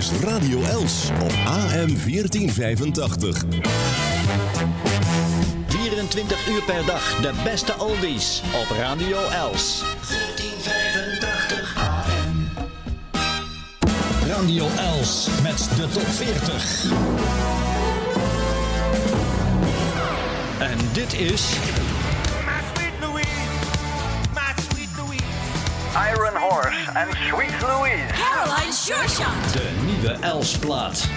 is Radio Els op AM 1485. 24 uur per dag de beste oldies op Radio Els. 1485 AM. Radio Els met de top 40. En dit is Iron Horse en Sweet Louise. Caroline Sure Shot. de nieuwe Els-plaat.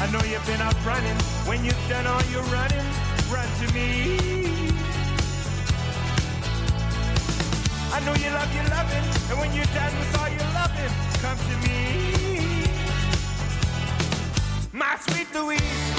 I know you've been out running. When you've done all your running, run to me. I know you love your loving, and when you're done with all your loving, come to me. My sweet Louise,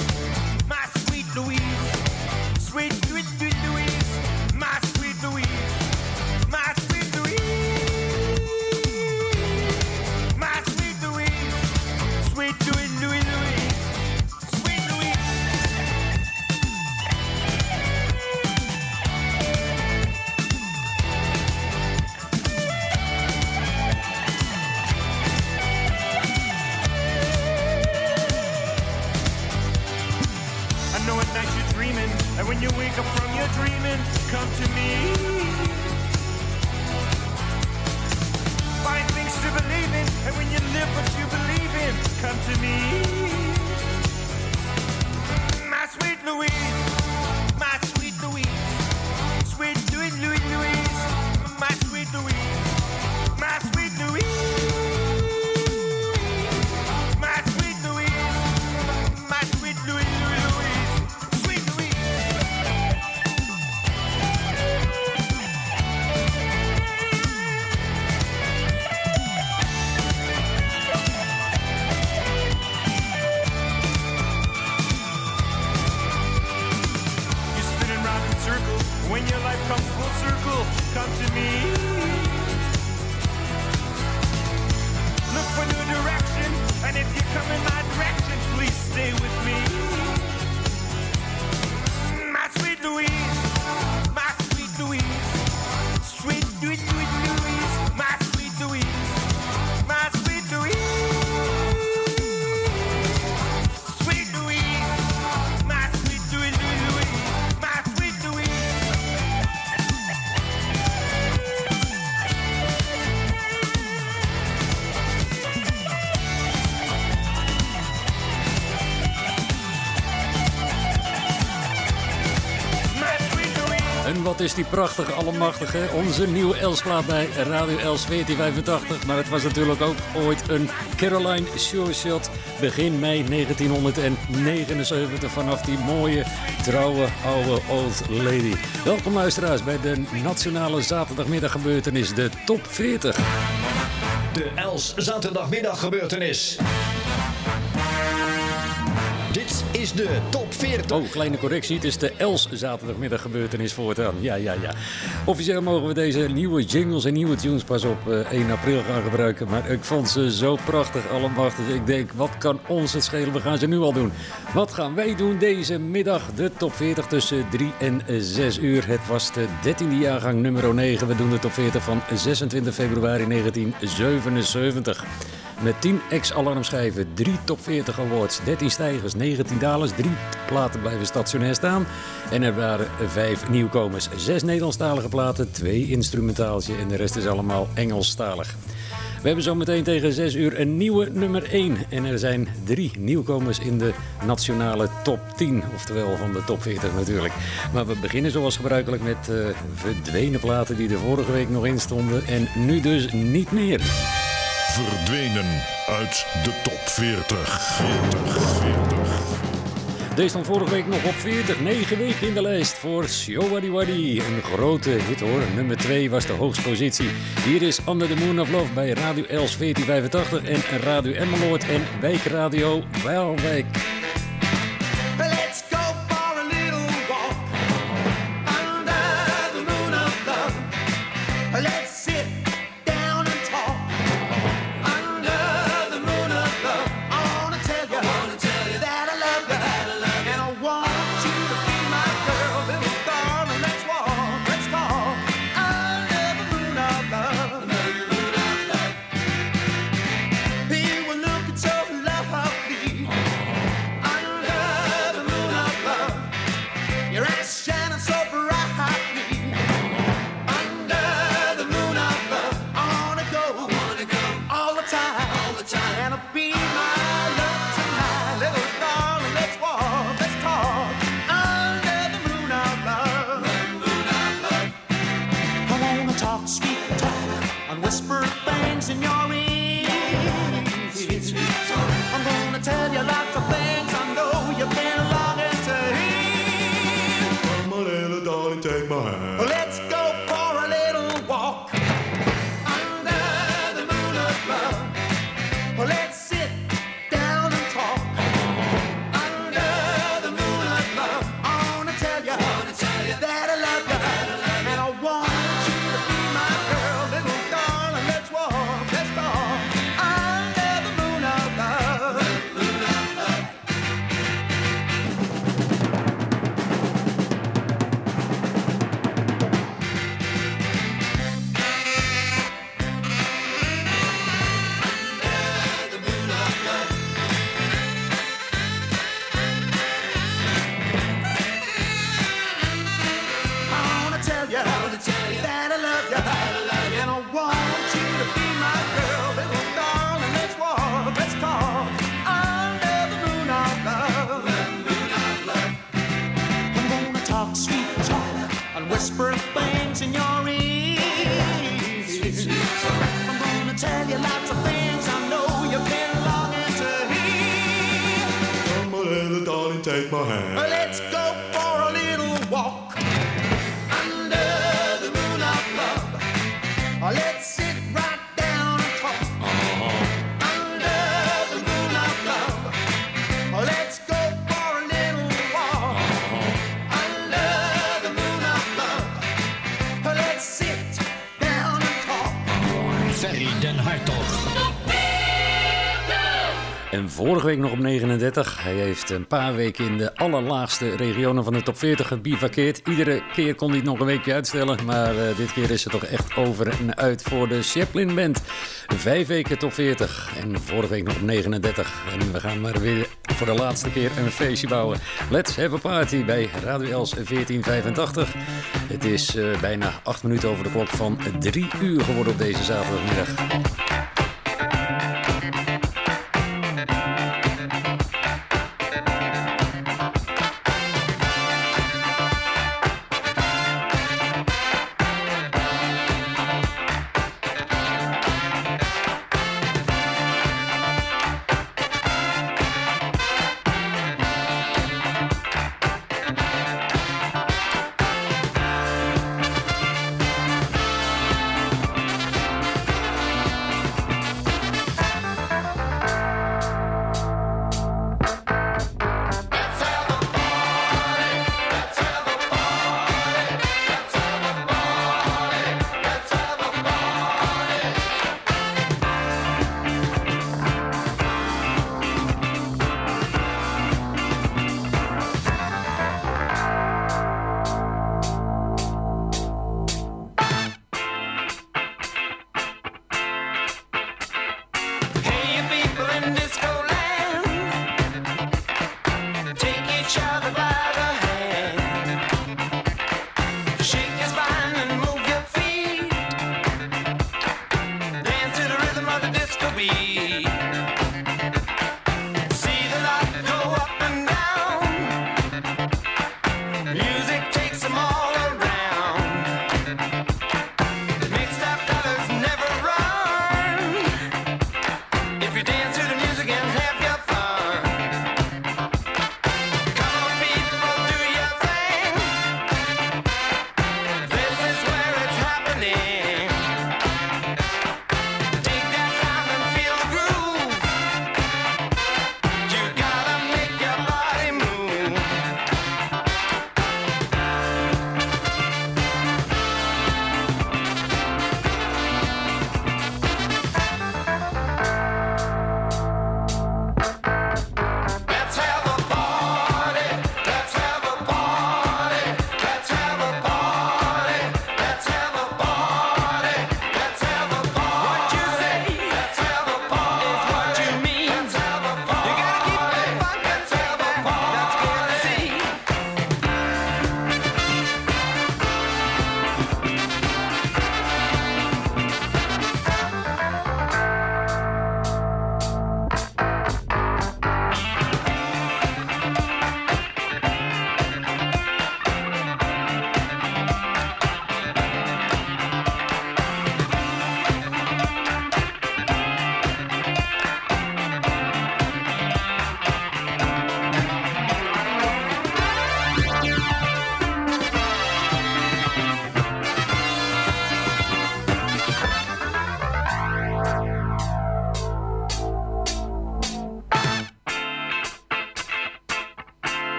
is die prachtige, allemachtige, onze nieuwe Elsplaat bij Radio Els 1485. Maar het was natuurlijk ook ooit een Caroline Sure Shot begin mei 1979 vanaf die mooie, trouwe, oude old lady. Welkom luisteraars bij de nationale zaterdagmiddaggebeurtenis, de top 40. De Els zaterdagmiddag gebeurtenis. Dit is de top 40. Oh, kleine correctie. Het is de Els zaterdagmiddag gebeurtenis voortaan. Ja, ja, ja. Officieel mogen we deze nieuwe jingles en nieuwe tunes pas op eh, 1 april gaan gebruiken. Maar ik vond ze zo prachtig allemachtig. Ik denk, wat kan ons het schelen? We gaan ze nu al doen. Wat gaan wij doen deze middag? De top 40 tussen 3 en 6 uur. Het was de 13e jaargang nummer 9. We doen de top 40 van 26 februari 1977. Met 10 ex-alarmschijven, 3 top 40 awards, 13 stijgers, 19 dalers, 3 platen blijven stationair staan. En er waren 5 nieuwkomers, 6 Nederlandstalige platen, 2 instrumentaaltje en de rest is allemaal Engelstalig. We hebben zometeen tegen 6 uur een nieuwe nummer 1. En er zijn drie nieuwkomers in de nationale top 10. Oftewel van de top 40 natuurlijk. Maar we beginnen zoals gebruikelijk met eh, verdwenen platen die er vorige week nog in stonden. En nu dus niet meer. Verdwenen uit de top 40. 40, 40. Deze stond vorige week nog op 40, 9 weken in de lijst voor Show Waddy Waddy. Een grote hit hoor. Nummer 2 was de hoogste positie. Hier is Under the Moon of Love bij Radio Els 1485 en Radio Emmeloord en Wijkradio Waalwijk. Hij heeft een paar weken in de allerlaagste regionen van de top 40 gebivakkeerd. Iedere keer kon hij het nog een weekje uitstellen, maar eh, dit keer is het toch echt over en uit voor de Chaplin Band. Vijf weken top 40 en vorige week nog op 39. En we gaan maar weer voor de laatste keer een feestje bouwen. Let's have a party bij Radio Els 1485. Het is eh, bijna acht minuten over de klok van drie uur geworden op deze zaterdagmiddag.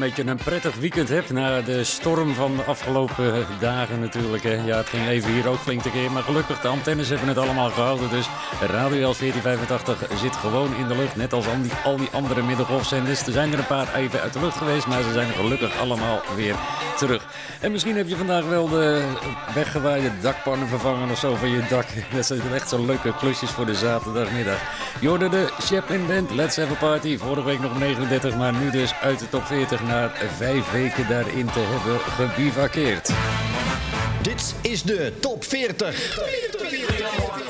Beetje een prettig weekend hebt na de storm van de afgelopen dagen natuurlijk. Hè. Ja, het ging even hier ook flink tekeer, maar gelukkig de antennes hebben het allemaal gehouden. Dus Radio L 1485 zit gewoon in de lucht, net als al die, al andere middengolfzenders. Er zijn er een paar even uit de lucht geweest, maar ze zijn gelukkig allemaal weer terug. En misschien heb je vandaag wel de weggewaaide dakpannen vervangen of zo van je dak. Dat zijn echt zo leuke klusjes voor de zaterdagmiddag. Je hoorde de Chaplin Band, Let's Have a Party. Vorige week nog 39, maar nu dus uit de top 40 na vijf weken daarin te hebben gebivakkeerd. Dit is de top 40. 40.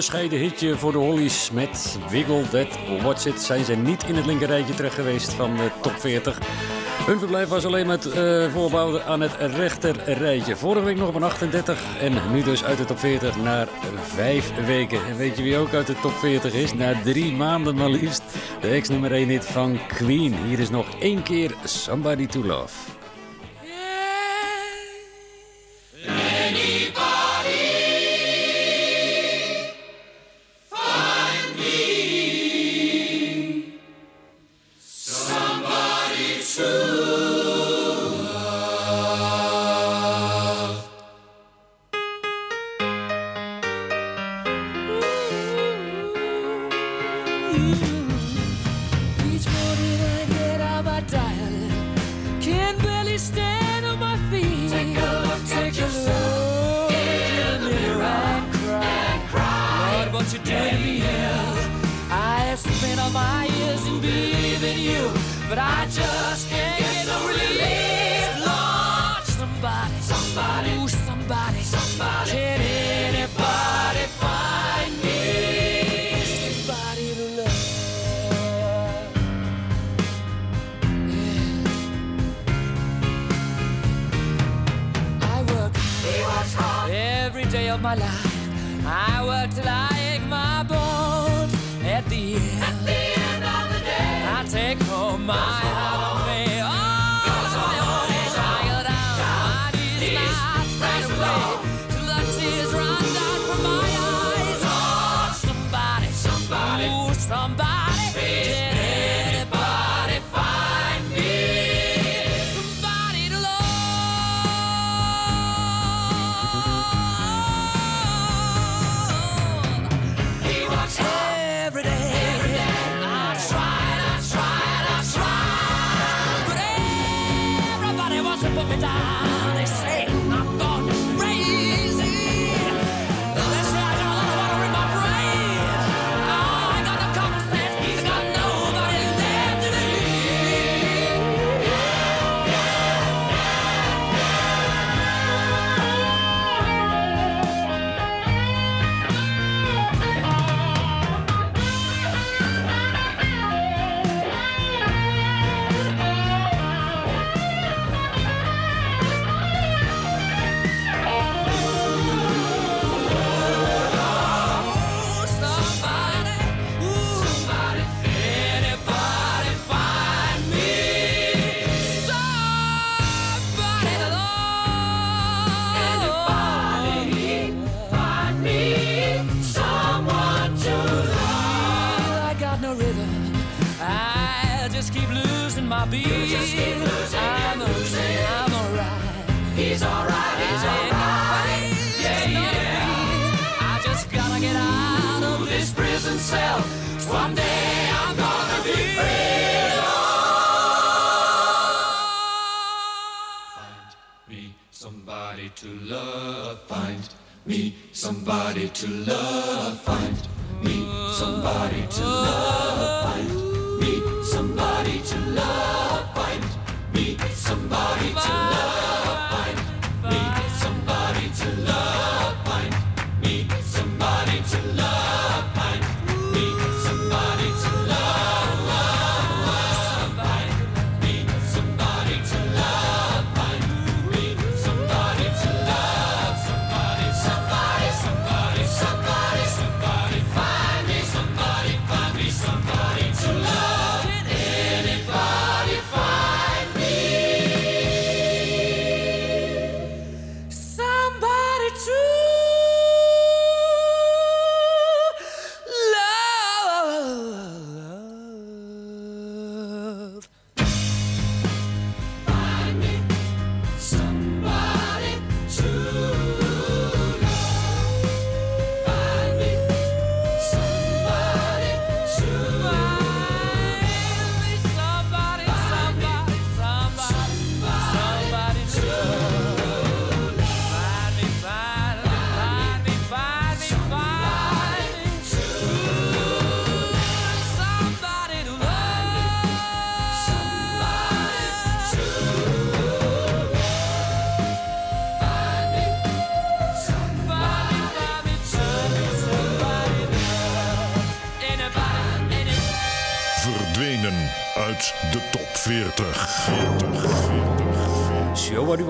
Bescheiden hitje voor de Hollies met Wiggle That Watch It. Zijn ze niet in het linkerrijtje terecht geweest van de top 40. Hun verblijf was alleen met voorbouwen aan het rechter rijtje. Vorige week nog op een 38 en nu dus uit de top 40 naar vijf weken. En weet je wie ook uit de top 40 is? Na drie maanden maar liefst. De ex-nummer 1 hit van Queen. Hier is nog één keer Somebody to Love.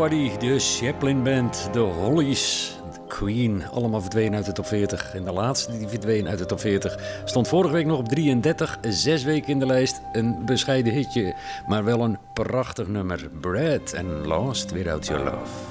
De Chaplin Band, de Hollies, de Queen, allemaal verdwenen uit de top 40. En de laatste die verdween uit de top 40 stond vorige week nog op 33, zes weken in de lijst. Een bescheiden hitje, maar wel een prachtig nummer. Brad and Lost Without Your Love.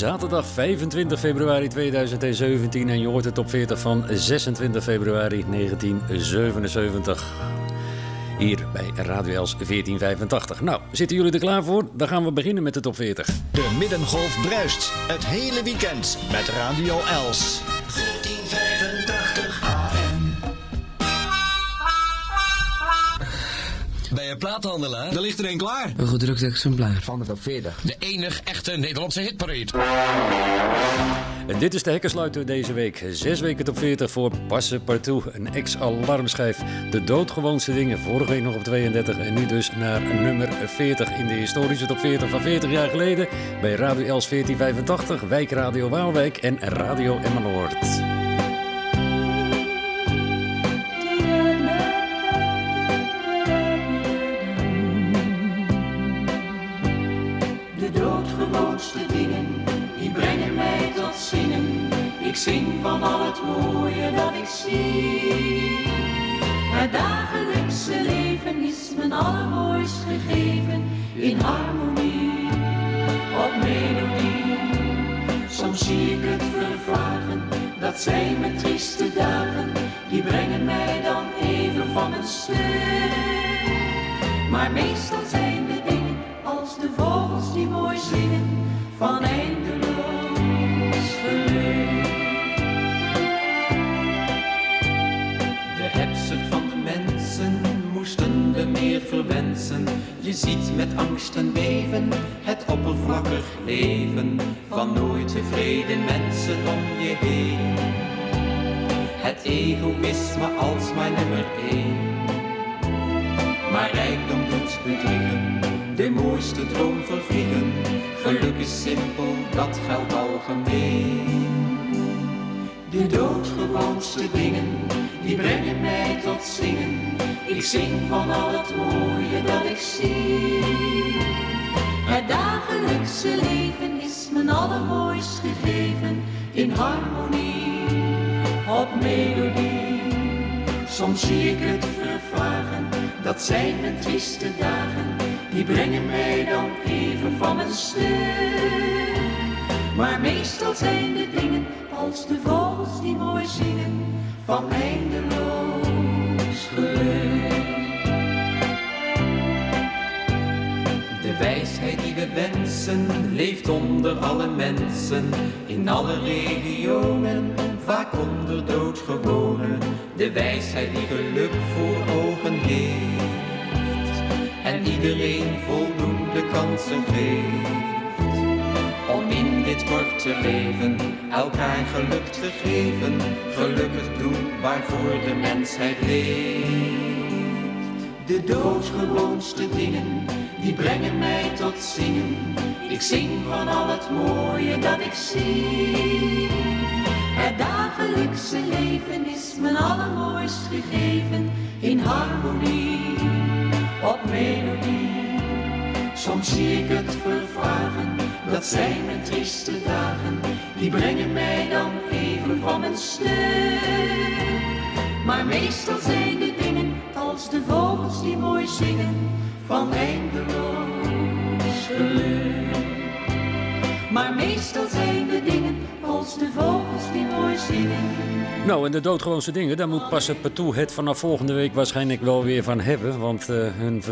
Zaterdag 25 februari 2017 en je hoort de top 40 van 26 februari 1977. Hier bij Radio Els 1485. Nou, zitten jullie er klaar voor? Dan gaan we beginnen met de top 40. De Middengolf bruist het hele weekend met Radio Els. Bij een plaathandelaar, daar ligt er een klaar. Een gedrukt exemplaar van de top 40. De enig echte Nederlandse hitparade. En dit is de hekkensluiter deze week. Zes weken top 40 voor Passepartout. Een ex-alarmschijf. De doodgewoonste dingen. Vorige week nog op 32 en nu dus naar nummer 40 in de historische top 40 van 40 jaar geleden. Bij Radio Els 1485, Wijkradio Waalwijk en Radio Emmeloord. Zing van al het mooie dat ik zie. Het dagelijkse leven is mijn allermooist gegeven in harmonie, op melodie. Soms zie ik het vervagen, dat zijn mijn trieste dagen, die brengen mij dan even van mijn stuk. Maar meestal zijn de dingen als de vogels die mooi zingen van eindeloos geluk. Verwensen. Je ziet met angst en beven het oppervlakkig leven van nooit tevreden mensen om je heen. Het egoïsme als mijn nummer één. Maar rijkdom doet bedriegen, de mooiste droom vervliegen. Geluk is simpel, dat geldt algemeen. De doodgewoonste dingen, die brengen mij tot zingen. Ik zing van al het mooie dat ik zie. Het dagelijkse leven is mijn allermooist gegeven in harmonie, op melodie. Soms zie ik het vervagen, dat zijn mijn trieste dagen, die brengen mij dan even van mijn stuk. Maar meestal zijn de dingen als de vogels die mooi zingen van eindeloos geluk. De wijsheid die we wensen leeft onder alle mensen, in alle regionen, vaak onder doodgewonen. De wijsheid die geluk voor ogen heeft en iedereen voldoende kansen geeft. Om in dit korte leven elkaar geluk te geven, gelukkig doen waarvoor de mensheid leeft. De doodgewoonste dingen, die brengen mij tot zingen. Ik zing van al het mooie dat ik zie. Het dagelijkse leven is mijn allermooist gegeven in harmonie, op melodie. Soms zie ik het vervagen, dat zijn mijn trieste dagen. Die brengen mij dan even van mijn stuk. Maar meestal zijn de dingen als de vogels die mooi zingen van eindeloos geluk. Maar meestal zijn de de vogels die mooi zingen. Nou, en de doodgewoonste dingen, daar moet Passepartout het vanaf volgende week waarschijnlijk wel weer van hebben. Want eh, hun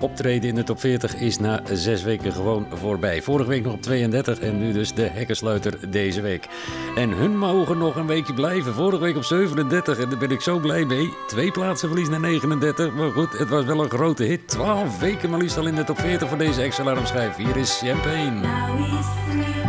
optreden in de top 40 is na zes weken gewoon voorbij. Vorige week nog op 32 en nu dus de hekkensluiter deze week. En hun mogen nog een weekje blijven. Vorige week op 37 en daar ben ik zo blij mee. Twee plaatsen verlies naar 39. Maar goed, het was wel een grote hit. 12 weken maar liefst al in de top 40 voor deze ex-alarmschijf. Hier is Champagne.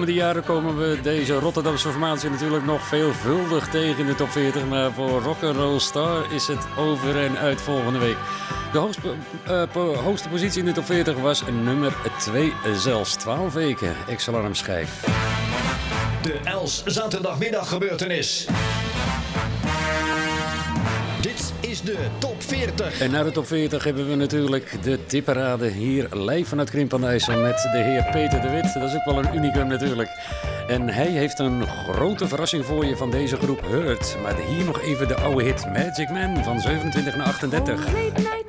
Komende jaren komen we deze Rotterdamse formatie natuurlijk nog veelvuldig tegen in de top 40. Maar voor Rock'n'Roll Star is het over en uit volgende week. De hoogste, eh, hoogste positie in de top 40 was nummer 2, zelfs 12 weken. Ex-alarm schijf. De Els zaterdagmiddag gebeurtenis. Dit is de top 40. En na de top 40 hebben we natuurlijk de tipperade hier live vanuit Krimp aan de IJssel met de heer Peter de Wit. Dat is ook wel een unicum natuurlijk. En hij heeft een grote verrassing voor je van deze groep Hurt. Maar hier nog even de oude hit Magic Man van 27 naar 38.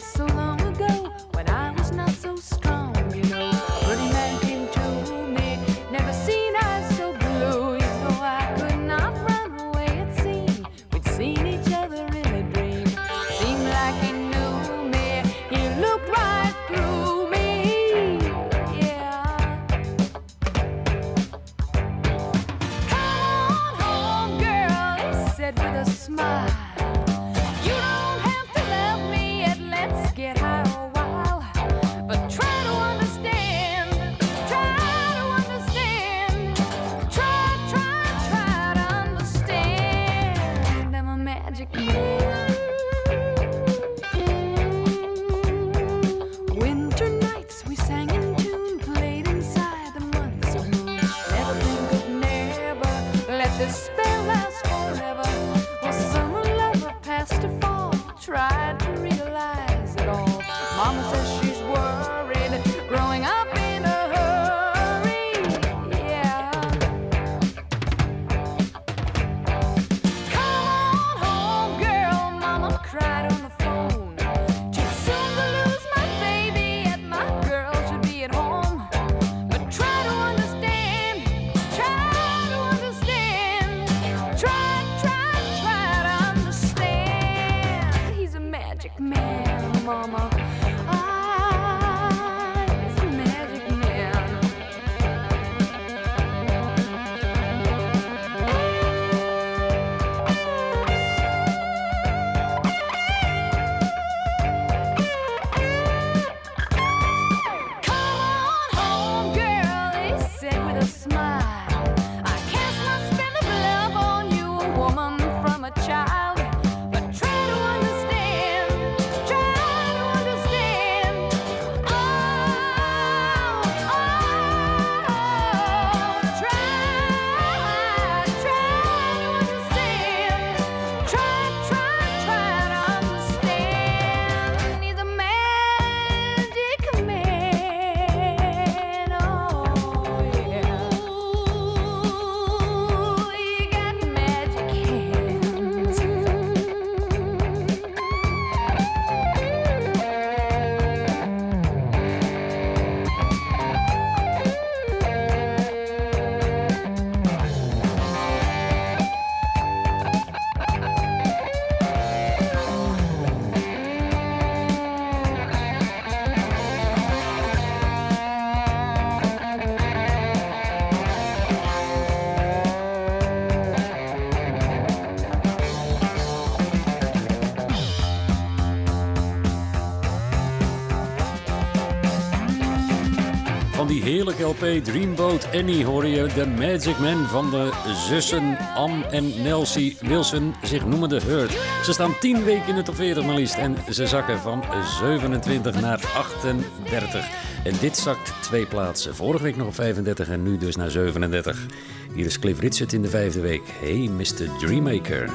LP Dreamboat Annie hoor je de Magic Man van de zussen Ann en Nelsie Wilson, zich noemende Hurt. Ze staan 10 weken in de top 40 maar liefst en ze zakken van 27 naar 38. En dit zakt twee plaatsen. Vorige week nog op 35 en nu dus naar 37. Hier is Cliff Richard in de vijfde week. Hey Mr. Dreammaker.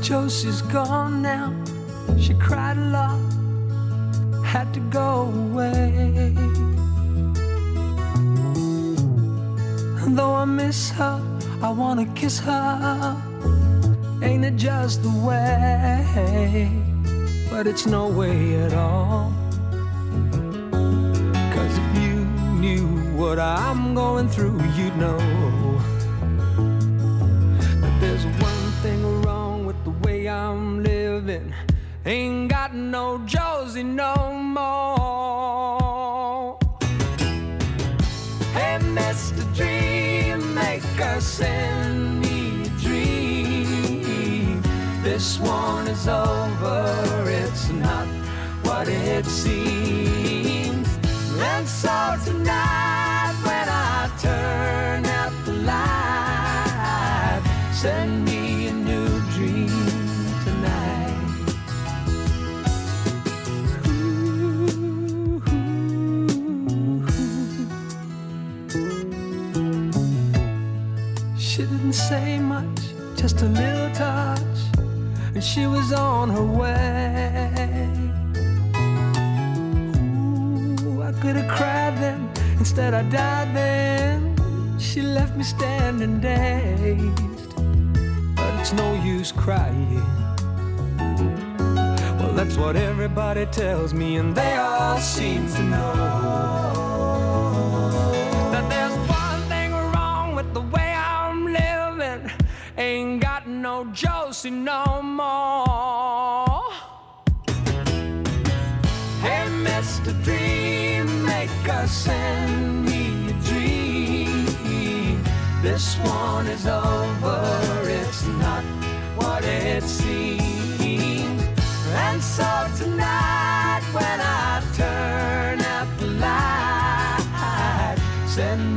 Josie's gone way? But it's no way at all. Cause if you knew what I'm going through, you'd know. But there's one thing wrong with the way I'm living. Ain't got no Josie no more. Hey, Mr. Dreammaker, send This one is over, it's not what it seems. And so tonight, when I turn out the light, send me a new dream tonight. She didn't say much, just a little and she was on her way. Ooh, I could have cried then, instead I died then. She left me standing dazed, but it's no use crying. Well, that's what everybody tells me, and they all seem to know Josie no more. Hey, Mr. Dream Maker, send me a dream. This one is over, it's not what it seems. And so tonight, when I turn out the light, send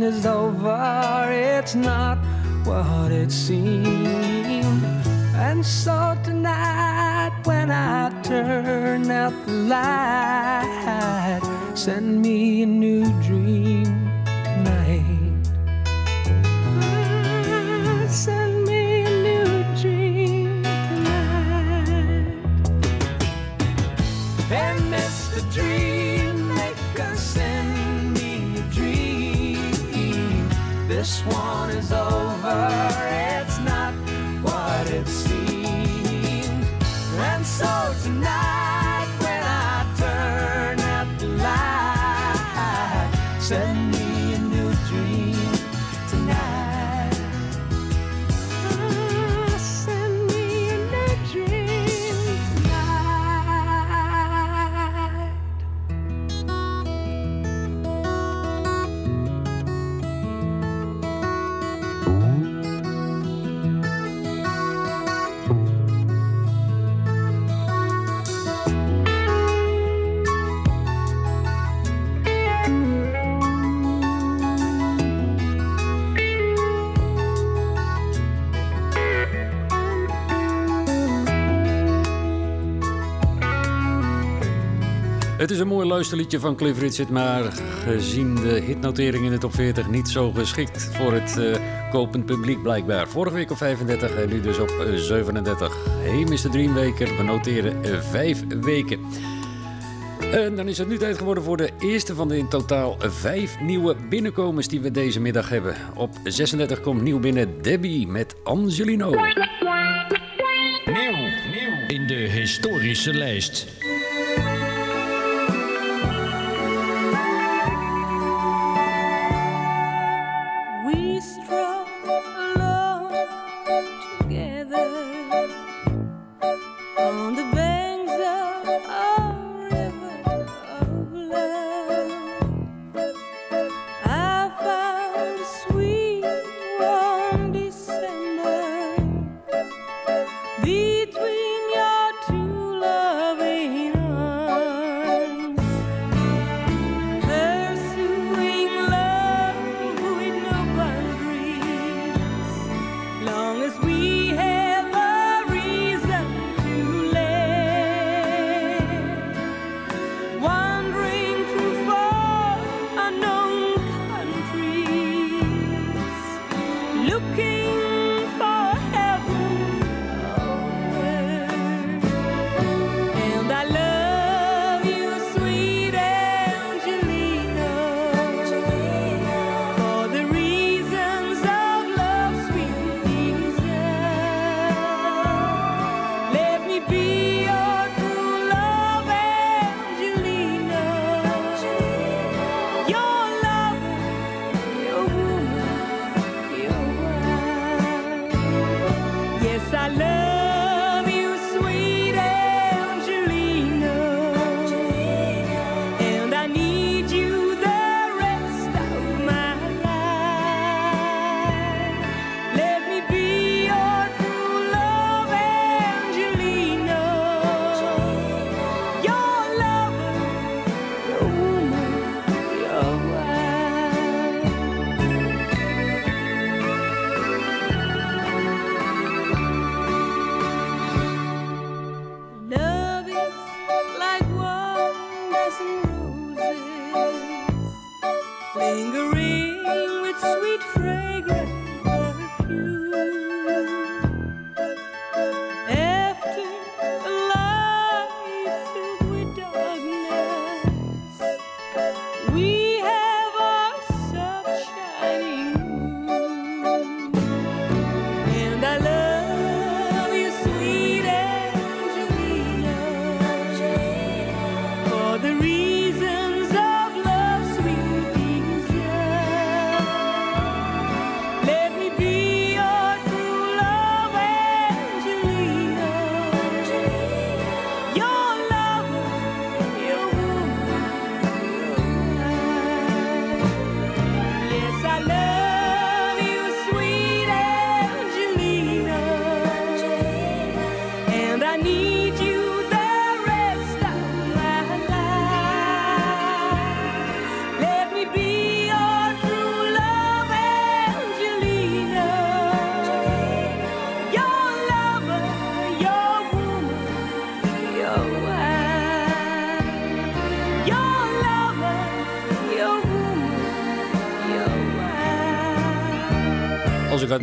Is over, it's not what it seemed. And so tonight, when I turn out the light, send me a new dream This one is over, Het is een mooi luisterliedje van Cliff Richard, maar gezien de hitnotering in de top 40 niet zo geschikt voor het eh, kopend publiek blijkbaar. Vorige week op 35 en nu dus op eh, 37. Hey Mr. Dreamwaker, we noteren eh, vijf weken. En dan is het nu tijd geworden voor de eerste van de in totaal vijf nieuwe binnenkomers die we deze middag hebben. Op 36 komt nieuw binnen Debbie met Angelino. Nieuw, nieuw. In de historische lijst.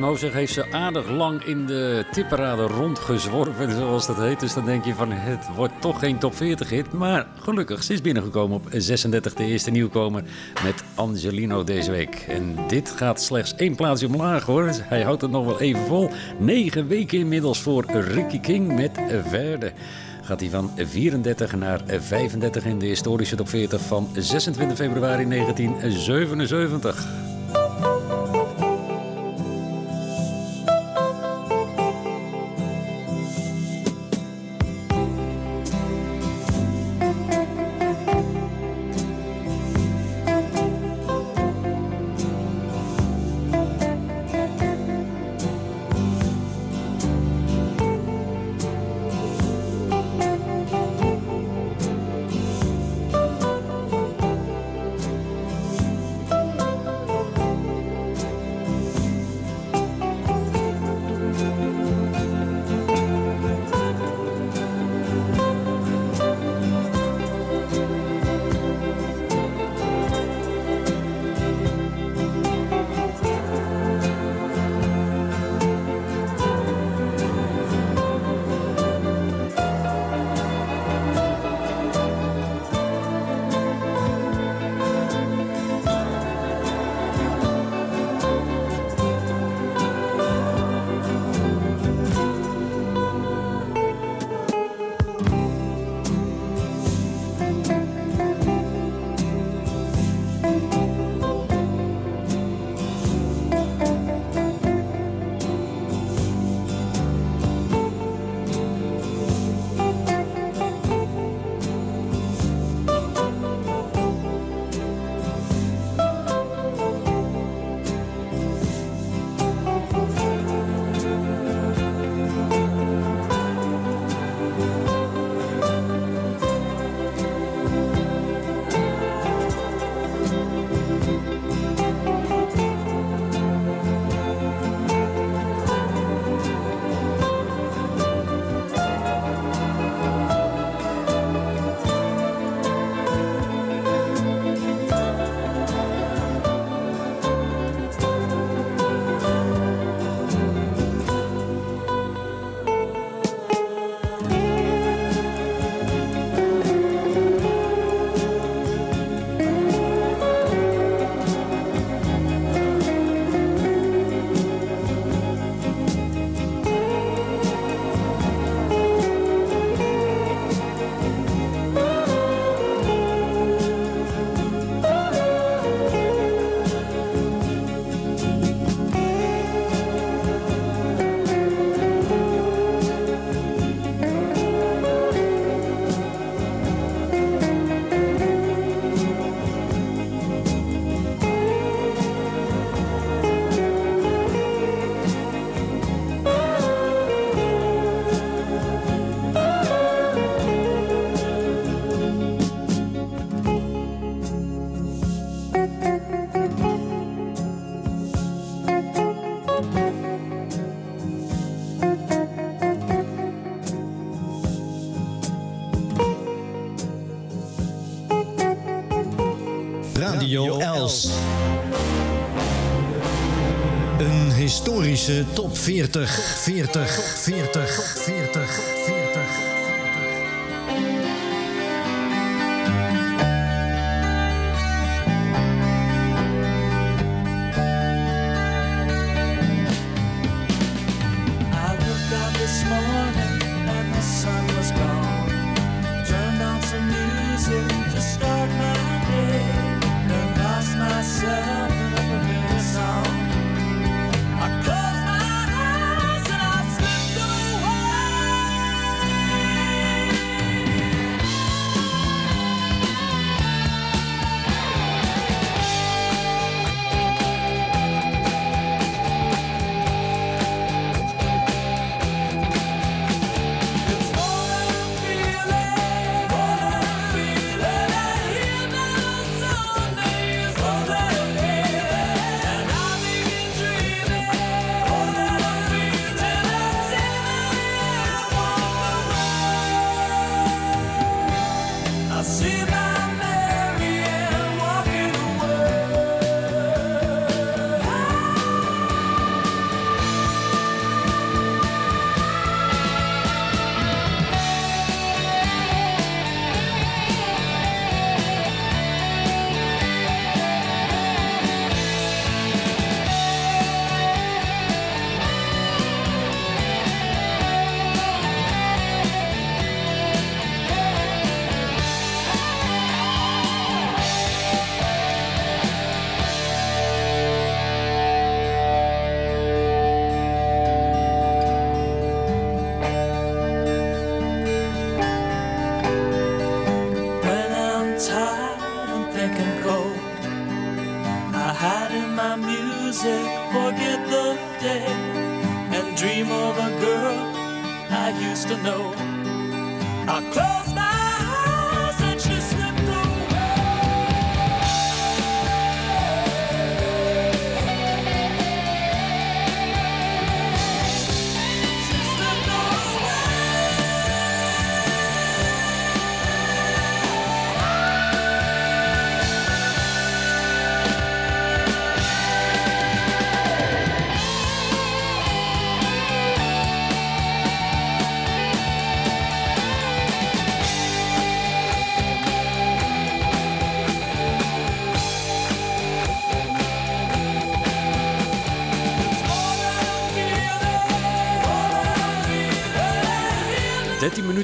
Uit zeg, heeft ze aardig lang in de tipparade rondgezworven, zoals dat heet. Dus dan denk je van, het wordt toch geen top 40 hit. Maar gelukkig, ze is binnengekomen op 36, de eerste nieuwkomer met Angelino deze week. En dit gaat slechts één plaatsje omlaag hoor. Hij houdt het nog wel even vol. Negen weken inmiddels voor Ricky King met Verde. Gaat hij van 34 naar 35 in de historische top 40 van 26 februari 1977. Radio Els. Een historische top 40, 40, 40, 40, 40.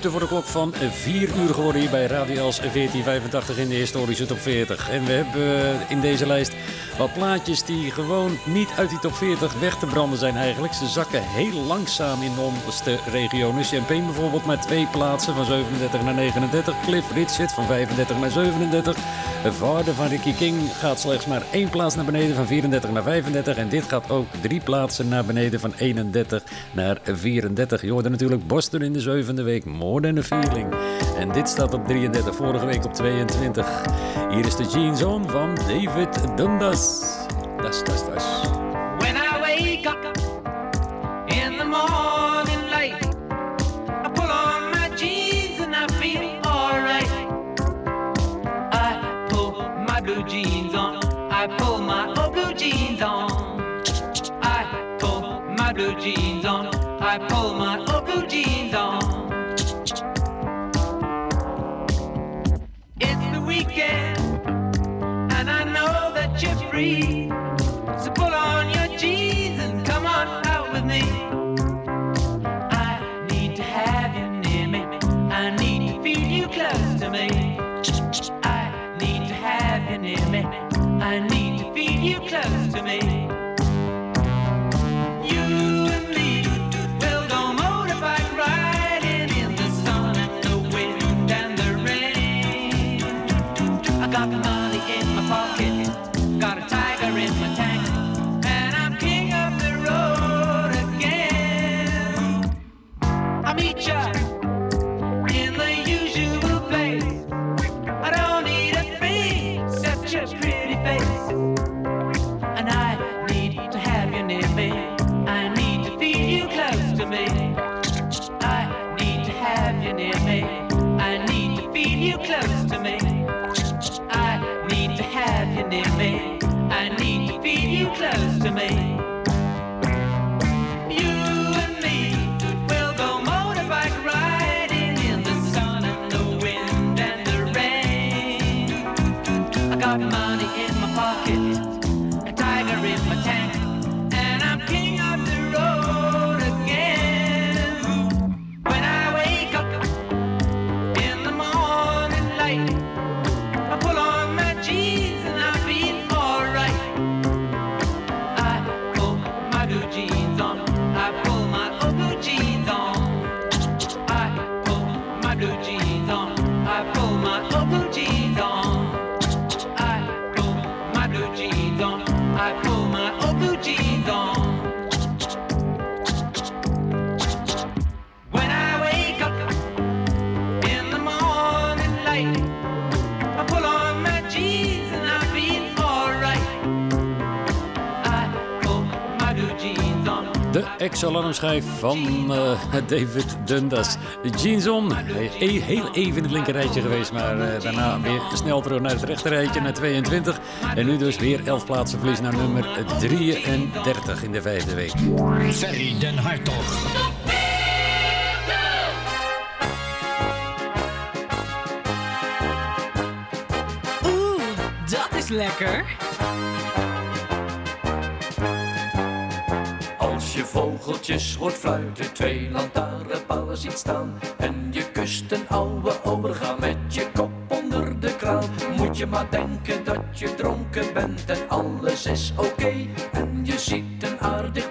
Voor de klok van 4 uur geworden hier bij Radio Els 1485 in de historische top 40. En we hebben in deze lijst wat plaatjes die gewoon niet uit die top 40 weg te branden zijn eigenlijk. Ze zakken heel langzaam in de onderste regionen. Champagne bijvoorbeeld met twee plaatsen van 37 naar 39. Cliff Richard van 35 naar 37. De vader van Ricky King gaat slechts maar één plaats naar beneden van 34 naar 35. En dit gaat ook drie plaatsen naar beneden van 31 naar 34. Je natuurlijk Boston in de zevende week. More than a feeling. En dit staat op 33, vorige week op 22. Hier is de Jeans On van David Dundas. Das, das, das. Blue jeans on. It's the weekend, and I know that you're free. Ex-alarmschijf van eh, David Dundas. De Jeans On. He- heel even in het linkerrijtje geweest, maar eh, daarna weer snel terug naar het rechterrijtje, naar 22. En nu dus weer 11 plaatsen verlies naar nummer 33 in de vijfde week. Ferry den Hartog. Oeh, dat is lekker. Je vogeltjes hoort fluiten, twee lantaarnpalen ziet staan. En je kust een oude overga met je kop onder de kraan Moet je maar denken dat je dronken bent en alles is oké. En je ziet een aardig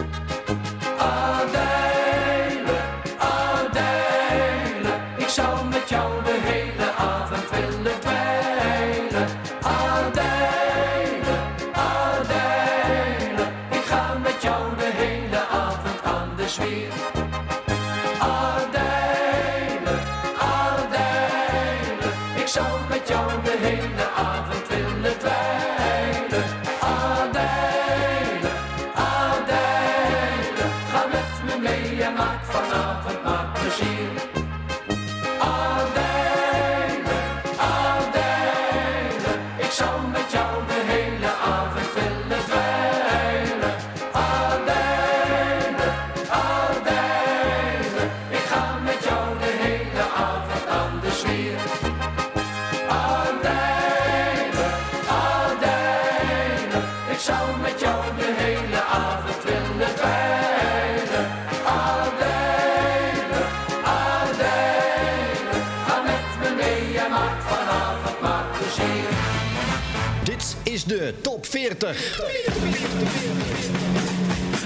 40.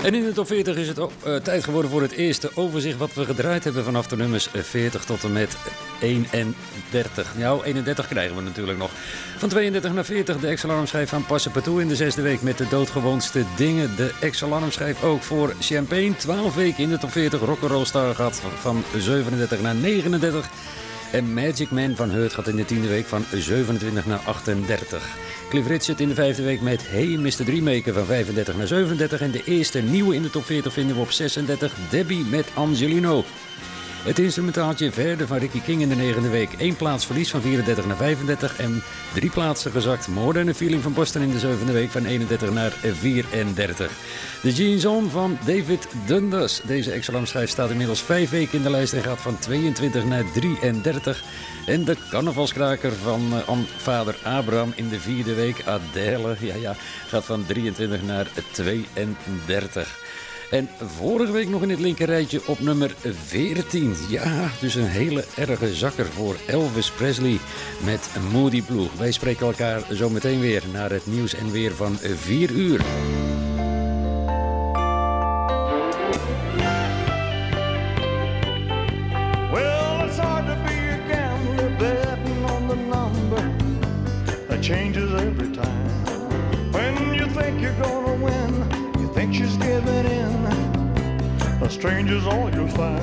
En in de top 40 is het eh, tijd geworden voor het eerste overzicht wat we gedraaid hebben vanaf de nummers eh, 40 tot en met 31. Nou, 31 krijgen we natuurlijk nog. Van 32 naar 40 de ex-alarmschijf van Passepartout in de zesde week met de doodgewoonste dingen. De ex-alarmschijf ook voor Champagne. 12 weken in de top 40 rock'n'roll star gehad van 37 naar 39. En Magic Man van Heurt gaat in de tiende week van 27 naar 38. Cliff Richard in de vijfde week met Hey Mr. Dreammaker van 35 naar 37. En de eerste nieuwe in de top 40 vinden we op 36. Debbie met Angelino. Het instrumentaaltje verder van Ricky King in de negende week. Eén plaats verlies van 34 naar 35 en drie plaatsen gezakt. A Feeling van Boston in de zevende week van 31 naar 34. De Jeans On van David Dundas. Deze ex-alarmschijf staat inmiddels vijf weken in de lijst en gaat van 22 naar 33. En de carnavalskraker van An- vader Abraham in de vierde week, Adele, ja, ja, gaat van 23 naar 32. En vorige week nog in het linkerrijtje op nummer 14. Ja, dus een hele erge zakker voor Elvis Presley met Moody Blue. Wij spreken elkaar zo meteen weer naar het nieuws en weer van 4 uur. Stranger's all you'll find.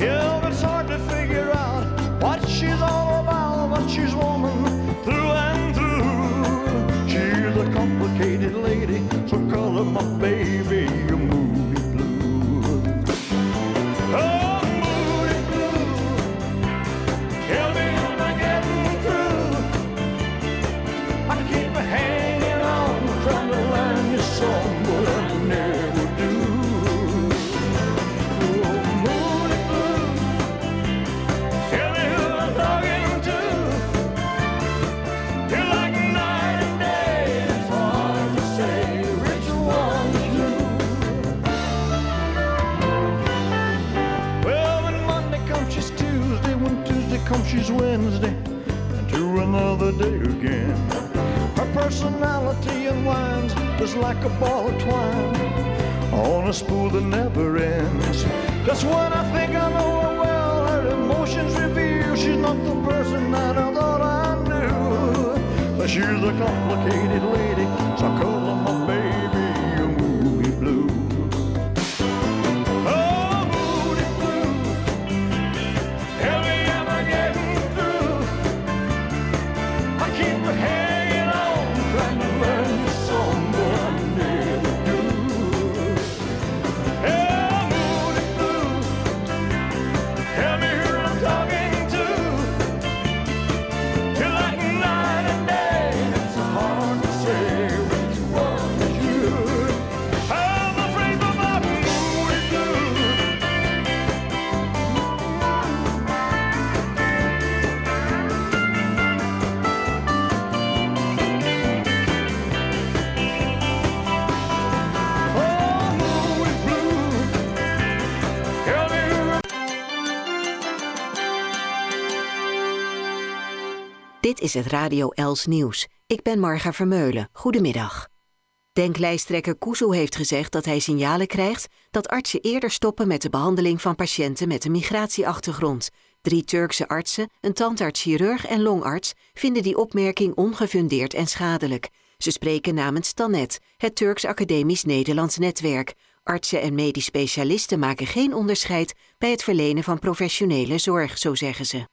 Yeah, it's hard to figure out what she's all about, but she's woman through and through. She's a complicated lady, so call her my baby personality unwinds just like a ball of twine. on a spool that never ends. That's when I think I know her well. Her emotions reveal she's not the person that I thought I knew. But she's a complicated lady, so call her my baby, is het Radio Els Nieuws. Ik ben Marga Vermeulen. Goedemiddag. Denklijsttrekker Kuzu heeft gezegd dat hij signalen krijgt dat artsen eerder stoppen met de behandeling van patiënten met een migratieachtergrond. Drie Turkse artsen, een tandarts, chirurg en longarts vinden die opmerking ongefundeerd en schadelijk. Ze spreken namens TANET, het Turks Academisch Nederlands Netwerk. Artsen en medisch specialisten maken geen onderscheid bij het verlenen van professionele zorg, zo zeggen ze.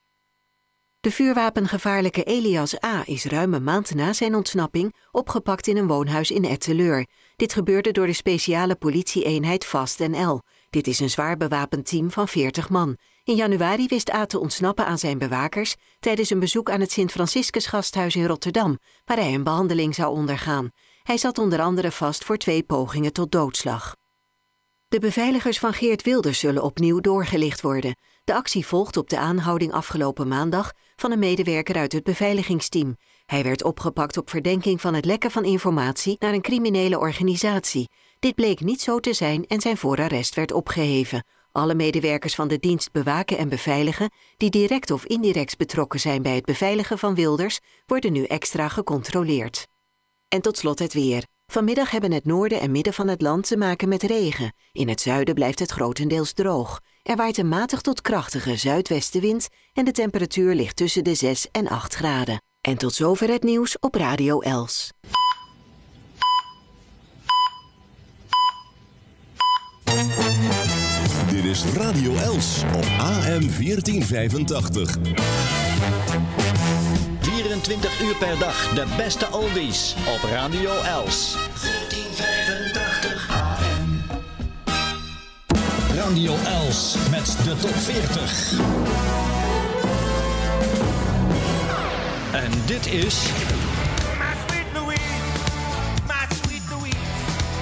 De vuurwapengevaarlijke Elias A. is ruim een maand na zijn ontsnapping opgepakt in een woonhuis in Etteleur. Dit gebeurde door de speciale politieeenheid Vast NL. Dit is een zwaar bewapend team van 40 man. In januari wist A te ontsnappen aan zijn bewakers tijdens een bezoek aan het Sint-Franciscus gasthuis in Rotterdam, waar hij een behandeling zou ondergaan. Hij zat onder andere vast voor twee pogingen tot doodslag. De beveiligers van Geert Wilders zullen opnieuw doorgelicht worden. De actie volgt op de aanhouding afgelopen maandag van een medewerker uit het beveiligingsteam. Hij werd opgepakt op verdenking van het lekken van informatie naar een criminele organisatie. Dit bleek niet zo te zijn en zijn voorarrest werd opgeheven. Alle medewerkers van de dienst bewaken en beveiligen, die direct of indirect betrokken zijn bij het beveiligen van Wilders, worden nu extra gecontroleerd. En tot slot het weer. Vanmiddag hebben het noorden en midden van het land te maken met regen. In het zuiden blijft het grotendeels droog. Er waait een matig tot krachtige zuidwestenwind en de temperatuur ligt tussen de 6 en 8 graden. En tot zover het nieuws op Radio Els. Dit is Radio Els op AM 1485. 24 uur per dag de beste oldies op Radio Els. 1485 AM. Radio Els met de top 40. En dit is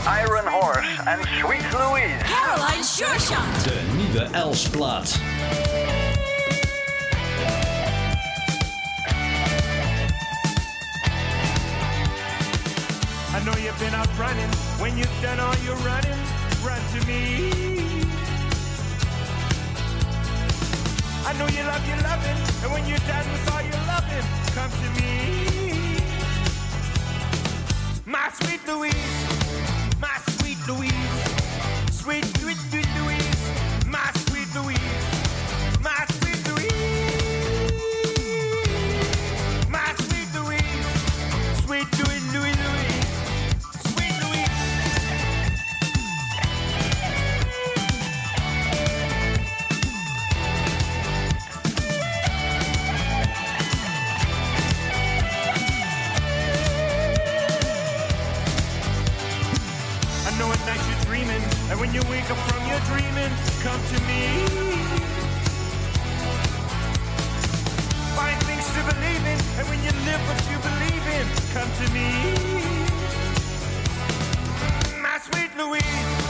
Iron Horse en Sweet Louise. Caroline Sure Shot. de nieuwe Els-plaat. I know you've been out running. When you've done all your running, run to me. I know you love your loving, and when you're done with all your loving, come to me. My sweet Louise, my sweet Louise, sweet, up from your dreaming, come to me. Find things to believe in, and when you live what you believe in, come to me. My sweet Louise,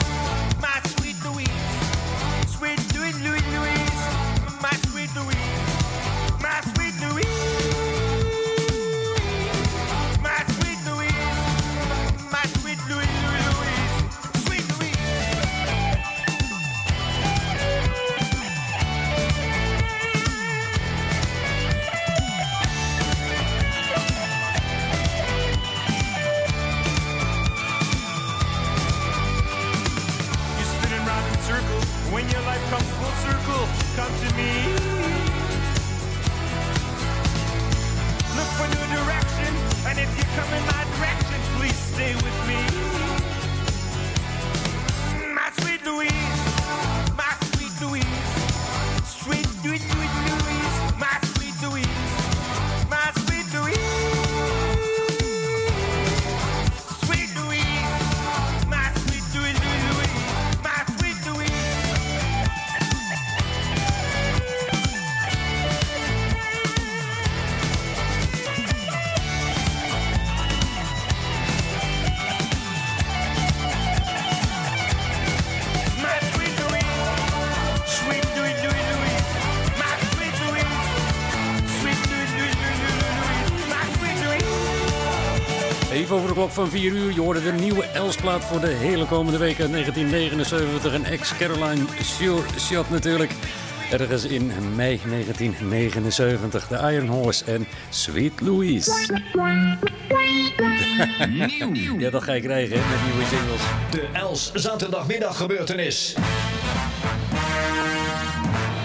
klok van 4 uur. Je hoorde de nieuwe Elsplaat voor de hele komende week uit 1979. Een ex-Caroline Sure Shot natuurlijk. Ergens in mei 1979. De Iron Horse en Sweet Louise. Nieuw. Ja, dat ga je krijgen hè, met nieuwe singles. De Els zaterdagmiddag gebeurtenis.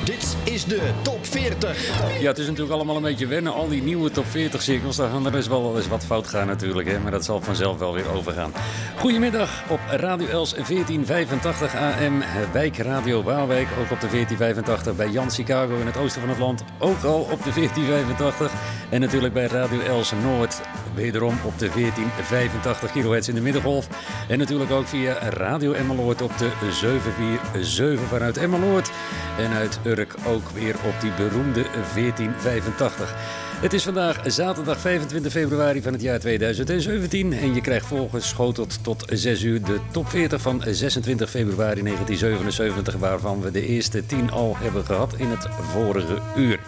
Dit is de top 40. Ja, het is natuurlijk allemaal een beetje wennen. Al die nieuwe top 40 singles, daar gaan er eens wel eens wat fout gaan natuurlijk. Hè? Maar dat zal vanzelf wel weer overgaan. Goedemiddag op Radio Els 1485 AM. Wijk Radio Waalwijk, ook op de 1485. Bij Jan Chicago in het oosten van het land, ook al op de 1485. En natuurlijk bij Radio Els Noord, wederom op de 1485 kHz in de middengolf. En natuurlijk ook via Radio Emmeloord op de 747 vanuit Emmeloord. En uit Ook weer op die beroemde 1485. Het is vandaag zaterdag 25 februari van het jaar 2017 en je krijgt volgeschoteld tot 6 uur de top 40 van 26 februari 1977, waarvan we de eerste 10 al hebben gehad in het vorige uur.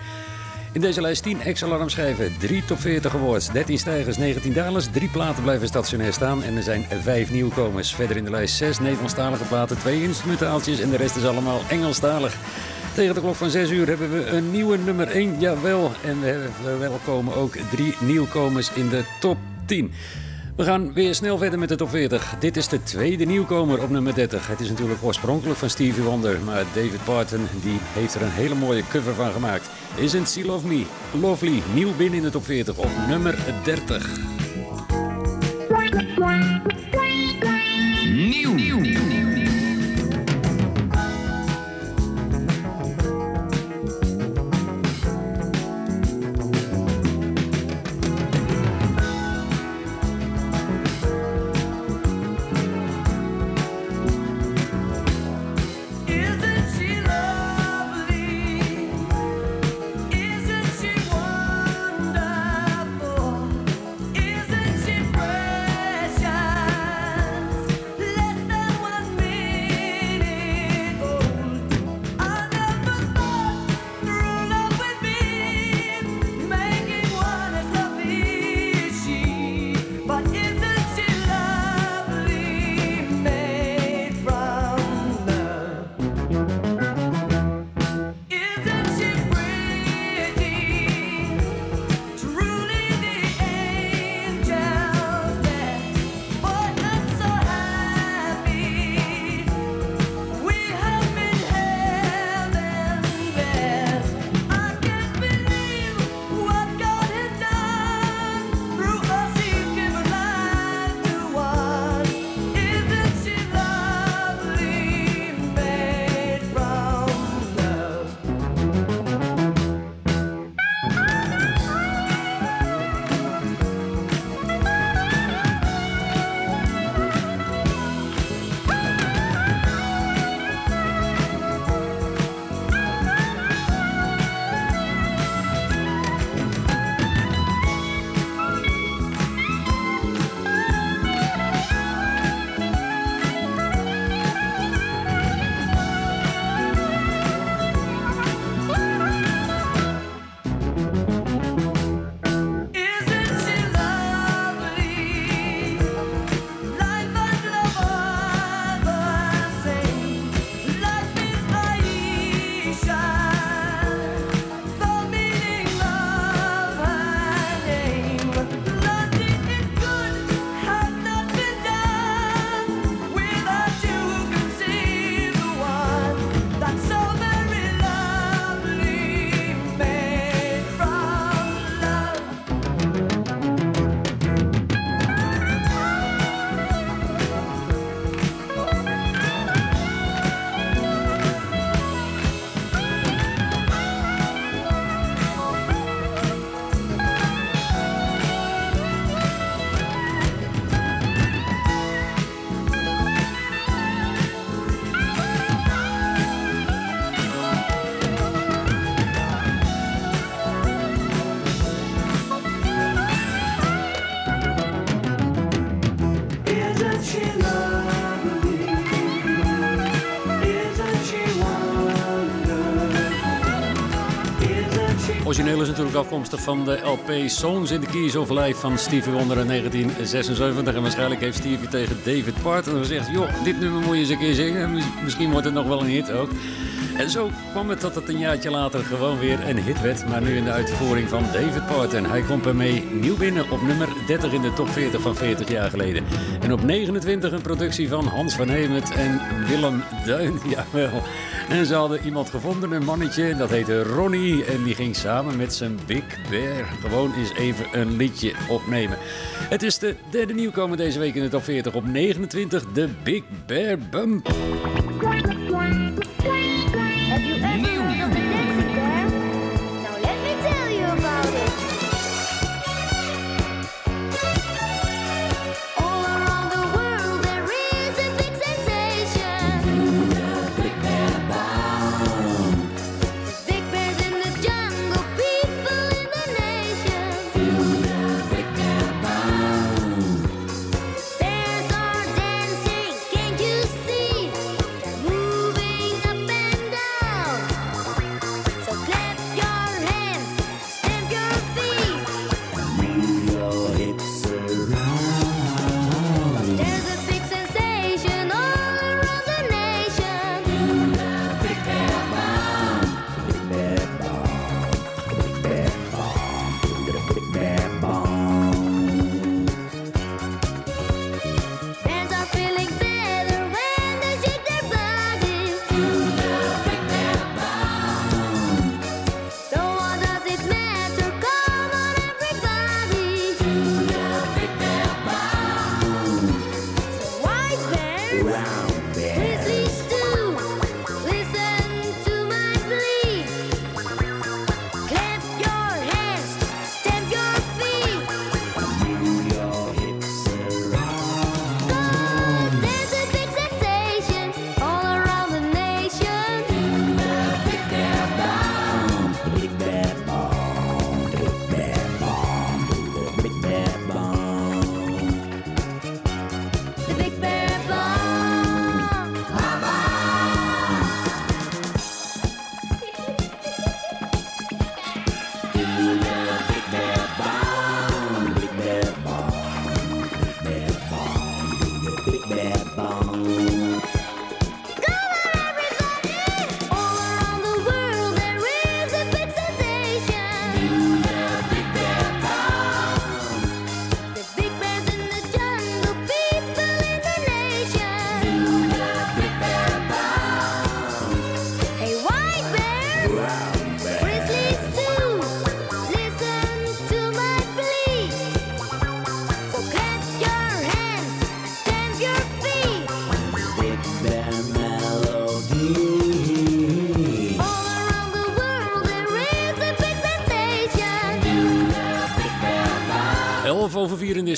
In deze lijst 10 ex-alarmschijven, 3 top 40 awards, 13 stijgers, 19 dalers, 3 platen blijven stationair staan en er zijn 5 nieuwkomers. Verder in de lijst 6 Nederlandstalige platen, 2 instrumentaaltjes en de rest is allemaal Engelstalig. Tegen de klok van 6 uur hebben we een nieuwe nummer 1, jawel. En we verwelkomen ook 3 nieuwkomers in de top 10. We gaan weer snel verder met de top 40. Dit is de tweede nieuwkomer op nummer 30. Het is natuurlijk oorspronkelijk van Stevie Wonder, maar David Parton die heeft er een hele mooie cover van gemaakt. Isn't She Love Me? Lovely, nieuw binnen in de top 40 op nummer 30. Nieuw. Afkomstig van de LP Songs in the Keys of Life van Stevie Wonder in 1976. En waarschijnlijk heeft Stevie tegen David Parton gezegd... joh, dit nummer moet je eens een keer zingen. Mis- Misschien wordt het nog wel een hit ook. En zo kwam het dat het een jaartje later gewoon weer een hit werd. Maar nu in de uitvoering van David Parton. Hij komt ermee nieuw binnen op nummer 30 in de top 40 van 40 jaar geleden. En op 29 een productie van Hans van Hemert en Willem Duin. Jawel. En ze hadden iemand gevonden, een mannetje, dat heette Ronnie. En die ging samen met zijn Big Bear gewoon eens even een liedje opnemen. Het is de derde nieuwkomer deze week in de top 40. Op 29 de Big Bear Bump.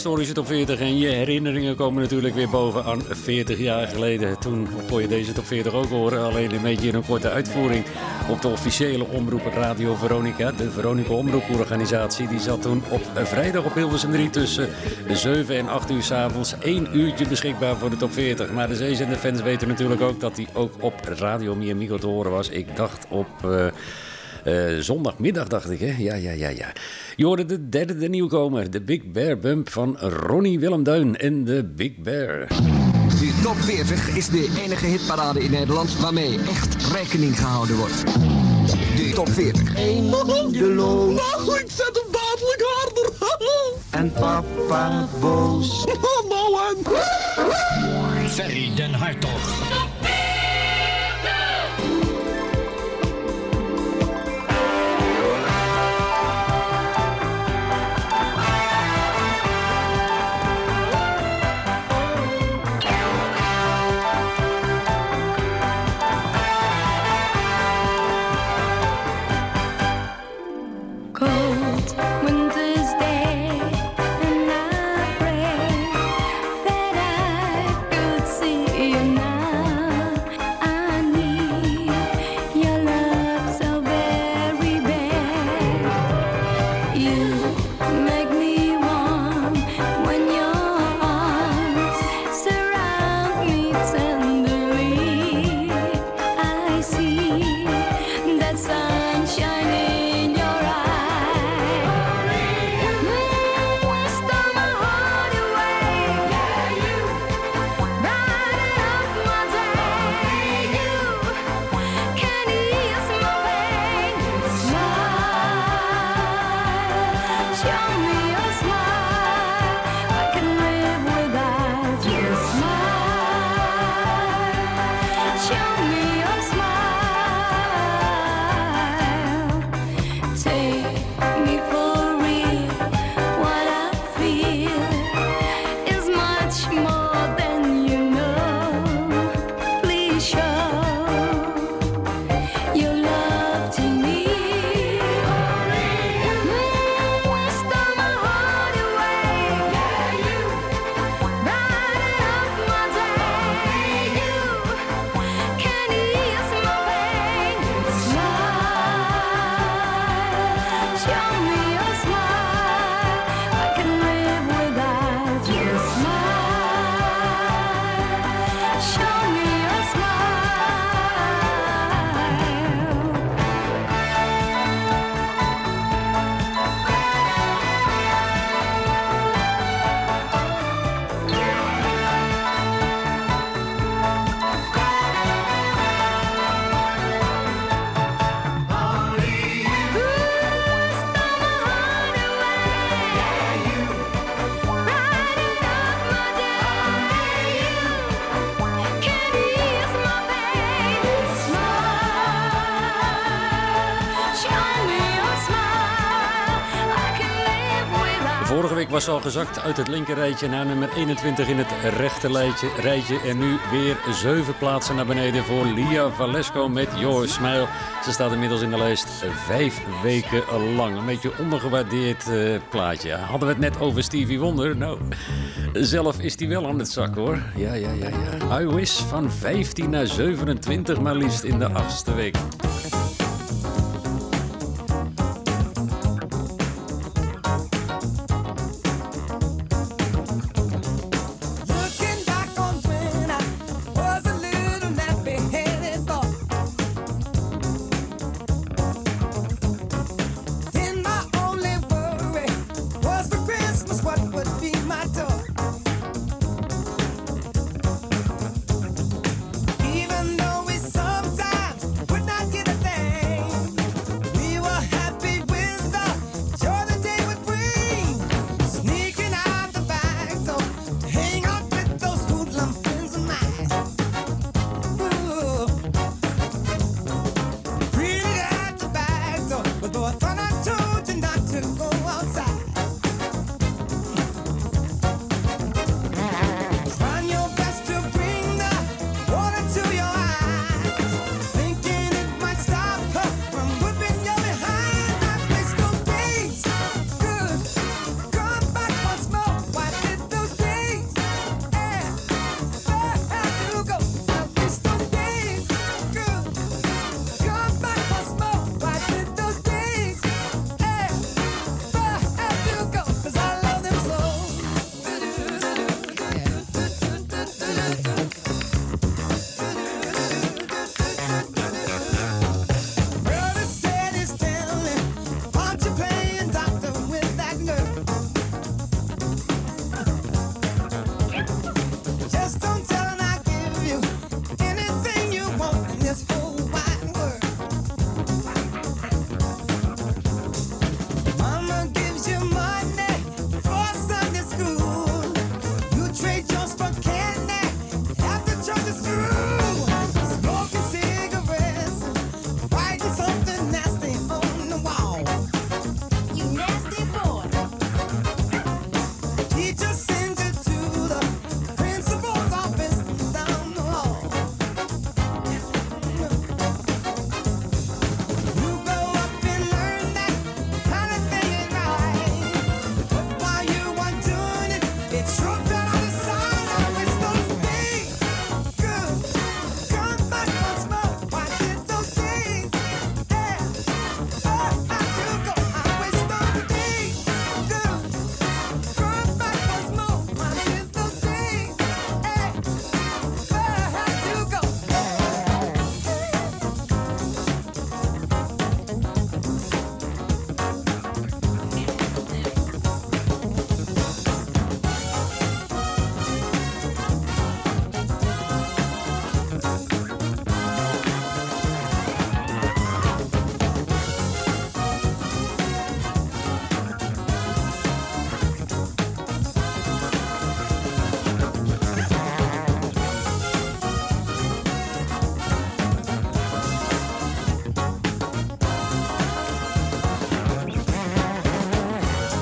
Over 4 in de historische top 40. En je herinneringen komen natuurlijk weer boven aan 40 jaar geleden. Toen kon je deze top 40 ook horen. Alleen een beetje in een korte uitvoering op de officiële omroep Radio Veronica. De Veronica Omroeporganisatie. Die zat toen op vrijdag op Hilversum 3 tussen 7 en 8 uur s'avonds. Eén uurtje beschikbaar voor de top 40. Maar de zeezender fans weten natuurlijk ook dat die ook op Radio Mi Amigo te horen was. Ik dacht op... eh, eh, zondagmiddag dacht ik, hè? Ja, ja, ja, ja. Je hoorde de derde de nieuwkomer, de Big Bear Bump van Ronnie Willem Duin en de Big Bear. De top 40 is de enige hitparade in Nederland waarmee echt rekening gehouden wordt. De top 40. Eindeloos. Nou, ik zet hem dadelijk harder. En papa boos. nou en... Ferry den Hartog. al gezakt uit het linkerrijtje naar nummer 21 in het rechter Rijtje. En nu weer zeven plaatsen naar beneden voor Lia Valesco met Your Smile. Ze staat inmiddels in de lijst vijf weken lang. Een beetje ondergewaardeerd eh, plaatje. Hadden we het net over Stevie Wonder? Nou, zelf is die wel aan het zakken, hoor. Ja, ja, ja, ja. I Wish van 15 naar 27 maar liefst in de achtste week.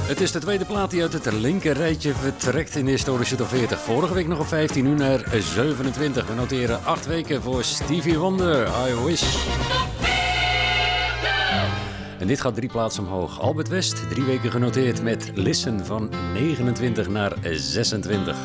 Het is de tweede plaat die uit het linker rijtje vertrekt in de historische top 40. Vorige week nog op 15, nu naar 27. We noteren 8 weken voor Stevie Wonder, I Wish. En dit gaat drie plaatsen omhoog. Albert West, drie weken genoteerd met Listen van 29 naar 26.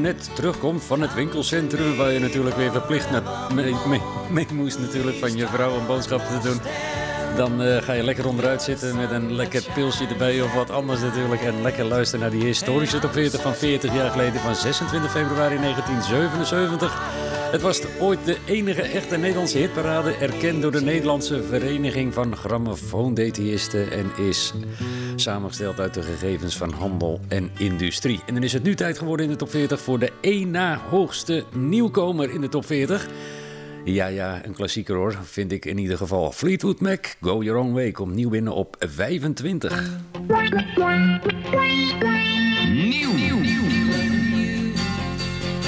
Net terugkomt van het winkelcentrum, waar je natuurlijk weer verplicht mee, mee moest natuurlijk van je vrouw om boodschappen te doen. Dan eh, ga je lekker onderuit zitten met een lekker pilsje erbij of wat anders natuurlijk. En lekker luisteren naar die historische top 40 van 40 jaar geleden van 26 februari 1977. Het was ooit de enige echte Nederlandse hitparade, erkend door de Nederlandse Vereniging van Grammofoondetailisten en is samengesteld uit de gegevens van handel en industrie. En dan is het nu tijd geworden in de top 40 voor de één na hoogste nieuwkomer in de top 40. Ja, ja, een klassieker hoor, vind ik in ieder geval. Fleetwood Mac, Go Your Own Way, komt nieuw binnen op 25. Nieuw.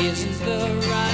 Isn't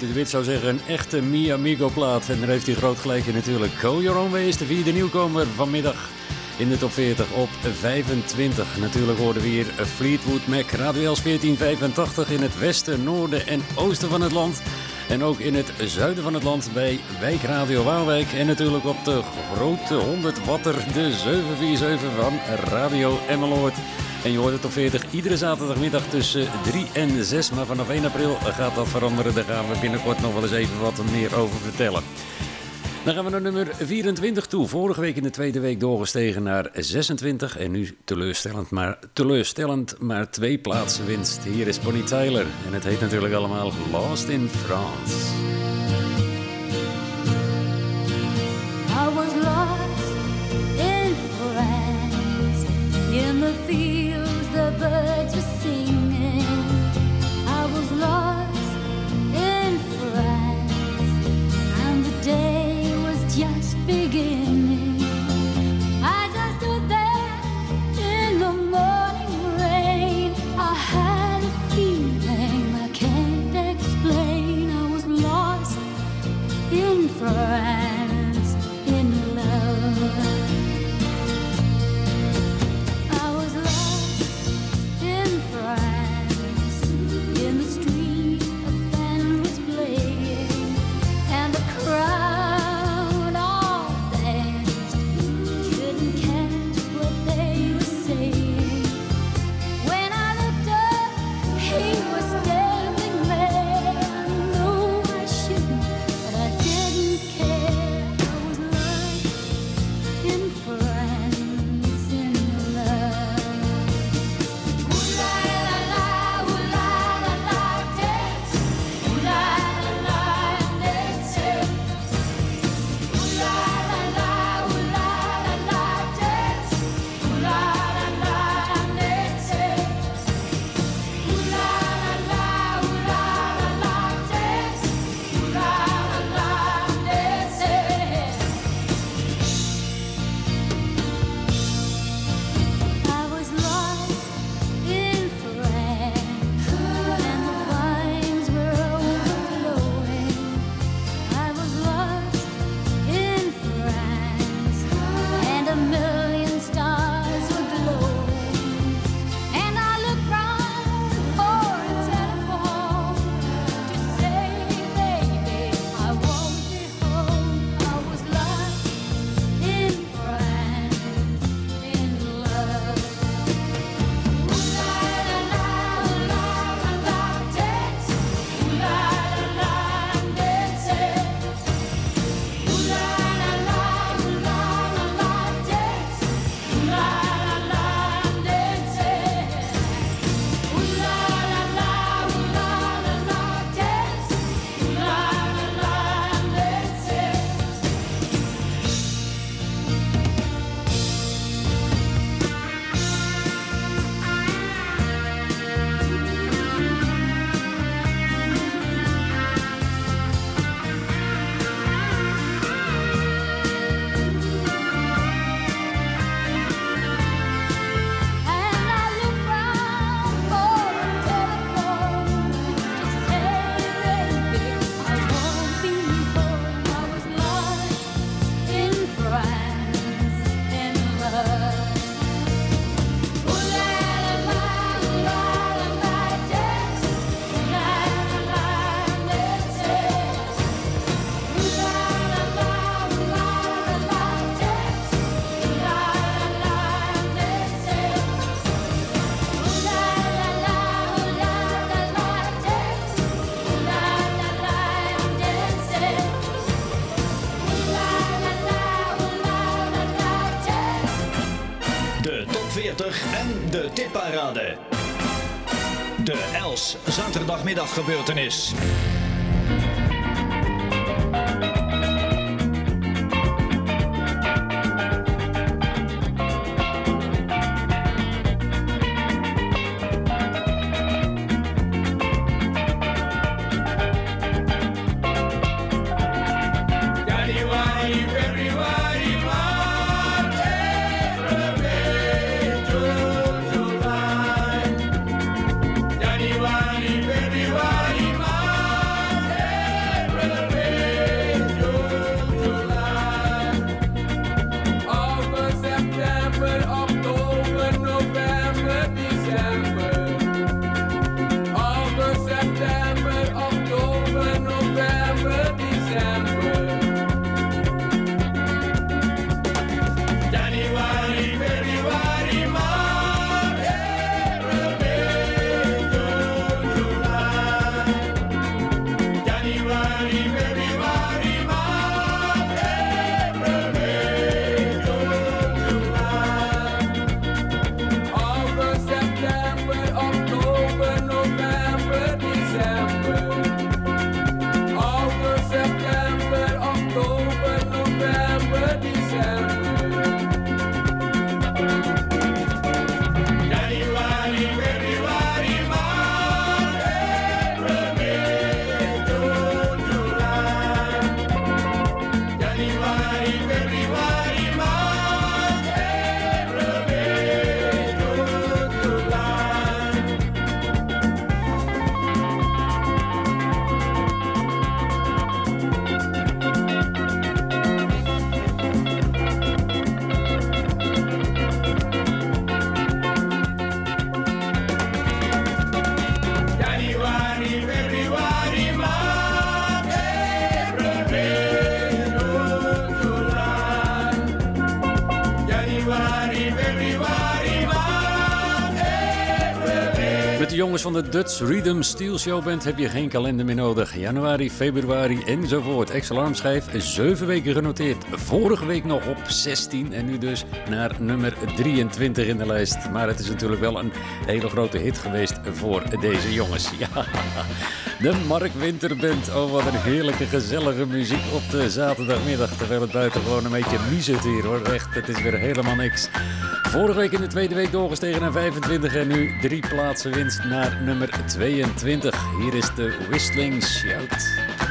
De Wit zou zeggen een echte Mi Amigo plaat. En daar heeft hij groot gelijk in natuurlijk. Go Your Own Way is de vierde nieuwkomer vanmiddag in de top 40 op 25. Natuurlijk hoorden we hier Fleetwood Mac, Radio Els 1485 in het westen, noorden en oosten van het land. En ook in het zuiden van het land bij Wijkradio Waalwijk. En natuurlijk op de grote 100 watter, de 747 van Radio Emmeloord. En je hoort het op 40 iedere zaterdagmiddag tussen 3 en 6. Maar vanaf 1 april gaat dat veranderen. Daar gaan we binnenkort nog wel eens even wat meer over vertellen. Dan gaan we naar nummer 24 toe. Vorige week in de tweede week doorgestegen naar 26. En nu teleurstellend, maar teleurstellend, maar twee plaatsen winst. Hier is Bonnie Tyler. En het heet natuurlijk allemaal Lost in France. middaggebeurtenis. Van de Dutch Rhythm Steel Show Band heb je geen kalender meer nodig. Januari, februari enzovoort. Ex-alarmschijf 7 weken genoteerd. Vorige week nog op 16 en nu dus naar nummer 23 in de lijst. Maar het is natuurlijk wel een hele grote hit geweest voor deze jongens. Ja, de Mark Winter Band. Oh, wat een heerlijke, gezellige muziek op de zaterdagmiddag. Terwijl het buiten gewoon een beetje miezert hier hoor. Echt, het is weer helemaal niks. Vorige week in de tweede week doorgestegen naar 25 en nu drie plaatsen winst naar nummer 22. Hier is de Whistling Shout.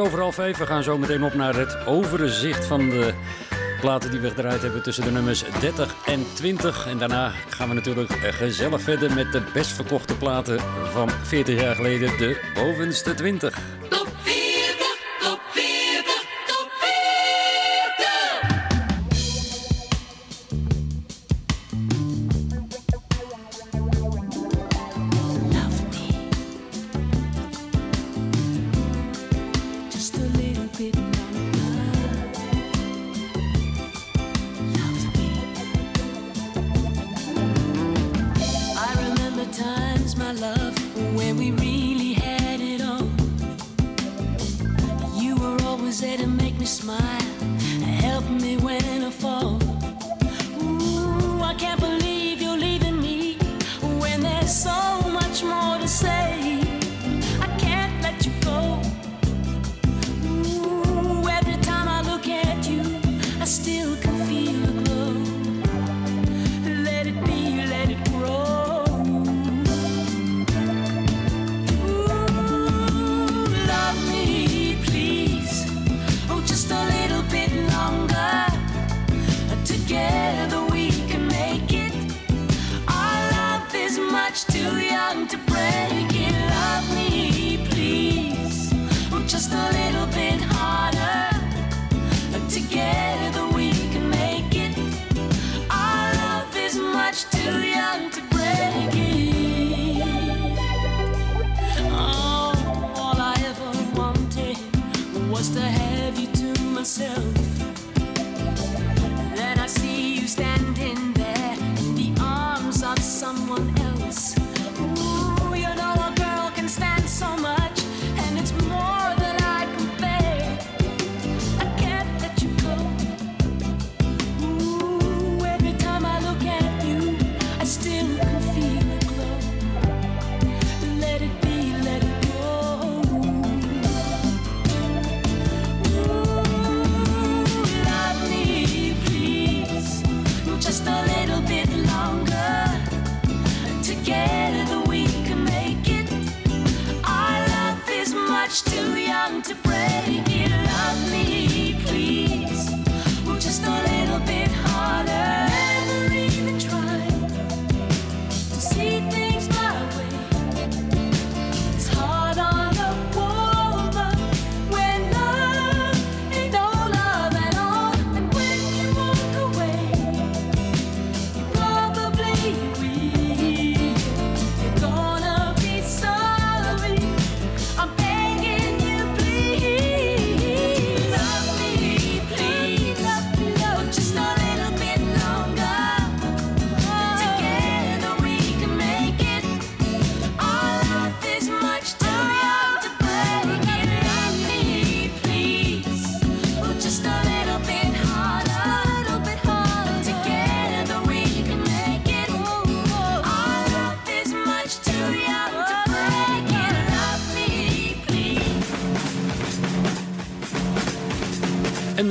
Over half. We gaan zo meteen op naar het overzicht van de platen die we gedraaid hebben tussen de nummers 30 en 20. En daarna gaan we natuurlijk gezellig verder met de best verkochte platen van 40 jaar geleden, de bovenste 20.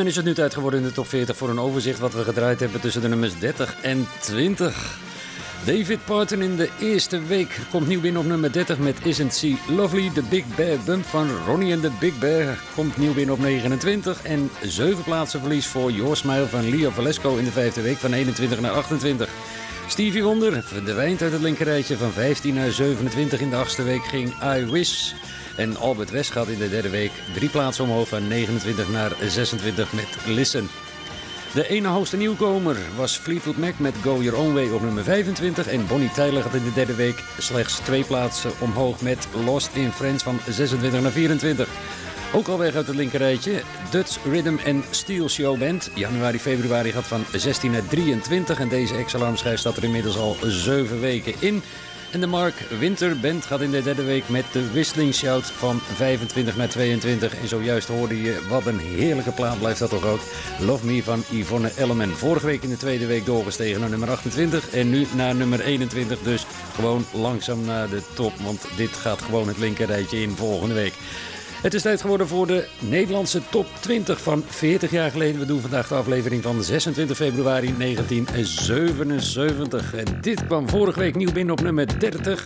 Is het nu tijd geworden in de top 40 voor een overzicht wat we gedraaid hebben tussen de nummers 30 en 20. David Parton in de eerste week komt nieuw binnen op nummer 30 met Isn't She Lovely. De Big Bear Bump van Ronnie and the Big Bear komt nieuw binnen op 29. En 7 plaatsen verlies voor Your Smile van Leo Valesco in de vijfde week van 21 naar 28. Stevie Wonder verdwijnt uit het linkerrijtje van 15 naar 27 in de achtste week ging I Wish. En Albert West gaat in de derde week drie plaatsen omhoog van 29 naar 26 met Listen. De ene hoogste nieuwkomer was Fleetwood Mac met Go Your Own Way op nummer 25. En Bonnie Tyler gaat in de derde week slechts twee plaatsen omhoog met Lost in Friends van 26 naar 24. Ook al weg uit het linkerrijtje. Dutch Rhythm and Steel Show Band. Januari, februari gaat van 16 naar 23. En deze ex-alarmschijf staat er inmiddels al 7 weken in. En de Mark Winter Band gaat in de derde week met de Whistling Shout van 25 naar 22. En zojuist hoorde je, wat een heerlijke plaat blijft dat toch ook. Love Me van Yvonne Elleman. Vorige week in de tweede week doorgestegen naar nummer 28. En nu naar nummer 21. Dus gewoon langzaam naar de top. Want dit gaat gewoon het linkerrijtje in volgende week. Het is tijd geworden voor de Nederlandse top 20 van 40 jaar geleden. We doen vandaag de aflevering van 26 februari 1977. En dit kwam vorige week nieuw binnen op nummer 30.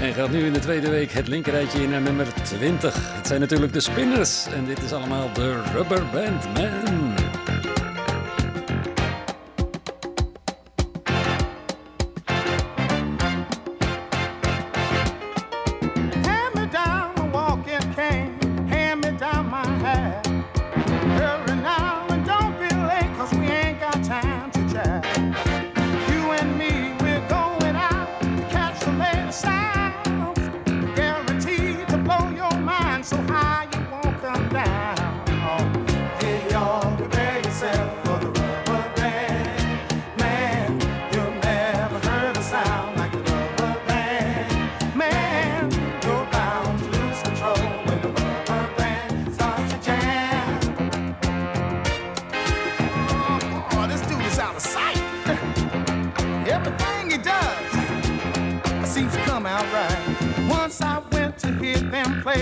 En gaat nu in de tweede week het linkerrijtje in naar nummer 20. Het zijn natuurlijk de Spinners. En dit is allemaal de Rubber Band Man.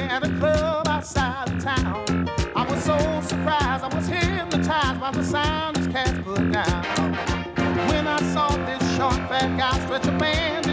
At a club outside of town. I was so surprised, I was hypnotized by the sound these cats put down. When I saw this short, fat guy stretch a band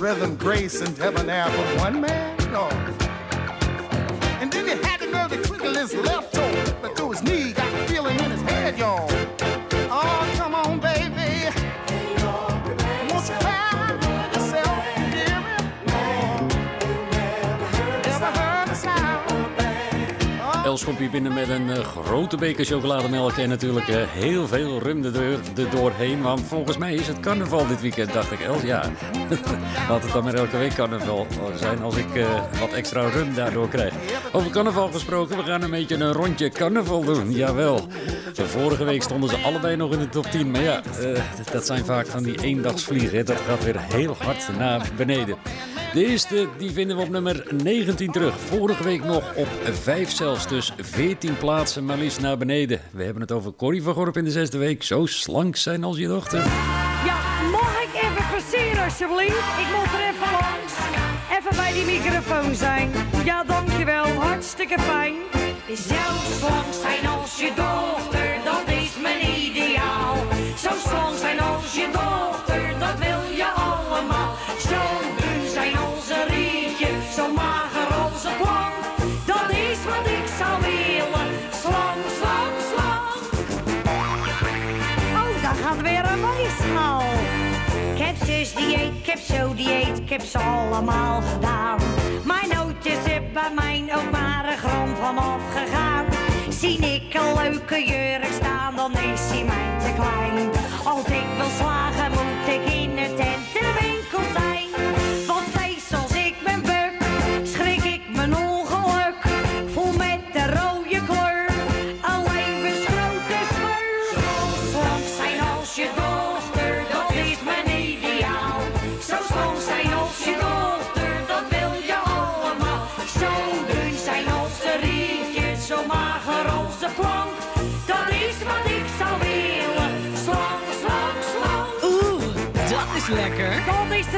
rhythm, grace, and debonair from one man? No. And then he had to twinkle his left toe, but through his knee, got the feeling in his head, y'all. Hier binnen met een eh, grote beker chocolademelk en natuurlijk eh, heel veel rum er, door- er doorheen. Want volgens mij is het carnaval dit weekend, dacht ik. Els, ja, laat het dan maar elke week carnaval zijn als ik eh, wat extra rum daardoor krijg. Over carnaval gesproken, we gaan een beetje een rondje carnaval doen. Jawel. De vorige week stonden ze allebei nog in de top 10. Maar ja, eh, dat zijn vaak van die eendagsvliegen. Dat gaat weer heel hard naar beneden. De eerste die vinden we op nummer 19 terug. Vorige week nog op 5 zelfs, dus 14 plaatsen maar liefst naar beneden. We hebben het over Corrie van Gorp in de zesde week. Zo slank zijn als je dochter. Ja, mag ik even passeren alsjeblieft? Ik moet er even langs. Even bij die microfoon zijn. Ja, dankjewel. Hartstikke fijn. Zo slank zijn als je dochter, dieet, ik heb ze allemaal gedaan. Nooit is er bij mij ook maar een gram van afgegaan. Zie ik een leuke jurk staan, dan is hij mij te klein. Als ik wil slagen, moet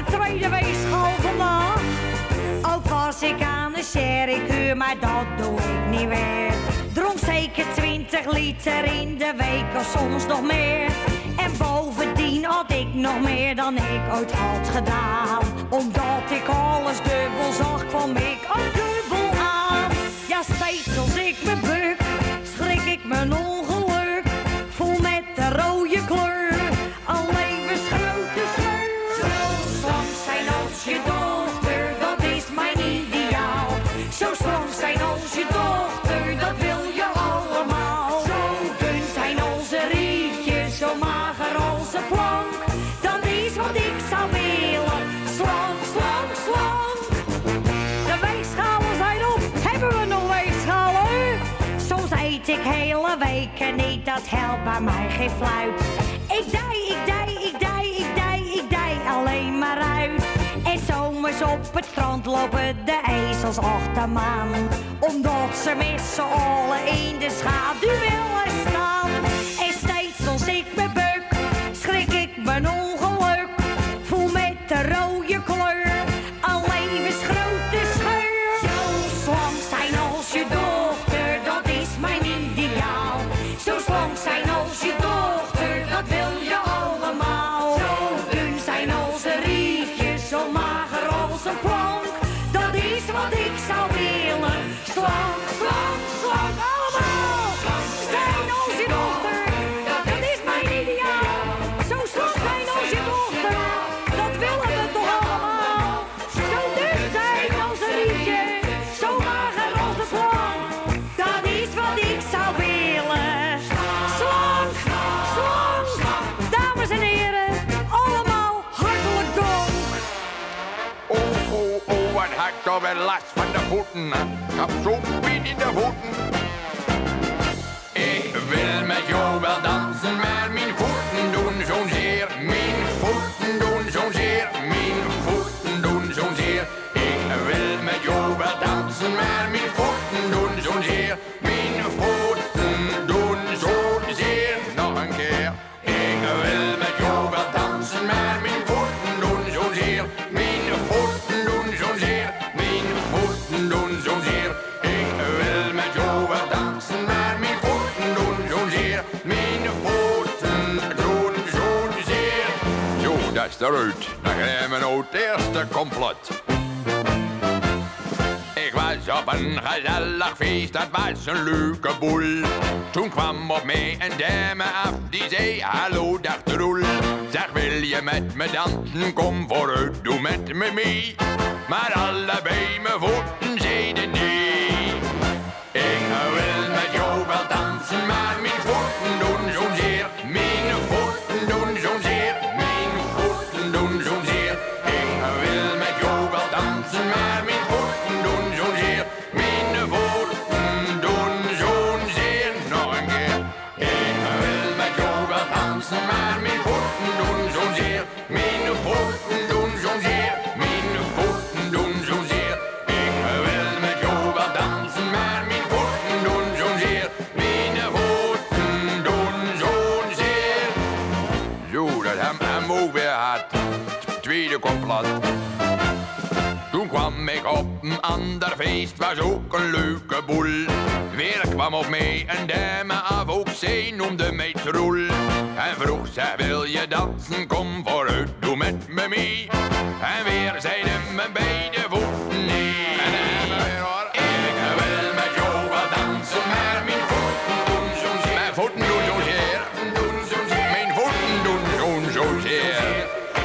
de tweede weegschaal vandaag. Ook was ik aan de sherrykuur, maar dat doe ik niet meer. Dronk zeker 20 liter in de week of soms nog meer. En bovendien had ik nog meer dan ik ooit had gedaan. Omdat ik alles dubbel zag, kwam ik ook dubbel aan. Ja, steeds als ik me buk, schrik ik mijn ongeluk. Bij mij geen fluit. Ik dij, ik dij, ik dij, ik dij, ik dij alleen maar uit. En zomers op het strand lopen de ezels achter me aan. Omdat ze met z'n allen in de schaduw willen staan. Van de voeten. hè? Ik heb zo'n pijn in de voeten. Ik wil met jou complot. Ik was op een gezellig feest, dat was een leuke boel. Toen kwam op mij een dame af, die zei hallo dag troel. Zeg wil je met me dansen, kom vooruit, doe met me mee. Maar allebei mijn voeten zeiden nee. Ik wil met jou wel dansen, maar ander feest, was ook een leuke boel. Weer kwam op mij een dame af, ook zij noemde mij Troel. En vroeg ze, wil je dansen, kom vooruit, doe met me mee. En weer zeiden mijn beide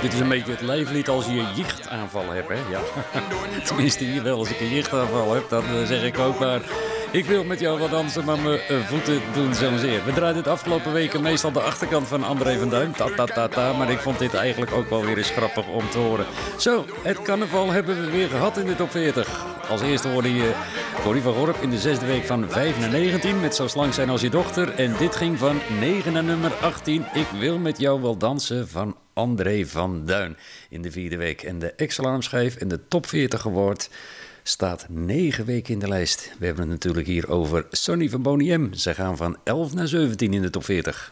Dit is een beetje het lijflied als je een jichtaanval hebt, hè? Ja. Tenminste, hier wel. Als ik een jichtaanval heb, dan eh, zeg ik ook maar... Ik wil met jou wel dansen, maar mijn eh, voeten doen zozeer. We draaiden het afgelopen weken meestal de achterkant van André van Duin. Ta, ta, ta, ta. Maar ik vond dit eigenlijk ook wel weer eens grappig om te horen. Zo, het carnaval hebben we weer gehad in de top 40. Als eerste hoorde je Corrie van Gorp in de zesde week van 5 naar 19... met Zo slank zijn als je dochter. En dit ging van 9 naar nummer 18. Ik wil met jou wel dansen van André van Duin in de vierde week. En de ex-alarmschijf in de top 40 geworden staat negen weken in de lijst. We hebben het natuurlijk hier over Sonny van Boniem. Ze gaan van 11 naar 17 in de top 40.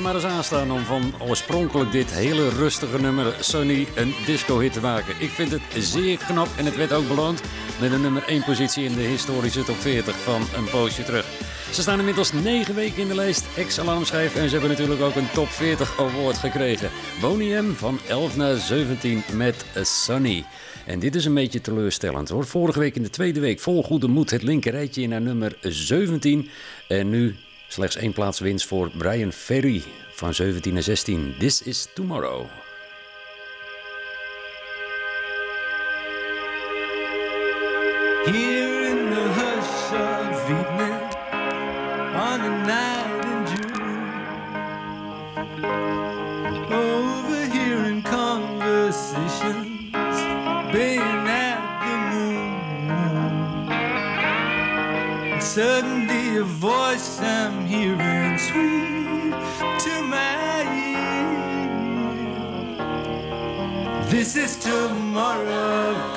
Maar eens aan staan om van oorspronkelijk dit hele rustige nummer Sonny een disco-hit te maken. Ik vind het zeer knap en het werd ook beloond met een nummer 1 positie in de historische top 40 van een poosje terug. Ze staan inmiddels 9 weken in de lijst, ex-alarmschijf en ze hebben natuurlijk ook een top 40 award gekregen. Boney M van 11 naar 17 met Sonny. En dit is een beetje teleurstellend hoor. Vorige week in de tweede week vol goede moed het linkerrijtje naar nummer 17. En nu slechts één plaats winst voor Brian Ferry van 17 naar 16. This is Tomorrow. Tomorrow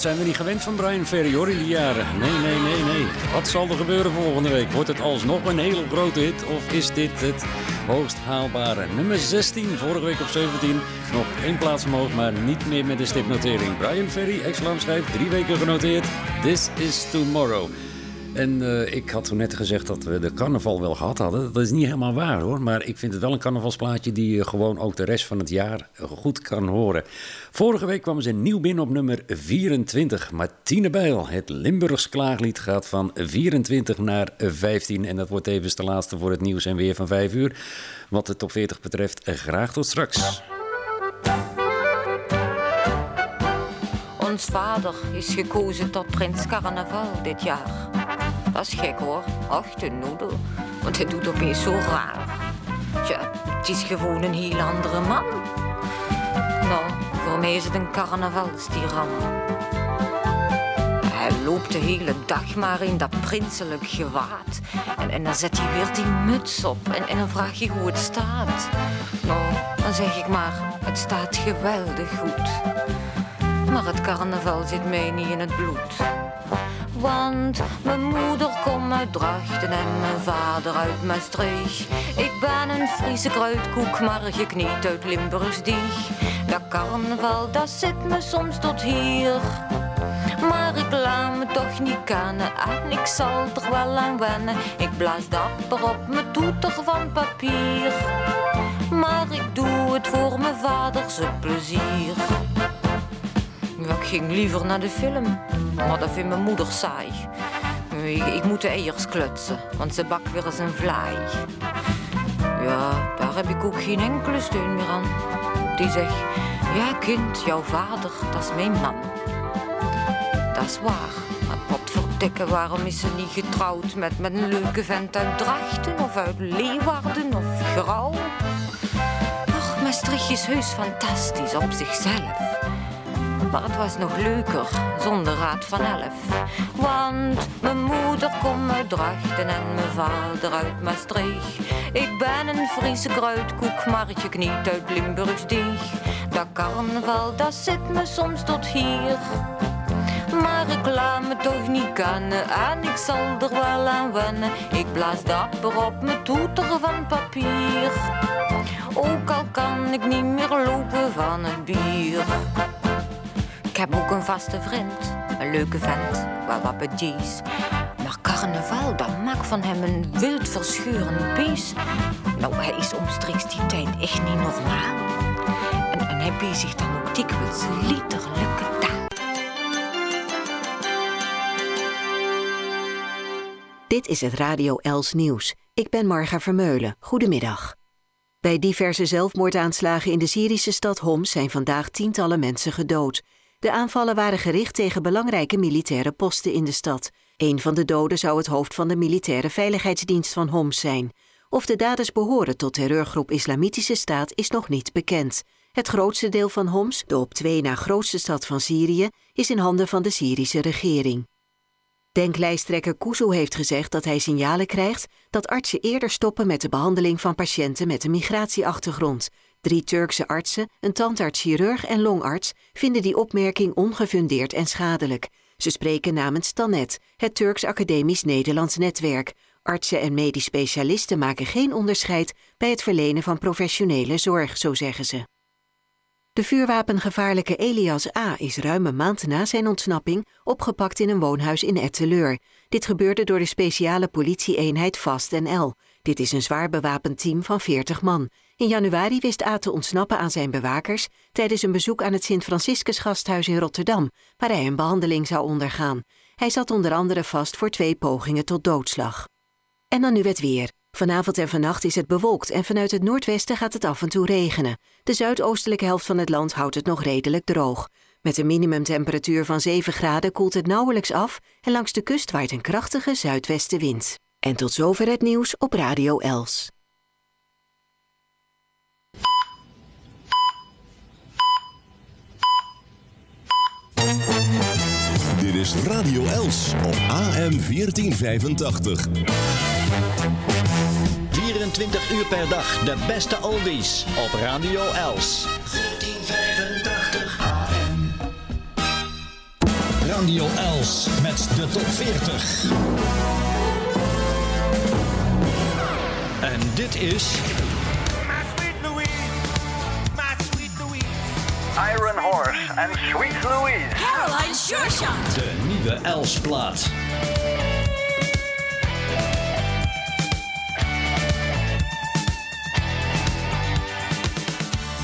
zijn we niet gewend van Brian Ferry die jaren. Nee, nee, nee, nee. Wat zal er gebeuren volgende week? Wordt het alsnog een hele grote hit of is dit het hoogst haalbare? Nummer 16, vorige week op 17. Nog één plaats omhoog, maar niet meer met de stipnotering. Brian Ferry, ex-lam schrijft, drie weken genoteerd. This is Tomorrow. En eh, ik had toen net gezegd dat we de carnaval wel gehad hadden. Dat is niet helemaal waar hoor. Maar ik vind het wel een carnavalsplaatje die je gewoon ook de rest van het jaar goed kan horen. Vorige week kwam ze nieuw binnen op nummer 24. Martine Bijl, het Limburgs klaaglied, gaat van 24 naar 15. En dat wordt tevens de laatste voor het nieuws en weer van 5 uur. Wat de top 40 betreft, eh, graag tot straks. Ons vader is gekozen tot prins carnaval dit jaar. Dat is gek hoor. Ach, de noedel. Want hij doet opeens zo raar. Tja, het is gewoon een heel andere man. Nou, voor mij is het een carnavalstiran. Hij loopt de hele dag maar in dat prinselijk gewaad. En, en dan zet hij weer die muts op. En, en dan vraag je hoe het staat. Nou, dan zeg ik maar, het staat geweldig goed. Maar het carnaval zit mij niet in het bloed. Want mijn moeder komt uit Drachten en mijn vader uit Maastricht. Ik ben een Friese kruidkoek, maar gekniet uit Limburgs dieg. Dat carnaval, dat zit me soms tot hier. Maar ik laat me toch niet kennen en ik zal er wel aan wennen. Ik blaas dapper op mijn toeter van papier. Maar ik doe het voor mijn vaders plezier. Ik ging liever naar de film, maar dat vindt mijn moeder saai. Ik, ik moet de eiers klutsen, want ze bakt weer eens een vlaai. Ja, daar heb ik ook geen enkele steun meer aan. Die zegt, ja kind, jouw vader, dat is mijn man. Dat is waar. Maar potverdikke, waarom is ze niet getrouwd met, met een leuke vent uit Drachten of uit Leeuwarden of Grauw? Och, Maastricht is heus fantastisch op zichzelf. Maar het was nog leuker zonder raad van elf. Want mijn moeder komt uit Drachten en mijn vader uit Maastricht. Ik ben een Friese kruidkoek, maar je kniet uit Limburgs deeg. Dat carnaval, dat zit me soms tot hier. Maar ik laat me toch niet kennen en ik zal er wel aan wennen. Ik blaas dapper op mijn toeter van papier. Ook al kan ik niet meer lopen van het bier. Ik heb ook een vaste vriend, een leuke vent, wel wat buddies. Maar carnaval, dat maakt van hem een wild verscheurend beest. Nou, hij is omstreeks die tijd echt niet normaal. En, hij bezigt dan ook dikwijls liederlijke taal. Dit is het Radio Els Nieuws. Ik ben Marga Vermeulen. Goedemiddag. Bij diverse zelfmoordaanslagen in de Syrische stad Homs zijn vandaag tientallen mensen gedood. De aanvallen waren gericht tegen belangrijke militaire posten in de stad. Een van de doden zou het hoofd van de militaire veiligheidsdienst van Homs zijn. Of de daders behoren tot terreurgroep Islamitische Staat is nog niet bekend. Het grootste deel van Homs, de op twee na grootste stad van Syrië, is in handen van de Syrische regering. Denklijsttrekker Kuzu heeft gezegd dat hij signalen krijgt dat artsen eerder stoppen met de behandeling van patiënten met een migratieachtergrond. Drie Turkse artsen, een tandarts, chirurg en longarts vinden die opmerking ongefundeerd en schadelijk. Ze spreken namens TANET, het Turks Academisch Nederlands Netwerk. Artsen en medisch specialisten maken geen onderscheid bij het verlenen van professionele zorg, zo zeggen ze. De vuurwapengevaarlijke Elias A. is ruim een maand na zijn ontsnapping opgepakt in een woonhuis in Etteleur. Dit gebeurde door de speciale politieeenheid Vast NL. Dit is een zwaar bewapend team van 40 man. In januari wist A te ontsnappen aan zijn bewakers tijdens een bezoek aan het Sint-Franciscus gasthuis in Rotterdam, waar hij een behandeling zou ondergaan. Hij zat onder andere vast voor twee pogingen tot doodslag. En dan nu het weer. Vanavond en vannacht is het bewolkt en vanuit het noordwesten gaat het af en toe regenen. De zuidoostelijke helft van het land houdt het nog redelijk droog. Met een minimumtemperatuur van 7 graden koelt het nauwelijks af en langs de kust waait een krachtige zuidwestenwind. En tot zover het nieuws op Radio Els. Radio Els op AM 1485. 24 uur per dag de beste oldies op Radio Els. 1485 AM. Radio Els met de top 40. En dit is Iron Horse en Sweet Louise. Caroline Sure Shot. De nieuwe Els-plaat.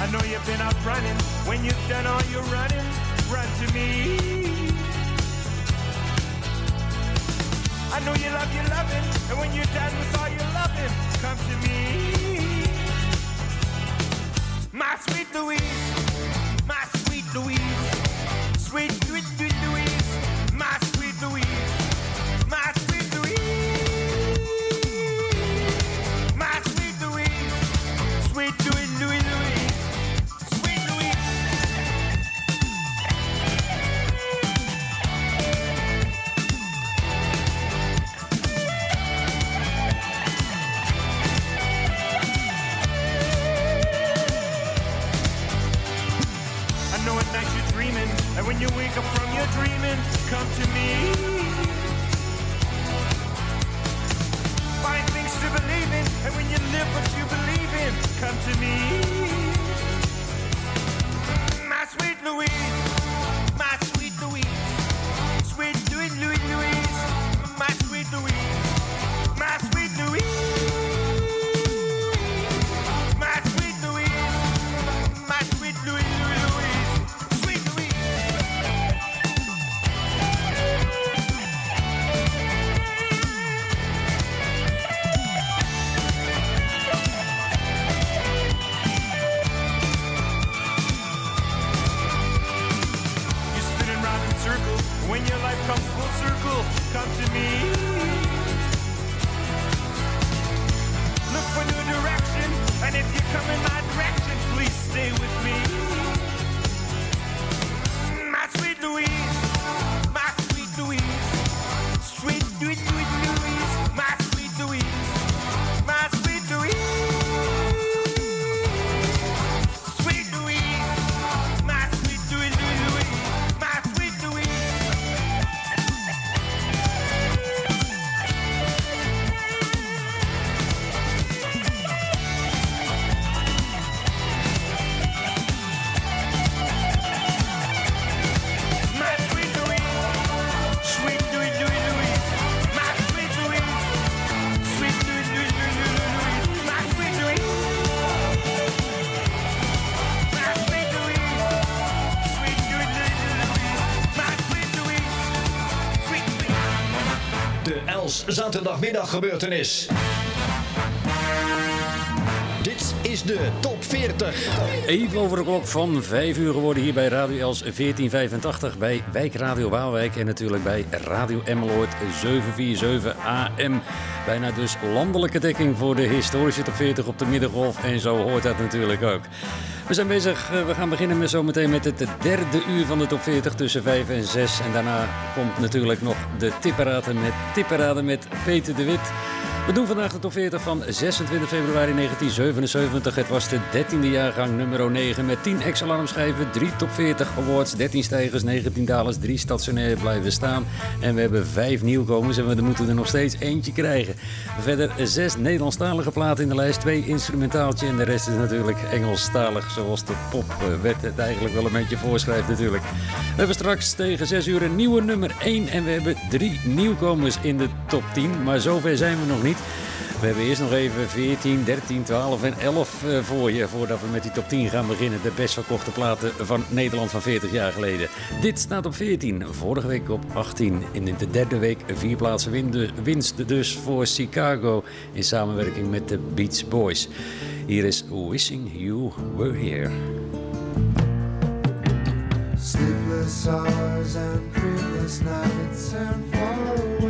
I know you've been out running. When you've done all your running, run to me. I know you love your loving, and when you're done with all your loving, come to me. My sweet Louise, my sweet Louise, sweet, sweet, come to me. Find things to believe in, and when you live what you believe in, come to me. My sweet Louise, De Els zaterdagmiddag gebeurtenis. Dit is de top 40. Even over de klok van 5 uur geworden hier bij Radio Els 1485 bij Wijkradio Waalwijk en natuurlijk bij Radio Emmeloord 747 AM. Bijna dus landelijke dekking voor de historische top 40 op de Middengolf en zo hoort dat natuurlijk ook. We zijn bezig, eh, we gaan beginnen met zometeen met het derde uur van de top 40 tussen 5 en 6. En daarna komt natuurlijk nog de tipperaden met, tipperaden met Peter de Wit. We doen vandaag de top 40 van 26 februari 1977. Het was de 13e jaargang nummer 9 met 10 ex-alarmschijven, 3 top 40 awards, 13 stijgers, 19 dalers, 3 stationair blijven staan. En we hebben 5 nieuwkomers en we moeten er nog steeds eentje krijgen. Verder 6 Nederlandstalige platen in de lijst, 2 instrumentaaltje en de rest is natuurlijk Engelstalig zoals de popwet het eigenlijk wel een beetje voorschrijft natuurlijk. We hebben straks tegen 6 uur een nieuwe nummer 1 en we hebben 3 nieuwkomers in de top 10. Maar zover zijn we nog niet. We hebben eerst nog even 14, 13, 12 en 11 eh, voor je voordat we met die top 10 gaan beginnen. De best verkochte platen van Nederland van 40 jaar geleden. Dit staat op 14, vorige week op 18. En in de derde week vier plaatsen win- winst dus voor Chicago in samenwerking met de Beach Boys. Hier is Wishing You Were Here. Sleepless hours and dreamless nights and faraways.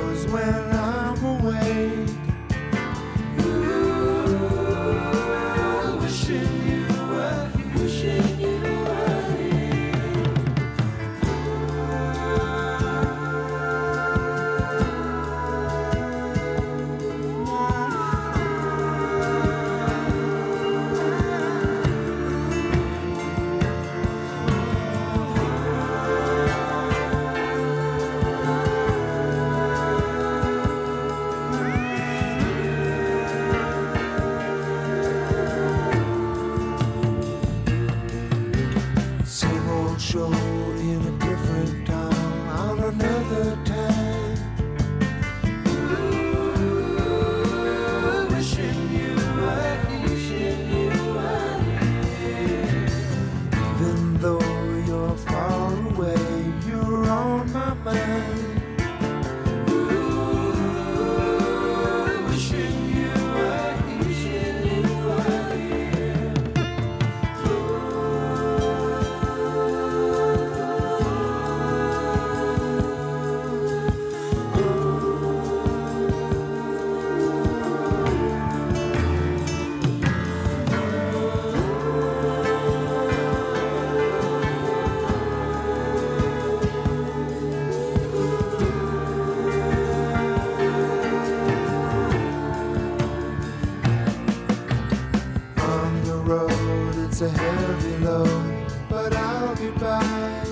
a heavy load, but I'll be by.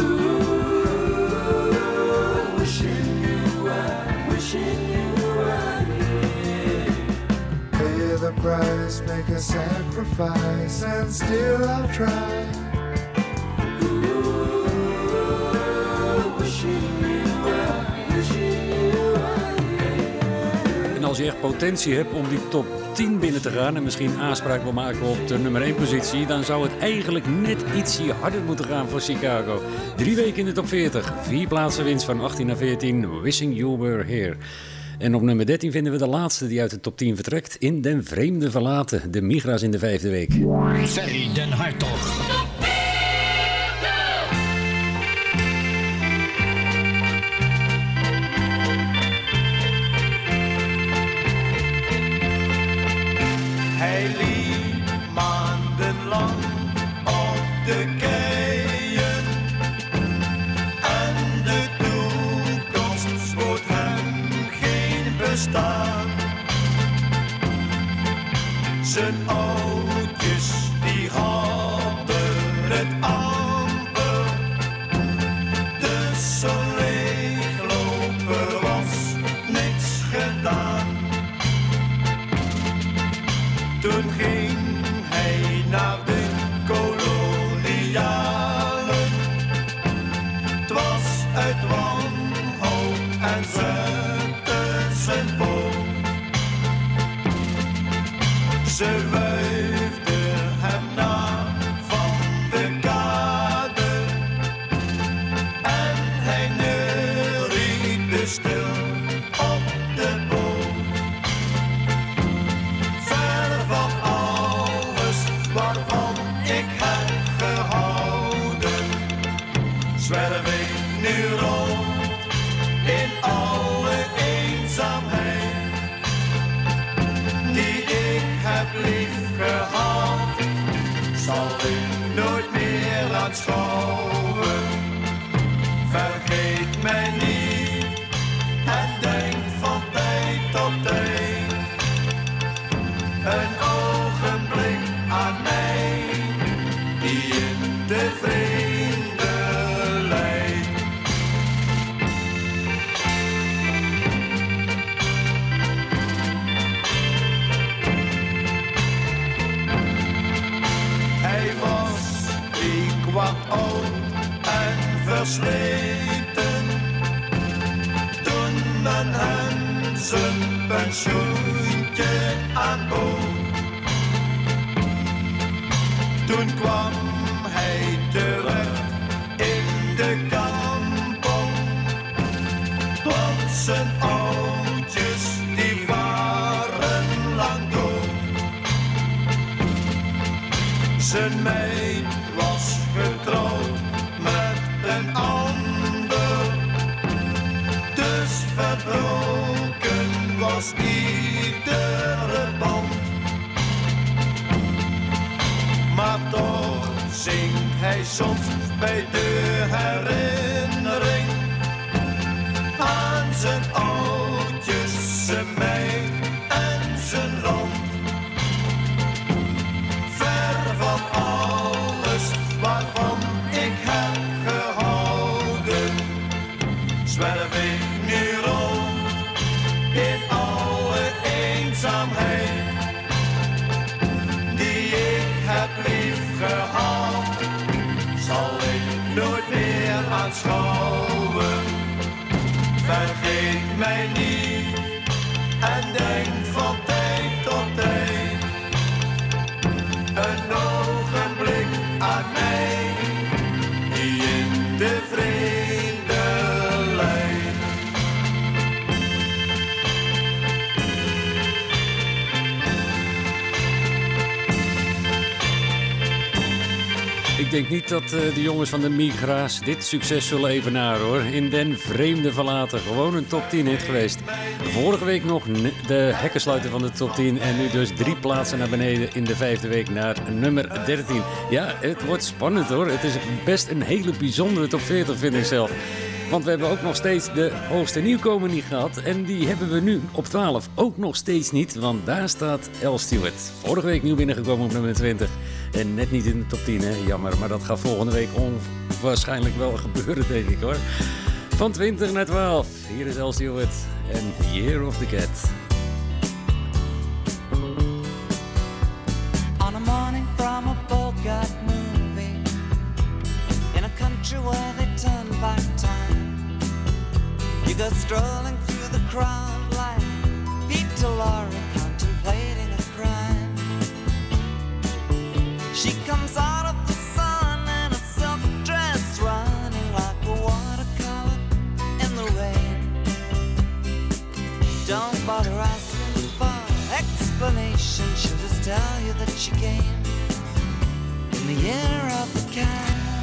Ooh, wishing you were, wishing you were here. Pay the price, make a sacrifice, and still I'll try. Als je echt potentie hebt om die top 10 binnen te gaan en misschien aanspraak wil maken op de nummer 1 positie, dan zou het eigenlijk net ietsje harder moeten gaan voor Chicago. Drie weken in de top 40, vier plaatsen winst van 18 naar 14, Wishing You Were Here. En op nummer 13 vinden we de laatste die uit de top 10 vertrekt. In den vreemde verlaten. De Migra's in de vijfde week. Ferry den Hartog. Hij liep maandenlang op de keien en de toekomst bood hem geen bestaan. Zijn oudjes denk niet dat eh, de jongens van de Migra's dit succes zullen evenaren hoor. In den vreemde verlaten. Gewoon een top 10 hit geweest. Vorige week nog de hekkensluiter van de top 10. En nu dus drie plaatsen naar beneden in de vijfde week naar nummer 13. Ja, het wordt spannend hoor. Het is best een hele bijzondere top 40 vind ik zelf. Want we hebben ook nog steeds de hoogste nieuwkomer niet gehad. En die hebben we nu op 12 ook nog steeds niet. Want daar staat El Stewart. Vorige week nieuw binnengekomen op nummer 20. En net niet in de top 10, hè? Jammer. Maar dat gaat volgende week onwaarschijnlijk wel gebeuren, denk ik hoor. Van 20 naar 12. Hier is El Stewart en Year of the Cat. On a morning from a a country where they turn back Go strolling through the crowd like Pete Laura contemplating a crime. She comes out of the sun in a silk dress, running like a watercolor in the rain. Don't bother asking for explanation, she'll just tell you that she came in the year of the cat.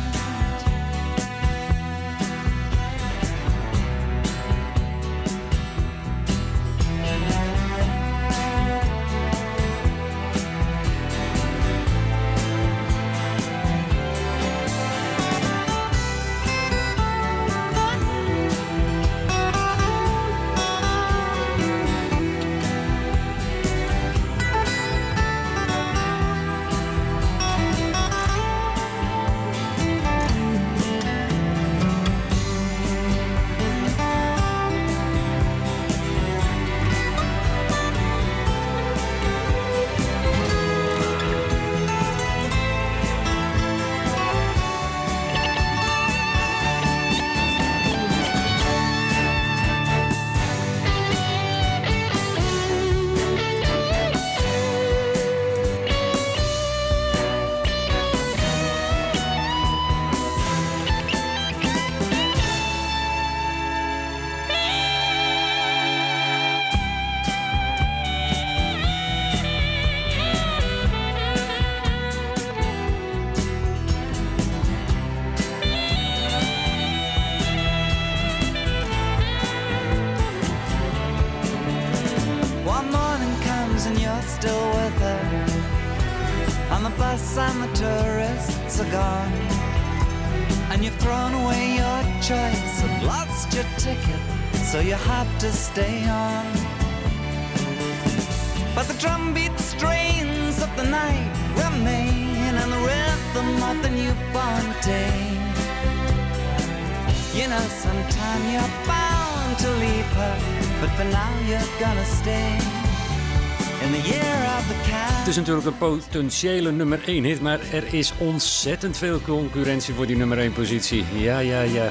potentiële nummer 1 hit. Maar er is ontzettend veel concurrentie voor die nummer 1 positie. Ja, ja, ja.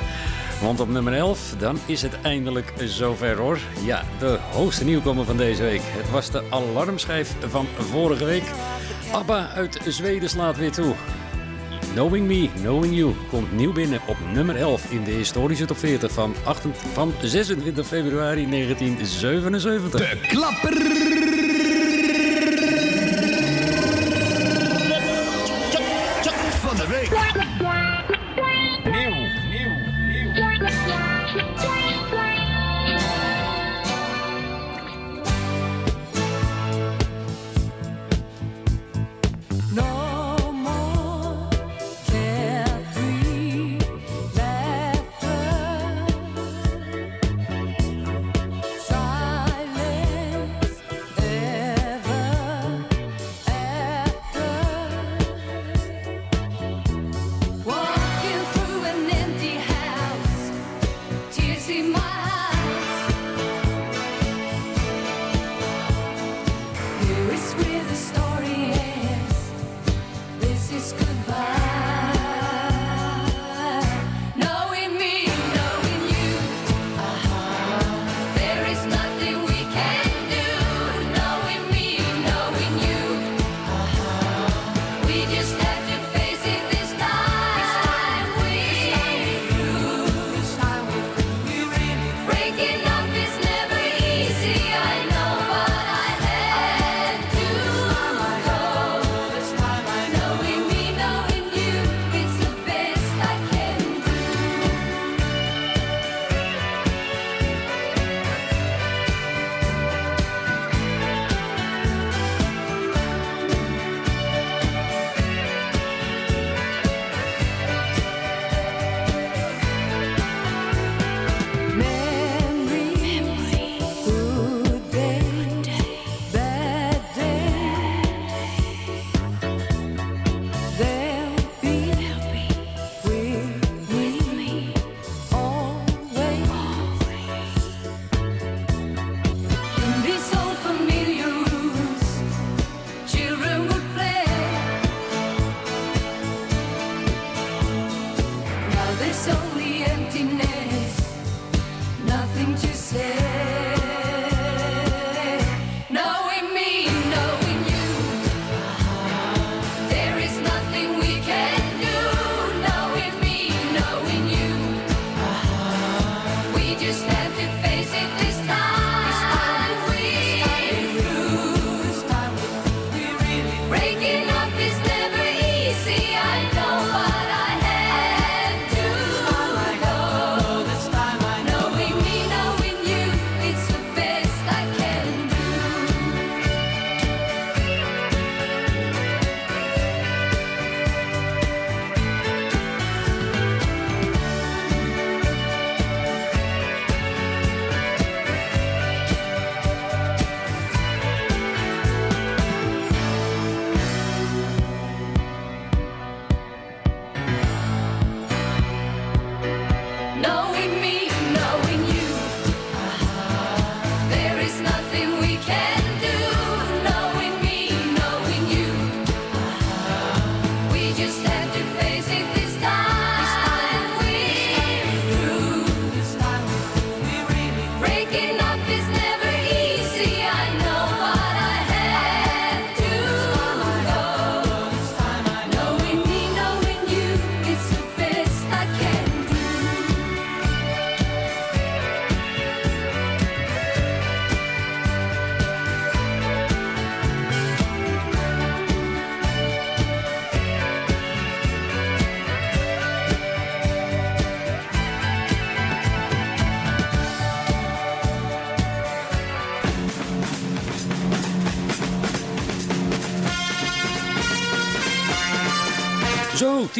Want op nummer 11, dan is het eindelijk zover hoor. Ja, de hoogste nieuwkomer van deze week. Het was de alarmschijf van vorige week. ABBA uit Zweden slaat weer toe. Knowing Me, Knowing You komt nieuw binnen op nummer 11 in de historische top 40 van, van 26 februari 1977. De klapper!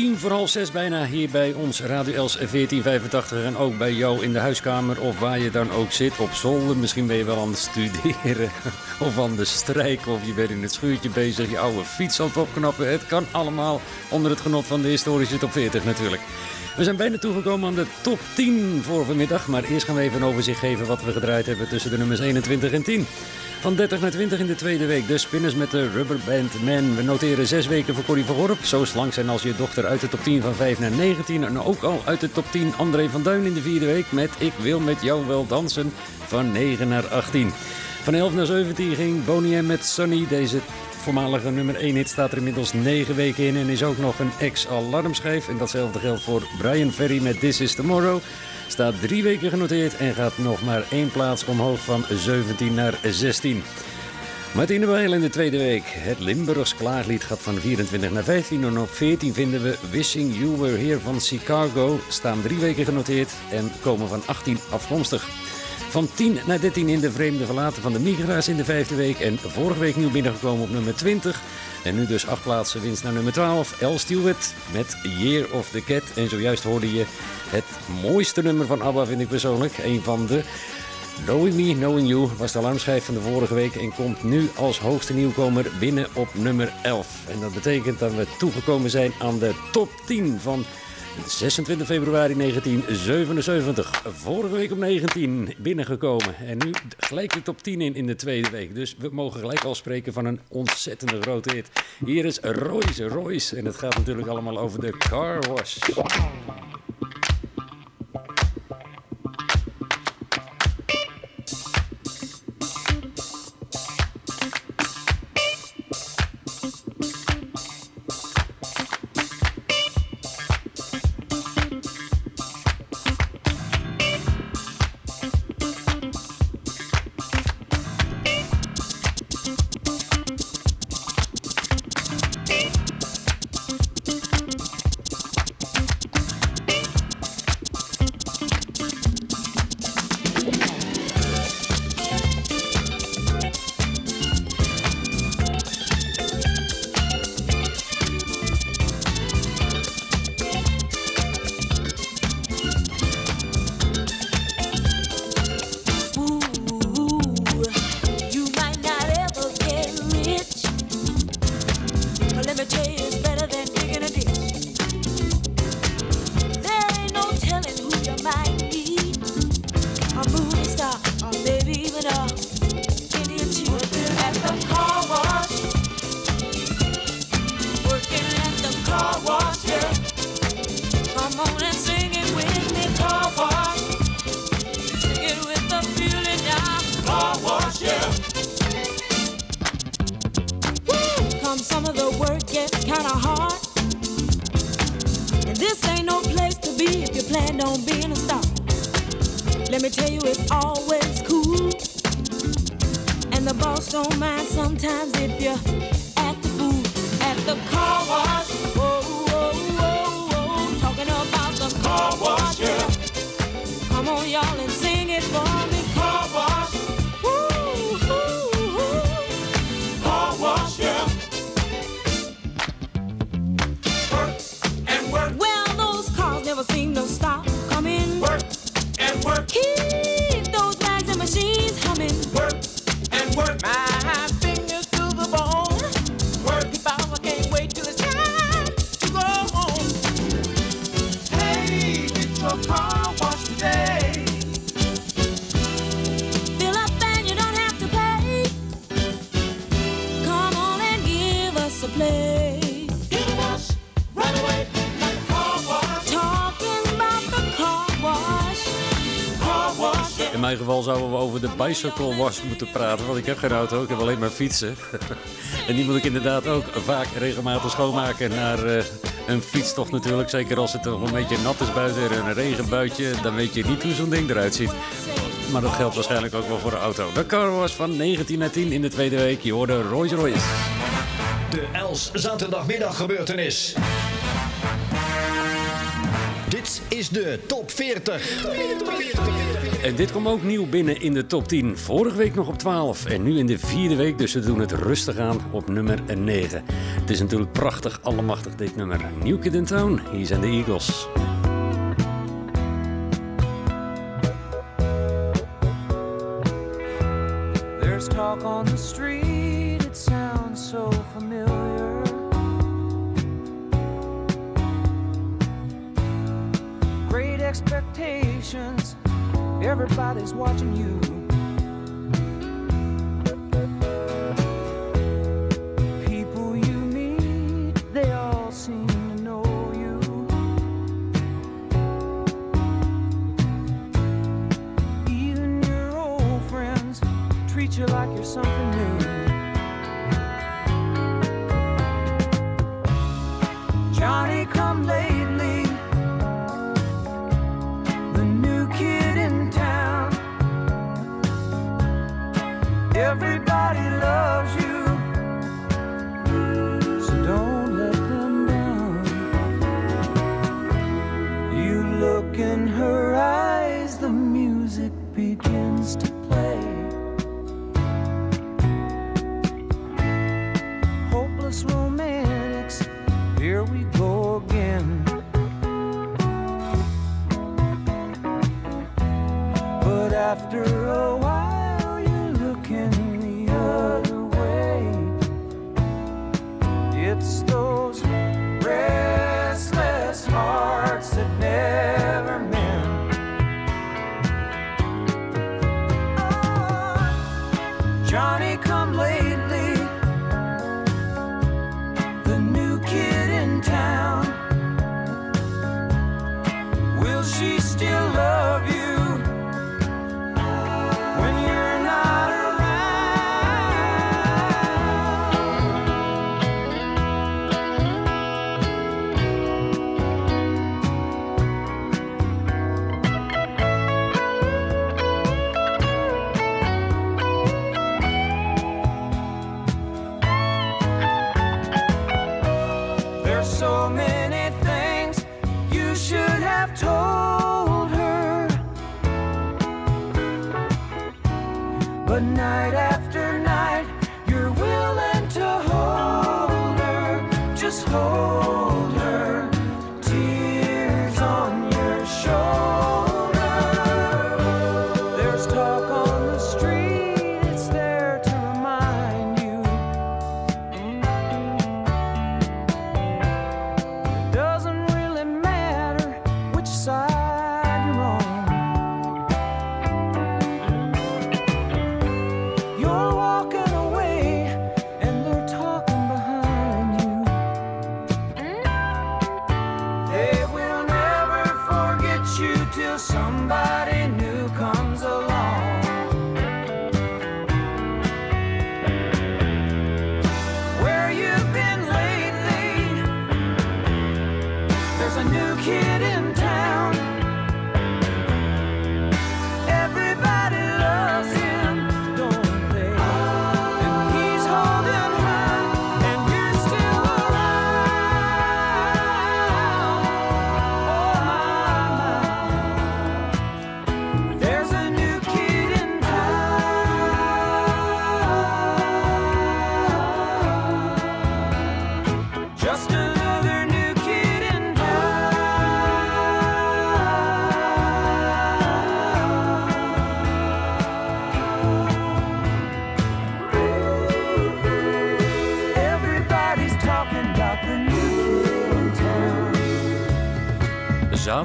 Tien voor half zes bijna hier bij ons Radio Els 1485. En ook bij jou in de huiskamer of waar je dan ook zit. Op zolder, misschien ben je wel aan het studeren of aan de strijken. Of je bent in het schuurtje bezig, je oude fiets aan het opknappen. Het kan allemaal onder het genot van de historische top 40 natuurlijk. We zijn bijna toegekomen aan de top 10 voor vanmiddag. Maar eerst gaan we even een overzicht geven wat we gedraaid hebben tussen de nummers 21 en 10. Van 30 naar 20 in de tweede week. De Spinners met de Rubberband Man. We noteren zes weken voor Corrie van Gorp. Zo slank zijn als je dochter uit de top 10 van 5 naar 19. En ook al uit de top 10 André van Duin in de vierde week met Ik wil met jou wel dansen van 9 naar 18. Van 11 naar 17 ging Boney M met Sunny. Deze voormalige nummer 1 hit staat er inmiddels 9 weken in. En is ook nog een ex-alarmschijf. En datzelfde geldt voor Brian Ferry met This Is Tomorrow. Staat drie weken genoteerd en gaat nog maar één plaats omhoog van 17 naar 16. Martine Weil in de tweede week. Het Limburgs klaaglied gaat van 24 naar 15. En op 14 vinden we Wishing You Were Here van Chicago. Staan drie weken genoteerd en komen van 18 afkomstig. Van 10 naar 13 in de vreemde verlaten van de Migra's in de vijfde week. En vorige week nieuw binnengekomen op nummer 20. En nu dus acht plaatsen winst naar nummer 12. El Stewart met Year of the Cat. En zojuist hoorde je het mooiste nummer van ABBA vind ik persoonlijk. Een van de Knowing Me, Knowing You was de alarmschijf van de vorige week en komt nu als hoogste nieuwkomer binnen op nummer 11. En dat betekent dat we toegekomen zijn aan de top 10 van 26 februari 1977. Vorige week op 19 binnengekomen. En nu gelijk de top 10 in in de tweede week. Dus we mogen gelijk al spreken van een ontzettende grote hit. Hier is Royce Royce. En het gaat natuurlijk allemaal over de car wash. Geval zouden we over de bicycle wash moeten praten, want ik heb geen auto, ik heb alleen maar fietsen. en die moet ik inderdaad ook vaak regelmatig schoonmaken naar eh, een fietstocht natuurlijk. Zeker als het toch een beetje nat is buiten en een regenbuitje, dan weet je niet hoe zo'n ding eruit ziet. Maar dat geldt waarschijnlijk ook wel voor de auto. De car wash van 19 naar 10 in de tweede week. Je hoorde Royce Royce. De Els zaterdagmiddag gebeurtenis. Is de top 40. En dit kwam ook nieuw binnen in de top 10. Vorige week nog op 12 en nu in de vierde week. Dus we doen het rustig aan op nummer 9. Het is natuurlijk prachtig, allemachtig dit nummer. New in Town, hier zijn de Eagles.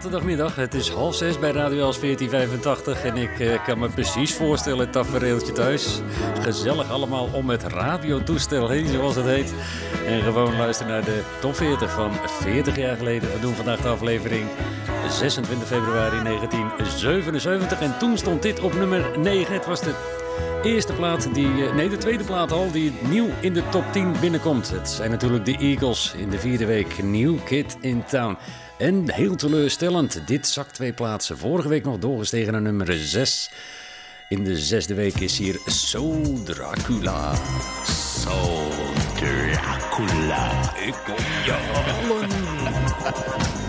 Zaterdagmiddag, het is half zes bij Radio Els 1485 en ik eh, kan me precies voorstellen het tafereeltje thuis. Gezellig allemaal om het radiotoestel heen, zoals het heet. En gewoon luisteren naar de top 40 van 40 jaar geleden. We doen vandaag de aflevering 26 februari 1977 en toen stond dit op nummer 9. Het was de eerste plaat die, eh, nee de tweede plaat al, die nieuw in de top 10 binnenkomt. Het zijn natuurlijk de Eagles in de vierde week, New Kid in Town. En heel teleurstellend, dit zakt twee plaatsen. Vorige week nog doorgestegen naar nummer 6. In de zesde week is hier Soul Dracula. Soul Dracula. Ik kom je.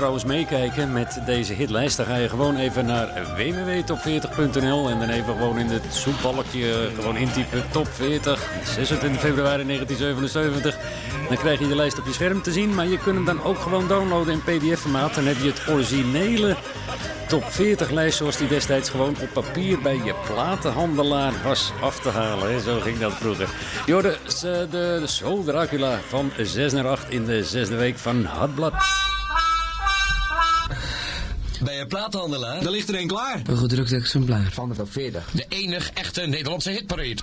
trouwens meekijken met deze hitlijst? Dan ga je gewoon even naar www.top40.nl en dan even gewoon in het zoekbalkje gewoon intypen Top 40, 26 februari 1977. Dan krijg je de lijst op je scherm te zien, maar je kunt hem dan ook gewoon downloaden in pdf-formaat. Dan heb je het originele top 40 lijst zoals die destijds gewoon op papier bij je platenhandelaar was af te halen. Zo ging dat vroeger. Je hoorde eh, de, de Soul Dracula van 6 naar 8 in de zesde week van Hotblad. Plaathandelaar, daar ligt er een klaar. Een gedrukt exemplaar. Van de top 40. De enig echte Nederlandse hitparade.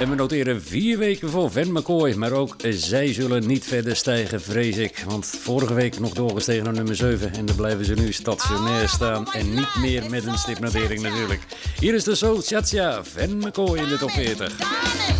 En we noteren vier weken voor Van McCoy. Maar ook zij zullen niet verder stijgen, vrees ik. Want vorige week nog doorgestegen naar nummer 7. En dan blijven ze nu stationair staan. En niet meer met een stipnotering natuurlijk. Hier is de Soul Chacha Van McCoy in de top 40.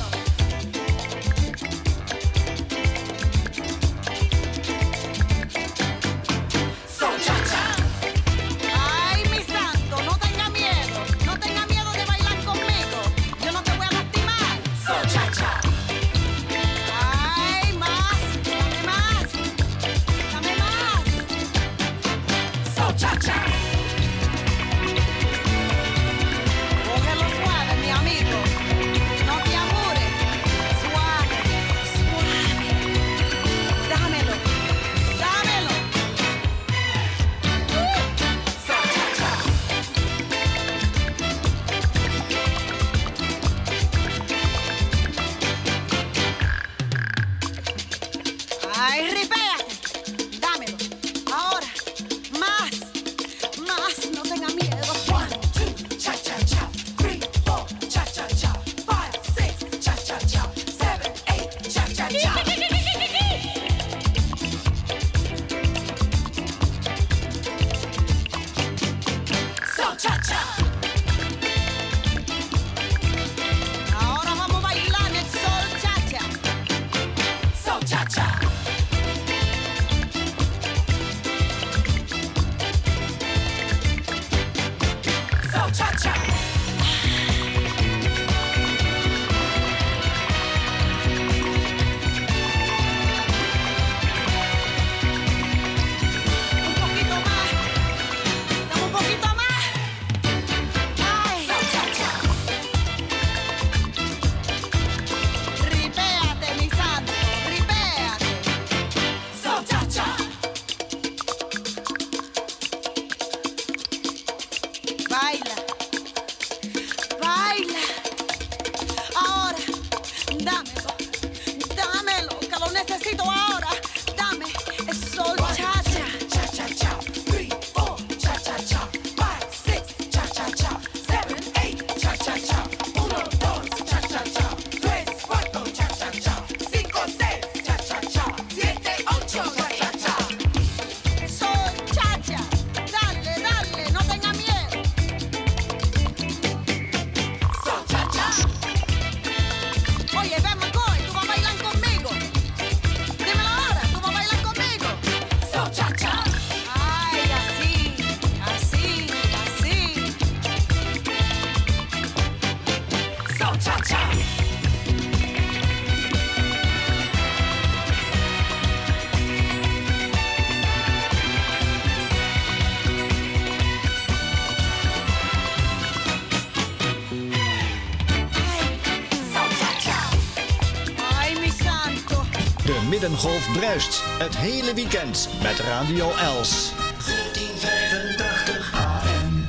Bruist het hele weekend met Radio Els. 1485 AM.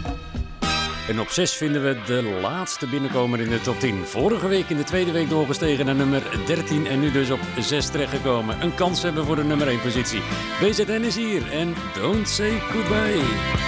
En op 6 vinden we de laatste binnenkomer in de top 10. Vorige week in de tweede week doorgestegen naar nummer 13 en nu dus op 6 terechtgekomen. Een kans hebben voor de nummer 1 positie. BZN is hier en Don't Say Goodbye.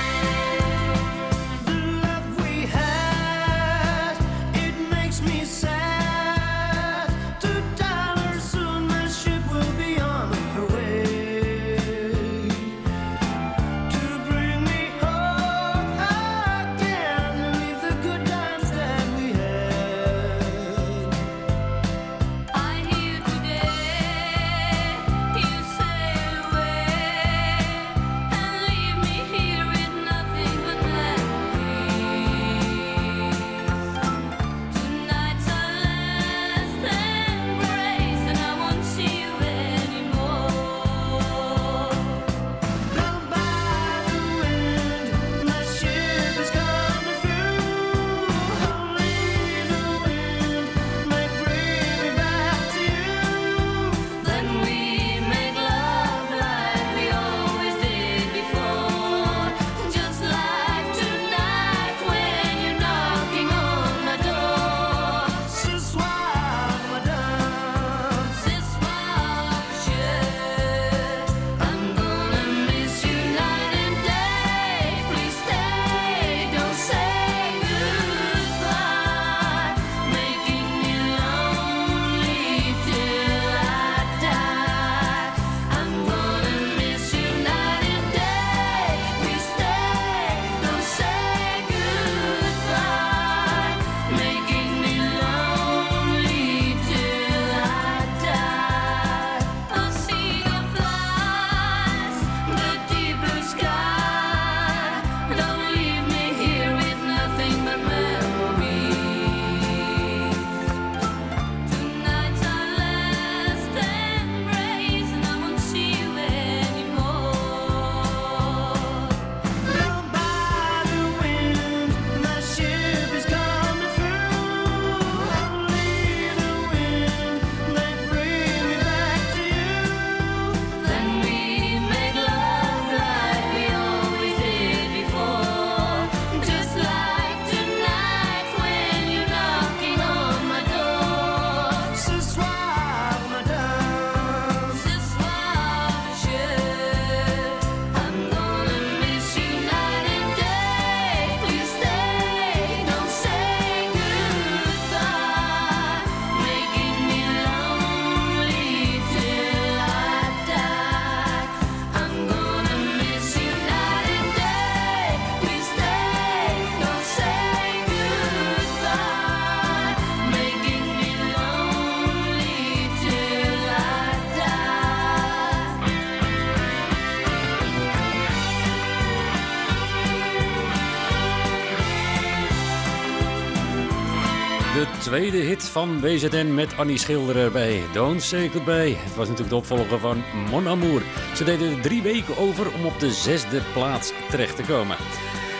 Tweede hit van BZN met Annie Schilder erbij. Don't Say Goodbye. Het was natuurlijk de opvolger van Mon Amour. Ze deden er drie weken over om op de zesde plaats terecht te komen.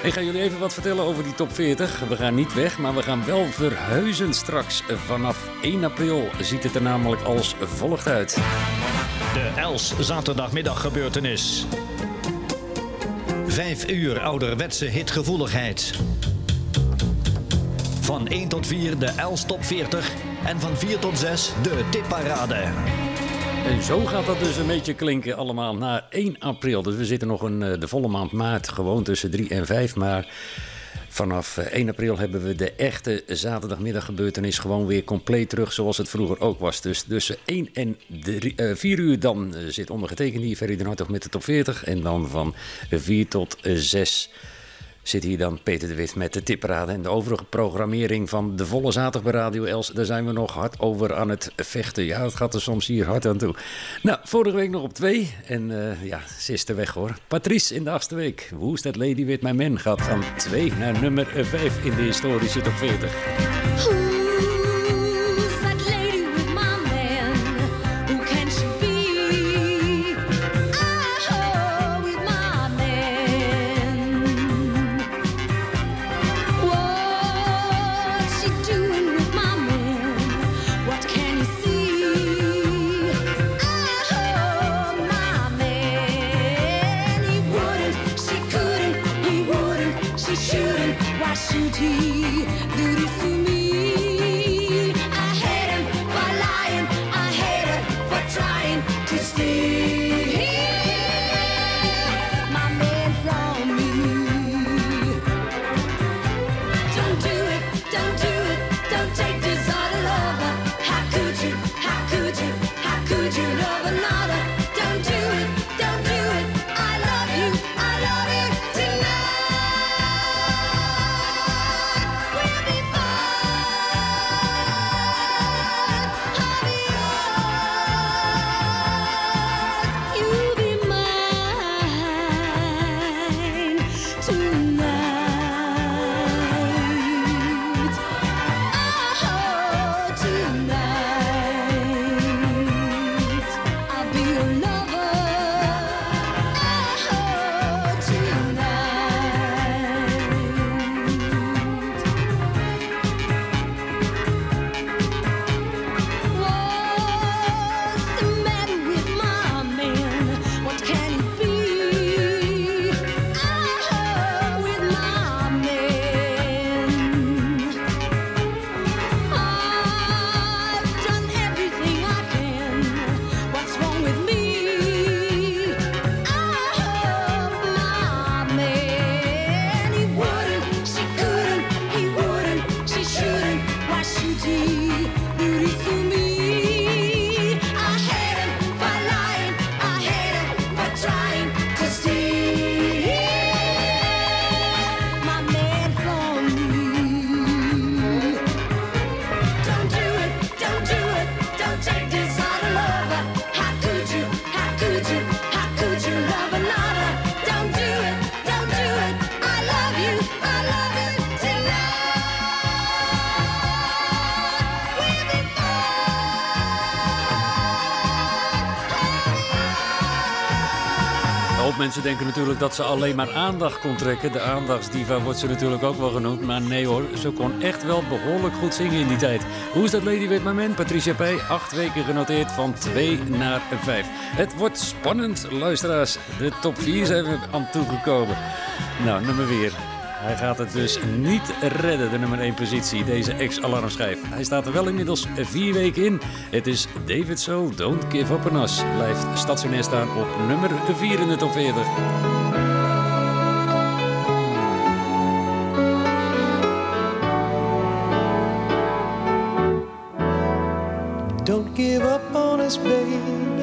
Ik ga jullie even wat vertellen over die top 40. We gaan niet weg, maar we gaan wel verhuizen straks. Vanaf 1 april ziet het er namelijk als volgt uit. De Els zaterdagmiddag gebeurtenis. Vijf uur ouderwetse hitgevoeligheid. Van 1 tot 4 de Els top 40 en van 4 tot 6 de tipparade. En zo gaat dat dus een beetje klinken allemaal na 1 april. Dus we zitten nog een, eh, de volle maand maart gewoon tussen 3 en 5. Maar vanaf eh, 1 april hebben we de echte zaterdagmiddaggebeurtenis gewoon weer compleet terug zoals het vroeger ook was. Dus tussen 1 en 3, eh, 4 uur dan eh, zit ondergetekend hier Ferry de Hartog met de top 40. En dan van 4 tot eh, 6 zit hier dan Peter de Wit met de tipraden. En de overige programmering van de volle zaterdag bij Radio Els, daar zijn we nog hard over aan het vechten. Ja, het gaat er soms hier hard aan toe. Nou, vorige week nog op twee. En eh, ja, ze is er weg hoor. Patrice in de achtste week. Hoe is dat Lady With My Man gaat van 2 naar nummer 5 in de historische top 40. Mensen denken natuurlijk dat ze alleen maar aandacht kon trekken. De aandachtsdiva wordt ze natuurlijk ook wel genoemd. Maar nee hoor, ze kon echt wel behoorlijk goed zingen in die tijd. Hoe is dat Lady With? Patricia P. Acht weken genoteerd van 2 naar 5. Het wordt spannend, luisteraars. De top 4 zijn we aan toegekomen. Nou, nummer 4. Hij gaat het dus niet redden, de nummer 1 positie, deze ex-alarmschijf. Hij staat er wel inmiddels vier weken in. Het is David Soul, Don't Give Up On Us. Blijft stationair staan op nummer 4 in de top 40. Don't give up on us, baby.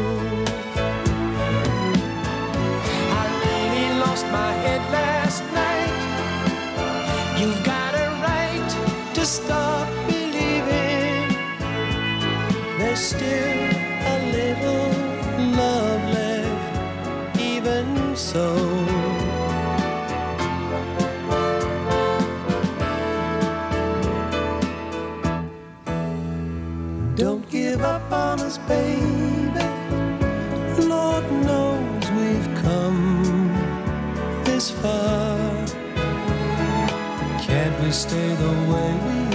Stay the way we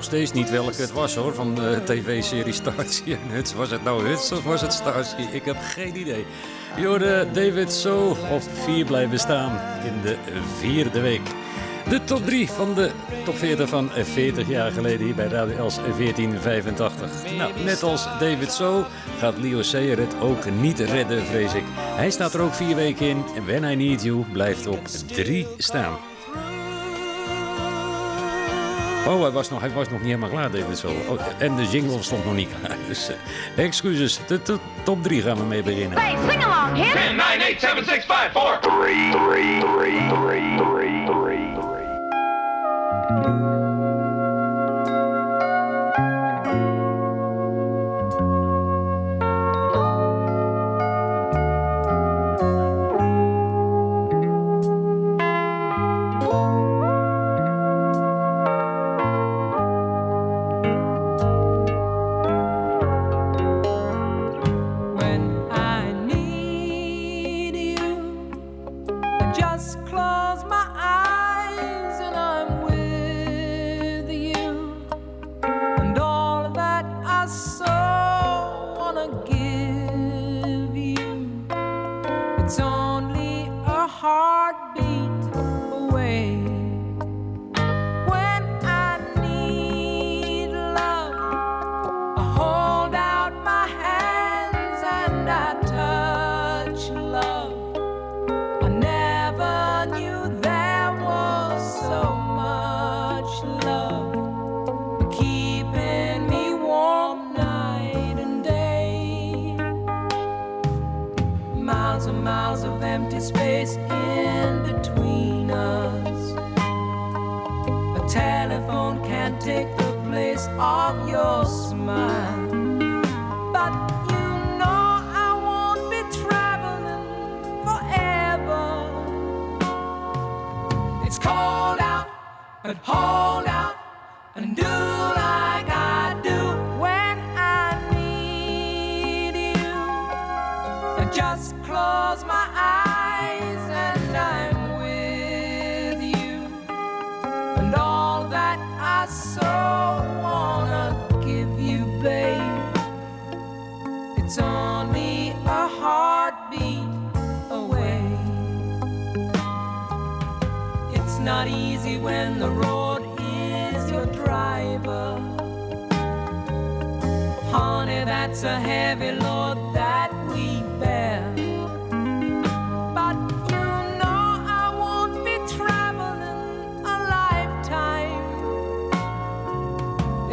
nog steeds niet welke het was hoor, van de tv-serie Starsky en Hutch. Was het nou Hutch of was het Starsky? Ik heb geen idee. Je hoorde David zo op 4 blijven staan in de vierde week. De top 3 van de top 40 van 40 jaar geleden hier bij Radio Els 1485. Nou, net als David So gaat Leo Sayer het ook niet redden, vrees ik. Hij staat er ook vier weken in en When I Need You blijft op 3 staan. Oh, hij was nog, hij was nog niet helemaal klaar, David So. Oh, en de jingle stond nog niet klaar. Dus eh, excuses, de, de top 3 gaan we mee beginnen. Hey, sing along, hit 10, 9, 8, 7, 6, 5, 4, 3, 3, 3, 3, 3, 3.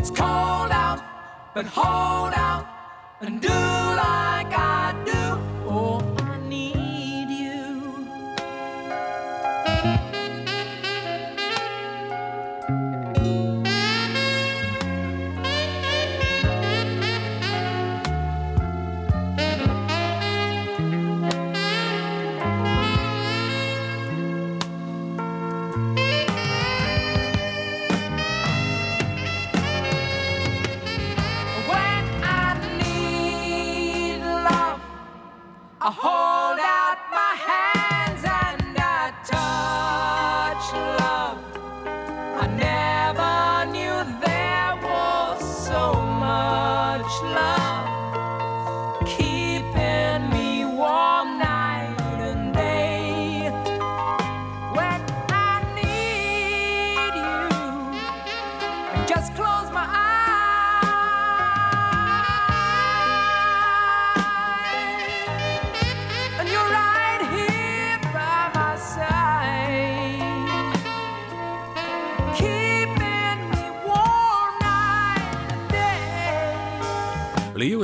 It's cold out, but hold out and do like I.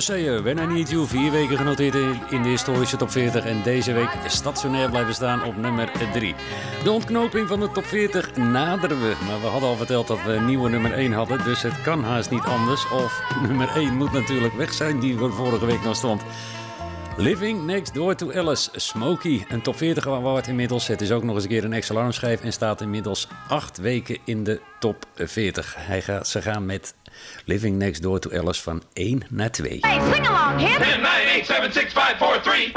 Leo Sayer, When I Need You, vier weken genoteerd in de historische top 40 en deze week stationair blijven staan op nummer 3. De ontknoping van de top 40 naderen we, maar we hadden al verteld dat we een nieuwe nummer 1 hadden, dus het kan haast niet anders. Of nummer 1 moet natuurlijk weg zijn, die er vorige week nog stond. Living Next Door to Alice, Smokey, een top 40 award inmiddels. Het is ook nog eens een keer een ex alarmschijf en staat inmiddels acht weken in de top 40. Hij gaat, ze gaan met Living Next Door to Alice van 1 naar 2. Hey, sing along, hip. 10, 9, 8, 7, 6, 5, 4, 3.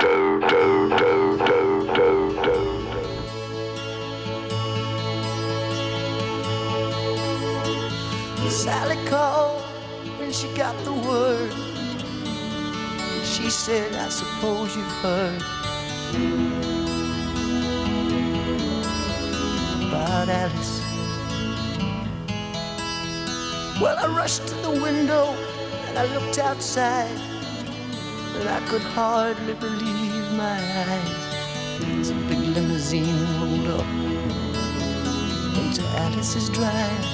Sally called when she got the word. She said, I suppose you've heard about Alice. Well, I rushed to the window and I looked outside, and I could hardly believe my eyes. As a big limousine rolled up into Alice's drive.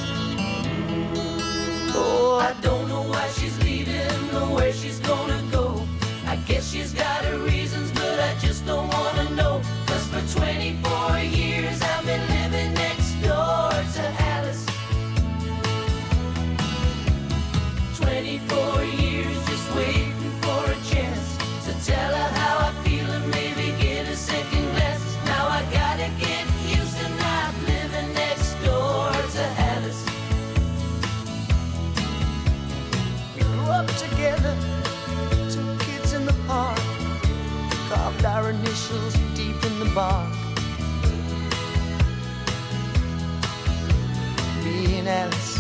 Oh, I don't know why she's leaving or where she's gonna go. I guess she's got her reasons, but I just don't wanna know. Cause for 24 years bark. And Alice.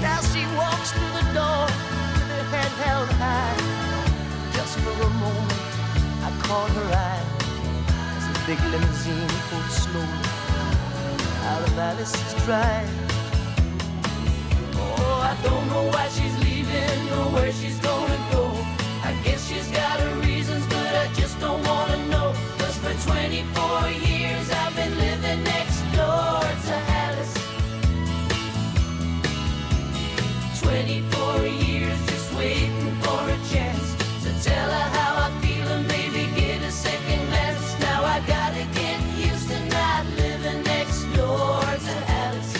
Now she walks through the door with her head held high. Just for a moment, I caught her eye as the big limousine pulled slowly out of Alice's drive. Oh, I don't know why she's leaving or where she's gonna go. I guess she's got a I just don't wanna know. Cause for 24 years I've been living next door to Alice. 24 years just waiting for a chance to tell her how I feel and maybe get a second glance. Now I gotta get used to not living next door to Alice.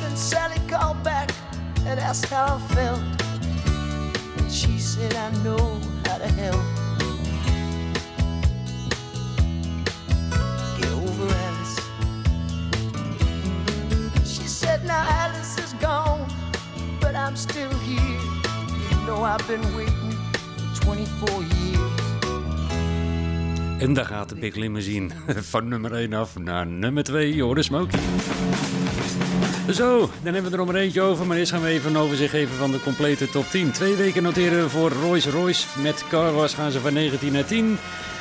Then Sally called back and asked how I felt. Said, I know how to help. Get over Alice. She said, Now Alice is gone, but I'm still here. You know I've been waiting for 24 years. En daar gaat de Big Limousine van nummer 1 af naar nummer 2, Joris Smokey. Zo, dan hebben we er nog maar eentje over, maar eerst gaan we even een overzicht geven van de complete top 10. Twee weken noteren we voor Royce Royce. Met Car Wash gaan ze van 19 naar 10.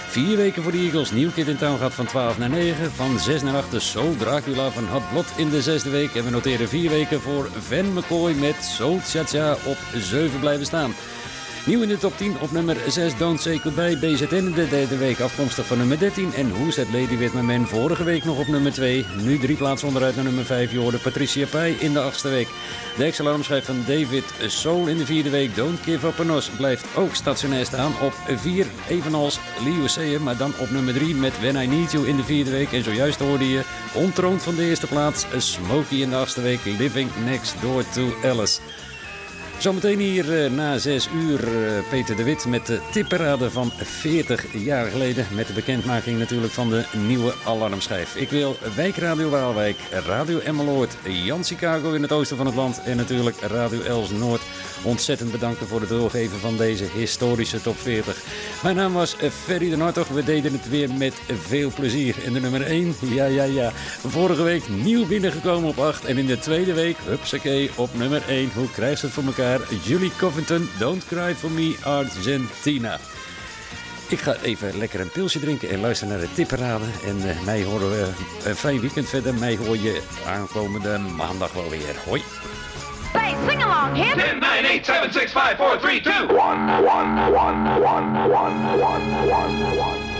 Vier weken voor de Eagles. Nieuw Kid in Town gaat van 12 naar 9. Van 6 naar 8 de Soul Dracula van Hot Blot in de zesde week. En we noteren vier weken voor Van McCoy met Soul Cha Cha op 7 blijven staan. Nieuw in de top 10 op nummer 6 Don't Say Goodbye. BZN de derde week afkomstig van nummer 13. En Who's That Lady With My Man vorige week nog op nummer 2. Nu drie plaatsen onderuit naar nummer 5. Je hoorde Patricia Pai in de achtste week. De ex-alarmschijf van David Soul in de vierde week. Don't Give Up On Us blijft ook stationair staan op 4. Evenals Sayer, maar dan op nummer 3 met When I Need You in de vierde week. En zojuist hoorde je ontroond van de eerste plaats Smokey in de achtste week. Living Next Door to Alice. Zometeen hier eh, na 6 uur eh, Peter de Wit met de tipperade van 40 jaar geleden. Met de bekendmaking natuurlijk van de nieuwe alarmschijf. Ik wil Wijkradio Waalwijk, Radio Emmeloord, Jan Chicago in het oosten van het land en natuurlijk Radio Els Noord ontzettend bedanken voor het doorgeven van deze historische top 40. Mijn naam was eh, Ferry de Nartog. We deden het weer met veel plezier. En de nummer 1, ja ja ja, vorige week nieuw binnengekomen op 8 en in de tweede week, hupsakee, op nummer 1. Hoe krijgt het voor elkaar? Julie Covington, Don't Cry For Me, Argentina. Ik ga even lekker een pilsje drinken en luisteren naar de tipperaden. En eh, mij horen we eh, een fijn weekend verder. Mij hoor je aankomende maandag wel weer. Hoi. Sing along, hip. 10, 9, 8, 7, 6, 5, 4, 3, 2. 1, 1, 1, 1, 1, 1, 1, 1.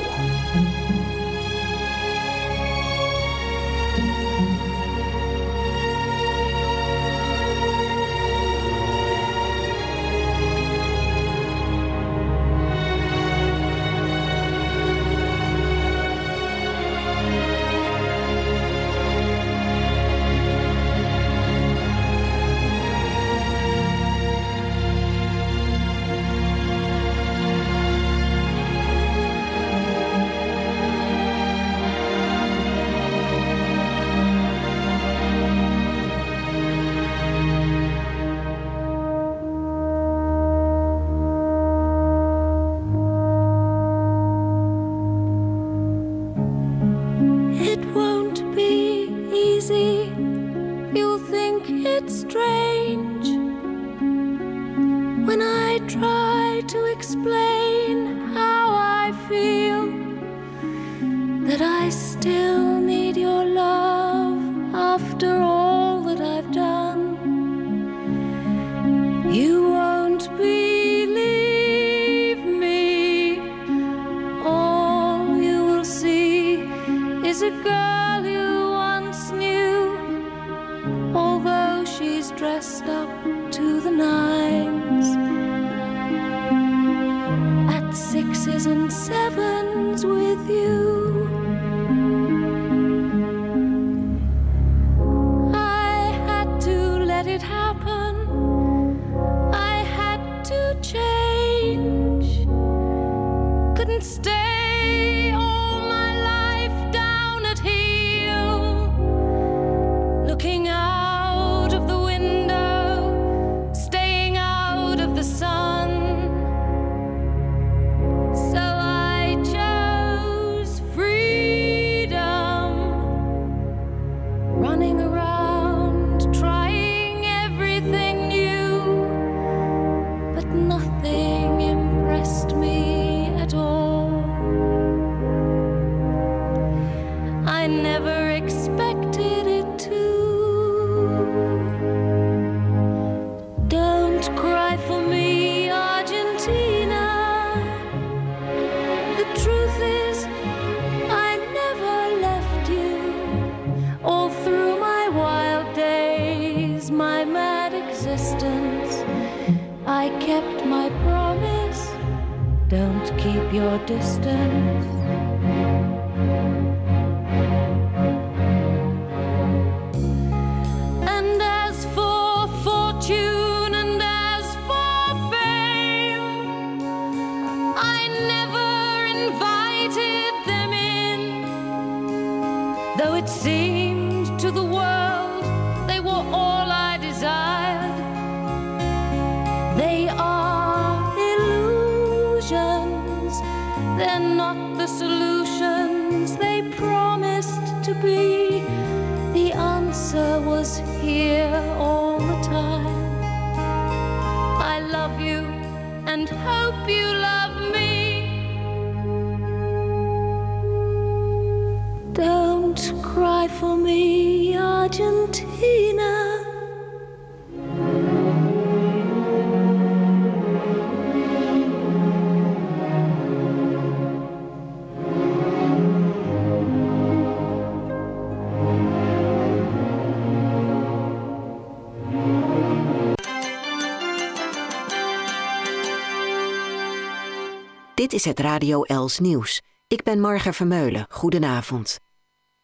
Dit is het Radio Els Nieuws. Ik ben Marga Vermeulen. Goedenavond.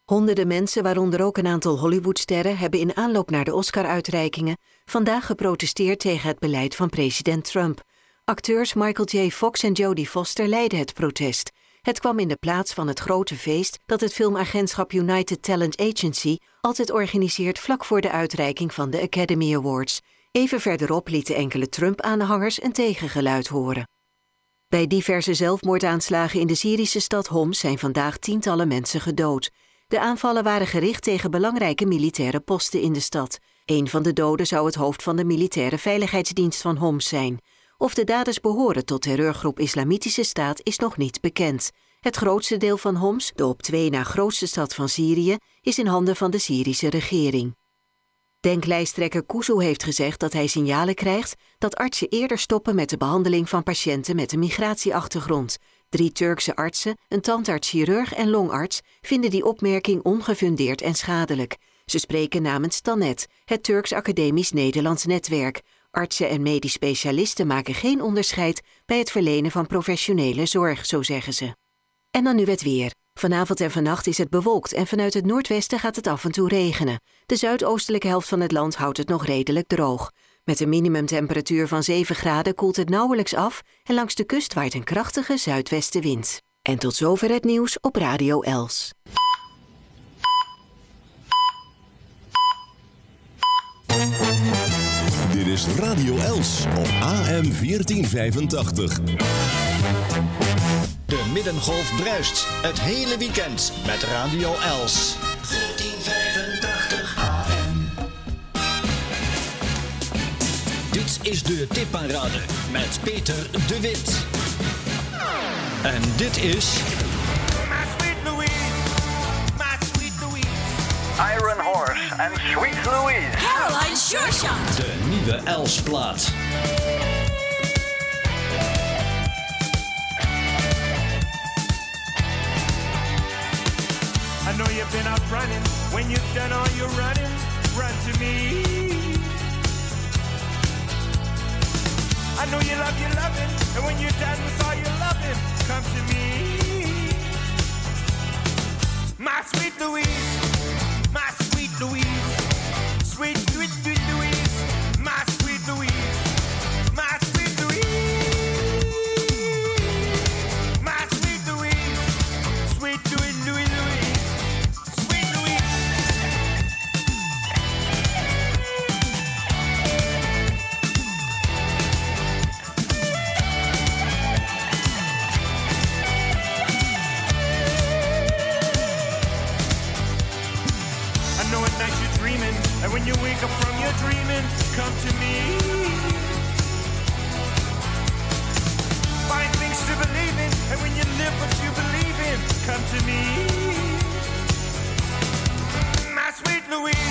Honderden mensen, waaronder ook een aantal Hollywoodsterren, hebben in aanloop naar de Oscar-uitreikingen vandaag geprotesteerd tegen het beleid van president Trump. Acteurs Michael J. Fox en Jodie Foster leidden het protest. Het kwam in de plaats van het grote feest dat het filmagentschap United Talent Agency altijd organiseert vlak voor de uitreiking van de Academy Awards. Even verderop lieten enkele Trump-aanhangers een tegengeluid horen. Bij diverse zelfmoordaanslagen in de Syrische stad Homs zijn vandaag tientallen mensen gedood. De aanvallen waren gericht tegen belangrijke militaire posten in de stad. Een van de doden zou het hoofd van de militaire veiligheidsdienst van Homs zijn. Of de daders behoren tot terreurgroep Islamitische Staat is nog niet bekend. Het grootste deel van Homs, de op twee na grootste stad van Syrië, is in handen van de Syrische regering. Denklijsttrekker Kuzu heeft gezegd dat hij signalen krijgt dat artsen eerder stoppen met de behandeling van patiënten met een migratieachtergrond. Drie Turkse artsen, een tandarts-chirurg en longarts vinden die opmerking ongefundeerd en schadelijk. Ze spreken namens TANET, het Turks Academisch Nederlands Netwerk. Artsen en medisch specialisten maken geen onderscheid bij het verlenen van professionele zorg, zo zeggen ze. En dan nu het weer. Vanavond en vannacht is het bewolkt en vanuit het noordwesten gaat het af en toe regenen. De zuidoostelijke helft van het land houdt het nog redelijk droog. Met een minimumtemperatuur van 7 graden koelt het nauwelijks af en langs de kust waait een krachtige zuidwestenwind. En tot zover het nieuws op Radio Els. Dit is Radio Els op AM 1485. De Middengolf bruist het hele weekend met Radio Els. 1485 AM. Dit is de tipparade met Peter de Wit. En dit is... Iron Horse en Sweet Louise. Caroline Shoreshot. De nieuwe Els-plaat. I know you've been out running. When you've done all your running, run to me. I know you love your loving, and when you're done with all your loving, come to me. My sweet Louise, my sweet Louise, sweet, sweet, Louise, to me. My sweet Louise,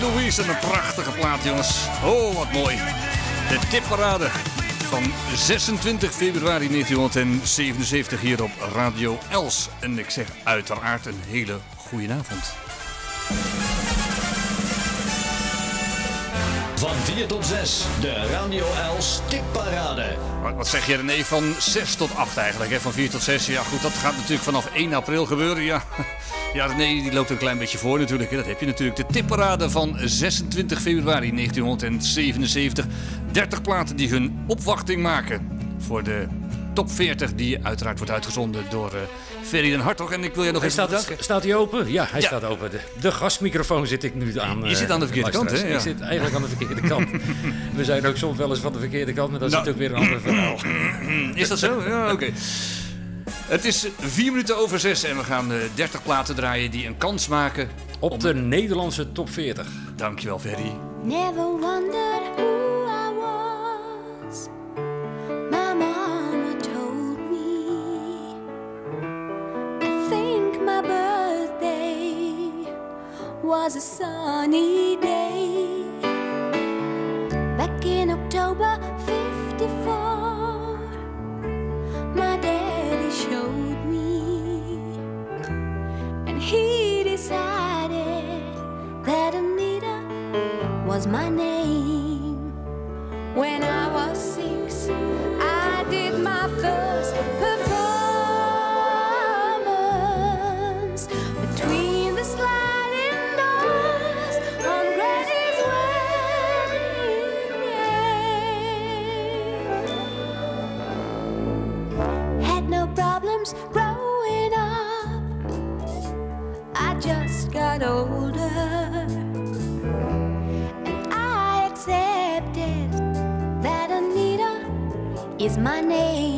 Louise. En een prachtige plaat, jongens. Oh, wat mooi. De tipparade van 26 februari 1977 hier op Radio Els. En ik zeg uiteraard een hele goede avond. Van 4 tot 6, de Radio Els tipparade. Wat, wat zeg je René, van 6 tot 8 eigenlijk, hè? van 4 tot 6. Ja goed, dat gaat natuurlijk vanaf 1 april gebeuren. Ja, ja René die loopt een klein beetje voor natuurlijk. Dat heb je natuurlijk. De tipparade van 26 februari 1977. 30 platen die hun opwachting maken voor de top 40 die uiteraard wordt uitgezonden door eh Ferry den Hartog. En ik wil je nog Hij even staat, bedanken. staat hij open? Ja, hij Ja. staat open. De, de gastmicrofoon zit ik nu aan. Je eh, zit aan de verkeerde kant, hè? Ja. Ik zit eigenlijk aan de verkeerde kant. We zijn ook soms wel eens van de verkeerde kant, maar dat is Nou. natuurlijk weer een ander verhaal. Is dat zo? Ja, oké. Het is 4 minuten over 6 en we gaan eh 30 platen draaien die een kans maken op de Nederlandse top 40. Dankjewel, Ferry. Never wondered who I was. My mama told me. I think my birthday was a sunny day. Back in October was my name. When I was my name.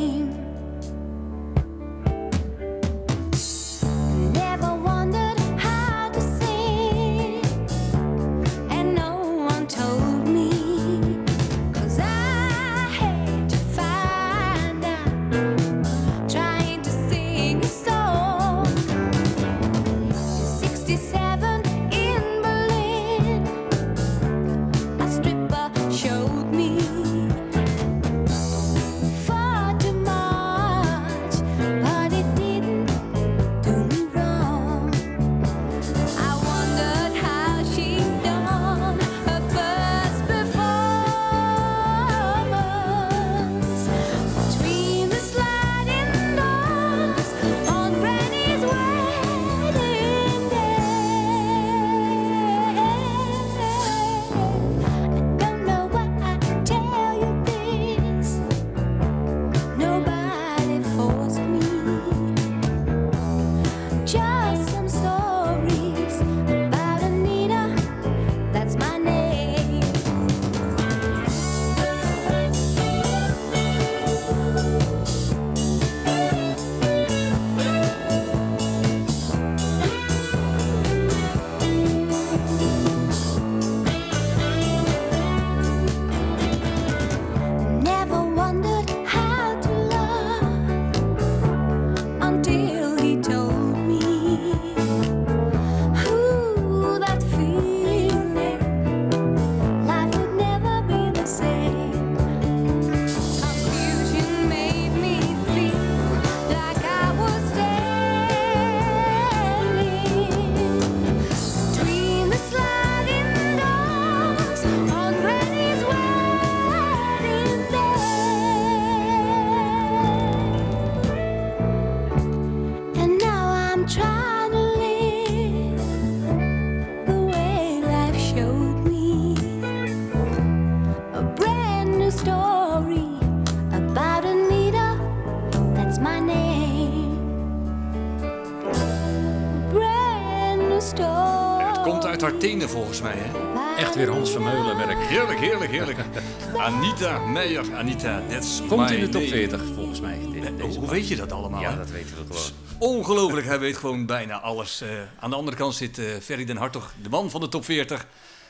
Heerlijk, heerlijk, heerlijk. Anita Meijer, Anita, that's Komt my in de top name. 40 volgens mij. De- Hoe weet je dat allemaal? Ja, hè? dat weten we gewoon. Ongelooflijk, hij weet gewoon bijna alles. Eh, aan de andere kant zit eh Ferry den Hartog, de man van de top 40.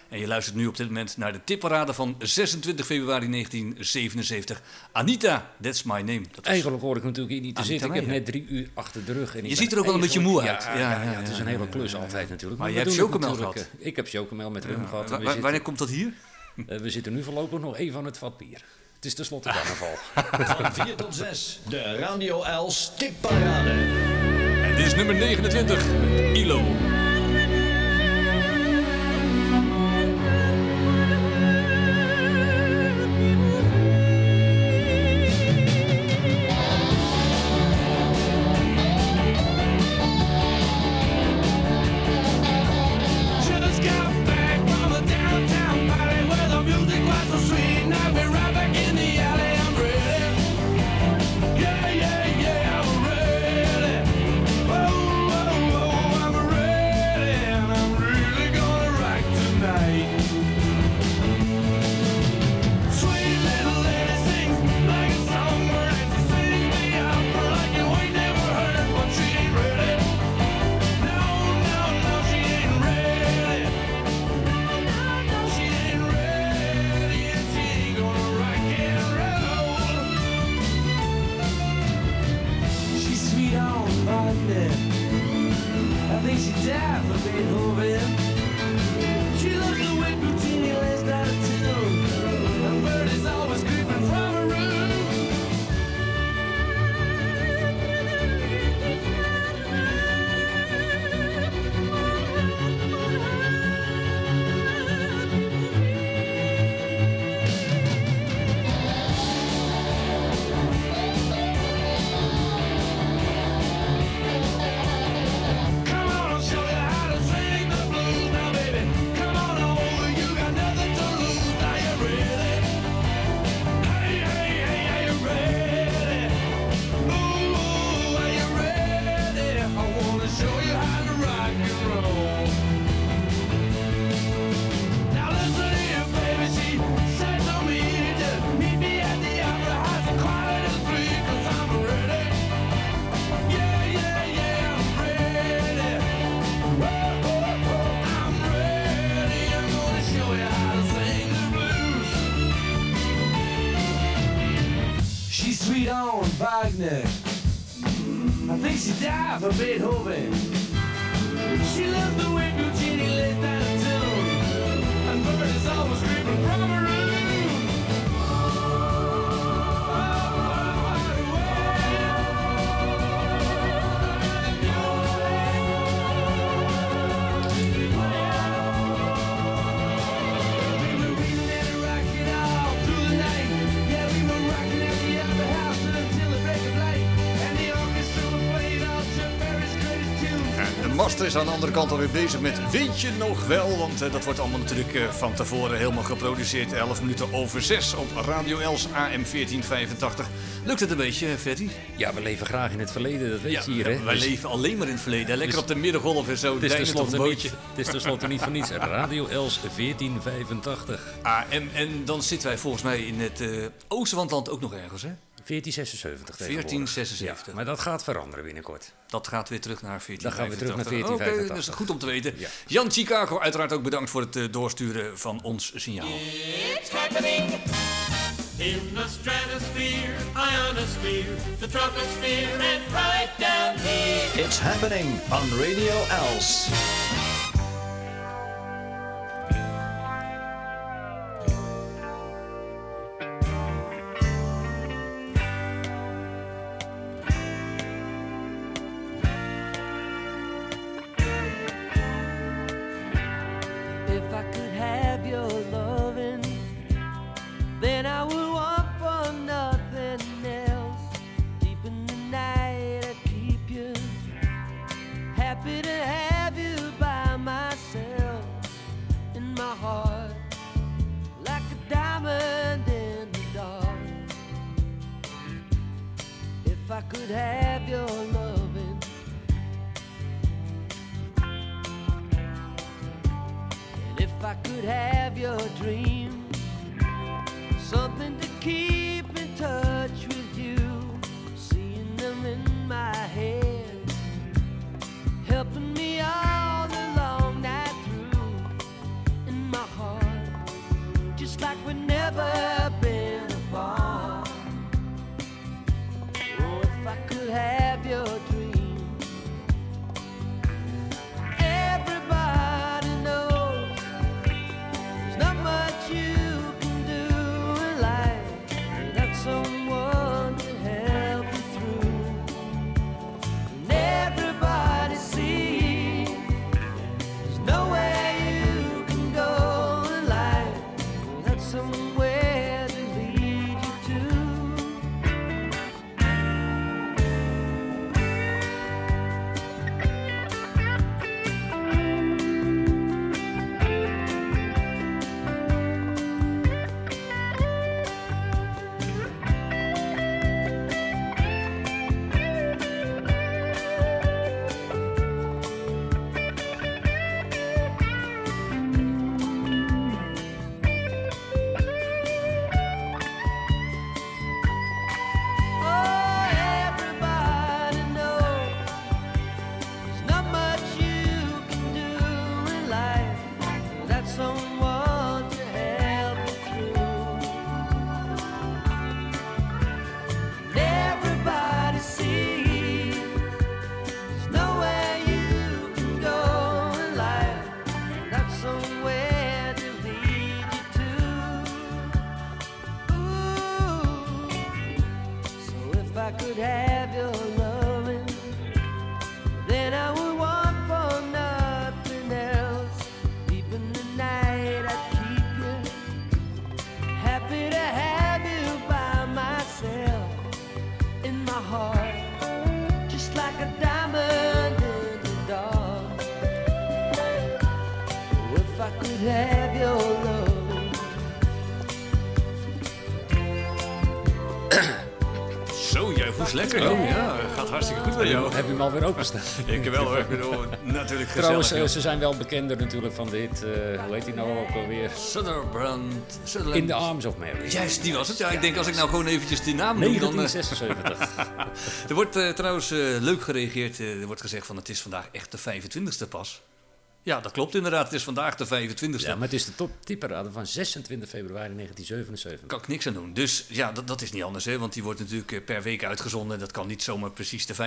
En je luistert nu op dit moment naar de tipparade van 26 februari 1977. Anita, that's my name. Dat is- Eigenlijk hoor ik natuurlijk hier niet te Anita zitten. Ik heb net drie uur achter de rug. En Je ziet er ook wel een beetje moe uit. Ja, Ja, ja, ja, ja, het is een hele klus ja, ja. altijd natuurlijk. Maar je hebt chocomel eh, Ik heb chocomel met rum Ja, gehad. wa- wa- wanneer komt dat hier? Eh, we zitten nu voorlopig nog even aan het vat bier. Het is tenslotte carnaval. Van 4 tot 6, de Radio Els tipparade. En dit is nummer 29, met ILO. Is aan de andere kant alweer bezig met Weet je nog wel? Want eh, dat wordt allemaal natuurlijk eh, van tevoren helemaal geproduceerd. 11 minuten over 6 op Radio Els AM 1485. Lukt het een beetje, eh, Ferry? Ja, we leven graag in het verleden, dat weet je hier, hè? Wij Dus- leven alleen maar in het verleden. Lekker Dus- op de middengolf en zo. Het is, tenslotte een niet, het is tenslotte niet voor niets. Radio Els 1485. AM. En dan zitten wij volgens mij in het land ook nog ergens, hè? 1476 tegenwoordig. 1476. Ja, maar dat gaat veranderen binnenkort. Dat gaat weer terug naar 1485. Dan gaan we terug naar Oké, 1485. dat is goed om te weten. Ja. Jan Chicago, uiteraard ook bedankt voor het eh, doorsturen van ons signaal. It's happening in the stratosphere, ionosphere, the troposphere, and right down here. It's happening on Radio Els. Have your loving. And if I could have your dream, something to keep in touch with you, seeing them in my head, helping me all the long night through, in my heart, just like we've never have your alweer openstaan? Ik wel hoor. Ik bedoel, natuurlijk gezellig. Trouwens, eh, ze zijn wel bekender natuurlijk van de hit, eh, hoe heet die nou ook alweer? Sutherland. Sutherland. In the Arms of Mary. Juist, die was het. Ja, ik denk als ik nou gewoon eventjes die naam noem, dan... eh, 1976. er wordt eh, trouwens eh, leuk gereageerd. Eh, er wordt gezegd van het is vandaag echt de 25e pas. Ja, dat klopt inderdaad. Het is vandaag de 25e. Ja, maar het is de top tipperade van 26 februari 1977. kan ik niks aan doen. Dus ja, dat, dat is niet anders, hè? want die wordt natuurlijk eh, per week uitgezonden. Dat kan niet zomaar precies de 25e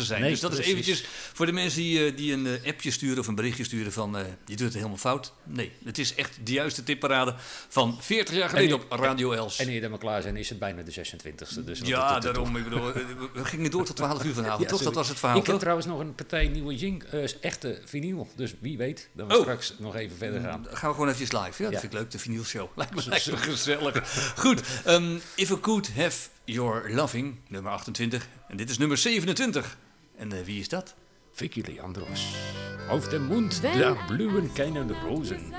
zijn. Nee, dus dat precies. is eventjes voor de mensen die, eh, die een eh, appje sturen of een berichtje sturen van... je doet het helemaal fout. Nee, het is echt de juiste tipparade van 40 jaar geleden op Radio Els. En eerder maar klaar zijn is het bijna de 26e. Dus ja, daarom. Ik bedoel, we- gingen door tot 12 uur vanavond, Ja, toch? Dat was het verhaal, Ik heb trouwens nog een partij nieuwe jink, echte vinyl. Dus wie weet dat we Oh. straks nog even verder gaan. Dan gaan we gewoon eventjes live. Ja, dat Ja. vind ik leuk, de vinylshow. Lijkt me, Zo- lijkt me zo. gezellig. Goed, ehm, If I Could Have Your Loving, nummer 28. En dit is nummer 27. En eh, wie is dat? Vicky Leandros. Auf dem Mund Wenn der blühen keine Rosen.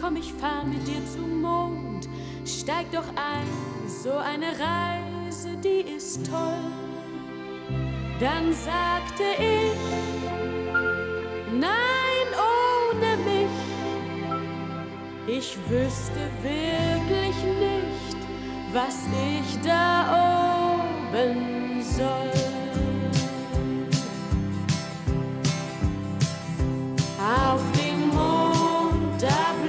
Komm, ich fahr mit dir zum Mond. Steig doch ein, so eine Reise, die ist toll. Dann sagte ich, nein, ohne mich. Ich wüsste wirklich nicht, was ich da oben soll. Auf dem Mond, da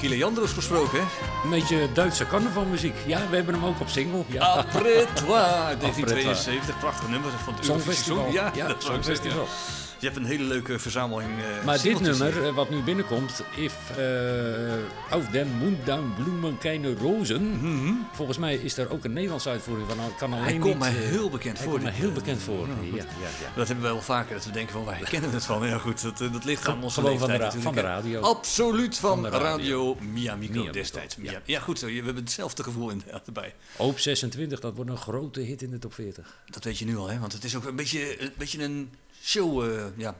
Vicky Leandros gesproken, hè? Een beetje Duitse carnavalmuziek. Ja, we hebben hem ook op single. Ja. Après toi, 1972. Prachtig nummer van het Songfestival. Song. Ja, dat Songfestival. ja. Je hebt een hele leuke verzameling. eh, Maar dit nummer, eh, wat nu binnenkomt, If uh, Auf Mund down bloemen keine Rosen. Volgens mij is er ook een Nederlandse uitvoering van. Kan alleen Hij komt mij heel bekend hij voor. komt mij heel bekend voor. Ja, ja, ja. Dat hebben we wel vaker, dat we denken van wij kennen het van. Ja goed, dat, dat ligt aan onze Gewoon van de leeftijd van de radio. Absoluut van, Van de radio. radio Miamico Miamico, destijds. Ja. ja goed, zo, we hebben hetzelfde gevoel inderdaad erbij. Hoop 26, dat wordt een grote hit in de top 40. Dat weet je nu al, hè? Want het is ook een beetje een, beetje een show, eh, ja,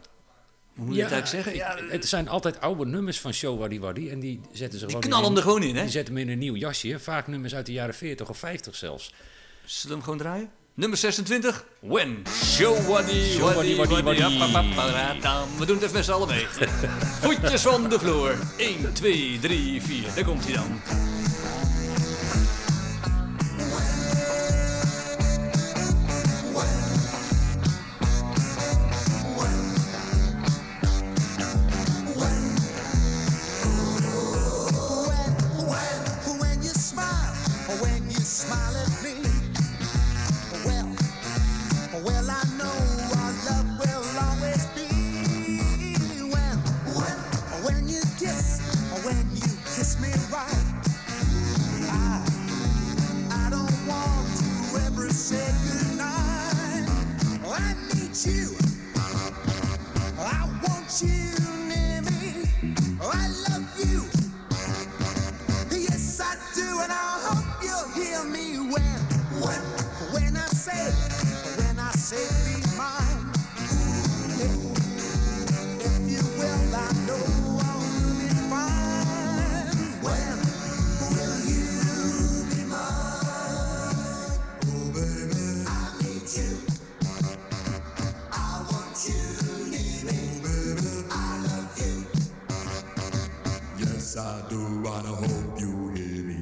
hoe moet je het eigenlijk zeggen? Ja, het zijn altijd oude nummers van Show Waddy Waddy. En die zetten ze gewoon knallen in, hem er gewoon in, hè? Die zetten hem in een nieuw jasje. Vaak nummers uit de jaren 40 of 50 zelfs. Zullen we hem gewoon draaien? Nummer 26, When. Show Waddy Show Waddy Waddy Waddy Waddy. Waddy. Apapaparatam. We doen het even met z'n allen mee. Voetjes van de vloer. 1, 2, 3, 4. Daar komt hij dan. You I do, and I hope you hear me.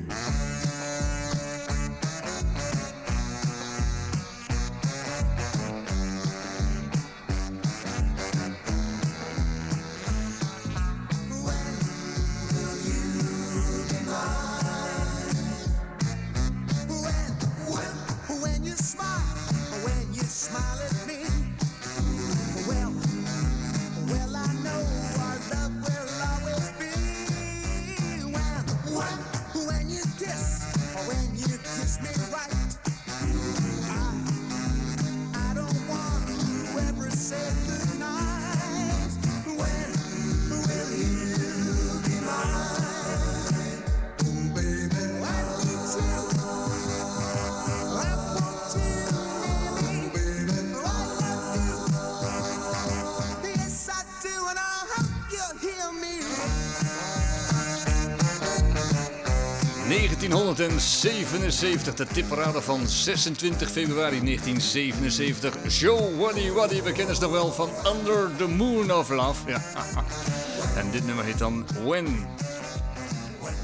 When, will you deny? Who went when you smile? when you smile, 1977, de tipparade van 26 februari 1977. Joe Waddy Waddy, we kennen ze nog wel van Under the Moon of Love. Ja. En dit nummer heet dan When.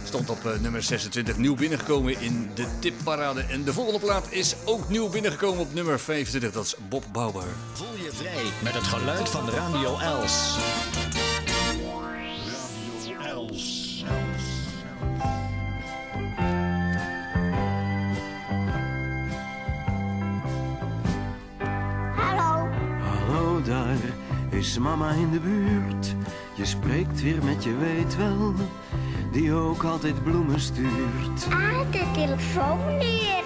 Stond op eh, nummer 26 nieuw binnengekomen in de tipparade. En de volgende plaat is ook nieuw binnengekomen op nummer 25. Dat is Bob Bauer. Voel je vrij met het geluid van Radio Els. Mama in de buurt? Je spreekt weer met je weet wel, die ook altijd bloemen stuurt. Ah, de telefoon weer.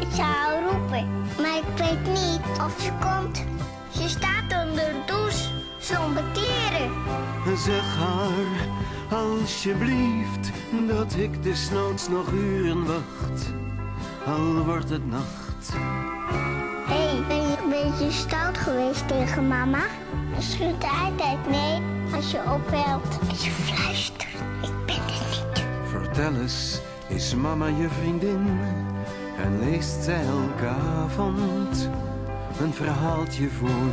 Ik zou roepen, maar ik weet niet of ze komt. Ze staat onder de douche, zonder kleren. Zeg haar, alsjeblieft, dat ik desnoods nog uren wacht, al wordt het nacht. Hé, hey, ben je een beetje stout geweest tegen mama? Ze schudt altijd nee als je opbelt. En ze fluistert, ik ben het niet. Vertel eens, is mama je vriendin? En leest zij elke avond een verhaaltje voor?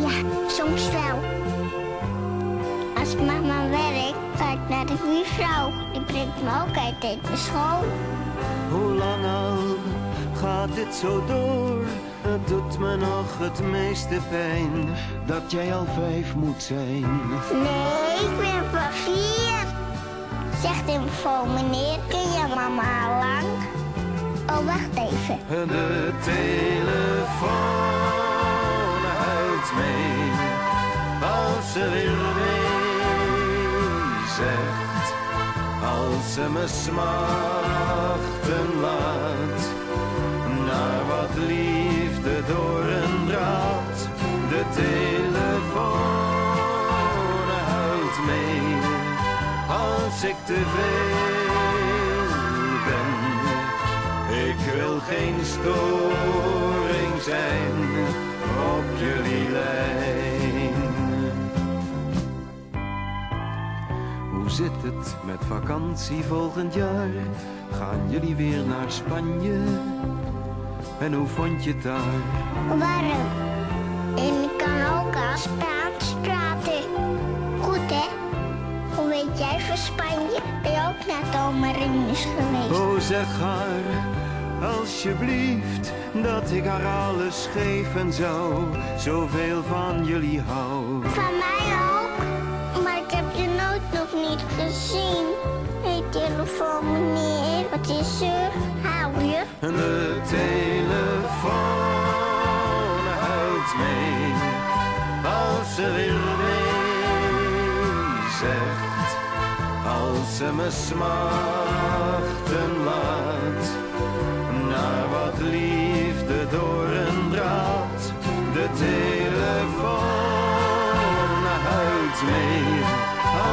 Ja, soms wel. Als mama werkt, ga ik naar de buurvrouw. Die brengt me ook altijd naar school. Hoe lang al gaat dit zo door? Het doet me nog het meeste pijn dat jij al vijf moet zijn. Nee, ik ben van vier. Zegt de info, meneer, ken je mama lang? Oh, wacht even. De telefoon huilt mee als ze weer nee zegt. Als ze me smachten laat naar wat liefde telefoon houdt mee als ik te veel ben. Ik wil geen storing zijn op jullie lijn. Hoe zit het met vakantie volgend jaar? Gaan jullie weer naar Spanje? En hoe vond je het daar? Warm. En ik kan ook al Spaans praten. Goed, hè? Hoe weet jij van Spanje? Ben je ook naar Tomarinus geweest? Oh, zeg haar, alsjeblieft, dat ik haar alles geven zou. Zoveel van jullie hou. Van mij ook. Maar ik heb je nooit nog niet gezien. Hé, hey, telefoon meneer. Wat is er? Hou je? De telefoon mee als ze weer nee zegt. Als ze me smachten laat naar wat liefde door een draad. De telefoon huilt mee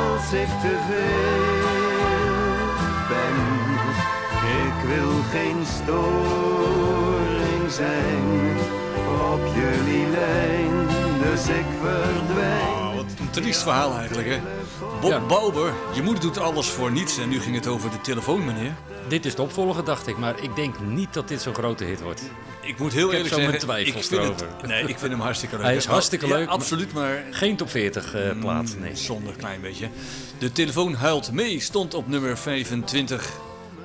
als ik te veel ben. Ik wil geen storing zijn op jullie lijn, dus ik verdwijn. Oh, wat een triest verhaal eigenlijk, hè? Bob Bauber, je moeder doet alles voor niets en nu ging het over de telefoon, meneer. Dit is de opvolger, dacht ik. Maar ik denk niet dat dit zo'n grote hit wordt. Ik moet heel Ik eerlijk zeggen, twijfels ik vind erover. het, nee, ik vind hem hartstikke leuk. Hij is hartstikke Ja, leuk. absoluut, maar... Geen top 40 eh, plaat, Mm, nee. Zonder klein beetje. De telefoon huilt mee stond op nummer 25.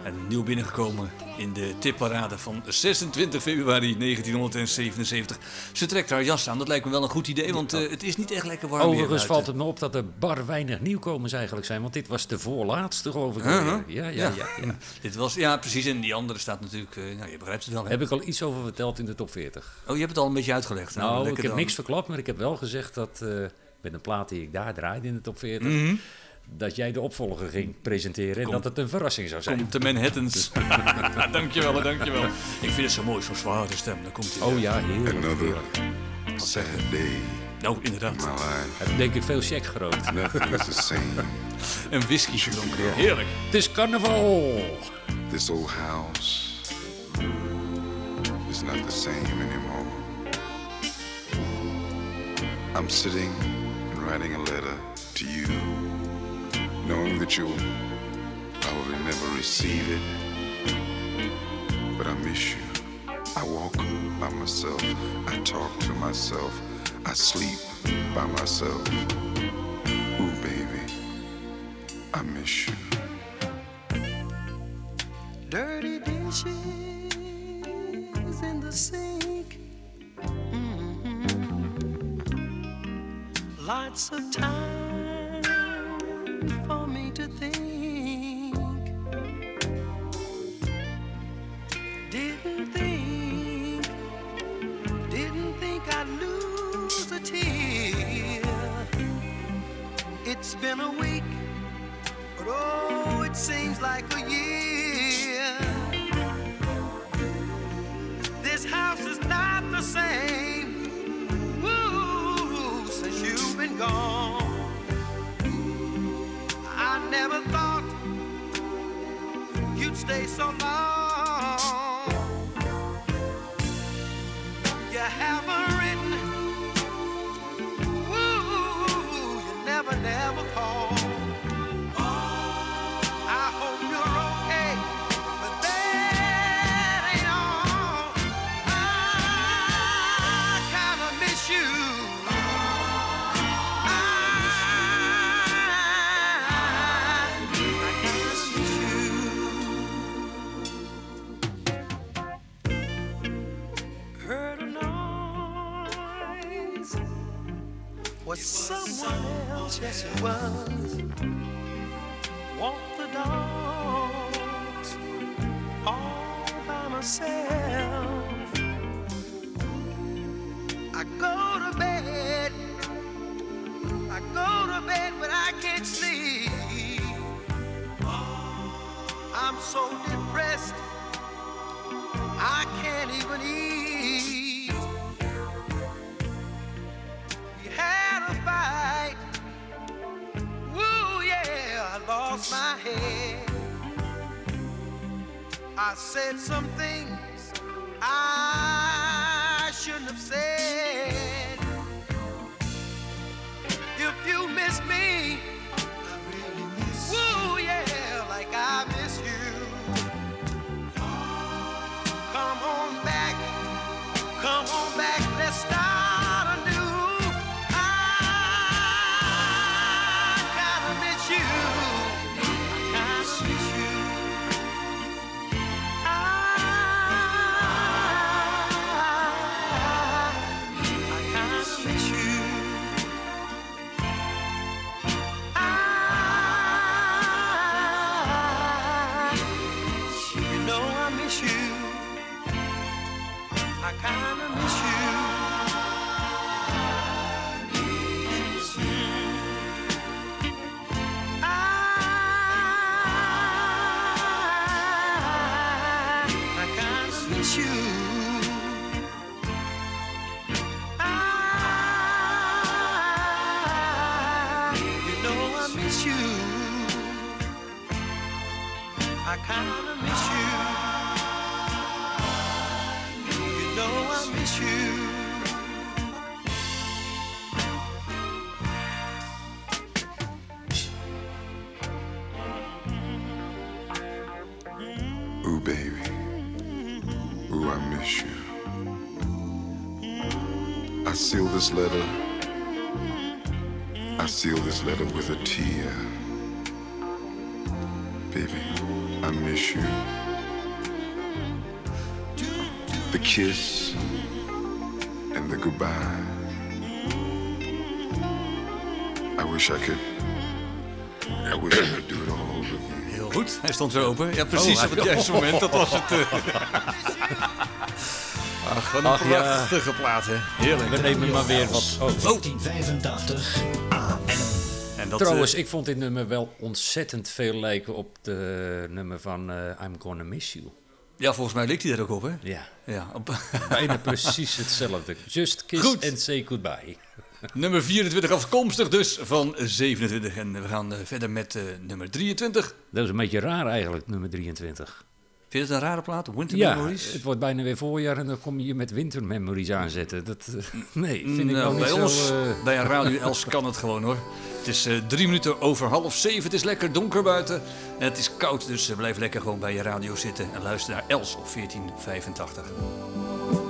En nieuw binnengekomen in de tipparade van 26 februari 1977. Ze trekt haar jas aan, dat lijkt me wel een goed idee, want eh, het is niet echt lekker warm Overigens valt het me op dat er bar weinig nieuwkomers eigenlijk zijn. Want dit was de voorlaatste, geloof ik. Uh-huh. Ja, ja, ja. ja. Dit was, ja, precies. En die andere staat natuurlijk, eh, nou, je begrijpt het wel. Hè? Heb ik al iets over verteld in de top 40. Oh, je hebt het al een beetje uitgelegd. Nou, ik heb dan. niks verklapt, maar ik heb wel gezegd dat eh, met een plaat die ik daar draaide in de top 40, Mhm. Dat jij de opvolger ging presenteren en Kom. dat het een verrassing zou zijn. Komt de Manhattans. dankjewel, dankjewel. Ik vind het zo mooi, zo'n zware stem. Dan komt hij. Oh ja, heerlijk. Another heerlijk. sad day. Nou, inderdaad. Heb denk ik veel check gerookt. Nothing is the same. Een whisky gedronken. Heerlijk. Het is carnaval. This old house is not the same anymore. I'm sitting and writing a letter to you, knowing that you'll never receive it. But I miss you. I walk by myself. I talk to myself. I sleep by myself. Ooh, baby, I miss you. Dirty dishes in the sink. Mhm. Lots of time for me to think. Didn't think, didn't think I'd lose a tear. It's been a week. But oh, it seems like a year. This house is not the same. Since you've been gone. I never thought you'd stay so long. Someone else? Yes, it was walk the dogs all by myself. I go to bed, I go to bed, but I can't sleep. I'm so depressed, I can't even eat. right. Ooh, yeah, I lost my head. I said some things I shouldn't have said. If you miss me, I really miss Ooh, yeah, like I miss you. Come on back, come on back, let's stop. Seal this letter. I seal this letter with a tear. Baby, I miss you. The kiss and the goodbye. I wish I could. I wish I could do it all over again. Heel goed, hij stond zo open. Ja, precies Oh, op het juiste moment. Dat was het. Ach, wat een Ach, ja. prachtige plaat, hè. Heerlijk. We nemen maar weer wat. Oh. 1485 AM. En dat, Trouwens, eh, ik vond dit nummer wel ontzettend veel lijken op de nummer van eh, I'm Gonna Miss You. Ja, volgens mij ligt hij daar ook op, hè? Ja. Ja, op... Bijna precies hetzelfde. Just kiss Goed. and say goodbye. Nummer 24 afkomstig dus van 27. En we gaan eh, verder met eh, nummer 23. Dat is een beetje raar eigenlijk, nummer 23. Vind je het een rare plaat? Winter ja, Memories? het wordt bijna weer voorjaar en dan kom je hier met Winter Memories aanzetten. Dat, eh, nee, vind ik Nou, wel niet bij zo... ons, eh, bij een Radio Els kan het gewoon hoor. Het is eh, drie minuten over half zeven. Het is lekker donker buiten. En het is koud, dus blijf lekker gewoon bij je radio zitten. En luister naar Els op 1485.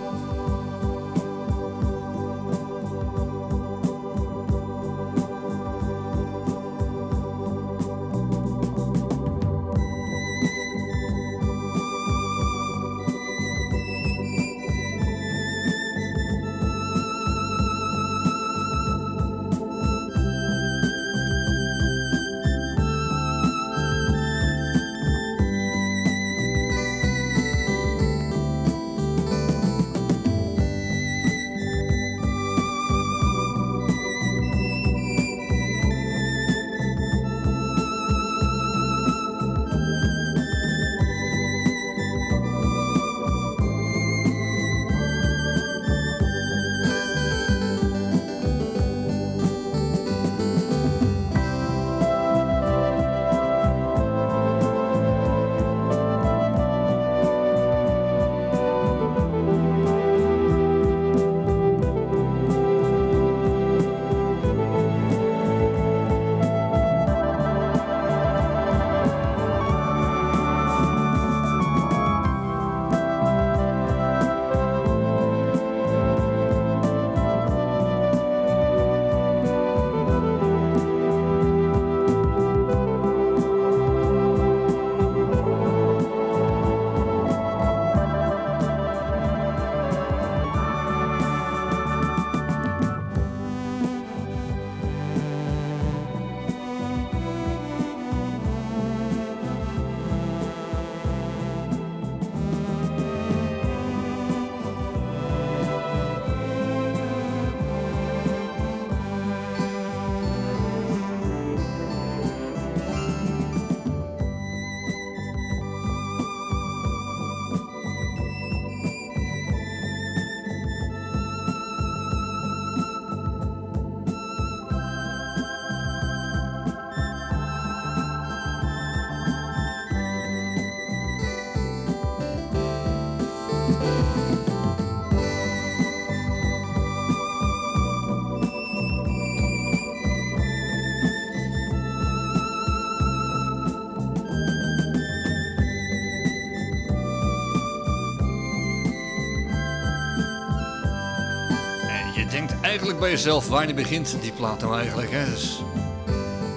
Eigenlijk bij jezelf, wanneer begint die plaat nou eigenlijk? Hè? Dus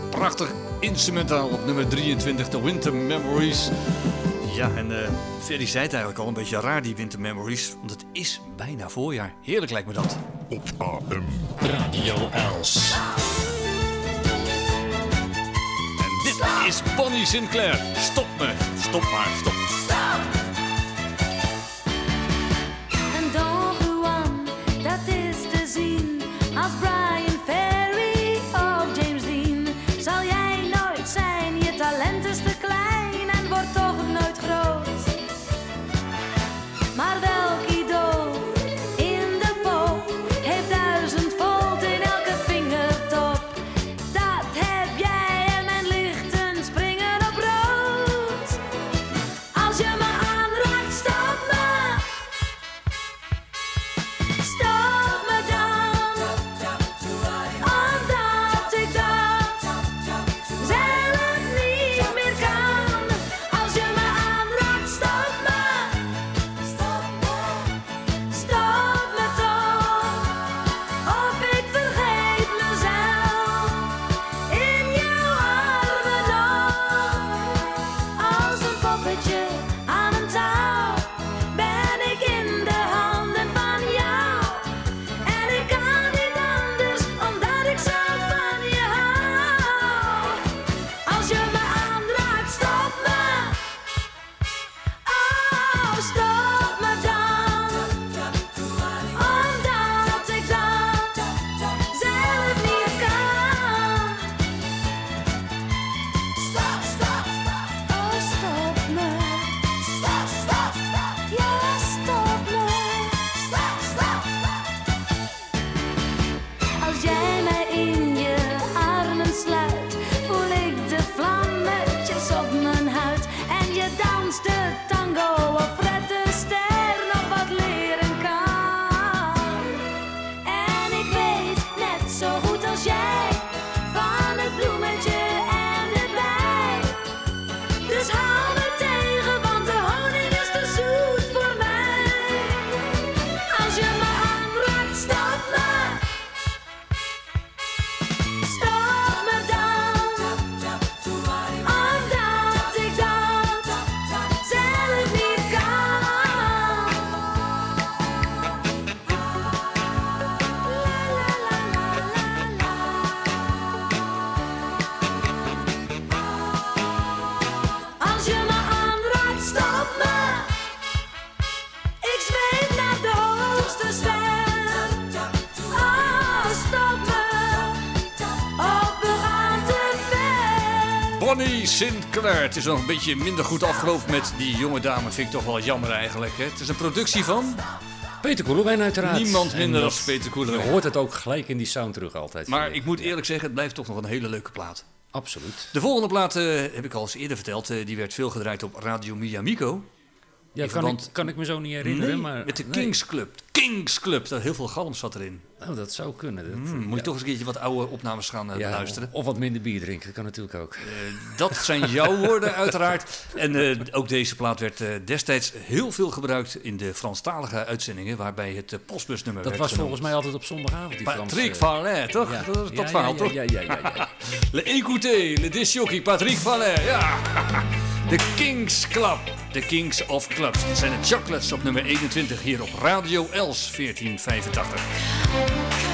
prachtig instrumentaal op nummer 23, de Winter Memories. Ja, en eh Ferry zei het eigenlijk al een beetje raar, die Winter Memories. Want het is bijna voorjaar. Heerlijk lijkt me dat. Op AM. Radio Els. En dit is Bonnie Sinclair. Stop me. Stop maar. Stop. Sinclair. Het is nog een beetje minder goed afgelopen met die jonge dame. Vind ik toch wel jammer eigenlijk. Hè? Het is een productie van... Peter Koelewijn uiteraard. Niemand minder dan Peter Koelewijn. Je hoort het ook gelijk in die sound terug altijd. Maar ik moet eerlijk zeggen, het blijft toch nog een hele leuke plaat. Absoluut. De volgende plaat, eh, heb ik al eens eerder verteld, eh, die werd veel gedraaid op Radio Miamico. Ja, kan, verband- ik, kan ik me zo niet herinneren. Nee, maar, met de nee. Kings Club. Kings Club, daar heel veel galm zat erin. Oh, dat zou kunnen. Dat, Hmm, moet je toch eens een keertje wat oude opnames gaan eh, ja, beluisteren. Of wat minder bier drinken, dat kan natuurlijk ook. Eh, dat zijn jouw woorden uiteraard. En eh, ook deze plaat werd destijds heel veel gebruikt in de Franstalige uitzendingen, waarbij het postbusnummer Dat werd was genoemd. volgens mij altijd op zondagavond. Die Patrick Vallet, toch? Ja. Dat dat verhaal, toch? Ja, ja, ja. ja. Le écoutez, le disjockey Patrick Vallet, ja. De Kings Club, de Kings of Clubs. Dat zijn de Chocolates op nummer 21 hier op Radio Els 1485. Come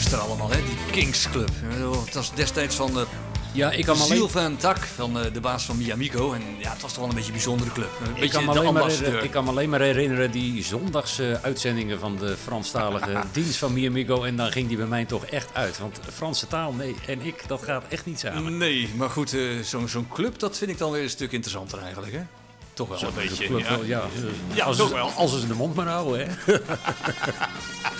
duister allemaal, hè? Die Kings Club. Het was destijds van de Ja, ik kan alleen- Sylvain Tak, van eh, de baas van Miamico. En ja, het was toch wel een beetje een bijzondere club. Een Ik kan, me de alleen maar, ambassadeur. herinner- ik kan me alleen maar herinneren die zondagse uitzendingen van de Franstalige dienst van Miamigo. En dan ging die bij mij toch echt uit. Want Franse taal, nee, en ik, dat gaat echt niet samen. Nee, maar goed, eh, zo'n club, dat vind ik dan weer een stuk interessanter eigenlijk, hè? Toch wel Zo'n een beetje. club ja, ja. ja als toch wel. Als ze de mond maar houden, hè.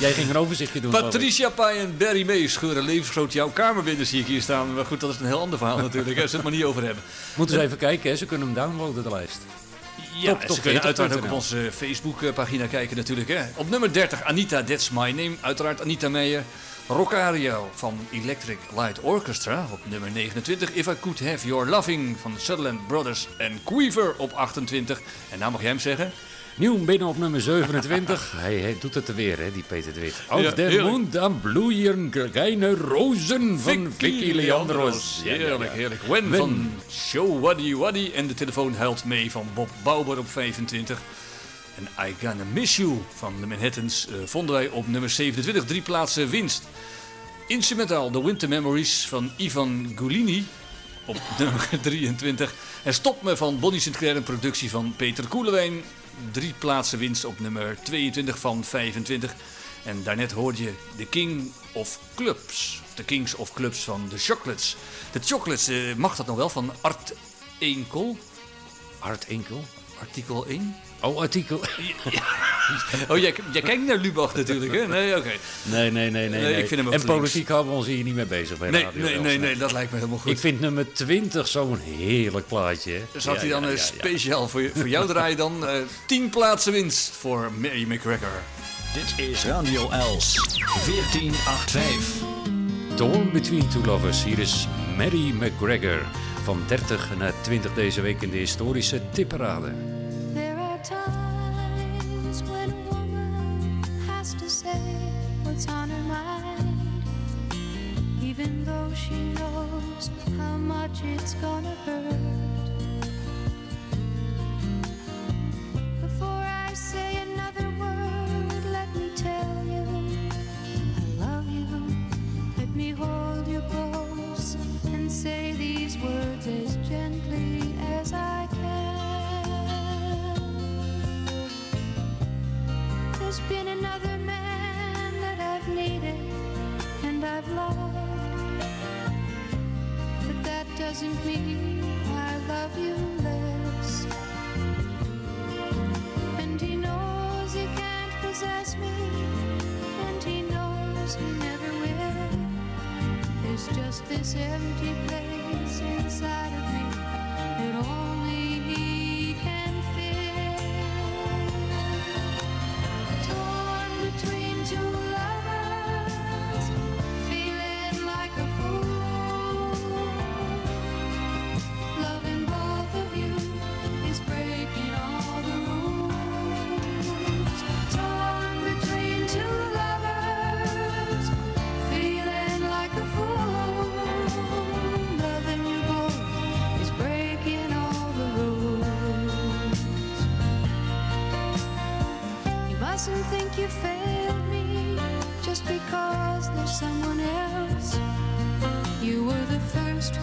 Jij ging een overzichtje doen. Patricia Pai en Barry May scheuren levensgroot jouw kamer binnen, zie ik hier staan. Maar goed, dat is een heel ander verhaal natuurlijk. Zullen we het maar niet over hebben. Moeten ze even kijken, hè. ze kunnen hem downloaden, de lijst. Ja, Top, top ze kunnen 40.nl. uiteraard ook op onze Facebook-pagina kijken natuurlijk. Hè. Op nummer 30, Anita, That's My Name. Uiteraard Anita Meijer. Rockario van Electric Light Orchestra op nummer 29. If I Could Have Your Loving van Sutherland Brothers en Quiver op 28. En nou mag jij hem zeggen. Nieuw binnen op nummer 27. hij, hij doet het er weer, hè, die Peter de Wit. Auf Ja, der heerlijk. Mond dan bloeien kleine rozen van Vicky Leandros. Ja. Heerlijk, heerlijk. When, When. van Show Waddy Waddy. En de telefoon huilt mee van Bob Bauer op 25. En I Gonna Miss You van de Manhattans eh, vonden wij op nummer 27. Drie plaatsen winst. Instrumentaal The Winter Memories van Ivan Gulini op nummer 23. En Stop Me van Bonnie Sinclair, een productie van Peter Koelewijn. Drie plaatsen winst op nummer 22 van 25. En daarnet hoorde je The King of Clubs. The Kings of Clubs van The Chocolates. De Chocolates, eh, mag dat nog wel van Art Enkel? Art Enkel? Artikel 1? Oh, artikel. Oh, jij, jij kijkt niet naar Lubach natuurlijk, hè? Nee, oké. Nee, nee, nee, nee. Nee, nee. ik vind hem ook en te links. politiek houden we ons hier niet mee bezig bij Nee, Radio nee, nee, nee, dat lijkt me helemaal goed. Ik vind nummer 20 zo'n heerlijk plaatje. hè. Dus had Ja, hij dan ja, speciaal voor, je- voor jou draaien dan eh 10 plaatsen winst voor Mary McGregor. Dit is Radio Els 1485. Torn Between Two Lovers. Hier is Mary McGregor. Van 30 naar 20 deze week in de historische tipparade. Times when a woman has to say what's on her mind, even though she knows how much it's gonna hurt. Doesn't mean I love you less. And he knows he can't possess me, and he knows he never will. There's just this empty place inside someone else. You were the first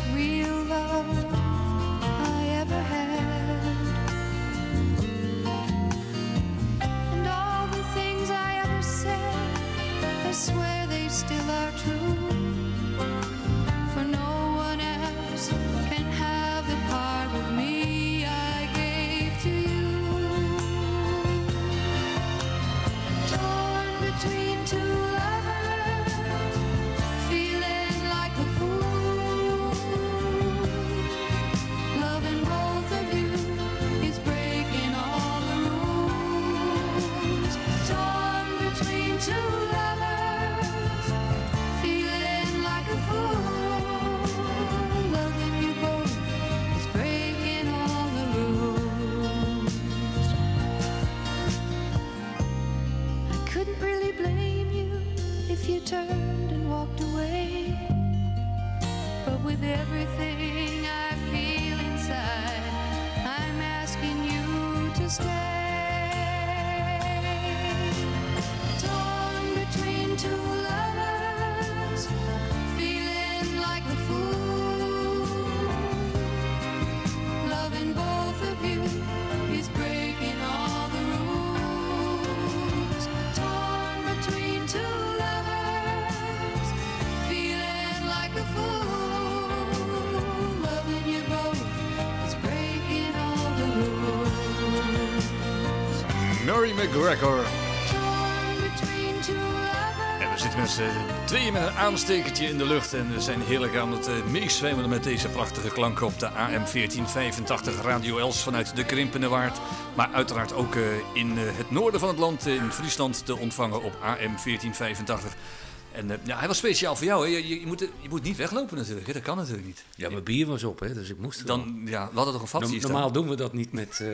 McGregor. En we zitten met z'n tweeën met een aanstekertje in de lucht. En we zijn heerlijk aan het eh, meeswemmen met deze prachtige klanken op de AM 1485 Radio Els vanuit de Krimpende Waard. Maar uiteraard ook eh, in eh, het noorden van het land, in Friesland, te ontvangen op AM 1485. En ja, hij was speciaal voor jou. Hè? Je, je moet, je moet niet weglopen natuurlijk. Hè? Dat kan natuurlijk niet. Ja, mijn bier was op, hè, dus ik moest er wel. Dan, ja, we hadden toch een vatje staan. Normaal doen we dat niet met, eh,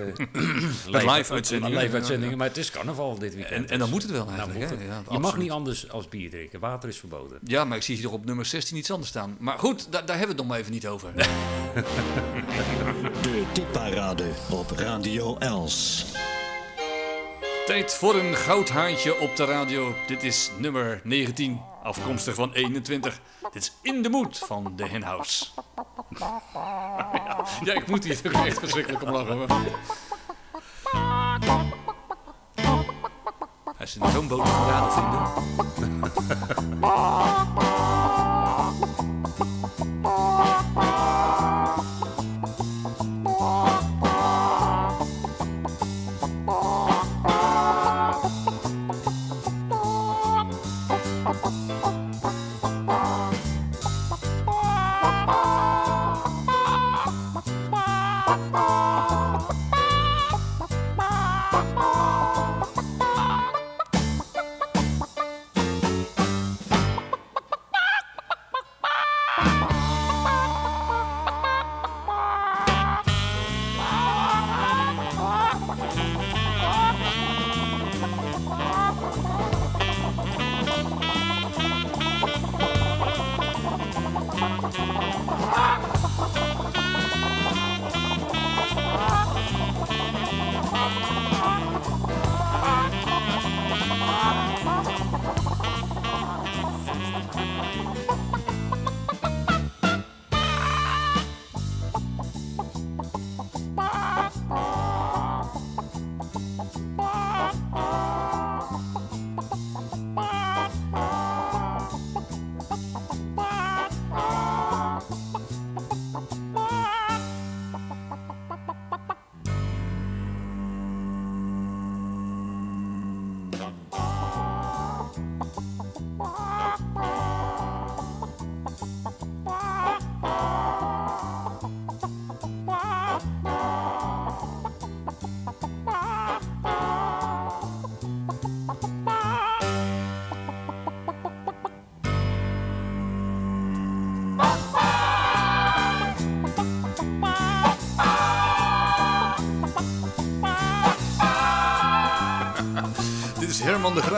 live-uitzendingen, Ja. maar het is carnaval dit weekend. En- en dan moet het wel Dan eigenlijk, hè? het. Ja, je mag niet anders als bier drinken. Water is verboden. Ja, maar ik zie hier toch op nummer 16 iets anders staan. Maar goed, daar, daar hebben we het nog maar even niet over. De tipparade op Radio Els. Tijd voor een goudhaantje op de radio. Dit is nummer 19, afkomstig van 21. Dit is In de Moed van de Henhouse. ja, ik moet hier toch echt verschrikkelijk om lachen. hoor. Als je zo'n boot verraden vinden.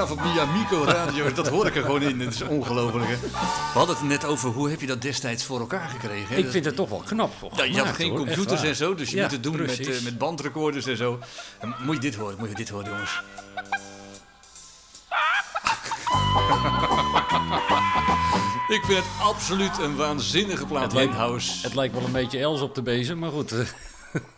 Graaf op Miamico Radio. Dat hoor ik er gewoon in. Dat is ongelooflijk. hè. We hadden het net over hoe heb je dat destijds voor elkaar gekregen. hè? Ik vind het toch wel knap. Ja, je had geen hoor. Computers en zo, dus je Ja, moet het doen met, eh, met bandrecorders en zo. En moet je dit horen, moet je dit horen, jongens. Ik vind het absoluut een waanzinnige plaat, Het lijkt, Henhouse. het lijkt wel een beetje Els op de bezem, maar goed.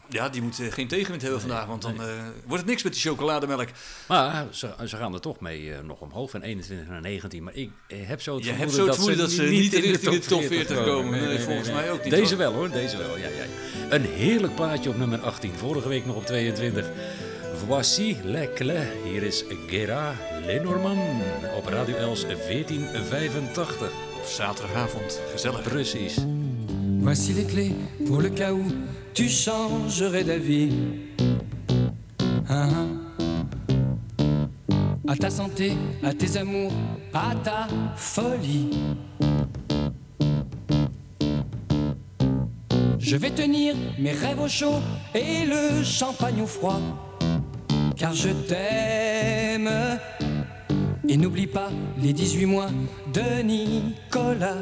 Eh. Ja, die moet eh, geen tegenwind hebben vandaag, want dan eh, wordt het niks met die chocolademelk. Maar ze, ze gaan er toch mee eh, nog omhoog van 21 naar 19. Maar ik eh, heb zo het Je vermoeden, hebt zo het dat, vermoeden dat ze niet in richting de top 40 komen. Nee, volgens mij ook niet, Deze wel hoor, deze wel. Ja, ja. Een heerlijk plaatje op nummer 18. Vorige week nog op 22. Voici les clés. Hier is Gera Lenormand op Radio Els 1485. Op zaterdagavond, gezellig. Precies. Voici les clés pour le cas où tu changerais d'avis. Hein, hein. À ta santé, à tes amours, à ta folie. Je vais tenir mes rêves au chaud et le champagne au froid. Car je t'aime. Et n'oublie pas les 18 mois de Nicolas.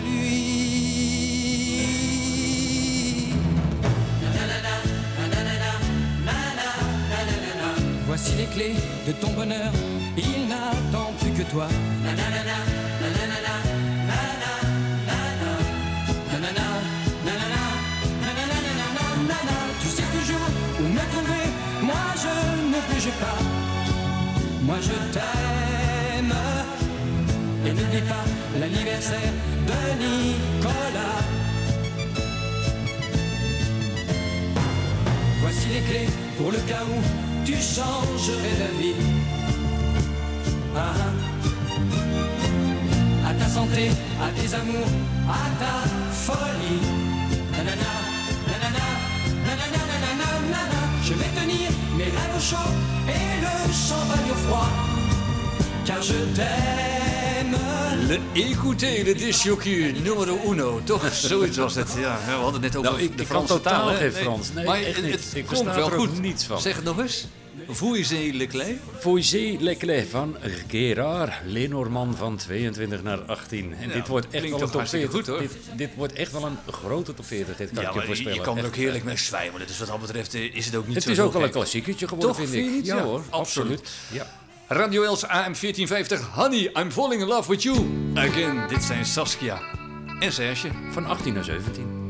de ton bonheur, il n'attend plus que toi. Tu sais toujours où me moi je ne bouge pas. Moi je t'aime. Et n'oublie pas l'anniversaire de Nicolas. Voici les clés pour le cas où tu changerais d'avis. Ah, ah. À ta santé, à tes amours, à ta folie. Nanana, nanana, nanana, nanana, nanana. Je vais tenir mes rêves au chaud et le champagne au froid. Car je t'aime. Le écouter, de disjockey numero uno. Toch, zoiets was het. Ja, we hadden het net over Nou, ik- de ik Franse totaal taal. hè? geen Frans. Nee, maar echt het, niet. het Ik versta wel er ook goed. niets van. Zeg het nog eens. Voyez le clé. Foyer Leclerc van Gerard Lenormand van 22 naar 18. En Ja, dit wordt echt wel een top hartstikke 40. goed, hoor. Dit, dit wordt echt wel een grote top 40. Dit kan Ja, ik je maar je, voorspellen. je kan er ook heerlijk eh, mee zwijmelen. Dus wat dat betreft eh, is het ook niet Het zo is zo ook wel een klassieketje geworden, Toch, vind ik. Ja, hoor, absoluut. absoluut. Ja. Radio Els AM 1450. Honey, I'm falling in love with you. Again, dit zijn Saskia en Serge. Van 18 naar 17.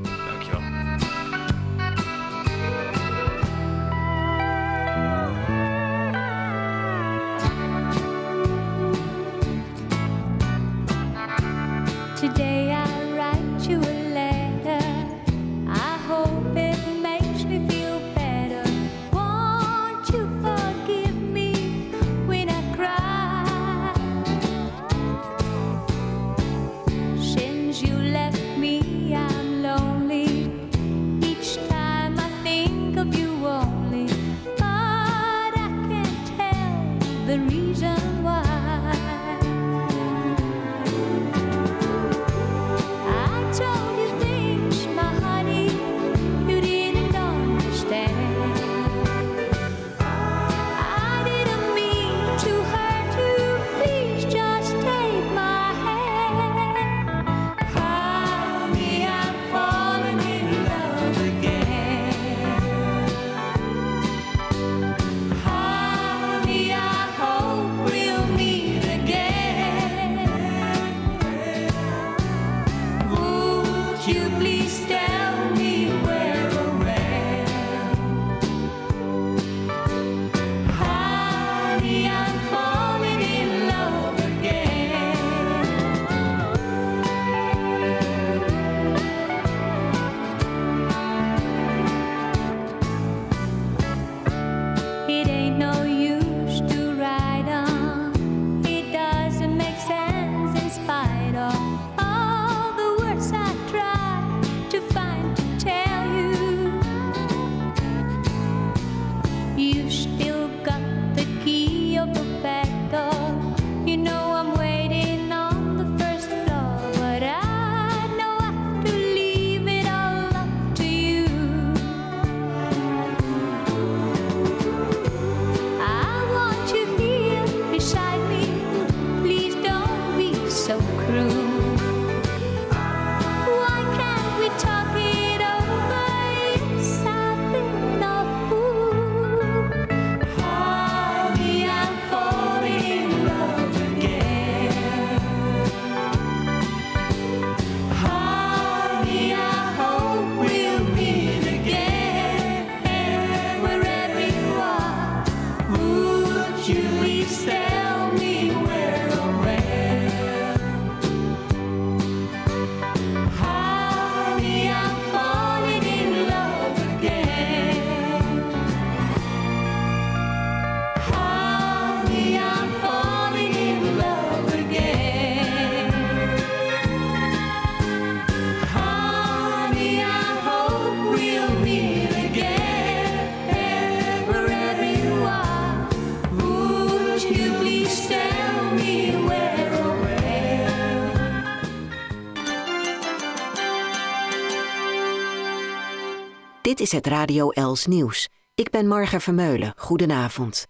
Is het Radio Els Nieuws. Ik ben Marga Vermeulen. Goedenavond.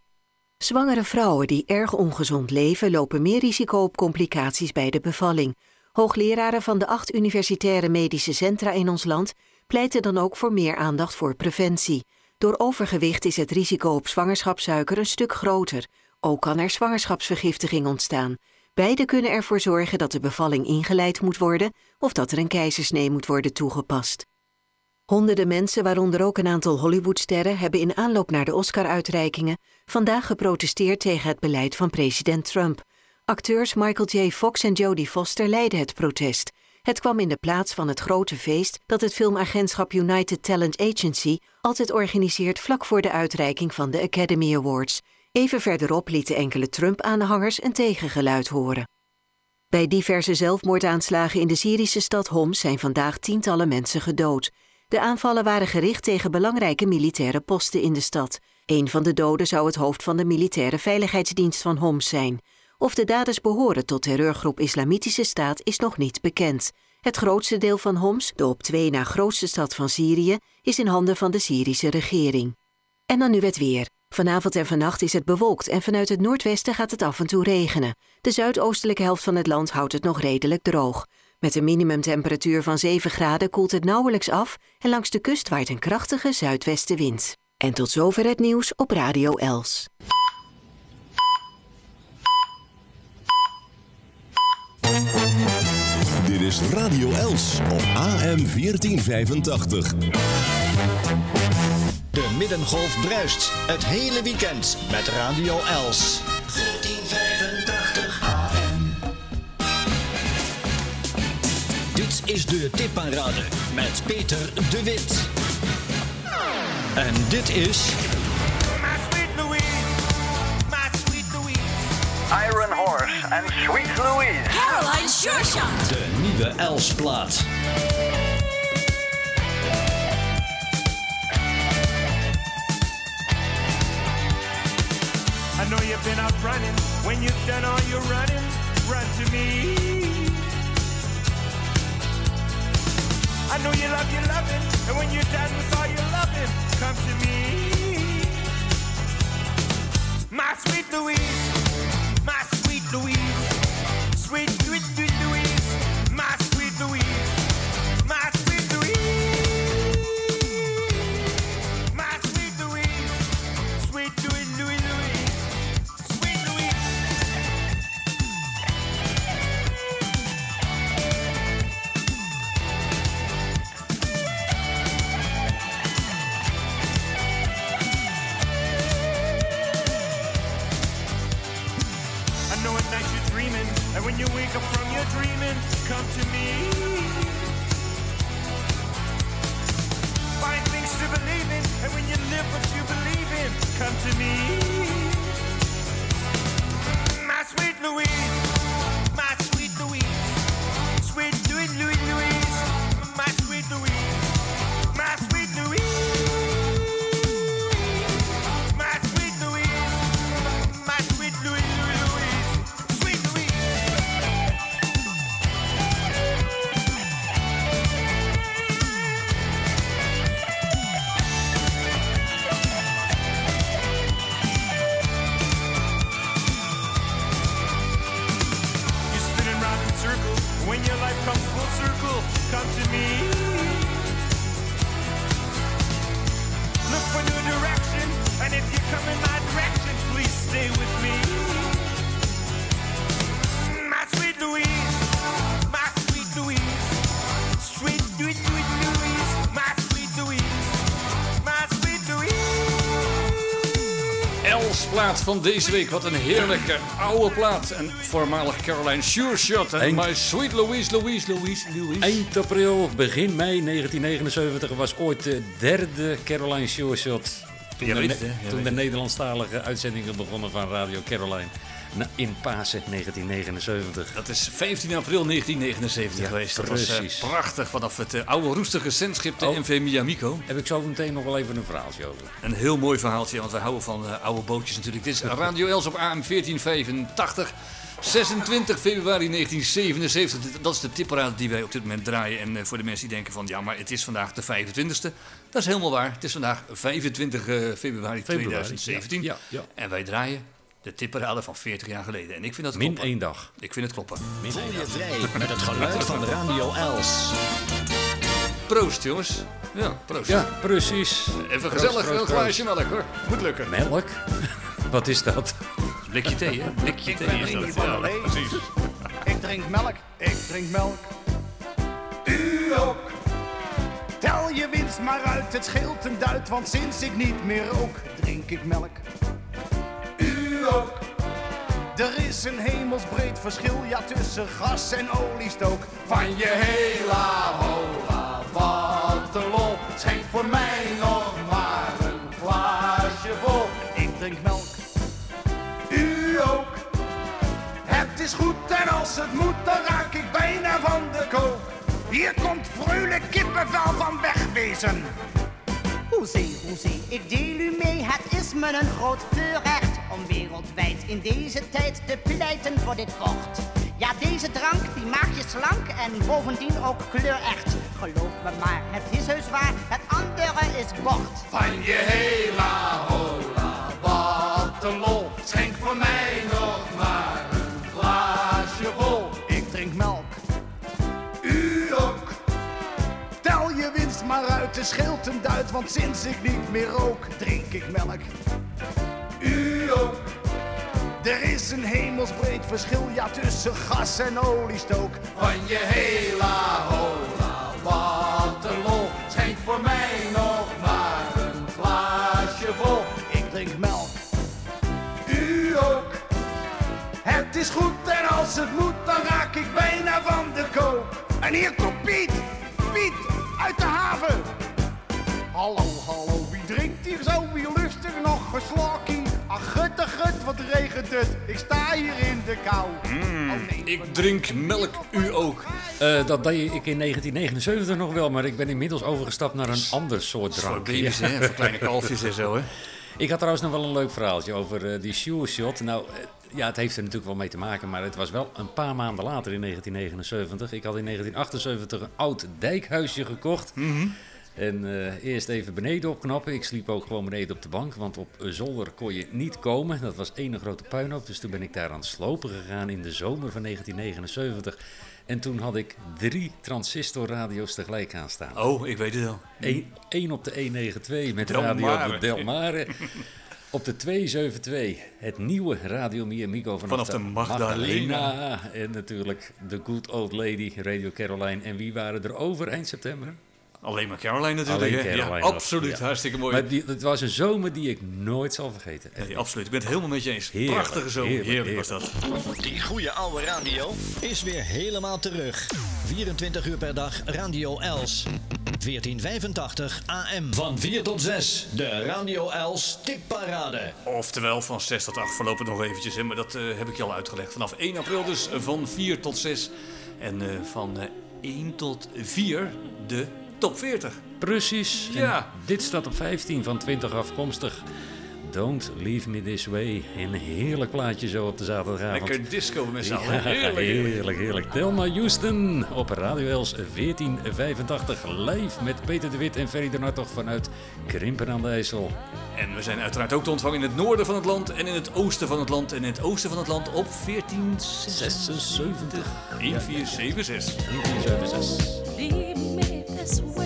Zwangere vrouwen die erg ongezond leven lopen meer risico op complicaties bij de bevalling. Hoogleraren van de acht universitaire medische centra in ons land pleiten dan ook voor meer aandacht voor preventie. Door overgewicht is het risico op zwangerschapssuiker een stuk groter. Ook kan er zwangerschapsvergiftiging ontstaan. Beide kunnen ervoor zorgen dat de bevalling ingeleid moet worden of dat er een keizersnee moet worden toegepast. Honderden mensen, waaronder ook een aantal Hollywoodsterren, hebben in aanloop naar de Oscar-uitreikingen vandaag geprotesteerd tegen het beleid van president Trump. Acteurs Michael J. Fox en Jodie Foster leidden het protest. Het kwam in de plaats van het grote feest dat het filmagentschap United Talent Agency altijd organiseert vlak voor de uitreiking van de Academy Awards. Even verderop lieten enkele Trump-aanhangers een tegengeluid horen. Bij diverse zelfmoordaanslagen in de Syrische stad Homs zijn vandaag tientallen mensen gedood. De aanvallen waren gericht tegen belangrijke militaire posten in de stad. Een van de doden zou het hoofd van de militaire veiligheidsdienst van Homs zijn. Of de daders behoren tot terreurgroep Islamitische Staat is nog niet bekend. Het grootste deel van Homs, de op twee na grootste stad van Syrië, is in handen van de Syrische regering. En dan nu het weer. Vanavond en vannacht is het bewolkt en vanuit het noordwesten gaat het af en toe regenen. De zuidoostelijke helft van het land houdt het nog redelijk droog. Met een minimumtemperatuur van 7 graden koelt het nauwelijks af en langs de kust waait een krachtige zuidwestenwind. En tot zover het nieuws op Radio Els. Dit is Radio Els op AM 1485. De Middengolf bruist het hele weekend met Radio Els. Dit is de tipaanrader met Peter de Wit. En dit is... Iron Horse en Sweet Louise. Caroline Sure Shot. De nieuwe Els-plaat. I know you've been out running. When you've done all your running, run to me. I know you love your loving, and when you're done with all your loving, come to me. My sweet Louise, come to me. My sweet Louise, plaat van deze week. Wat een heerlijke oude plaat. En voormalig Caroline Sure Shot. En Eind- My Sweet Louise, Louise, Louise, Louise. Eind april, begin mei 1979 was ooit de derde Caroline Shot. Toen, de, weet Ne- toen de. Nederlandstalige uitzendingen begonnen van Radio Caroline. In Pasen 1979. Dat is 15 april 1979 Ja, geweest. Dat was precies. eh, prachtig vanaf het eh, oude roestige zendschip, de Oh. MV Miamico. Heb ik zo meteen nog wel even een verhaaltje over. Een heel mooi verhaaltje, want wij houden van eh, oude bootjes natuurlijk. Dit is Radio Els op AM 1485. 26 februari 1977. Dit- Dat is de tipparade die wij op dit moment draaien. En eh, voor de mensen die denken van ja, maar het is vandaag de 25e. Dat is helemaal waar. Het is vandaag 25 eh, februari, 2017. ja, ja. En wij draaien de tipparade van 40 jaar geleden. En ik vind dat Min kloppen. één dag. Ik vind het kloppen. Voel je vrij met het geluid van Radio Els. Proost jongens. Ja, proost. Ja, precies. Even Proost, gezellig proost, een glaasje melk hoor. Moet lukken. Melk? Wat is dat? Blikje thee hè? Blikje thee ben is dat. Ja, precies. Ik drink melk, ik drink melk. U ook. Tel je winst maar uit, het scheelt een duit, want sinds ik niet meer rook, drink ik melk. Er is een hemelsbreed verschil, ja, tussen gas en oliestook. Van je hela hola, wat een lol. Schenk voor mij nog maar een glaasje vol. Ik drink melk. U ook. Het is goed en als het moet, dan raak ik bijna van de kook. Hier komt vrolijk kippenvel van wegwezen. Hoezee, hoezee, ik deel u mee, het is me een groot voorrecht om wereldwijd in deze tijd te pleiten voor dit woord. Ja, deze drank die maakt je slank en bovendien ook kleurecht. Geloof me maar, het is heus waar, het andere is bord. Van je hela hola, wat een lol. Schenk voor mij nog maar het scheelt een duit, want sinds ik niet meer rook, drink ik melk. U ook. Er is een hemelsbreed verschil, ja, tussen gas en oliestook. Van je hela hola, wat een lol. Schenk voor mij nog maar een glaasje vol. Ik drink melk. U ook. Het is goed en als het moet, dan raak ik bijna van de kook. En hier komt Piet. Piet, uit de haven. Hallo, hallo, wie drinkt hier zo? Wie lustig nog een slokkie? Ach, gut, ach, gut, wat regent het? Ik sta hier in de kou. Mm, ik drink melk, u ook. Eh, dat deed ik in 1979 nog wel, maar ik ben inmiddels overgestapt naar een ander soort drank. Voor baby's, hè, voor kleine kalfjes en zo, hè. Ik had trouwens nog wel een leuk verhaaltje over eh, die Sure Shot. Nou, eh, ja, het heeft er natuurlijk wel mee te maken, maar het was wel een paar maanden later in 1979. Ik had in 1978 een oud dijkhuisje gekocht. En eh, eerst even beneden opknappen. Ik sliep ook gewoon beneden op de bank, want op zolder kon je niet komen. Dat was één grote puinhoop, dus toen ben ik daar aan het slopen gegaan in de zomer van 1979. En toen had ik drie transistorradio's tegelijk aanstaan. Oh, ik weet het wel. Eén op de 192 met Del radio de Delmare. Op de 272 het nieuwe Radio Mi Amigo vanaf, Vanaf de Magdalena. Magdalena. En natuurlijk de Good Old Lady Radio Caroline. En wie waren er over eind september? Alleen maar Caroline natuurlijk, Alleen hè? Caroline Ja, absoluut. ja. Hartstikke mooi. Maar die, het was een zomer die ik nooit zal vergeten. Echt Nee, absoluut. Ik ben het helemaal met je eens. Heerlijk, Prachtige zomer. Heerlijk, heerlijk, was dat. Die goede oude radio is weer helemaal terug. 24 uur per dag Radio Els. 1485 AM. Van 4 tot 6. De Radio Els tipparade. Oftewel van 6 tot 8 voorlopig nog eventjes. Hè, maar dat eh, heb ik je al uitgelegd. Vanaf 1 april dus eh, van 4 tot 6. En eh, van eh, 1 tot 4 de top 40. Precies. Ja. En dit staat op 15 van 20 afkomstig. Don't Leave Me This Way. Een heerlijk plaatje zo op de zaterdagavond. Lekker disco met z'n allen. Ja, Heerlijk, heerlijk, heerlijk. Thelma Houston op Radio Els 1485. Live met Peter de Wit en Ferry de Nartog vanuit Krimpen aan de IJssel. En we zijn uiteraard ook te ontvangen in het noorden van het land en in het oosten van het land. En in het oosten van het land op 1476. 1476. 1476. Leave me this way.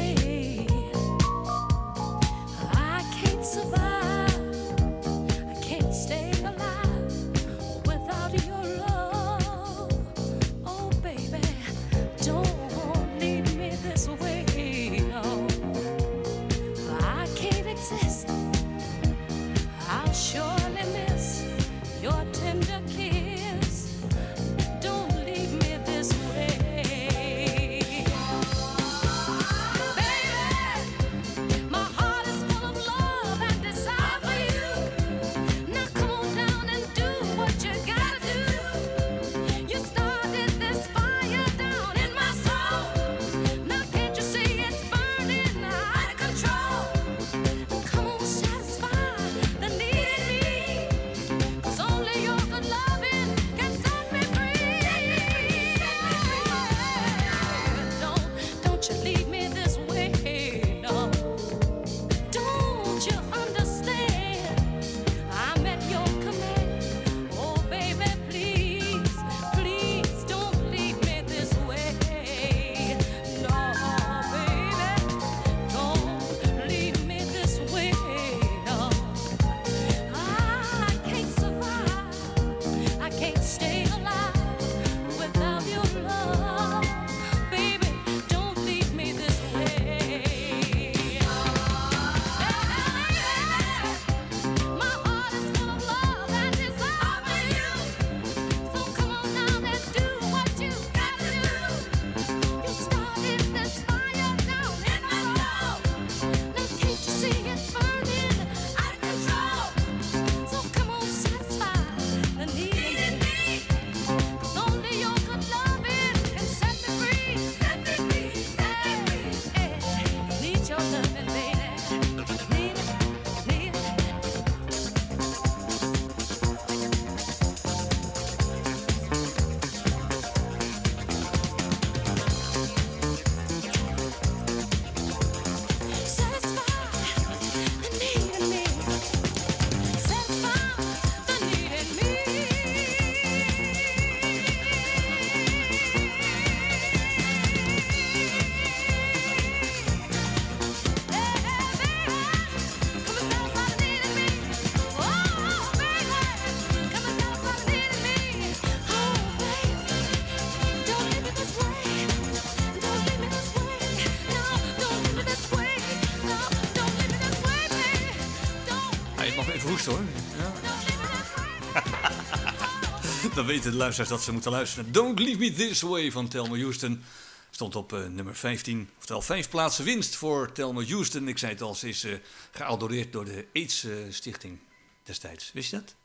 Dan weten de luisteraars dat ze moeten luisteren. Don't Leave Me This Way van Thelma Houston. Stond op eh, nummer 15. Oftewel vijf plaatsen winst voor Thelma Houston. Ik zei het al, ze is eh, geadoreerd door de AIDS eh, Stichting destijds. Wist je dat?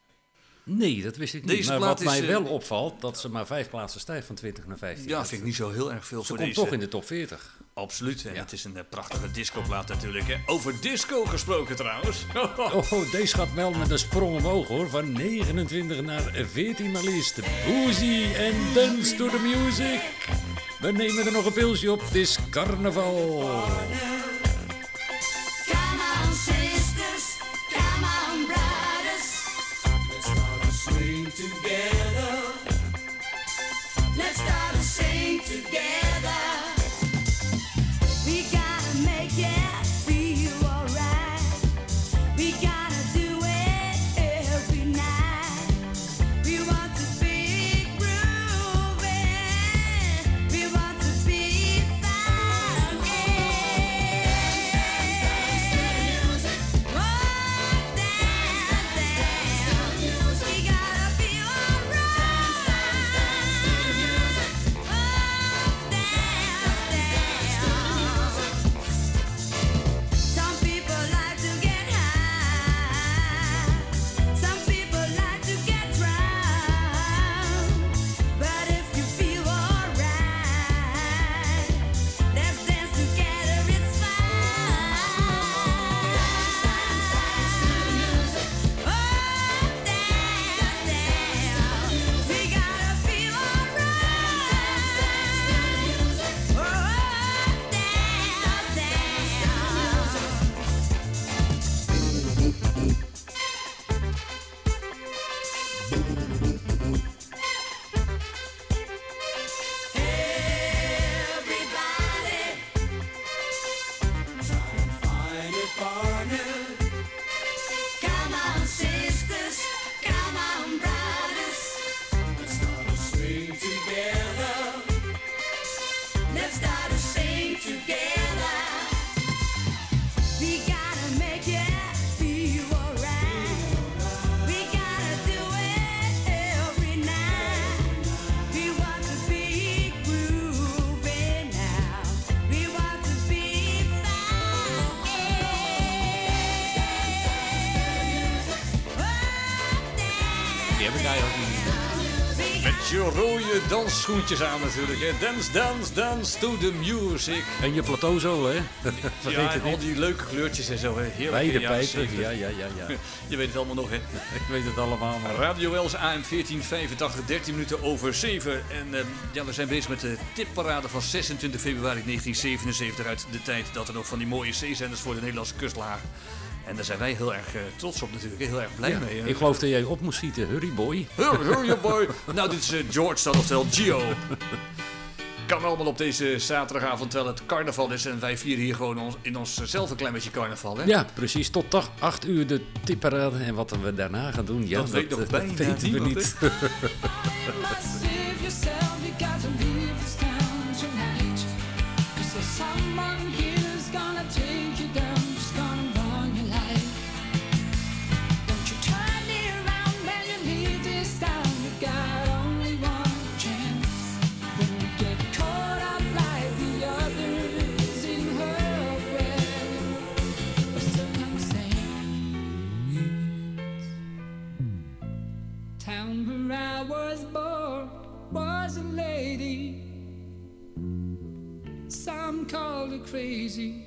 Nee, dat wist ik niet. Deze maar wat mij is, eh, wel opvalt, dat ze maar vijf plaatsen stijgt van 20 naar 15. Ja, Dat- vind ik niet zo heel erg veel Ze voor komt deze. toch in de top 40. Absoluut. En het is een eh, prachtige discoplaat natuurlijk. Hè. Over disco gesproken trouwens. Oh, deze gaat wel met een sprong omhoog hoor. Van 29 naar 14 maar liefst. Boozy en Dance to the Music. We nemen er nog een pilsje op. Het is carnaval. Dansschoentjes aan natuurlijk. Hè. Dance, dance, dance to the music. En je plateau zo, hè? Vergeet ja, het en al die leuke kleurtjes en zo. Hè. Heerlijk. Ja, pijpen. Ja, ja, ja, ja. Je weet het allemaal nog, hè? Ik weet het allemaal, maar... Radio Els AM 1485, 13 minuten over 7. En eh, ja, we zijn bezig met de tipparade van 26 februari 1977. Uit de tijd dat er nog van die mooie zeezenders voor de Nederlandse kust lagen. En daar zijn wij heel erg eh, trots op natuurlijk. Heel erg blij Ja, mee. ik geloof dat jij op moest schieten. Hurry boy. Hurry, hurry boy. nou, dit is eh, George, dan oftewel Gio. Kan allemaal op deze zaterdagavond terwijl het carnaval is. En wij vieren hier gewoon ons, in onszelf een klein beetje carnaval. Hè? Ja, precies. Tot toch 8 uur de tipparade. En wat we daarna gaan doen, ja, Dat weet nog eh, bijna weten we niet. called her crazy,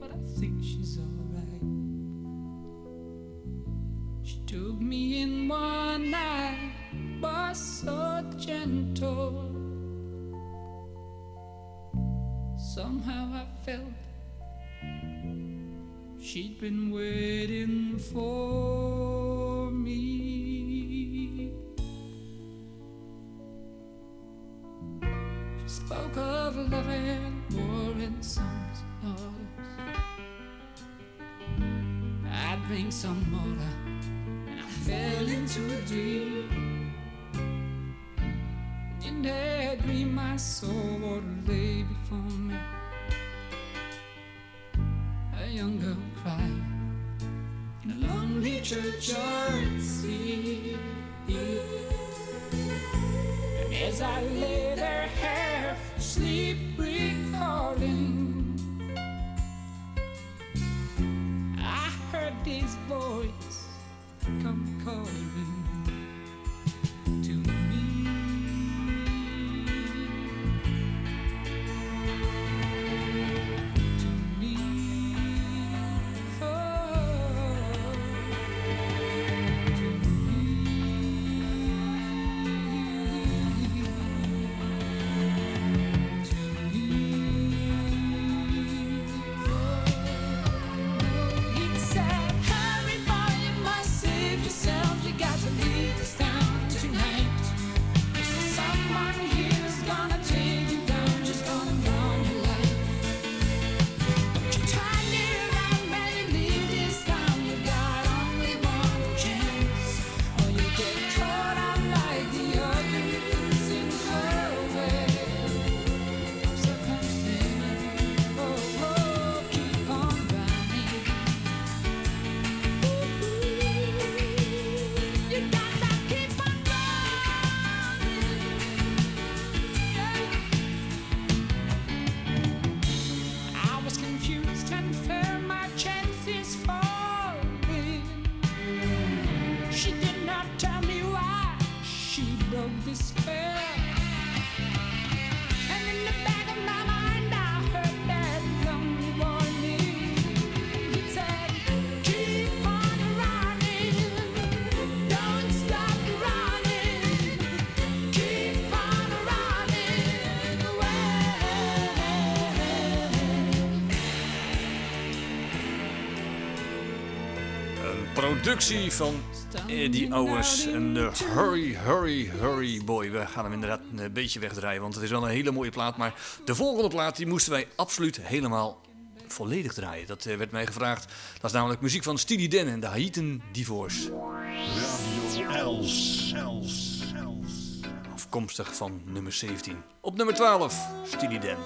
but I think she's alright. She took me in one night, was so gentle. Somehow I felt she'd been waiting for spoke of loving war and sons and daughters. I drank some water and I fell into a dream. In that dream, I saw what lay before me. A young girl crying in a lonely churchyard. And as I lay there half asleep recalling, I heard his voice come calling productie van Eddie Owens en de Hurry, Hurry, Hurry Boy. We gaan hem inderdaad een beetje wegdraaien, want het is wel een hele mooie plaat. Maar de volgende plaat die moesten wij absoluut helemaal volledig draaien. Dat eh, werd mij gevraagd. Dat is namelijk muziek van Steely Dan en de Haitian Divorce. Afkomstig van nummer 17. Op nummer 12, Steely Dan.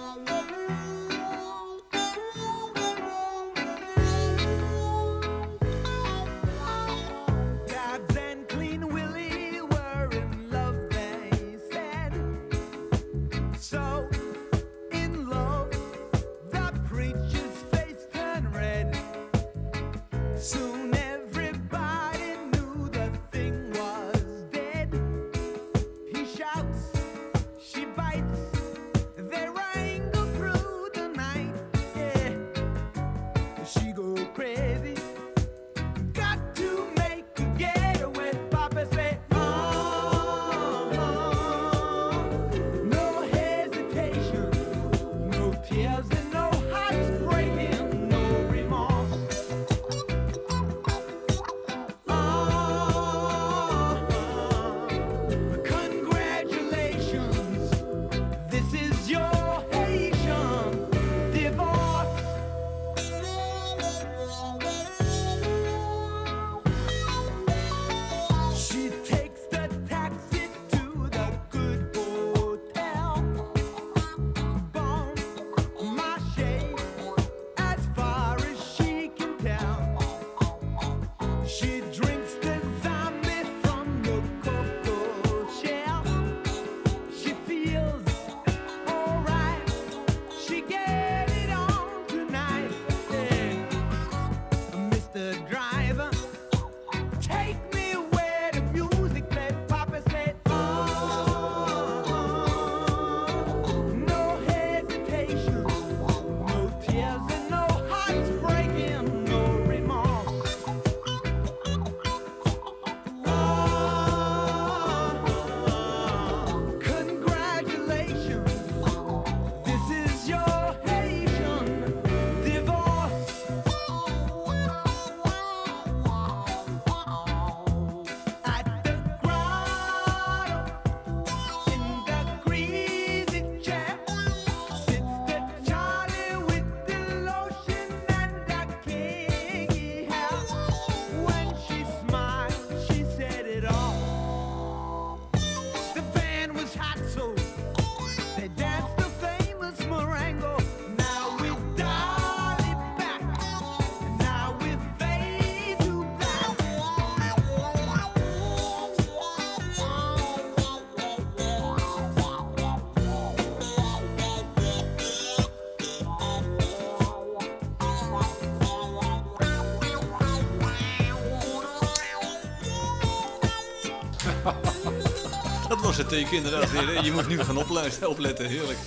Was het teken inderdaad weer. Je moet nu gaan opluisteren, opletten, heerlijk.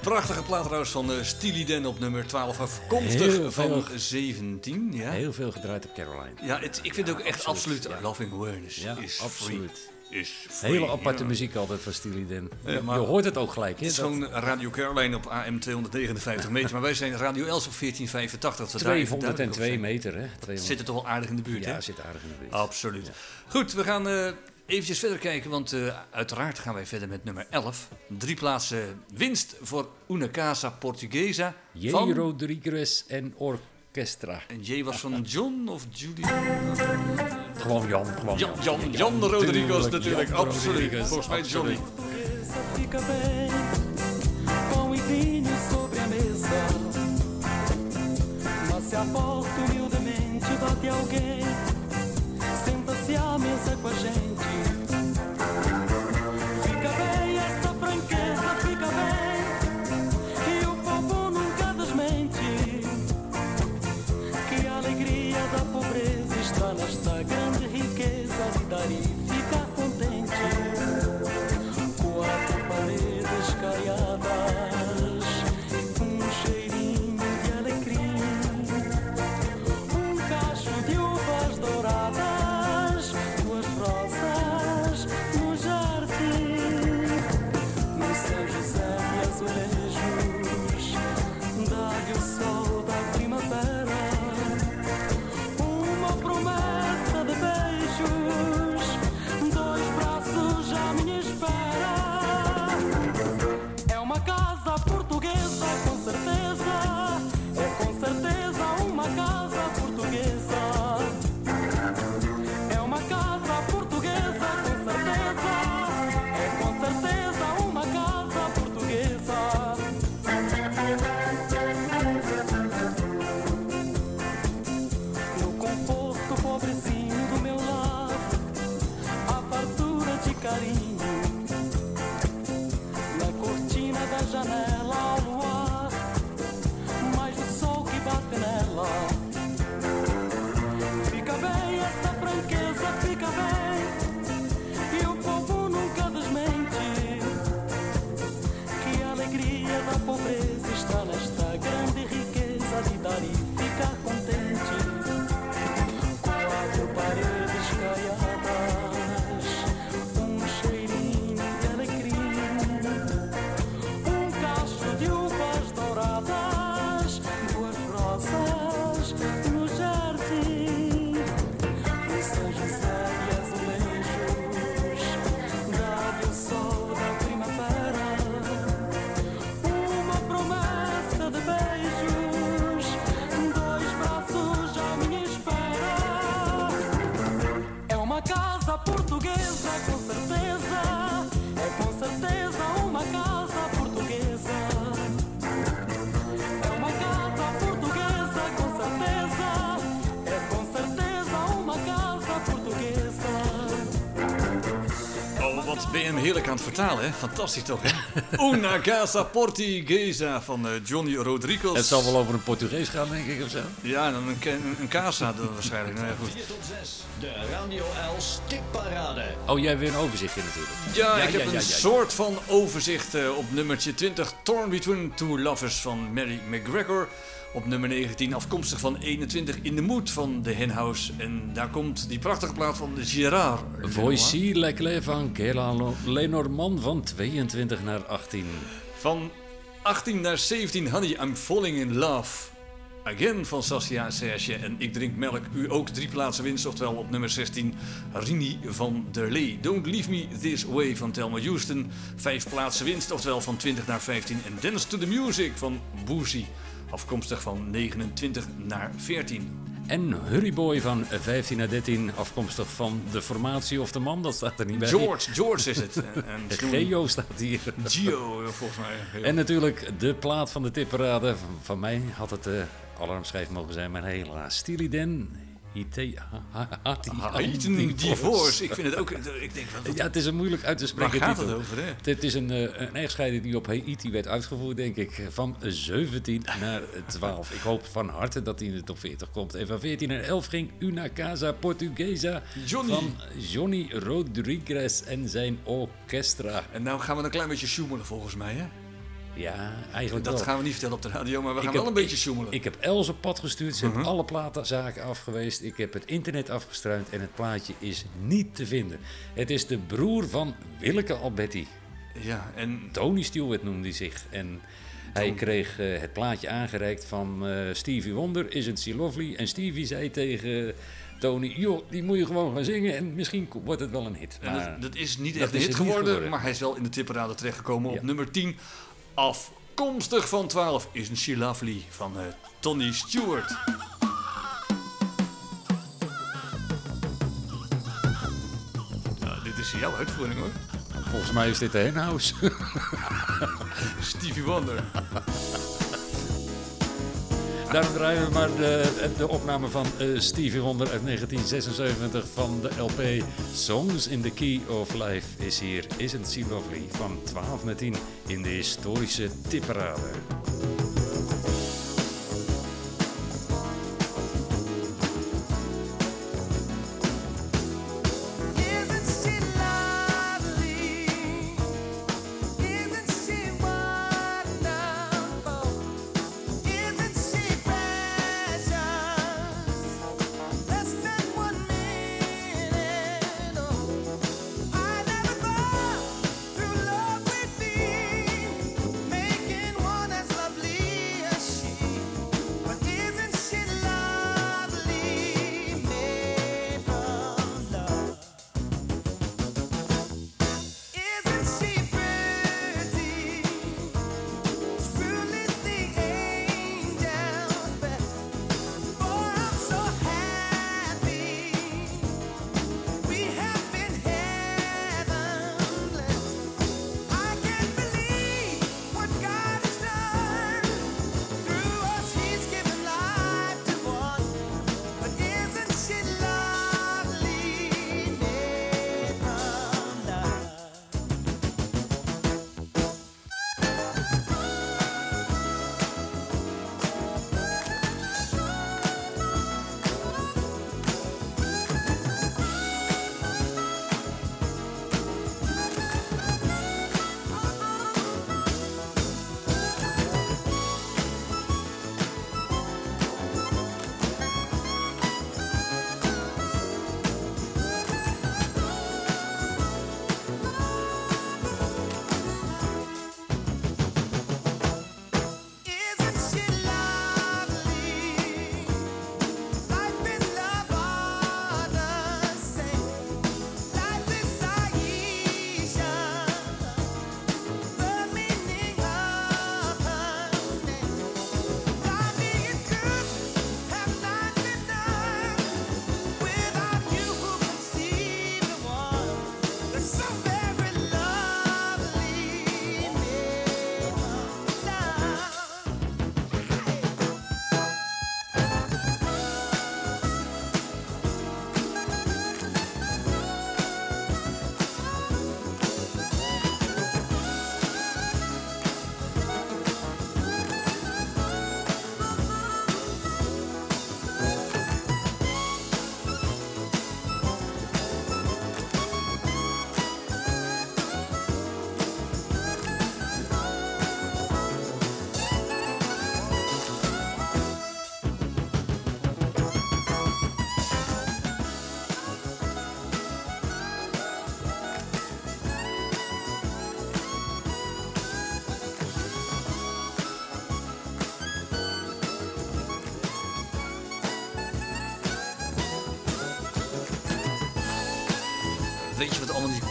Prachtige plaat van uh, Steely Dan op nummer 12, afkomstig van veel- 17. Ja, Heel veel gedraaid op Caroline. ja het, ik vind het ook echt absoluut, loving awareness Ja, is absoluut. free. Is free, Hele aparte muziek altijd van Steely Dan. Ja, Je- hoort het ook gelijk. Hè? Het is dat- gewoon Radio Caroline op AM 259 meter. Maar wij zijn Radio Els op 1485. dat we daar even duidelijk op 202 zijn. meter, hè? Dat 200. zit er toch wel aardig in de buurt, Ja, hè? zit aardig in de buurt. Absoluut. Goed, we gaan eh eventjes verder kijken, want eh, uiteraard gaan wij verder met nummer 11. Drie plaatsen winst voor Una Casa Portuguesa. J. van- Rodriguez en Orchestra. En J was van John of Judy? Gewoon Jan. Gewoon Jan, Jan, Jan Rodriguez Tuurlijk, natuurlijk, Jan absoluut. Rodriguez, Volgens mij Johnny. se humildemente bate alguém, ben je hem heerlijk aan het vertalen, hè? Fantastisch toch, hè? Una Casa Portuguesa van eh, Johnny Rodriguez. Het zal wel over een Portugees gaan, denk ik, of zo. Ja, dan een, een, een casa dan waarschijnlijk. Nou ja, goed. 4 tot 6, de Radio Els tipparade. Oh, jij hebt weer een overzichtje natuurlijk. Ja, ik heb ja, een ja, ja. soort van overzicht eh, op nummertje 20. Torn Between Two Lovers van Mary McGregor. Op nummer 19 afkomstig van 21 In the Mood van de Henhouse. En daar komt die prachtige plaat van Gérard. Lenoir. Voici clé van Lenormand van 22 naar 18. Van 18 naar 17 Honey, I'm Falling in Love. Again van Saskia en Serge en Ik Drink Melk. U ook drie plaatsen winst, oftewel op nummer 16 Rini van der Lee. Don't Leave Me This Way van Thelma Houston. Vijf plaatsen winst, oftewel van 20 naar 15. En Dance to the Music van Boosie. Afkomstig van 29 naar 14. En Hurryboy van 15 naar 13, afkomstig van de formatie of de man, dat staat er niet bij. George, George is het. En, Geo staat hier. Gio, eh, volgens mij. En natuurlijk de plaat van de tipparade. Van, van mij had het de alarmschijf mogen zijn, maar helaas. Steely Dan, Haiti. Ha- Haiti. Haiti divorce. Ik vind het ook... Ik denk, wat, Ja, het is een moeilijk uit te spreken Waar gaat het over, hè? Het is een, eh, een echtscheiding die op Haiti werd uitgevoerd, denk ik. Van 17 naar 12. Ik hoop van harte dat hij in de top 40 komt. En van 14 naar 11 ging Una Casa Portuguesa Johnny. van Johnny Rodriguez en zijn orchestra. En nou gaan we een klein beetje sjoemelen volgens mij, hè? Ja, eigenlijk Dat wel. gaan we niet vertellen op de radio, maar we Ik gaan heb- wel een beetje sjoemelen. Ik heb Els op pad gestuurd. Ze heeft Mhm. alle platenzaken afgeweest. Ik heb het internet afgestruind en het plaatje is niet te vinden. Het is de broer van Willeke Alberti. Ja, en... Tony Stewart noemde hij zich. En hij kreeg eh, het plaatje aangereikt van eh, Stevie Wonder, Isn't She Lovely? En Stevie zei tegen Tony, joh, die moet je gewoon gaan zingen en misschien wordt het wel een hit. Maar dat, dat is niet echt een hit geworden, maar hij is wel in de tipperade terechtgekomen op nummer 10. Afkomstig van 12 Isn't She Lovely van eh, Tony Stewart. Nou, dit is jouw uitvoering hoor. Volgens mij is dit de Henhouse. Stevie Wonder. Daarom draaien we maar de, de opname van eh, Stevie Wonder uit 1976 van de LP Songs in the Key of Life is hier Isn't She Lovely van 12 naar 10 in de historische tipperade.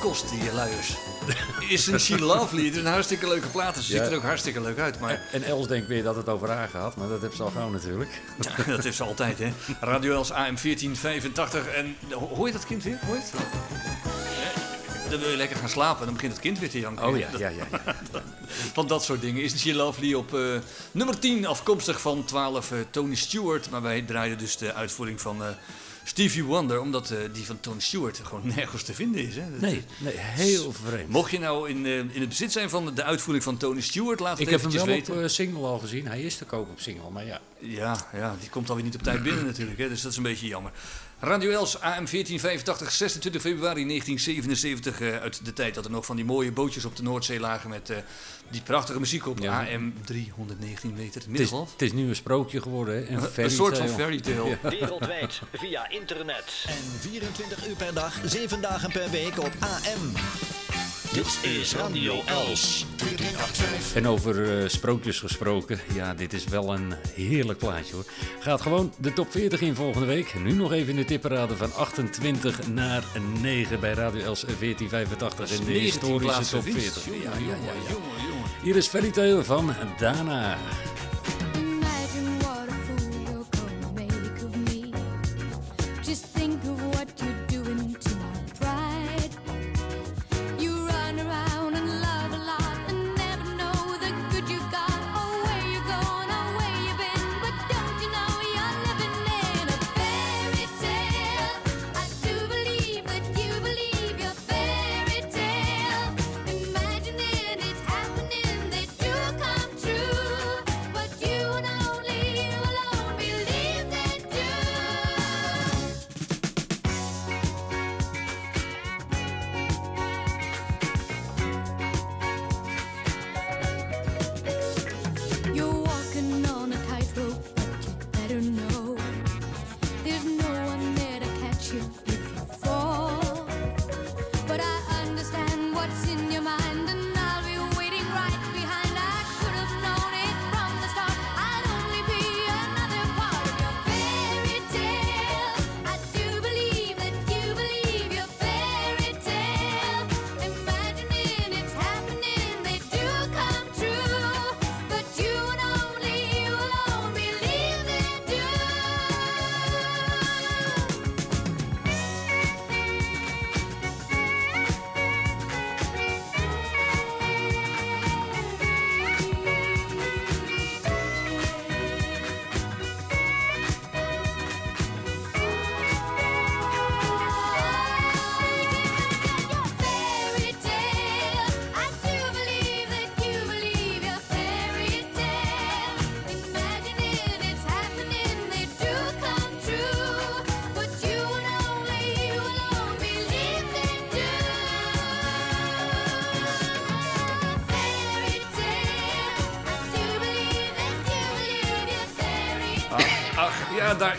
Kost, die luiers? Isn't she lovely? Het is een hartstikke leuke plaat. Ze ziet er ook hartstikke leuk uit. Maar En Els denkt weer dat het over haar gaat, maar dat heeft ze al gauw natuurlijk. Ja, dat heeft ze altijd, hè. Radio Els AM 1485. En ho- hoor je dat kind weer? Hoor je het? Dan wil je lekker gaan slapen en dan begint het kind weer te janken. Oh ja, ja, ja. Van dat soort dingen. Isn't She Lovely op eh, nummer 10, afkomstig van 12 eh, Tony Stewart. Maar wij draaiden dus de uitvoering van eh, Stevie Wonder, omdat eh, die van Tony Stewart gewoon nergens te vinden is. Hè? Dat Nee, is- nee, heel vreemd. Mocht je nou in, eh, in het bezit zijn van de uitvoering van Tony Stewart, laat het Ik heb hem wel weten. op eh, single al gezien. Hij is te koop op single, maar ja. Ja, ja, die komt alweer niet op tijd binnen natuurlijk, hè, dus dat is een beetje jammer. Radio Els AM 1485, 26 februari 1977, eh, uit de tijd dat er nog van die mooie bootjes op de Noordzee lagen met eh, die prachtige muziek op Ja. AM 319 meter, Het is, middengolf. het is nu een sprookje geworden, hè? Een fairy soort van fairy tale. Ja. Wereldwijd via internet. En 24 uur per dag, 7 dagen per week op AM. Dit is Radio Els. En over eh, sprookjes gesproken, ja, dit is wel een heerlijk plaatje hoor. Gaat gewoon de top 40 in volgende week. Nu nog even in de tipperaden van 28 naar 9 bij Radio Els 1485 in de 19 historische top winst. 40. Jongen, Ja, ja, ja. jongen, jongen. Hier is Tale van Dana.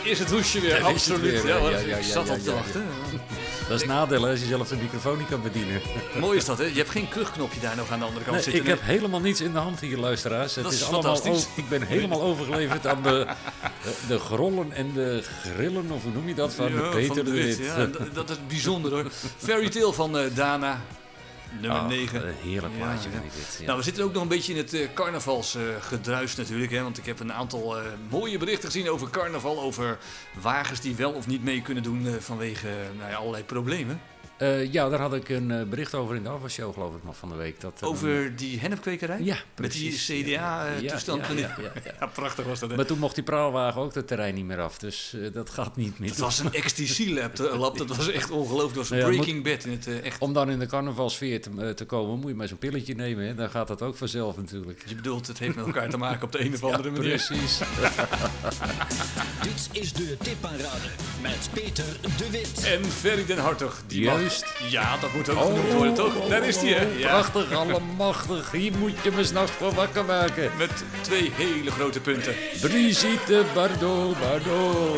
Is het hoesje weer, Daar absoluut. weer, ja, ja, ja, ik ja, zat ja, op te ja, wachten. Dat is het nadeel hè, als je zelf de microfoon niet kan bedienen. Mooi is dat, hè? Je hebt geen kuchknopje daar nog aan de andere kant Nee, zitten. ik heb helemaal niets in de hand hier, luisteraars. Het Dat is is allemaal ik ben helemaal overgeleverd aan de, de, de grollen en de grillen, of hoe noem je dat, van Ja, Peter van de Wit. Ja, dat, dat is bijzonder hoor. Fairy Tale van eh, Dana, nummer Ach, 9. een heerlijk plaatje vind ik dit, ja. Nou, we zitten ook nog een beetje in het eh, carnavalsgedruis natuurlijk. Hè, want ik heb een aantal eh, mooie berichten gezien over carnaval. Over wagens die wel of niet mee kunnen doen eh, vanwege nou ja, allerlei problemen. Eh, ja, daar had ik een eh, bericht over in de afwasshow, geloof ik, nog van de week. Dat een- Over die hennepkwekerij? Ja, Met die precies. Ja, CDA-toestand. ja, ja, ja, ja. prachtig was dat. Hè? Maar toen mocht die praalwagen ook het terrein niet meer af, dus eh, dat gaat niet meer. Het was een ecstasy-lab, eh, lab, dat was echt ongelooflijk. Dat was een Nou ja, breaking bad in het eh, echt. Om dan in de carnavalsfeer te, eh, te komen, moet je maar zo'n pilletje nemen. Hè? Dan gaat dat ook vanzelf natuurlijk. Je bedoelt, het heeft met elkaar te maken op de een of andere Ja, manier. precies. Dit is de tipparade met Peter de Wit. En Ferry den Hartog. Die Juist. Ja, dat moet ook Oh, genoemd worden, toch? oh, Daar is hij, hè? Ja. Prachtig, allemachtig. Hier moet je me s'nachts voor wakker maken. Met twee hele grote punten. Brigitte Bardot, Bardot.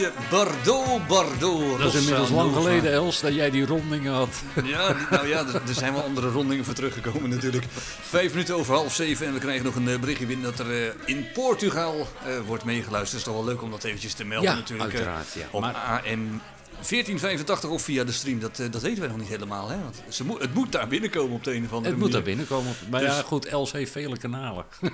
Brigitte Bardot, Bardot. Dat is inmiddels lang Rosanova. geleden, Els, dat jij die rondingen had. Ja, nou ja, er, er zijn wel andere rondingen voor teruggekomen natuurlijk. Vijf minuten over half zeven en we krijgen nog een eh, berichtje binnen dat er eh, in Portugal eh, wordt meegeluisterd. Het is toch wel leuk om dat eventjes te melden Ja, natuurlijk. eh, uiteraard, ja. Op Maar- AM 1485 of via de stream, dat, eh, dat weten wij nog niet helemaal. Hè? Want het moet daar binnenkomen op de een of andere het manier. Het moet daar binnenkomen. Maar dus- ja, goed, Els heeft vele kanalen.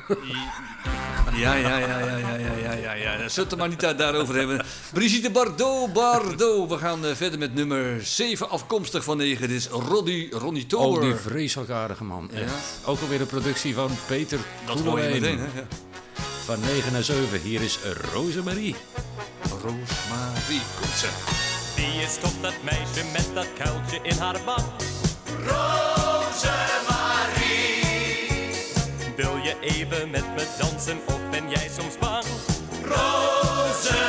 Ja, ja, ja, ja, ja, ja, ja, ja. Zullen we het maar niet daarover hebben. Brigitte Bardot, Bardot. We gaan eh, verder met nummer 7, afkomstig van 9. Dit is Roddy, Ronnie Oh, die vreselijk aardige man. Ja. Ook alweer een productie van Peter Dat hoor je meteen, hè? Ja. Van 9 naar 7, hier is Rosemarie. Rosemarie, komt ze. Wie is toch dat meisje met dat kuiltje in haar bak? Rosemarie. Wil je even met me dansen of ben jij soms bang? Rosemarie.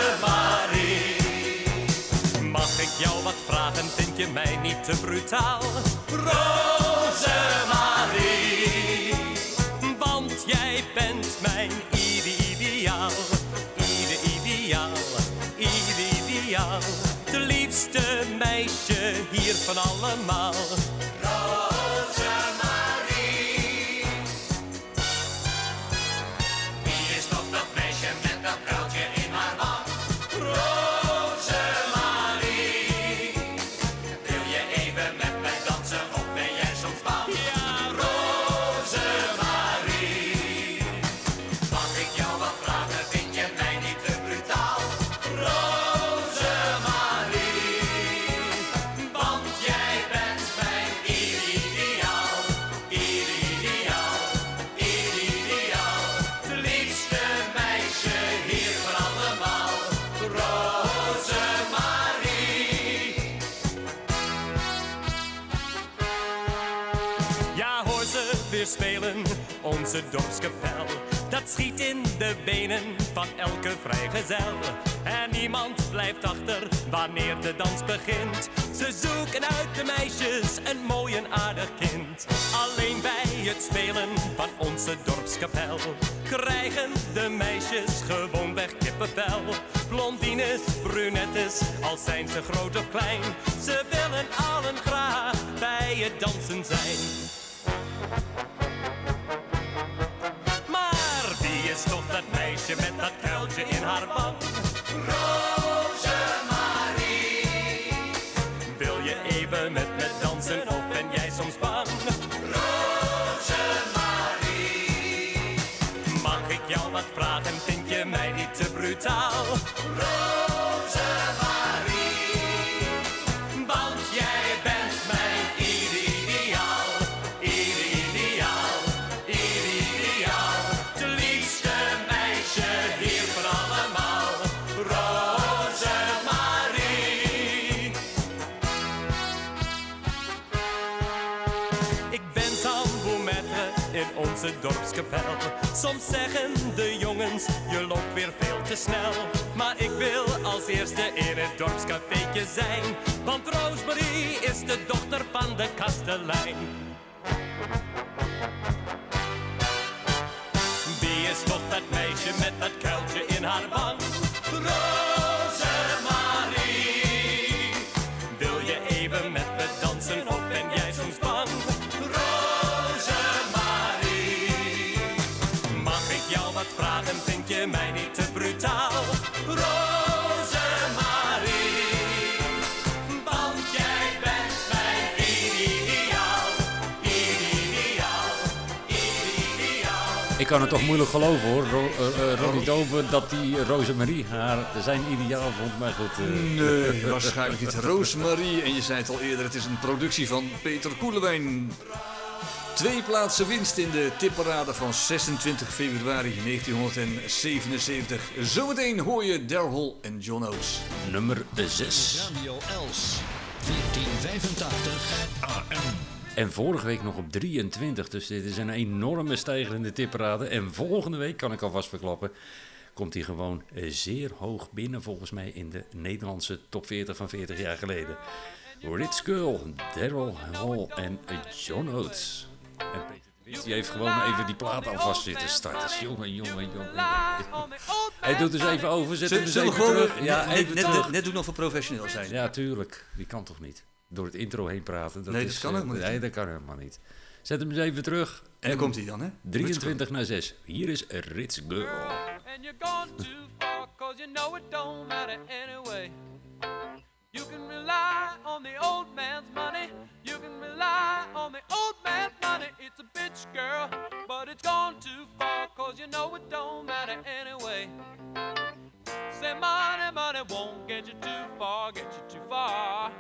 Mag ik jou wat vragen, vind je mij niet te brutaal? Rosemarie. Van allemaal. Schiet in de benen van elke vrijgezel. En niemand blijft achter wanneer de dans begint. Ze zoeken uit de meisjes een mooi en aardig kind. Alleen bij het spelen van onze dorpskapel krijgen de meisjes gewoonweg kippenvel. Blondines, brunettes, al zijn ze groot of klein. Ze willen allen graag bij het dansen zijn. Is toch dat meisje met dat kuiltje in haar wang? Soms zeggen de jongens, je loopt weer veel te snel. Maar ik wil als eerste in het dorpscafeetje zijn. Want Roosmarie is de dochter van de kastelein. Wie is toch dat meisje met dat Ik kan het toch moeilijk geloven hoor, Ro, eh, eh, Ronnie Toben, dat die Rosemarie haar zijn ideaal vond. Maar goed. eh, Nee, waarschijnlijk niet. Roosmarie, en je zei het al eerder, het is een productie van Peter Koelewijn. Twee plaatsen winst in de tipparade van 26 februari 1977. Zometeen hoor je Daryl en John Oates. Nummer 6. Radio Els 1485 AM. En vorige week nog op 23, dus dit is een enorme stijgerende tipparade. En volgende week, kan ik alvast verklappen, komt hij gewoon zeer hoog binnen volgens mij in de Nederlandse top 40 van 40 jaar geleden. Ritz Girl, Daryl Hall en John Oates. En Peter de Wit, die heeft gewoon even die plaat alvast zitten starten. Jongen, jongen, jongen. Hij doet dus even over, zet hem dus even terug. Ja, net, even net, terug. net, net doen of we professioneel zijn? Ja, tuurlijk. Die kan toch niet? Door het intro heen praten. Nee, dat is, kan eh, helemaal niet. Nee, dat kan helemaal niet. Zet hem eens even terug. En dan komt hij dan, hè? 23 naar 6. Hier is Rits Girl. And you're gone too far, cause you know it don't matter anyway. You can rely on the old man's money. You can rely on the old man's money. It's a bitch, girl, but it's gone too far, cause you know it don't matter anyway. Say money, money won't get you too far, get you too far.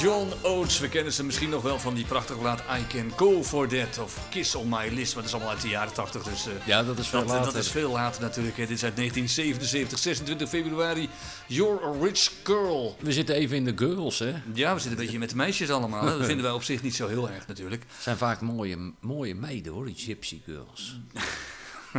John Oates. We kennen ze misschien nog wel van die prachtige plaat I Can Go For That of Kiss On My List. Maar dat is allemaal uit de jaren 80. Dus, eh, Ja, dat is veel dat, dat later. is veel later natuurlijk. hè. Dit is uit 1977, 26 februari. You're a Rich Girl. We zitten even in de girls, hè? Ja, we zitten een beetje met de meisjes allemaal. hè. Dat vinden wij op zich niet zo heel erg natuurlijk. zijn vaak mooie, mooie meiden, hoor, die gypsy girls.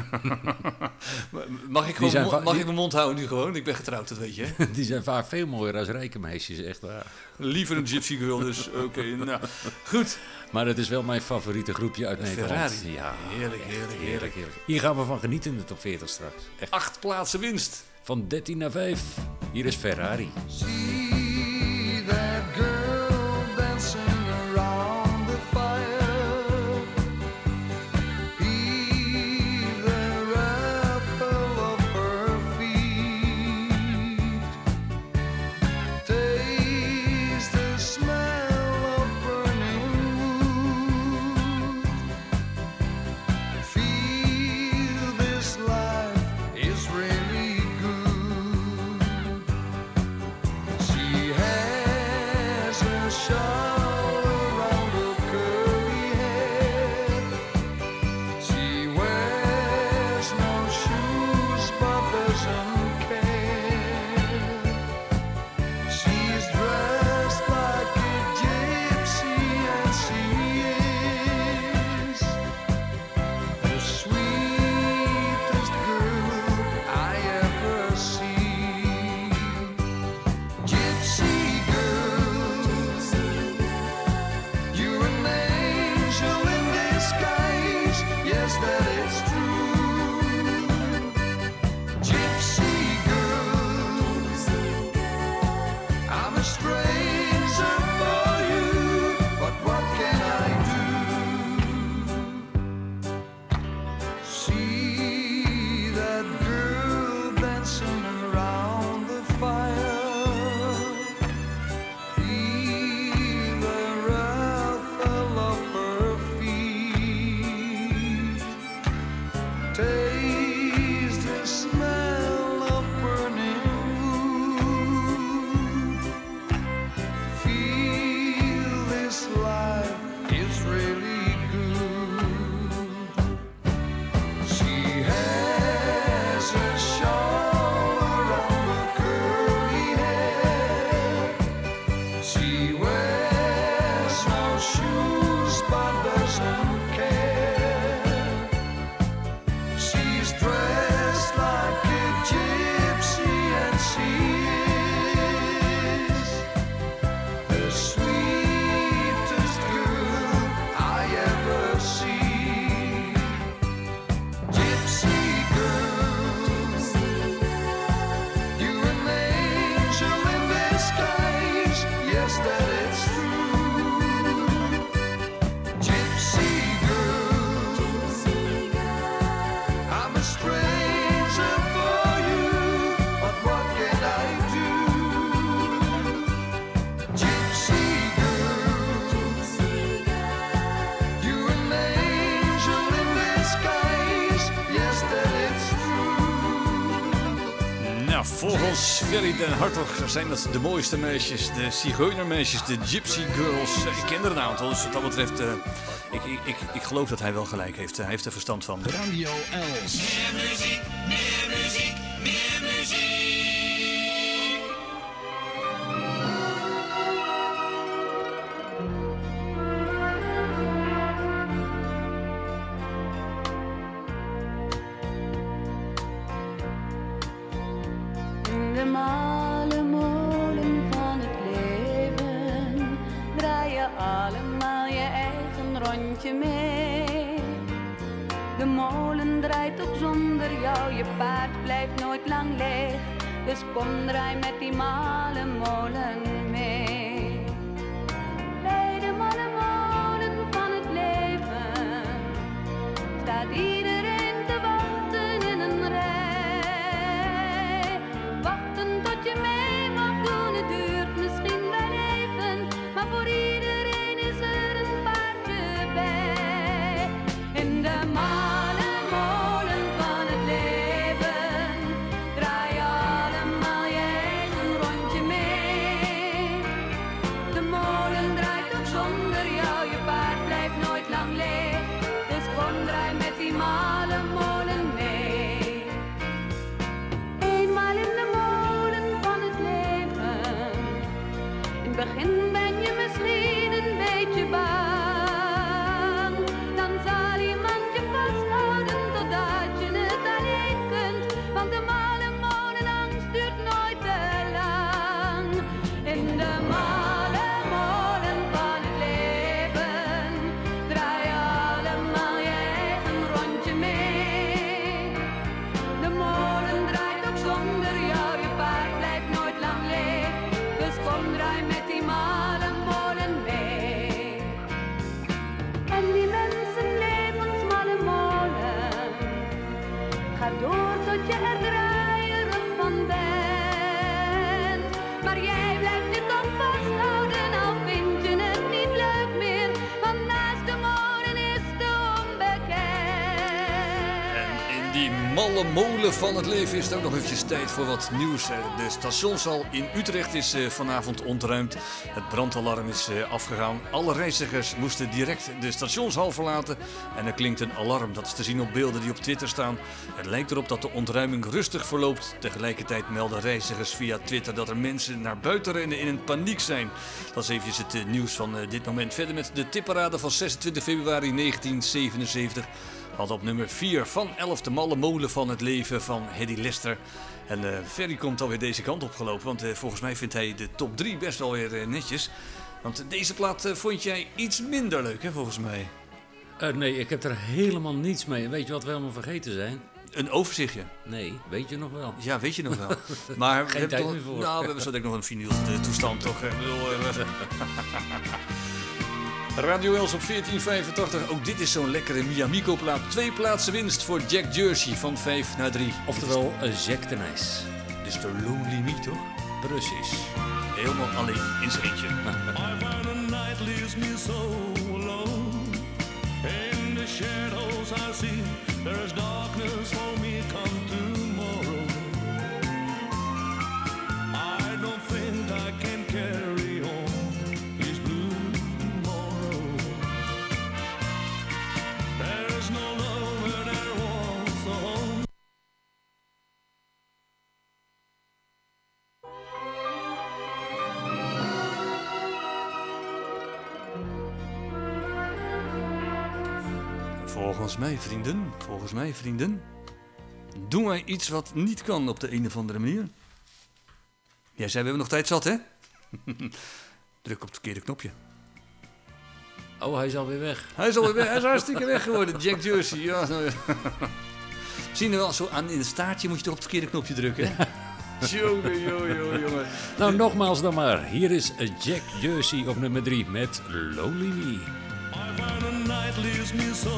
Mag ik, gewoon, mag die- ik mijn mond houden nu gewoon? Ik ben getrouwd, dat weet je. hè? Die zijn vaak veel mooier als rekenmeisjes, echt waar. Liever een gypsy girl, dus oké. nou, goed. Maar het is wel mijn favoriete groepje uit Nederland. Ferrari. Ja, Heerlijk, echt heerlijk, heerlijk, heerlijk. Hier gaan we van genieten in de top 40 straks. Echt. Acht plaatsen winst. Van 13 naar 5. Hier is Ferrari. See that girl den Hartog zijn dat de mooiste meisjes, de zigeunermeisjes, de gypsy girls. Ik ken er een aantal, dus wat dat betreft, eh, ik, ik, ik, ik geloof dat hij wel gelijk heeft. Hij heeft er verstand van. Radio Els. Meer muziek, meer muziek, meer van het leven is het ook nog eventjes tijd voor wat nieuws. Eh, De stationshal in Utrecht is eh, vanavond ontruimd. Het brandalarm is eh, afgegaan. Alle reizigers moesten direct de stationshal verlaten. En er klinkt een alarm. Dat is te zien op beelden die op Twitter staan. Het lijkt erop dat de ontruiming rustig verloopt. Tegelijkertijd melden reizigers via Twitter dat er mensen naar buiten rennen in een paniek zijn. Dat is eventjes het nieuws van dit moment. Verder met de tipparade van 26 februari 1977. Had op nummer 4 van 11 de malle molen van het leven van Hedy Lester. En eh, Ferry komt alweer deze kant opgelopen, want eh, volgens mij vindt hij de top 3 best wel weer eh, netjes. Want deze plaat vond jij iets minder leuk, hè, volgens mij. Nee, ik heb er helemaal niets mee. Weet je wat we helemaal vergeten zijn? Een overzichtje. Nee, weet je nog wel. Ja, weet je nog wel. Maar we Geen hebben tijd toch- meer voor. Nou, we hebben zo denk ik nog een vinyl toestand toch. Ik bedoel, we- Radio Els op 1485. Ook dit is zo'n lekkere Miamico plaat. Twee plaatsen winst voor Jack Jersey van 5 naar 3. Oftewel uh, Jack de Nijs. Dit is de Lonely Me, toch? Precies. Helemaal alleen in zijn eentje. mij, vrienden, volgens mij, vrienden, doen wij iets wat niet kan op de een of andere manier. Jij zei, we hebben nog tijd zat, hè? Druk op het verkeerde knopje. Oh, hij is alweer weg. Hij is alweer weg, hij is hartstikke weg geworden, Jack Jersey. Ja, nou ja. Zie je wel, zo aan in het staartje moet je toch op het verkeerde knopje drukken, jongen, jongen, jongen. Nou, nogmaals dan maar. Hier is Jack Jersey op nummer 3 met Lonely Me. And the night leaves me so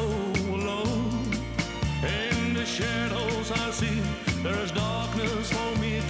alone. In the shadows I see there's darkness for me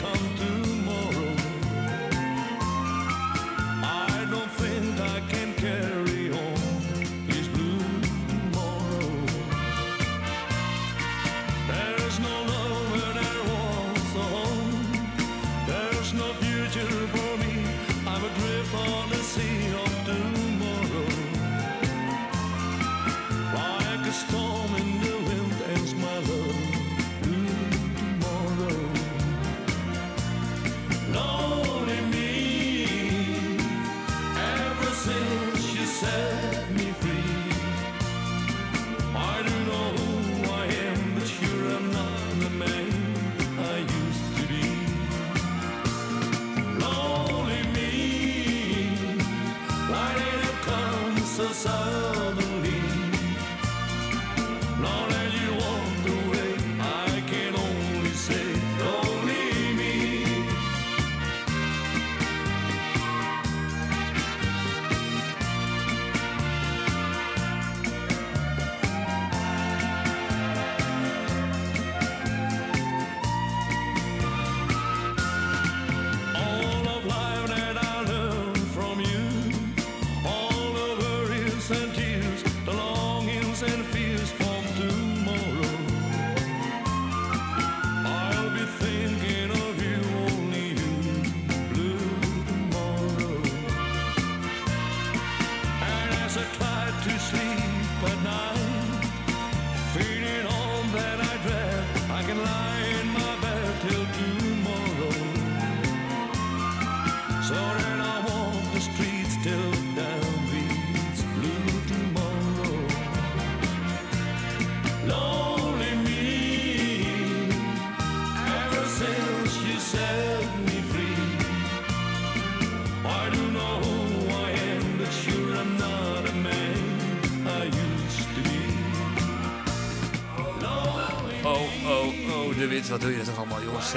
wat doe je toch allemaal, jongens?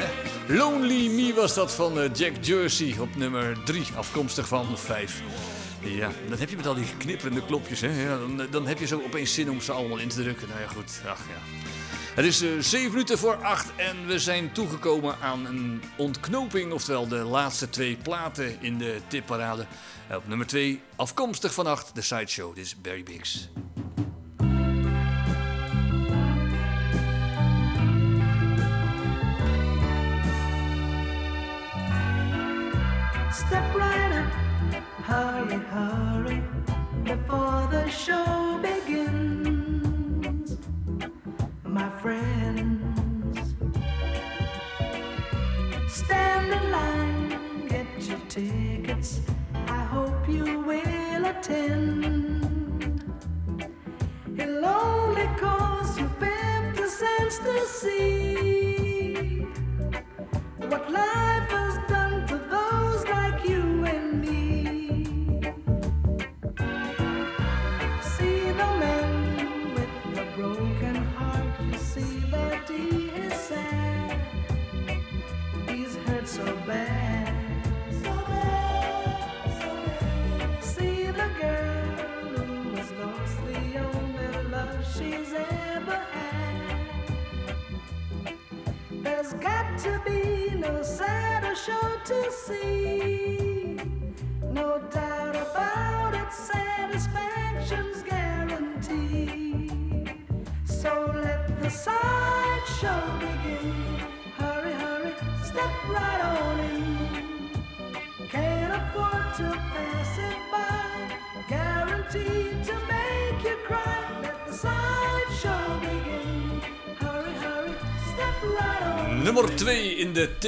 Lonely Me was dat van eh, Jack Jersey op nummer 3, afkomstig van 5. Ja, dat heb je met al die knipperende klopjes, hè? Ja, dan, eh, dan heb je zo opeens zin om ze allemaal in te drukken. Nou ja, goed, ach ja. Het is eh 7 minuten voor 8 en we zijn toegekomen aan een ontknoping, oftewel de laatste twee platen in de tipparade. Op nummer 2, afkomstig van 8, de sideshow. Dit is Barry Biggs. Hurry, before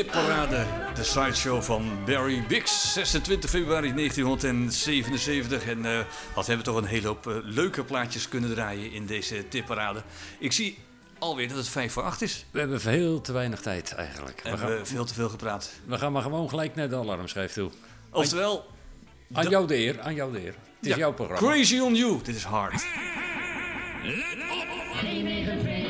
tipparade. De sideshow van Barry Biggs. 26 februari 1977. En eh wat hebben we toch een hele hoop eh, leuke plaatjes kunnen draaien in deze tipparade. Ik zie alweer dat het 5 voor 8 is. We hebben veel te weinig tijd eigenlijk. En we hebben veel te veel gepraat. we gaan maar gewoon gelijk naar de alarmschijf toe. Oftewel... Aan de- jou de eer, aan jou de eer. Het is Ja, jouw programma. Crazy on You. Dit is hard. Veronica's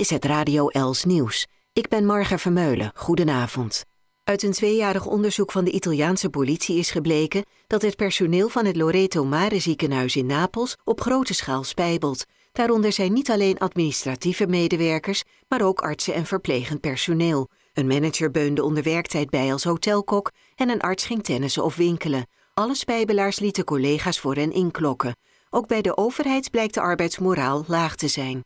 is het Radio Els Nieuws. Ik ben Marga Vermeulen. Goedenavond. Uit een tweejarig onderzoek van de Italiaanse politie is gebleken dat het personeel van het Loreto Mare ziekenhuis in Napels op grote schaal spijbelt. Daaronder zijn niet alleen administratieve medewerkers, maar ook artsen en verplegend personeel. Een manager beunde onder werktijd bij als hotelkok en een arts ging tennissen of winkelen. Alle spijbelaars lieten collega's voor hen inklokken. Ook bij de overheid blijkt de arbeidsmoraal laag te zijn.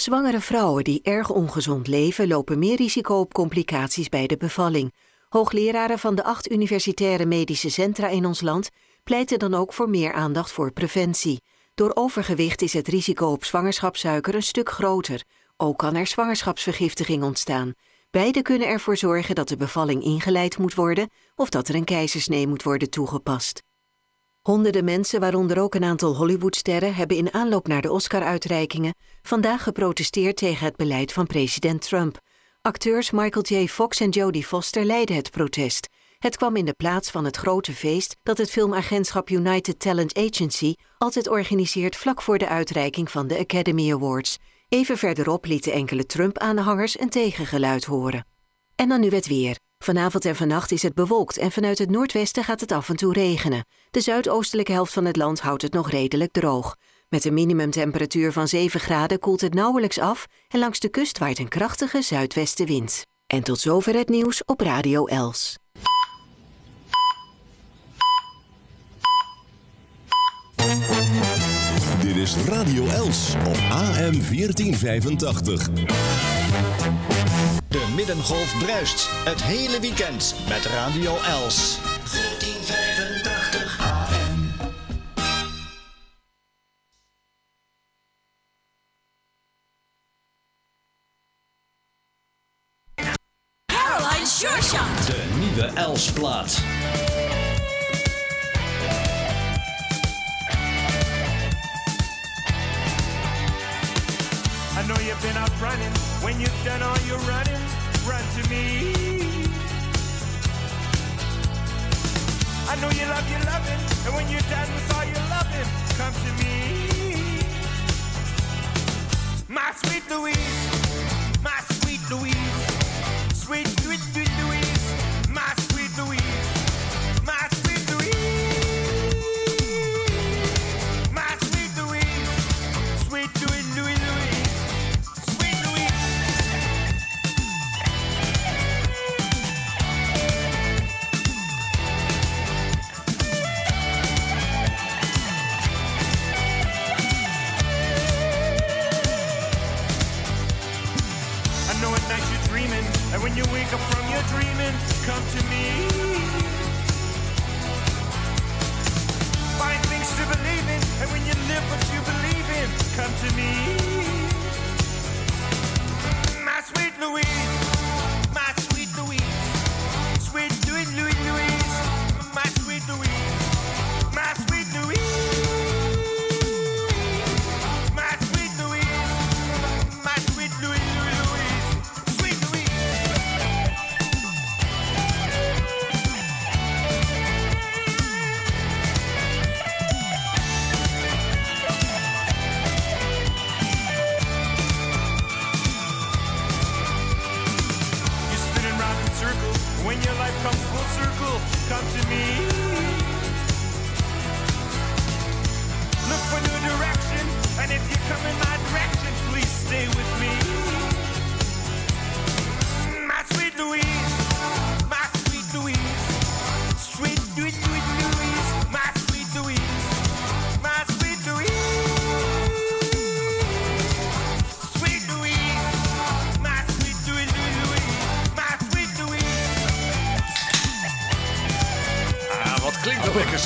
Zwangere vrouwen die erg ongezond leven lopen meer risico op complicaties bij de bevalling. Hoogleraren van de acht universitaire medische centra in ons land pleiten dan ook voor meer aandacht voor preventie. Door overgewicht is het risico op zwangerschapssuiker een stuk groter. Ook kan er zwangerschapsvergiftiging ontstaan. Beide kunnen ervoor zorgen dat de bevalling ingeleid moet worden of dat er een keizersnee moet worden toegepast. Honderden mensen, waaronder ook een aantal Hollywoodsterren, hebben in aanloop naar de Oscar-uitreikingen vandaag geprotesteerd tegen het beleid van president Trump. Acteurs Michael J. Fox en Jodie Foster leidden het protest. Het kwam in de plaats van het grote feest dat het filmagentschap United Talent Agency altijd organiseert vlak voor de uitreiking van de Academy Awards. Even verderop lieten enkele Trump-aanhangers een tegengeluid horen. En dan nu het weer. Vanavond en vannacht is het bewolkt en vanuit het noordwesten gaat het af en toe regenen. De zuidoostelijke helft van het land houdt het nog redelijk droog. Met een minimumtemperatuur van 7 graden koelt het nauwelijks af en langs de kust waait een krachtige zuidwestenwind. En tot zover het nieuws op Radio Els. Dit is Radio Els op AM 1485. De Middengolf bruist het hele weekend met Radio Els. 1485 AM. Caroline. De nieuwe Els-plaat. I know you've been out running. When you've done all your running, run to me. I know you love your loving, and when you're done with all your loving, come to me. My sweet Louise, my sweet Louise, sweet, sweet, sweet come to me. Find things to believe in, and when you live what you believe in, come to me. My sweet Louise,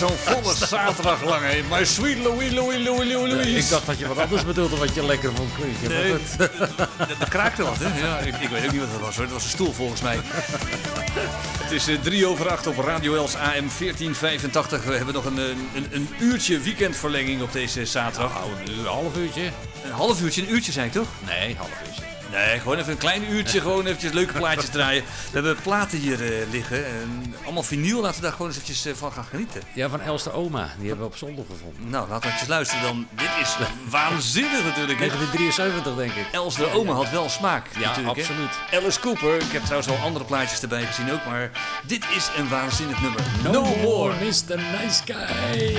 zo'n volle zaterdag lang, hè? My sweet Louis, Louis, Louis, Louis, Louis. Ik dacht dat je wat anders bedoelde wat je lekker vond klinken. Nee, dat, dat kraakte wat, hè? Ja, ik, ik weet ook niet wat dat was, hoor. Dat was een stoel, volgens mij. Het is eh, drie over acht op Radio Els AM 1485. We hebben nog een, eh, een, een uurtje weekendverlenging op deze zaterdag. Nou, een uur, half uurtje. Een half uurtje, een uurtje zei ik toch? Nee, half uurtje. Nee, gewoon even een klein uurtje, gewoon eventjes leuke plaatjes draaien. We hebben platen hier eh, liggen. En allemaal vinyl, laten we daar gewoon eens eventjes eh, van gaan genieten. Ja, van Els Oma. Die hebben we op zondag gevonden. Nou, laten we eventjes luisteren dan. Dit is waanzinnig natuurlijk. hè? 1973 denk ik. Els de oma had wel smaak Ja, natuurlijk. hè? absoluut. Alice Cooper. Ik heb trouwens wel andere plaatjes erbij gezien ook, maar dit is een waanzinnig nummer. No, more, Mr. Nice Guy.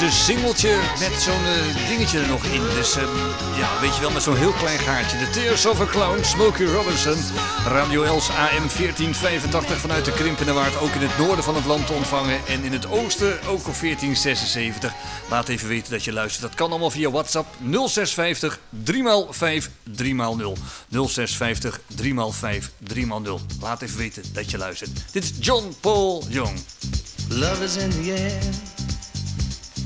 Is een singeltje met zo'n eh, dingetje er nog in. Dus ehm, ja, weet je wel, met zo'n heel klein gaatje. The Tears of a Clown, Smokey Robinson. Radio Els AM 1485 vanuit de Krimpende Waard. Ook in het noorden van het land te ontvangen. En in het oosten ook op 1476. Laat even weten dat je luistert. Dat kan allemaal via WhatsApp 0650 3x5 3x0. 0650 3x5 3x0. Laat even weten dat je luistert. Dit is John Paul Young. Love is in the air,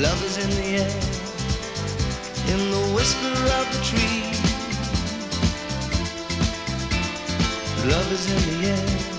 Love is in the air, in the whisper of the tree. Love is in the air,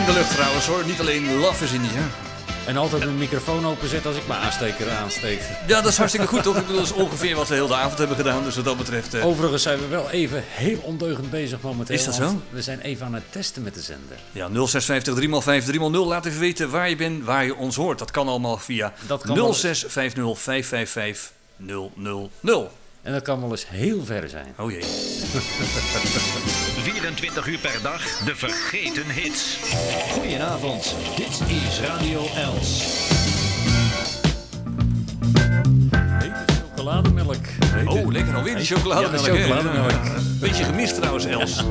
in de lucht trouwens hoor. Niet alleen Love is in die, hè. En altijd een microfoon openzetten als ik mijn aansteker aansteek. Ja, dat is hartstikke goed toch? Ik bedoel, dat is ongeveer wat we heel de avond hebben gedaan. Dus wat dat betreft... eh, Overigens zijn we wel even heel ondeugend bezig momenteel. Is dat zo? We zijn even aan het testen met de zender. Ja, 0650 3x5 3x0. Laat even weten waar je bent, waar je ons hoort. Dat kan allemaal via Dat kan wel- 0650 555 000. En dat kan wel eens heel ver zijn. Oh jee. 24 uur per dag, de vergeten hits. Goedenavond, dit is Radio Els. Chocolademelk. Oh, lekker alweer die chocolademelk. Ja, chocolademelk. Beetje gemist trouwens, Els.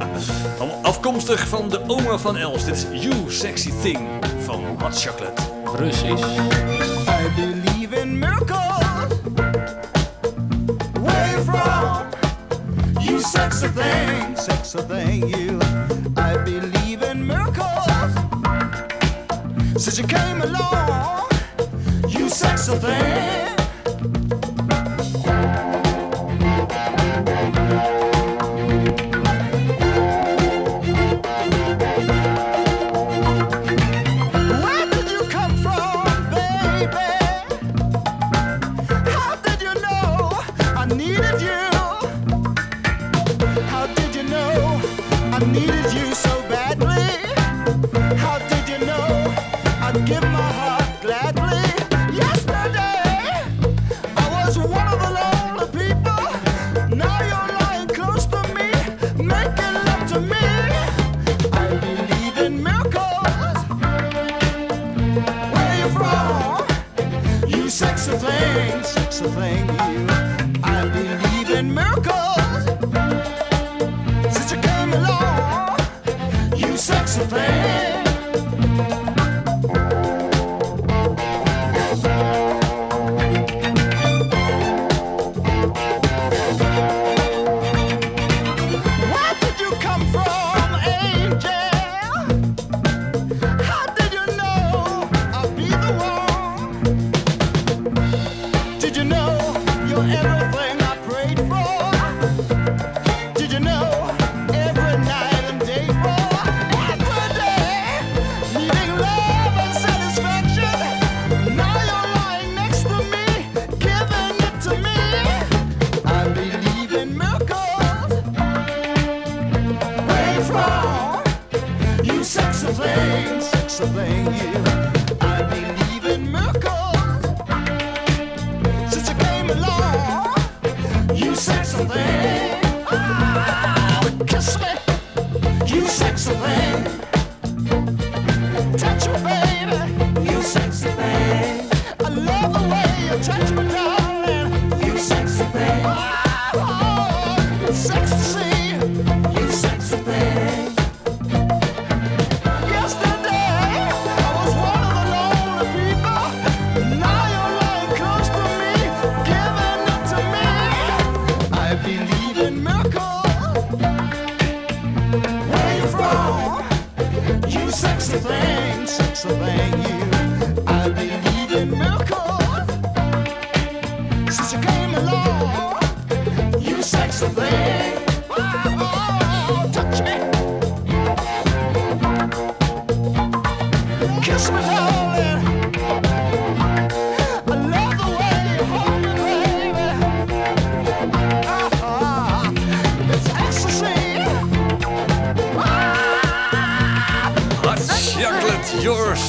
Afkomstig van de oma van Els. Dit is You Sexy Thing van Hot Chocolate. Russisch. Came along, you sexy thing.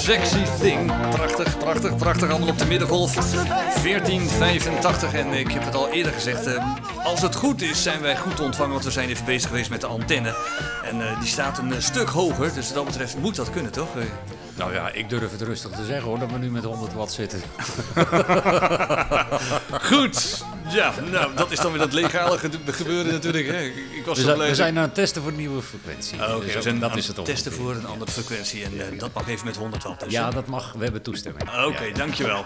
Sexy Thing. Prachtig, prachtig, prachtig. Allemaal op de middengolf. 1485. En ik heb het al eerder gezegd. Ehm, als het goed is, zijn wij goed ontvangen. Want we zijn even bezig geweest met de antenne. En eh, die staat een eh, stuk hoger. Dus wat dat betreft moet dat kunnen, toch? Eh. Nou ja, ik durf het rustig te zeggen hoor, dat we nu met 100 watt zitten. Goed, ja, nou, dat is dan weer dat legale gebeuren natuurlijk. Hè. Ik was we, zo blij. we zijn aan het testen voor een nieuwe frequentie. Oh, oké, okay. we dat is het ongeveer. testen voor een andere frequentie. En eh, dat mag even met 100 watt. Ja, dat mag. We hebben toestemming. Oké, dankjewel.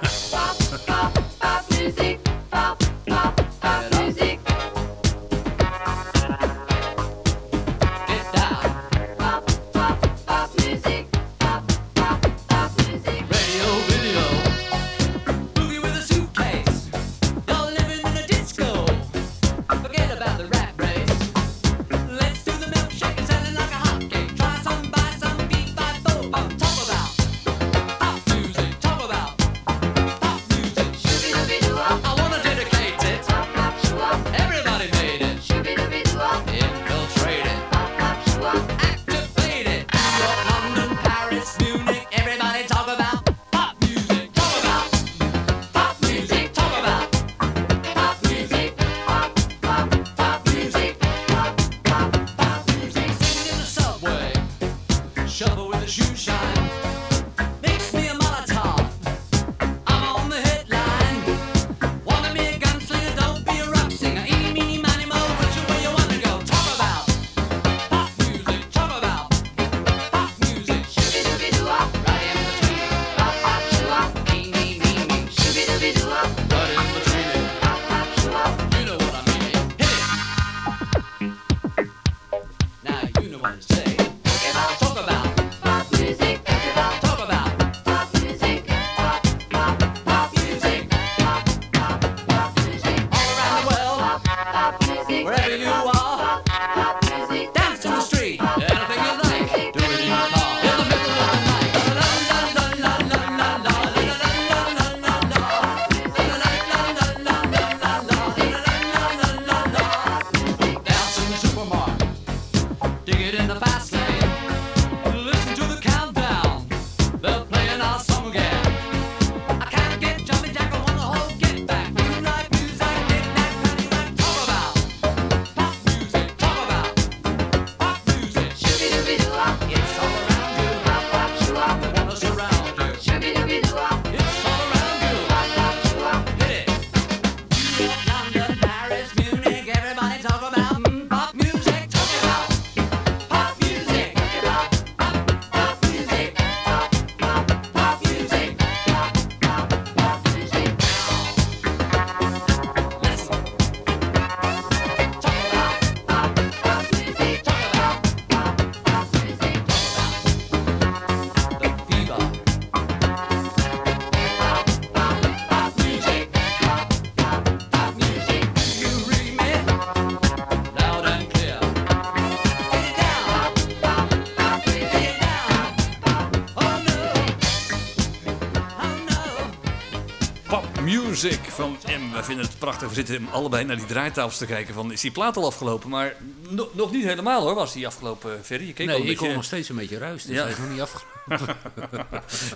Van M. We vinden het prachtig. We zitten allebei naar die draaitafels te kijken. Van, is die plaat al afgelopen? Maar no- nog niet helemaal hoor, was die afgelopen, Ferry. Je keek Nee, al een ik beetje... hoor nog steeds een beetje ruis, dus hij is nog niet afgelopen.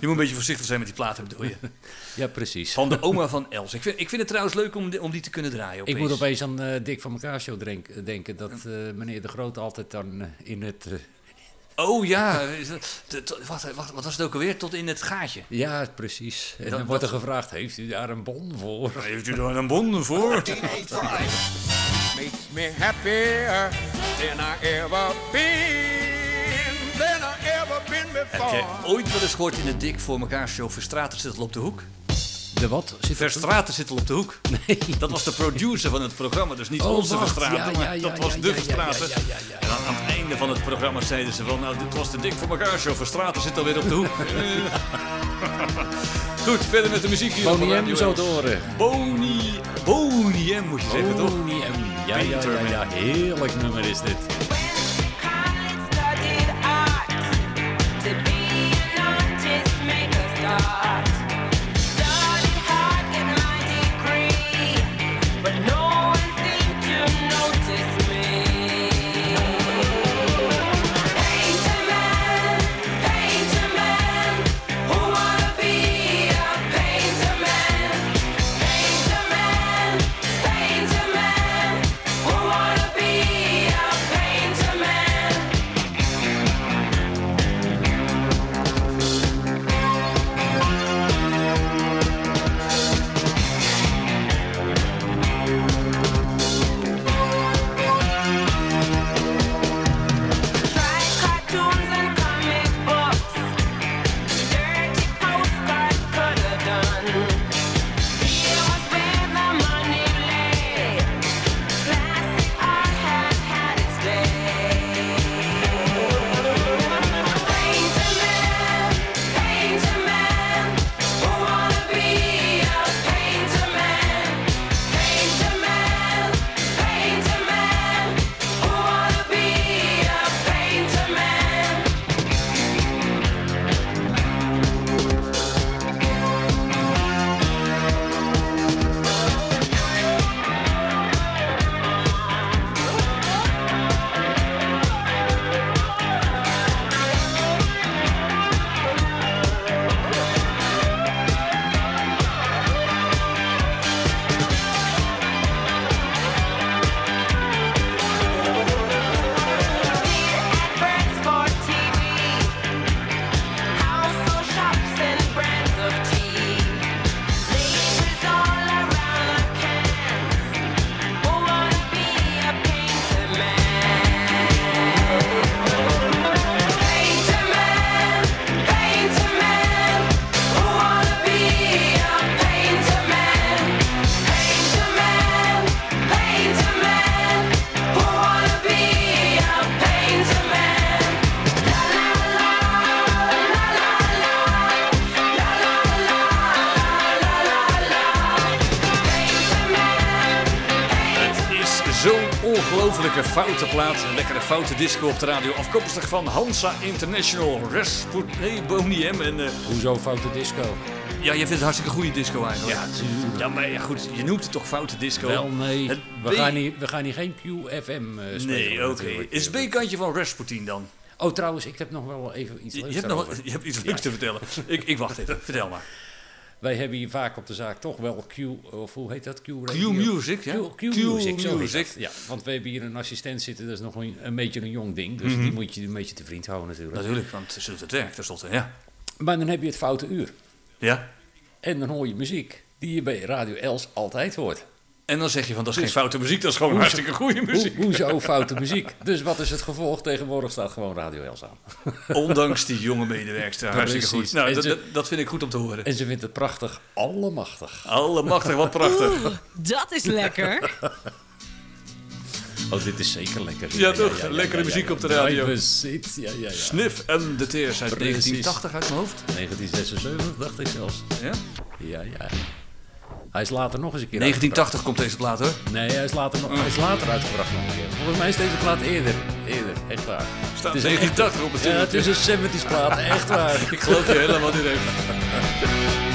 je moet een beetje voorzichtig zijn met die platen, bedoel je? Ja, precies. Van de oma van Els. Ik vind, ik vind het trouwens leuk om, die- om die te kunnen draaien. Ik opeens. moet opeens aan eh Dick van elkaar show denken, dat eh, meneer De Groot altijd dan eh, in het... eh, Oh ja, wat, wat, wat was het ook alweer? Tot in het gaatje. ja, precies. En dan wordt er gevraagd, heeft u daar een bon voor? Heeft u daar een bon voor? Makes me happier than I ever been, than I ever been Heb before. je ooit wel eens gehoord in de Dik voor elkaar show Verstraten zit al op de hoek? De wat? Verstraten zit al op de hoek. Nee. Dat was de producer van het programma, dus niet Oh, onze. Verstraten, Ja, ja, maar dat ja, was ja, de ja, ja, Verstraten. Einde van het programma zeiden ze van, nou dit was de Dik voor elkaar show Verstraten zit alweer op de hoek. Goed, verder met de muziek hier Radio M zo te horen. Boney, Boney M moet je zeggen toch? Boney M. Ja, ja, ja, ja, heerlijk nummer is dit. Foute plaat. Een lekkere foute disco op de radio. Afkomstig van Hansa International. Resput, nee, Boney M. En, eh, Hoezo foute disco? ja, je vindt het hartstikke goede disco eigenlijk. Ja, tuurlijk. Ja, maar ja, goed, je noemt het toch foute disco? Wel, nee. Het We B- gaan, niet, we gaan hier geen QFM eh spelen. Nee, oké. Is het B-kantje van Rasputin dan? Oh, trouwens, ik heb nog wel even iets leuks je hebt, nog, je hebt iets leuks te vertellen. Ik, ik wacht even, vertel maar. Wij hebben hier vaak op de zaak toch wel Q, of hoe heet dat? Q, radio? Q-music, ja. Q, Q-music, zo. Ja, want we hebben hier een assistent zitten, dat is nog een, een beetje een jong ding. Dus Mhm. die moet je een beetje te vriend houden natuurlijk. Natuurlijk, want ze doet het werk tenslotte, ja. Maar dan heb je het foute uur. Ja. En dan hoor je muziek die je bij Radio Els altijd hoort. En dan zeg je van, dat is Dus geen foute muziek, dat is gewoon hoezo- hartstikke goede muziek. Hoe, hoezo foute muziek? Dus wat is het gevolg? Tegenwoordig staat gewoon Radio Els aan. Ondanks die jonge medewerkster, hartstikke goed. Precies. Nou, dat, ze- dat, vind ik goed om te horen. En ze vindt het prachtig, allemachtig. Allemachtig, wat prachtig. Oeh, dat is lekker. Oh, dit is zeker lekker. Ja, toch? Lekkere muziek op de radio. Drive Seat, ja, ja, ja. Sniff en de Tears uit Precies. 1980 uit mijn hoofd. 1976 dacht ik zelfs. Ja? Ja, ja. Hij is later nog eens een keer 1980 komt deze plaat hoor. Nee, hij is, later nog, hij is later uitgebracht nog een keer. Volgens mij is deze plaat eerder. Eerder, echt waar. Staat Het is een 1980 op het Ja, het is een 70s plaat, echt waar. Ik geloof je helemaal niet even.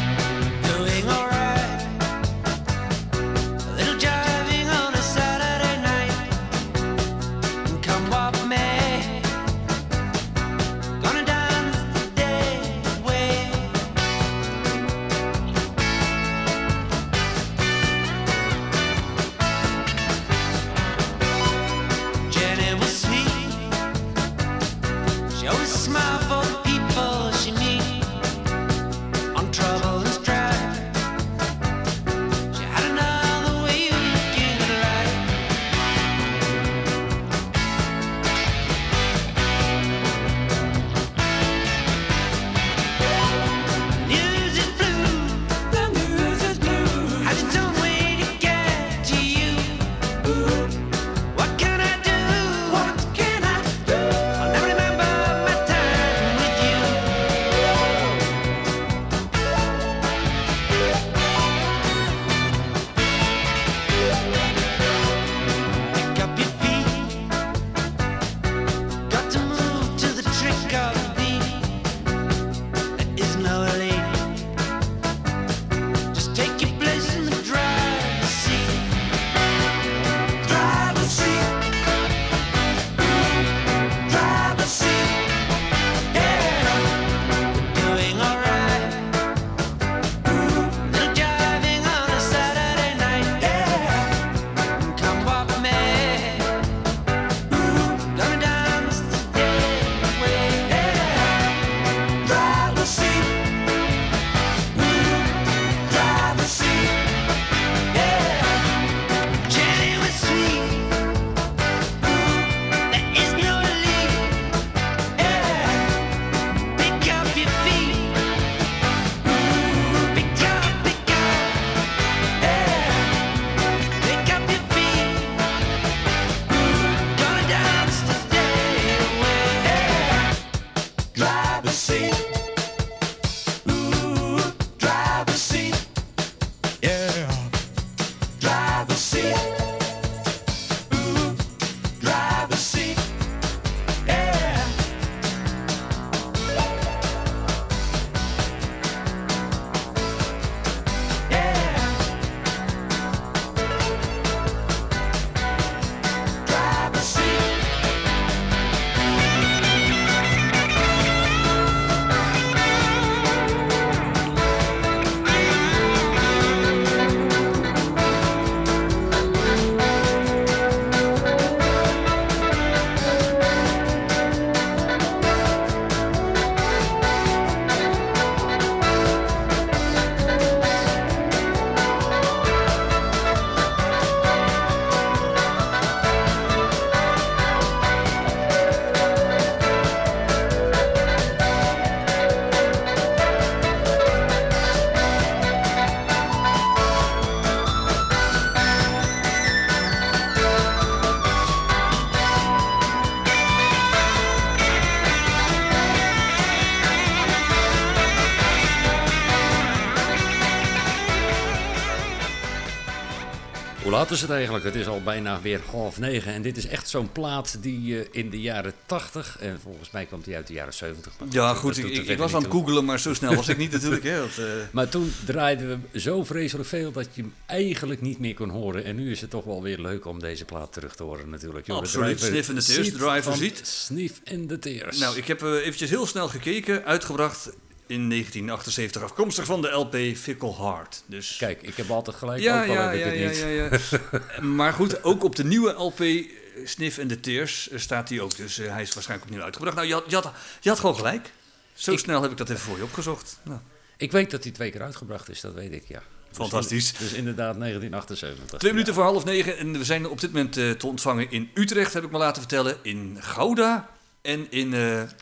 laat is het eigenlijk? Het is al bijna weer half negen. En dit is echt zo'n plaat die eh, in de jaren 80, en volgens mij kwam die uit de jaren 70. maar Ja, goed, ik, ik was aan het googelen, maar zo snel was ik niet natuurlijk. Hè, want, eh, Maar toen draaiden we zo vreselijk veel dat je hem eigenlijk niet meer kon horen. En nu is het toch wel weer leuk om deze plaat terug te horen natuurlijk. De Absoluut, Sniff and the Tears, de driver ziet. Sniff and the Tears. Nou, ik heb eh, eventjes heel snel gekeken, uitgebracht in 1978, afkomstig van de LP Fickle Heart. Dus... Kijk, ik heb altijd gelijk, ja, ook al ja, heb ik ja, het ja, niet. ja, ja. maar goed, ook op de nieuwe LP eh, Sniff and the Tears eh, staat hij ook. Dus eh, hij is waarschijnlijk opnieuw uitgebracht. Nou, je had, je had, je had gewoon gelijk. Zo snel heb ik dat even voor je opgezocht. Nou. Ik weet dat hij twee keer uitgebracht is, dat weet ik, ja. Dus Fantastisch. Dus inderdaad 1978. Twee minuten voor half negen en we zijn op dit moment te ontvangen in Utrecht, heb ik me laten vertellen. In Gouda en in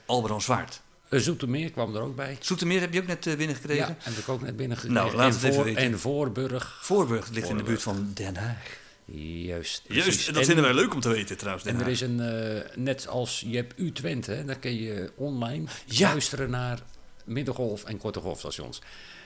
Alberan Zwaard. Uh, Zoetermeer kwam er ook bij. Zoetermeer heb je ook net eh, binnengekregen? Ja, heb ik ook net binnengekregen. Nou, laat en het even voor- weten. En Voorburg. Voorburg ligt in de buurt van Den Haag. Juist. Juist, precies. en dat vinden wij leuk om te weten trouwens. Den En er is een, eh, net als je hebt U-Twente, hè, dan kun je online Ja. luisteren naar middengolf- en korte golfstations.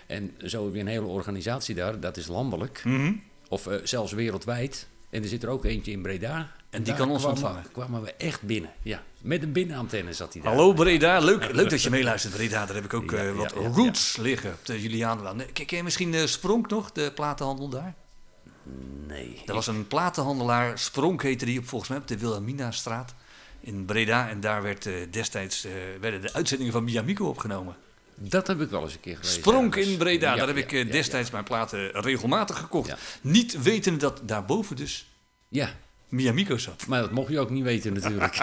En zo heb je een hele organisatie daar, dat is landelijk, Mhm. of eh, zelfs wereldwijd. En er zit er ook eentje in Breda. En die kan ons kwamen, ontvangen. kwamen we echt binnen, ja. Met een binnenantenne zat hij daar. Hallo Breda, leuk, leuk dat je meeluistert Breda. Daar heb ik ook Ja, eh, wat ja, roots liggen op de Julianenlaan. Ken je misschien Spronk nog, de platenhandel daar? Nee. Er was een platenhandelaar, Spronk heette die, op, volgens mij op de Wilhelmina-straat in Breda. En daar werd, eh, destijds eh, werden de uitzendingen van Miamico opgenomen. Dat heb ik wel eens een keer gelezen. Spronk ergens. in Breda, Ja, daar heb ja, ik eh, ja, destijds mijn platen regelmatig gekocht. Niet wetende dat daarboven dus Ja. Miamico zat. Maar dat mocht je ook niet weten natuurlijk.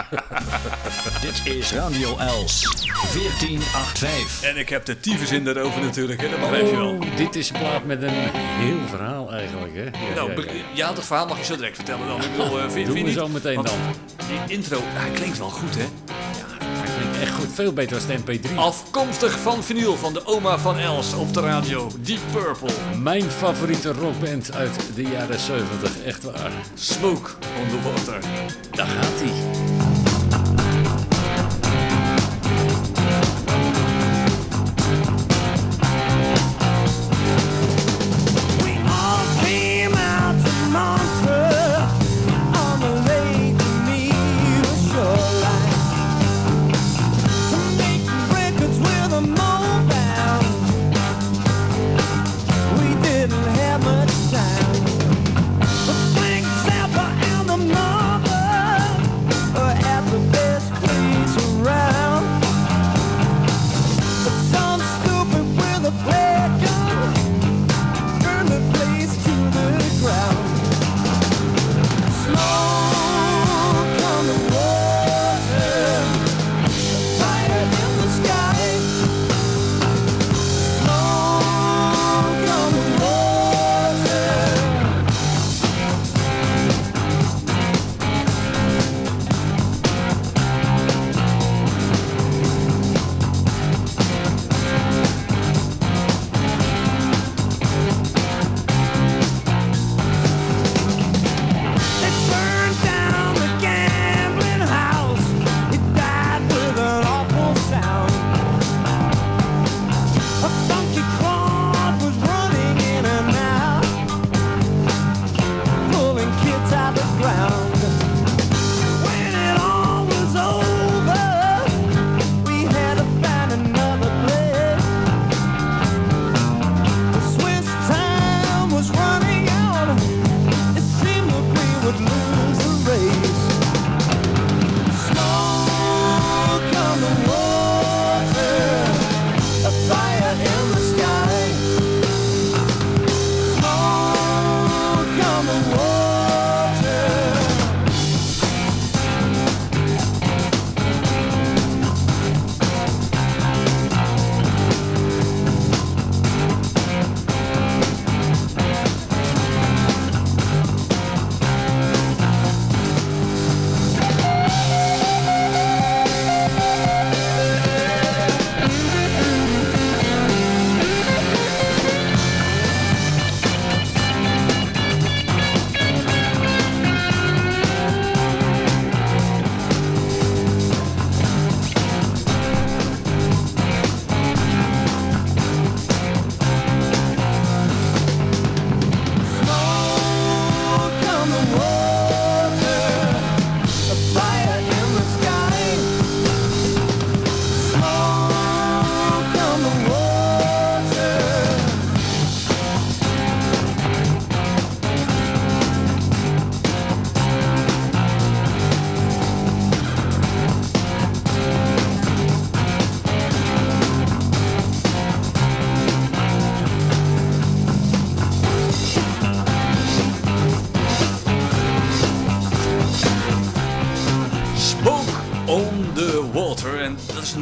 Dit is Radio Els 1485. En ik heb de tyfuszin daarover natuurlijk, hè? dat begrijp je wel. Oh, dit is een plaat met een heel verhaal eigenlijk, hè? Ja, Nou, ja, ja. ja, dat verhaal mag je zo direct vertellen dan. Ik bedoel, eh, vind, Doen vind we niet? zo meteen Want dan. Die intro, hij klinkt wel goed, hè? Klinkt echt goed, veel beter dan de MP3. Afkomstig van vinyl van de oma van Els op de radio, Deep Purple. Mijn favoriete rockband uit de jaren 70, echt waar. Smoke on the water. Daar gaat hij.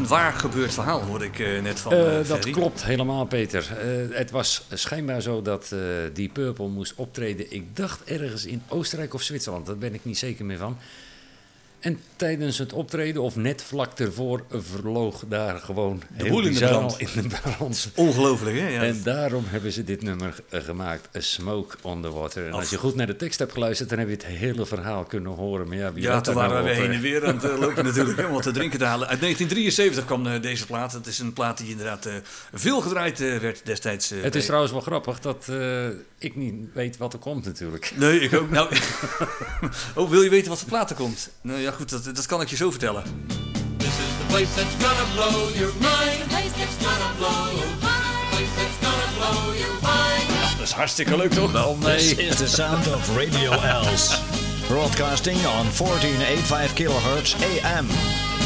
Waar gebeurd verhaal, hoorde ik eh, net van Eh, eh, dat klopt helemaal, Peter. Eh, het was schijnbaar zo dat eh die Purple moest optreden. Ik dacht ergens in Oostenrijk of Zwitserland, daar ben ik niet zeker meer van. En tijdens het optreden, of net vlak ervoor, verloog daar gewoon De heel boel in de zaal in de brand. Ongelooflijk, hè? Ja. En daarom hebben ze dit nummer eh, gemaakt, A Smoke on the Water. En als je goed naar de tekst hebt geluisterd, dan heb je het hele verhaal kunnen horen. Maar ja, wie Ja, toen daar waren nou we op, heen en weer aan het eh, lopen natuurlijk, hè, om wat te drinken te halen. Uit 1973 kwam eh, deze plaat. Het is een plaat die inderdaad eh, veel gedraaid eh, werd destijds. eh, Het is trouwens wel grappig dat eh, ik niet weet wat er komt natuurlijk. Nee, ik ook. Nou, oh, wil je weten wat voor plaat er komt? Nou ja, goed, dat, dat kan ik je zo vertellen. This is the place that's gonna blow your mind. The place that's gonna blow your mind. The place that's gonna blow your mind. Dat is hartstikke leuk, toch? Wel, This is the sound of Radio Els. Broadcasting on 1485 kilohertz AM.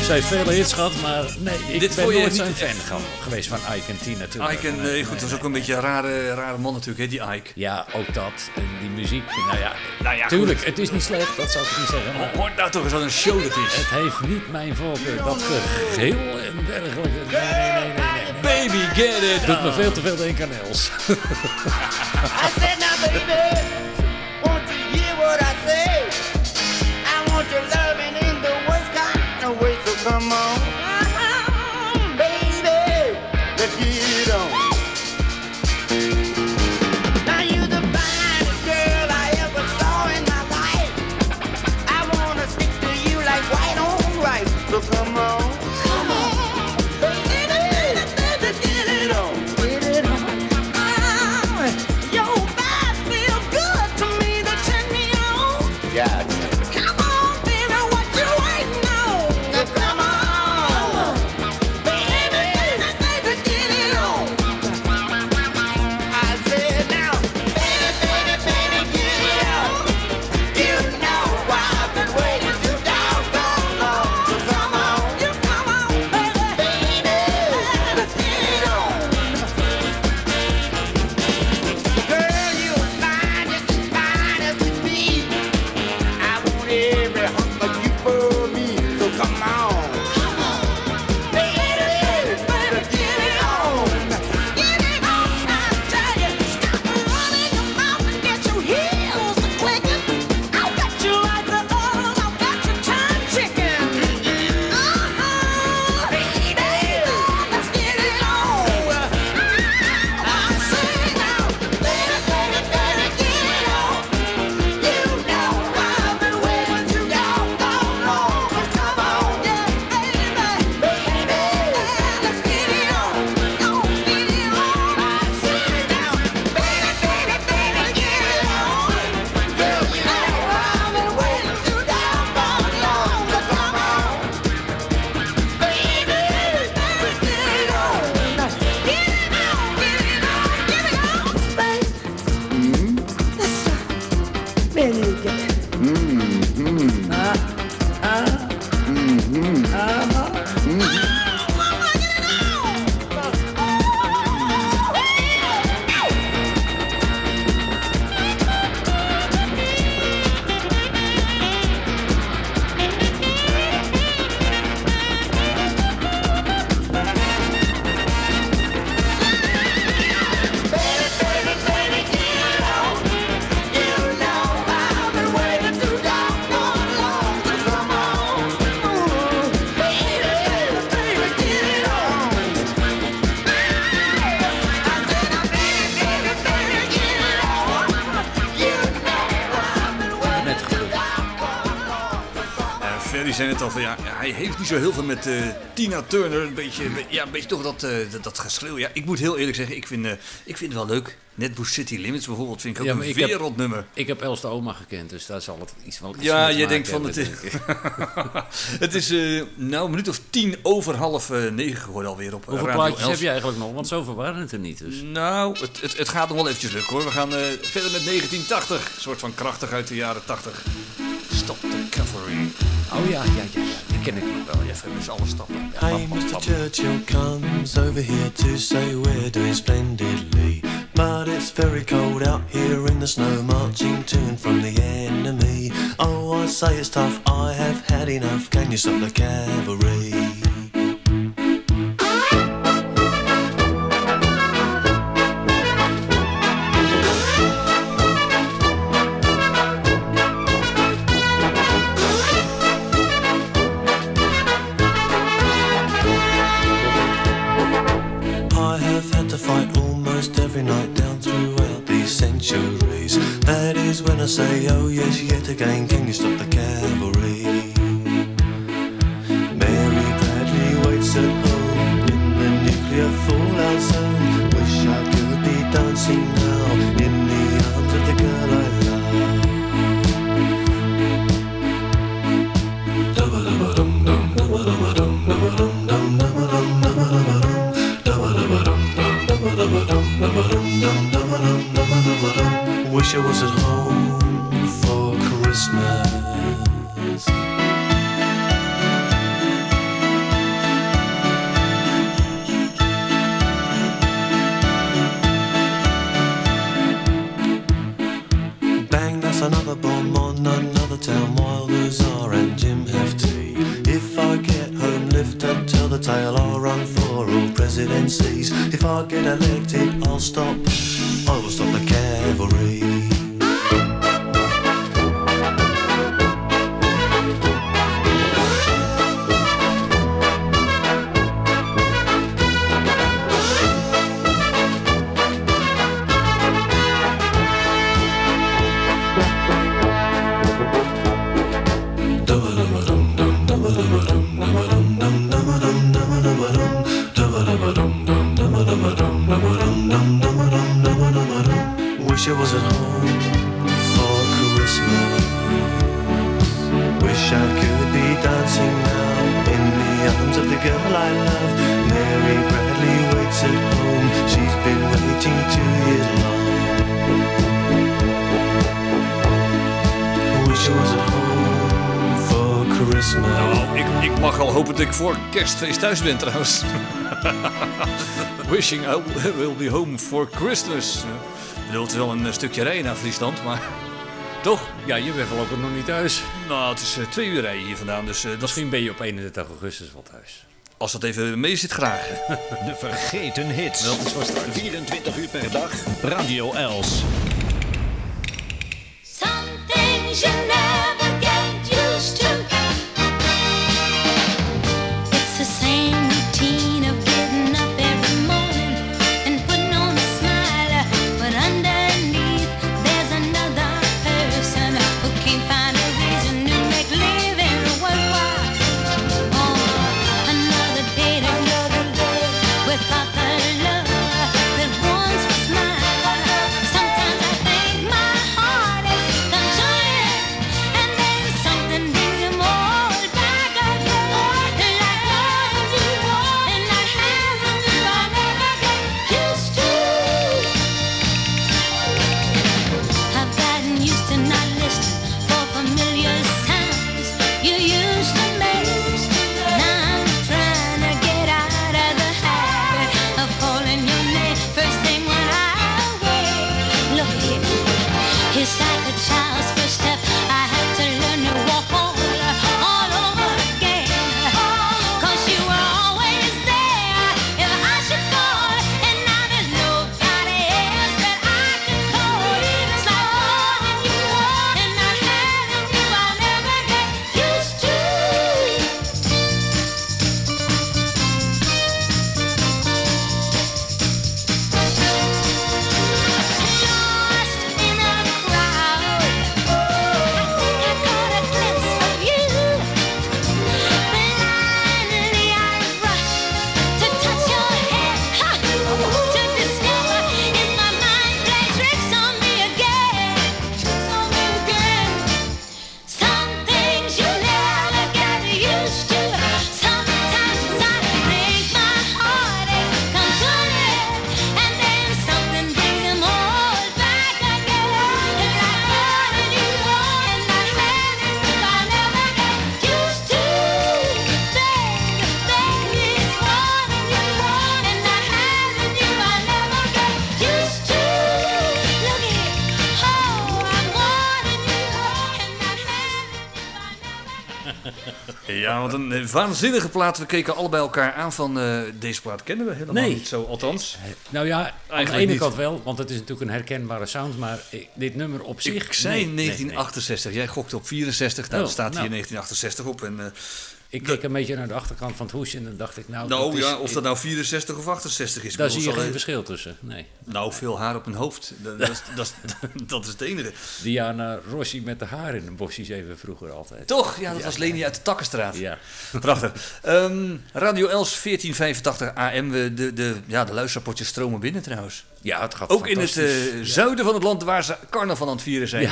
Zij heeft vele hits gehad, maar nee, ik Dit ben vond je nooit niet zijn fan ge- geweest van Ike en Tina natuurlijk. Ike, en, nee, goed, dat is ook een beetje een rare, rare man natuurlijk, hè, die Ike. Ja, ook dat. En die muziek, nou ja, Nou ja, tuurlijk, goed. het is niet slecht, dat zou ik niet zeggen. Maar Hoor nou toch eens wat een show dat is. het heeft niet mijn voorkeur. Dat gegeel en dergelijke. Nee, nee, nee, nee. nee. Baby, get it! Doet me veel te veel denken aan Els. I said, now, baby, Zei net al van ja, hij heeft niet zo heel veel met eh, Tina Turner. Een beetje, ja, een beetje toch dat, eh, dat, dat geschreeuw. Ja, ik moet heel eerlijk zeggen, ik vind, eh, ik vind het wel leuk. Net Bush City Limits bijvoorbeeld vind ik ook Ja, een ik heb- wereldnummer. Ik heb Els de oma gekend, dus daar zal het iets iets Ja, jij maken denkt van het het is nou een minuut of tien over half negen geworden alweer op Hoeveel plaatjes Els. heb je eigenlijk nog? Want zoveel waren het er niet. Dus. Nou, het, het, het gaat nog wel eventjes lukken hoor. We gaan verder met 1980. Een soort van krachtig uit de jaren 80. Stop the cavalry. Oh ja, ja, ja, ja. Die ken ik nog wel. Ja. Z'n allen stappen. Hey, Mr. Churchill comes over here to say we're doing splendidly. But it's very cold out here in the snow, marching to and from the enemy. Oh, I say it's tough, I have had enough. Can you stop the cavalry? voor kerstfeest thuis bent trouwens. Wishing I will be home for Christmas. Wilt is wel een eh, stukje rijden naar Friesland, maar toch? Ja, je bent voorlopig nog niet thuis. Nou, het is eh, twee uur rijden hier vandaan, dus... Eh, dat... Misschien ben je op 31 augustus wel thuis. Als dat even mee zit, graag. De vergeten hits. Wel, 24 uur per dag. Radio Els. waanzinnige plaat. We keken allebei elkaar aan van eh, deze plaat kennen we helemaal niet zo, althans. Eh, nou ja, Eigenlijk aan de ene kant wel, want het is natuurlijk een herkenbare sound. Maar eh, dit nummer op zich... Ik zei 1968, jij gokte op 64. daar oh, staat hier nou. 1968 op. En ik keek een beetje naar de achterkant van het hoesje en dan dacht ik, nou... Nou is- ja, of dat nou 64 of 68 is. Daar zie je geen verschil tussen, nee. Nou, veel haar op mijn hoofd. Dat, dat, is, dat, is, dat is het enige. Diana Rossi met de haar in de bosjes even vroeger altijd. Toch? Ja, dat was Leni uit de Takkenstraat. Ja. Prachtig. Ehm, Radio Els 1485 AM. De, de, ja, de luisterrapportjes stromen binnen trouwens. Ja, het gaat Ook in het eh. Ja. zuiden van het land waar ze carnaval aan het vieren zijn.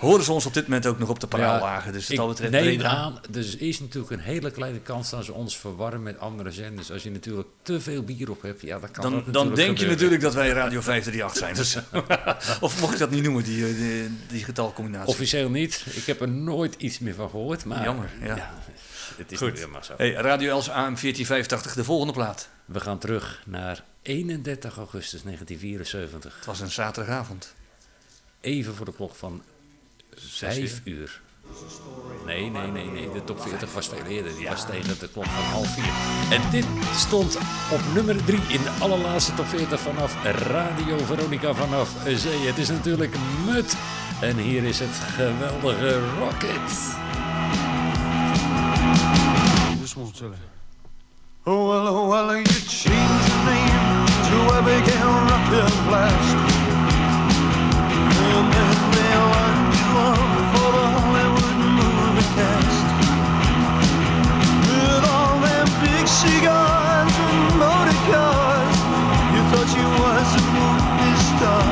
Horen ze ons op dit moment ook nog op de paraalwagen. Dus wat dat betreft neem Breda. aan, dus er is natuurlijk een hele kleine kans dat ze ons verwarren met andere zenders. Als je natuurlijk te veel bier op hebt, ja, dat kan Dan, dan denk je natuurlijk dat wij Radio 538 zijn. Dus, of mocht ik dat niet noemen, die, eh, die, die getalcombinatie. Officieel niet. Ik heb er nooit iets meer van gehoord. Maar Jammer, ja. het is Goed. helemaal zo. Hey, Radio Els AM 1485, de volgende plaat. We gaan terug naar 31 augustus 1974. Het was een zaterdagavond. Even voor de klok van 5 uur. Nee, nee, nee, nee. De top 40 was veel eerder. Die was tegen de klok van half 4. En dit stond op nummer 3 in de allerlaatste top 40 vanaf Radio Veronica vanaf Zee. Het is natuurlijk Mut. En hier is het geweldige Rocket. This one's silly. Oh, well, oh, well, you changed your name to Abigail Rocket Blast. Cigars and motor cars, you thought you was a movie star.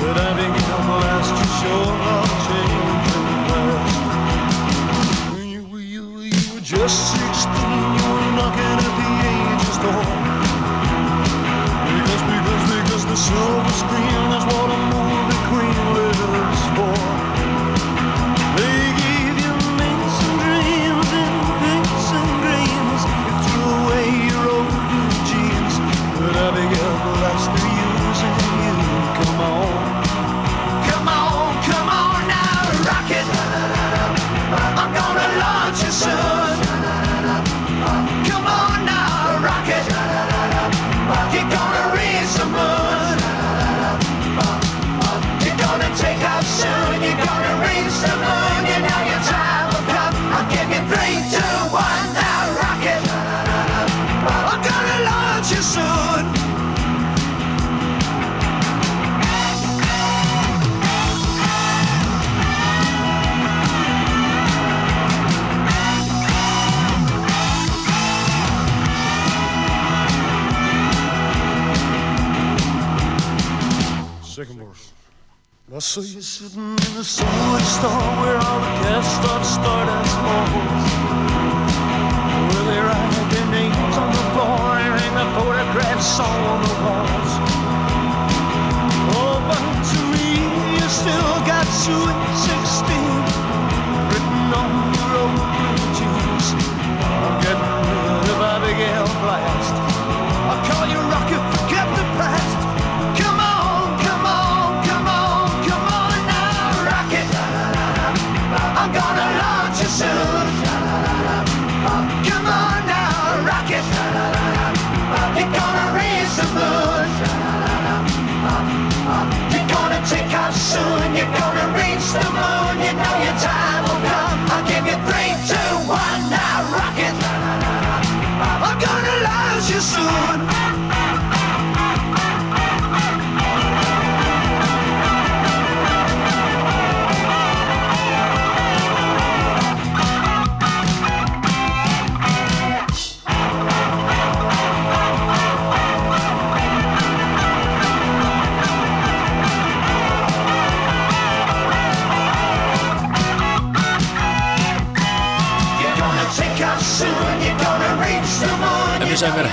But Abigail Blast, you sure are changing fast. You, you, you were just 16, you were knocking at the age's door. Because, because, because the silver screen is what a Second verse. I saw you sitting in the sandwich store where all the cast stop start as malls. Where they write their names on the floor and hang the photographs on the walls. Oh, but to me, you still got sweet 16 written on your old blue jeans. I'm getting rid of Abigail Blast.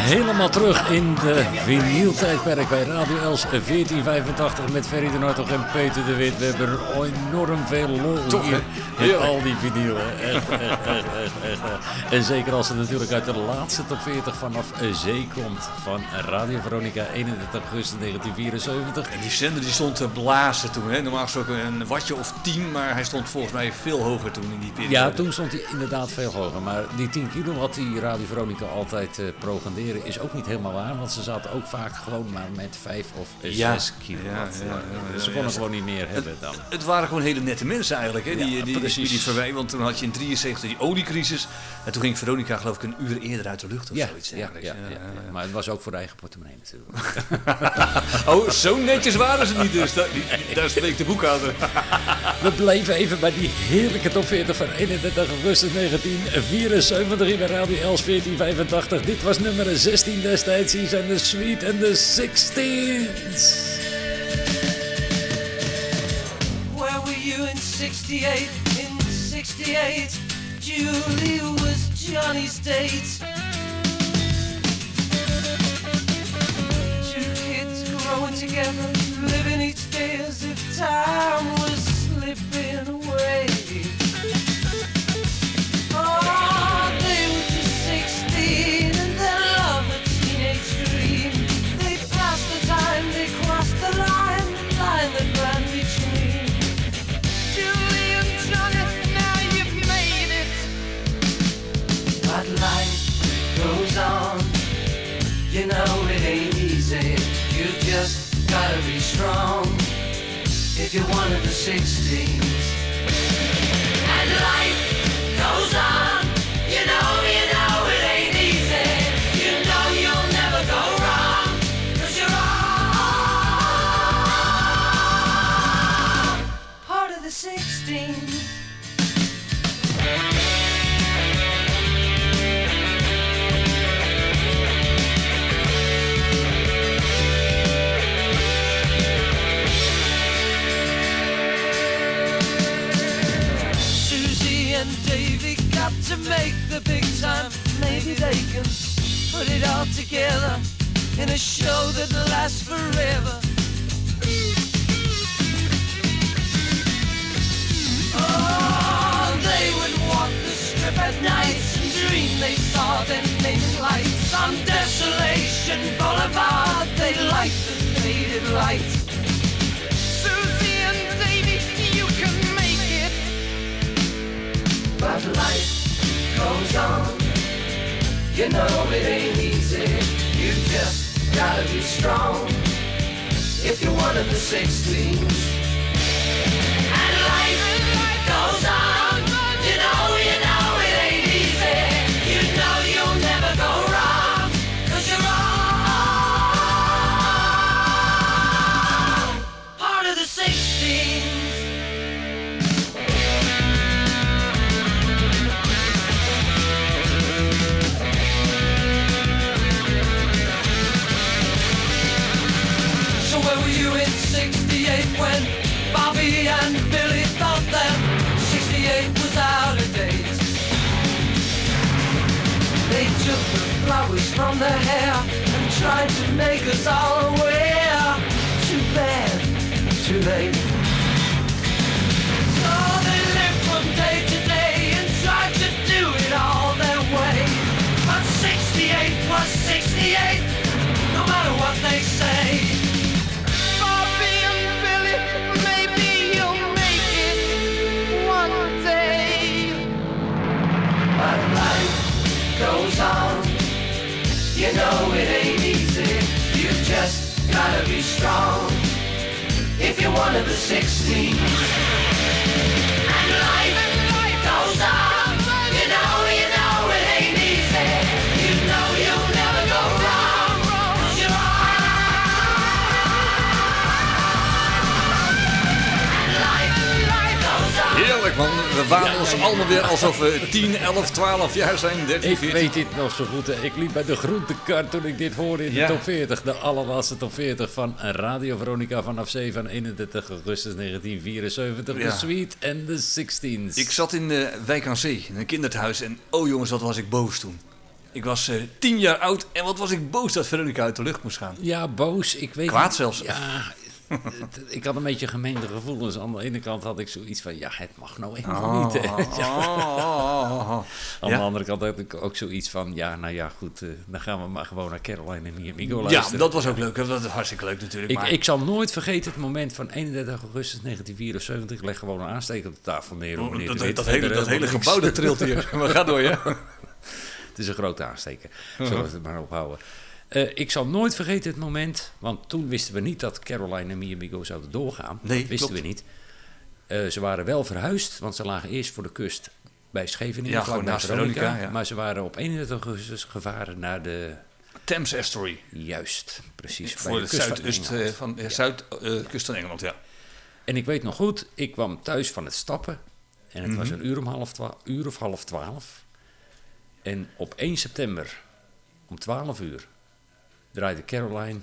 Helemaal terug in de vinyltijdperk bij Radio Els 1485 met Ferry de en Peter de Wit. We hebben enorm veel lol Toch, hier met al die vinylen. Echt, echt, echt. En zeker als het natuurlijk uit de laatste top 40 vanaf zee komt van Radio Veronica 31 augustus 1974. En die zender die stond te blazen toen. Hè? Normaal gesproken een watje of tien, maar hij stond volgens mij veel hoger toen in die periode. Ja, toen stond hij inderdaad veel hoger. Maar die 10 kilo had die Radio Veronica altijd eh, agenderen is ook niet helemaal waar. Want ze zaten ook vaak gewoon maar met 5 of Ja. 6 kilowatt. Ja, ja, ja, ja, ze konden gewoon niet meer hebben dan. Het waren gewoon hele nette mensen eigenlijk, hè? Die, die, die, die verwij- Want toen had je in 73 die oliecrisis. En toen ging Veronica geloof ik een uur eerder uit de lucht of zoiets. ja, ja, maar het was ook voor de eigen portemonnee natuurlijk. oh, zo netjes waren ze niet dus. Daar, die- daar spreekt de boekhouder. We bleven even bij die heerlijke top 40 van 31 augustus 1974 hier bij Radio Els 1485. Dit was nummer 16 destijds. Hier zijn de Sweet and the Sixteens. Where were you in 68? In 68, Julie was Johnny's date. Two kids growing together, living each day as if time was slipping away. You're one of the 16s. And life to make the big time. Maybe they can put it all together in a show that lasts forever. Oh, they would walk the strip at night and dream they saw their naming lights on Desolation Boulevard. They liked the faded lights. Susie and Davy, you can make it. But life goes on. You know it ain't easy. You just gotta be strong. If you're one of the 16s. And life goes on. From the hair and tried to make us all aware. Too bad, too late. You know it ain't easy. You just gotta be strong. If you're one of the 16. We waren ons allemaal weer alsof we 10, 11, 12 jaar zijn, 13, Ik 14. weet dit nog zo goed. hè. Ik liep bij de groentekar toen ik dit hoorde in de top 40. De allerlaatste top 40 van Radio Veronica vanaf 7 en 31 augustus 1974. Ja. The Sweet and the Sixteens. Ik zat in de Wijk aan Zee, in een kinderthuis. En oh jongens, wat was ik boos toen. Ik was eh 10 jaar oud en wat was ik boos dat Veronica uit de lucht moest gaan. Ja, boos. Ik weet Kwaad niet. zelfs. Ja, ik had een beetje gemengde gevoelens. Aan de ene kant had ik zoiets van, ja, het mag nou helemaal Oh, niet. Ja. oh, oh, oh. Aan Ja. de andere kant had ik ook zoiets van, ja, nou ja, goed, eh, dan gaan we maar gewoon naar Caroline en Migo Ja, luisteren. dat was ook leuk. Dat was hartstikke leuk natuurlijk. Ik, maar... ik zal nooit vergeten het moment van 31 augustus 1974. Ik leg gewoon een aansteker op de tafel neer. om Oh, dat- dat hele- dat hele gebouw, dat trilt hier. Maar ga door, ja. Het is een grote aansteker. Mhm. Zullen we het maar ophouden. Eh, ik zal nooit vergeten het moment, want toen wisten we niet dat Caroline en Mi Amigo zouden doorgaan. Nee, dat wisten klopt. we niet. Eh, ze waren wel verhuisd, want ze lagen eerst voor de kust bij Scheveningen, Ja, gewoon naast Veronica, ja. Maar ze waren op 31 augustus gevaren naar de... Thames Estuary. Juist, precies. Voor de kust van zuidoost Engeland. eh, van, eh, zuidkust van Engeland, ja. En ik weet nog goed, ik kwam thuis van het stappen. En het was Mhm. een uur, om half uur of half twaalf. En op 1 september om 12 uur draaide Caroline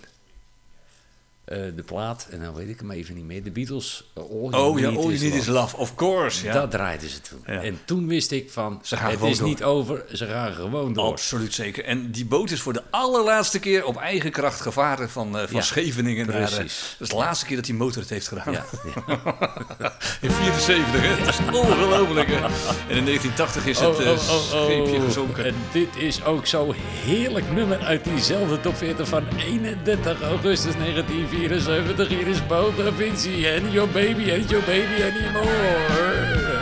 de plaat. En dan weet ik hem even niet meer. De Beatles. eh, All You Oh ja, All You Need Is Love, of course. Ja. Dat draaiden ze toen. En toen wist ik van, Ze gaan het is door. niet over, ze gaan gewoon door. Absoluut zeker. En die boot is voor de allerlaatste keer op eigen kracht gevaren van, eh, van Ja, Scheveningen naar... eh, precies. dat is de laatste keer dat die motor het heeft gedaan. Ja, in 74, hè? Dat is ongelooflijk, hè? En in 1980 is het Oh, eh, oh, oh, oh. scheepje gezonken. En dit is ook zo'n heerlijk nummer uit diezelfde top 40 van 31 augustus 1974. Hier is Bo Da Vinci en Your Baby Ain't Your Baby Anymore.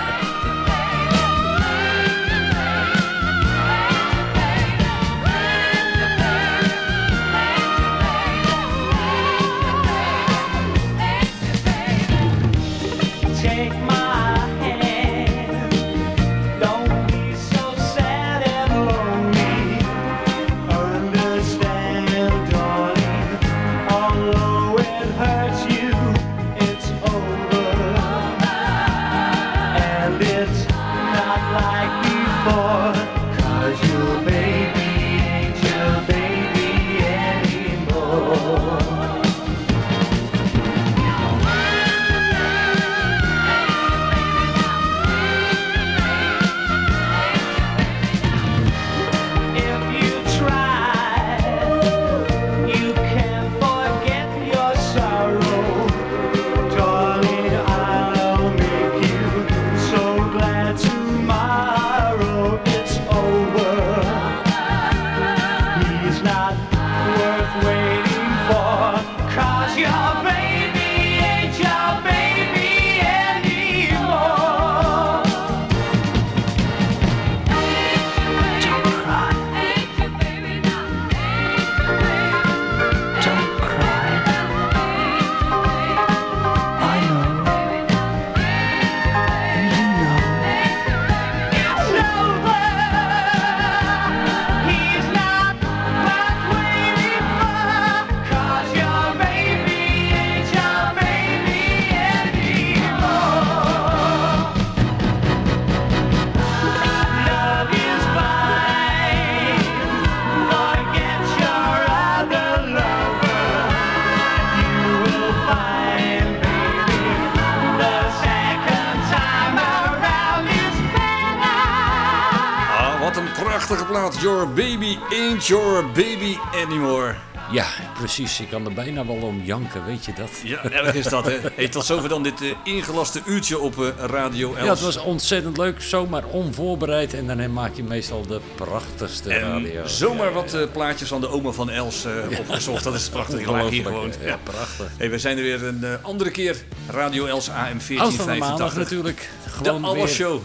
Plaat. Your baby ain't your baby anymore. Ja, precies. Ik kan er bijna wel om janken, weet je dat? Ja, erg is dat, hè? Hey, tot zover dan dit eh, ingelaste uurtje op eh, Radio Els. Ja, het was ontzettend leuk. Zomaar onvoorbereid. En dan maak je meestal de prachtigste En radio. zomaar wat eh, plaatjes van de oma van Els eh, opgezocht. Dat is prachtig. Ik hier gewoon. Ongelooflijk, ja, prachtig. Hey, we zijn er weer een andere keer. Radio Els AM Als van de maandag 1485. natuurlijk. De Gewoon Alle weer Show.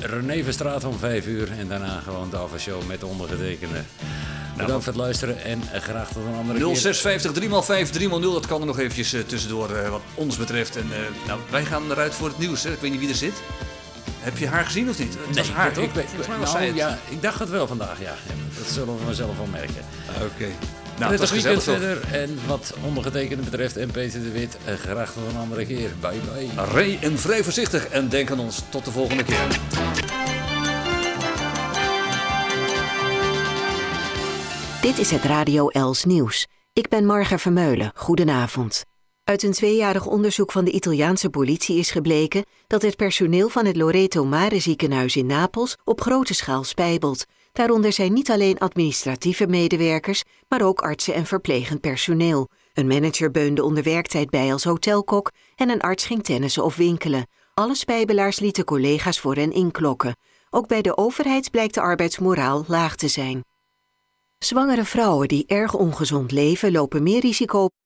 René Verstraat om 5 uur. En daarna gewoon de Alpha Show met de ondergetekende. Bedankt voor het luisteren en eh, graag tot een andere keer. 0650 3x5 3x0, dat kan er nog eventjes eh, tussendoor eh, wat ons betreft. En nou, wij gaan eruit voor het nieuws. Hè. Ik weet niet wie er zit. Heb je haar gezien of niet? Het was Nee, haar, toch? ik, weet- nou, ja, ik dacht het wel vandaag, ja. Dat zullen we vanzelf wel merken. Oké. Nou, het weekend verder. En wat ondergetekende betreft en Peter de Wit, graag tot een andere keer. Bye bye. Ray en vrij voorzichtig en denk aan ons. Tot de volgende keer. Dit is het Radio Els Nieuws. Ik ben Marga Vermeulen. Goedenavond. Uit een tweejarig onderzoek van de Italiaanse politie is gebleken dat het personeel van het Loreto Mare ziekenhuis in Napels op grote schaal spijbelt. Daaronder zijn niet alleen administratieve medewerkers, maar ook artsen en verplegend personeel. Een manager beunde onder werktijd bij als hotelkok en een arts ging tennissen of winkelen. Alle spijbelaars lieten collega's voor hen inklokken. Ook bij de overheid blijkt de arbeidsmoraal laag te zijn. Zwangere vrouwen die erg ongezond leven lopen meer risico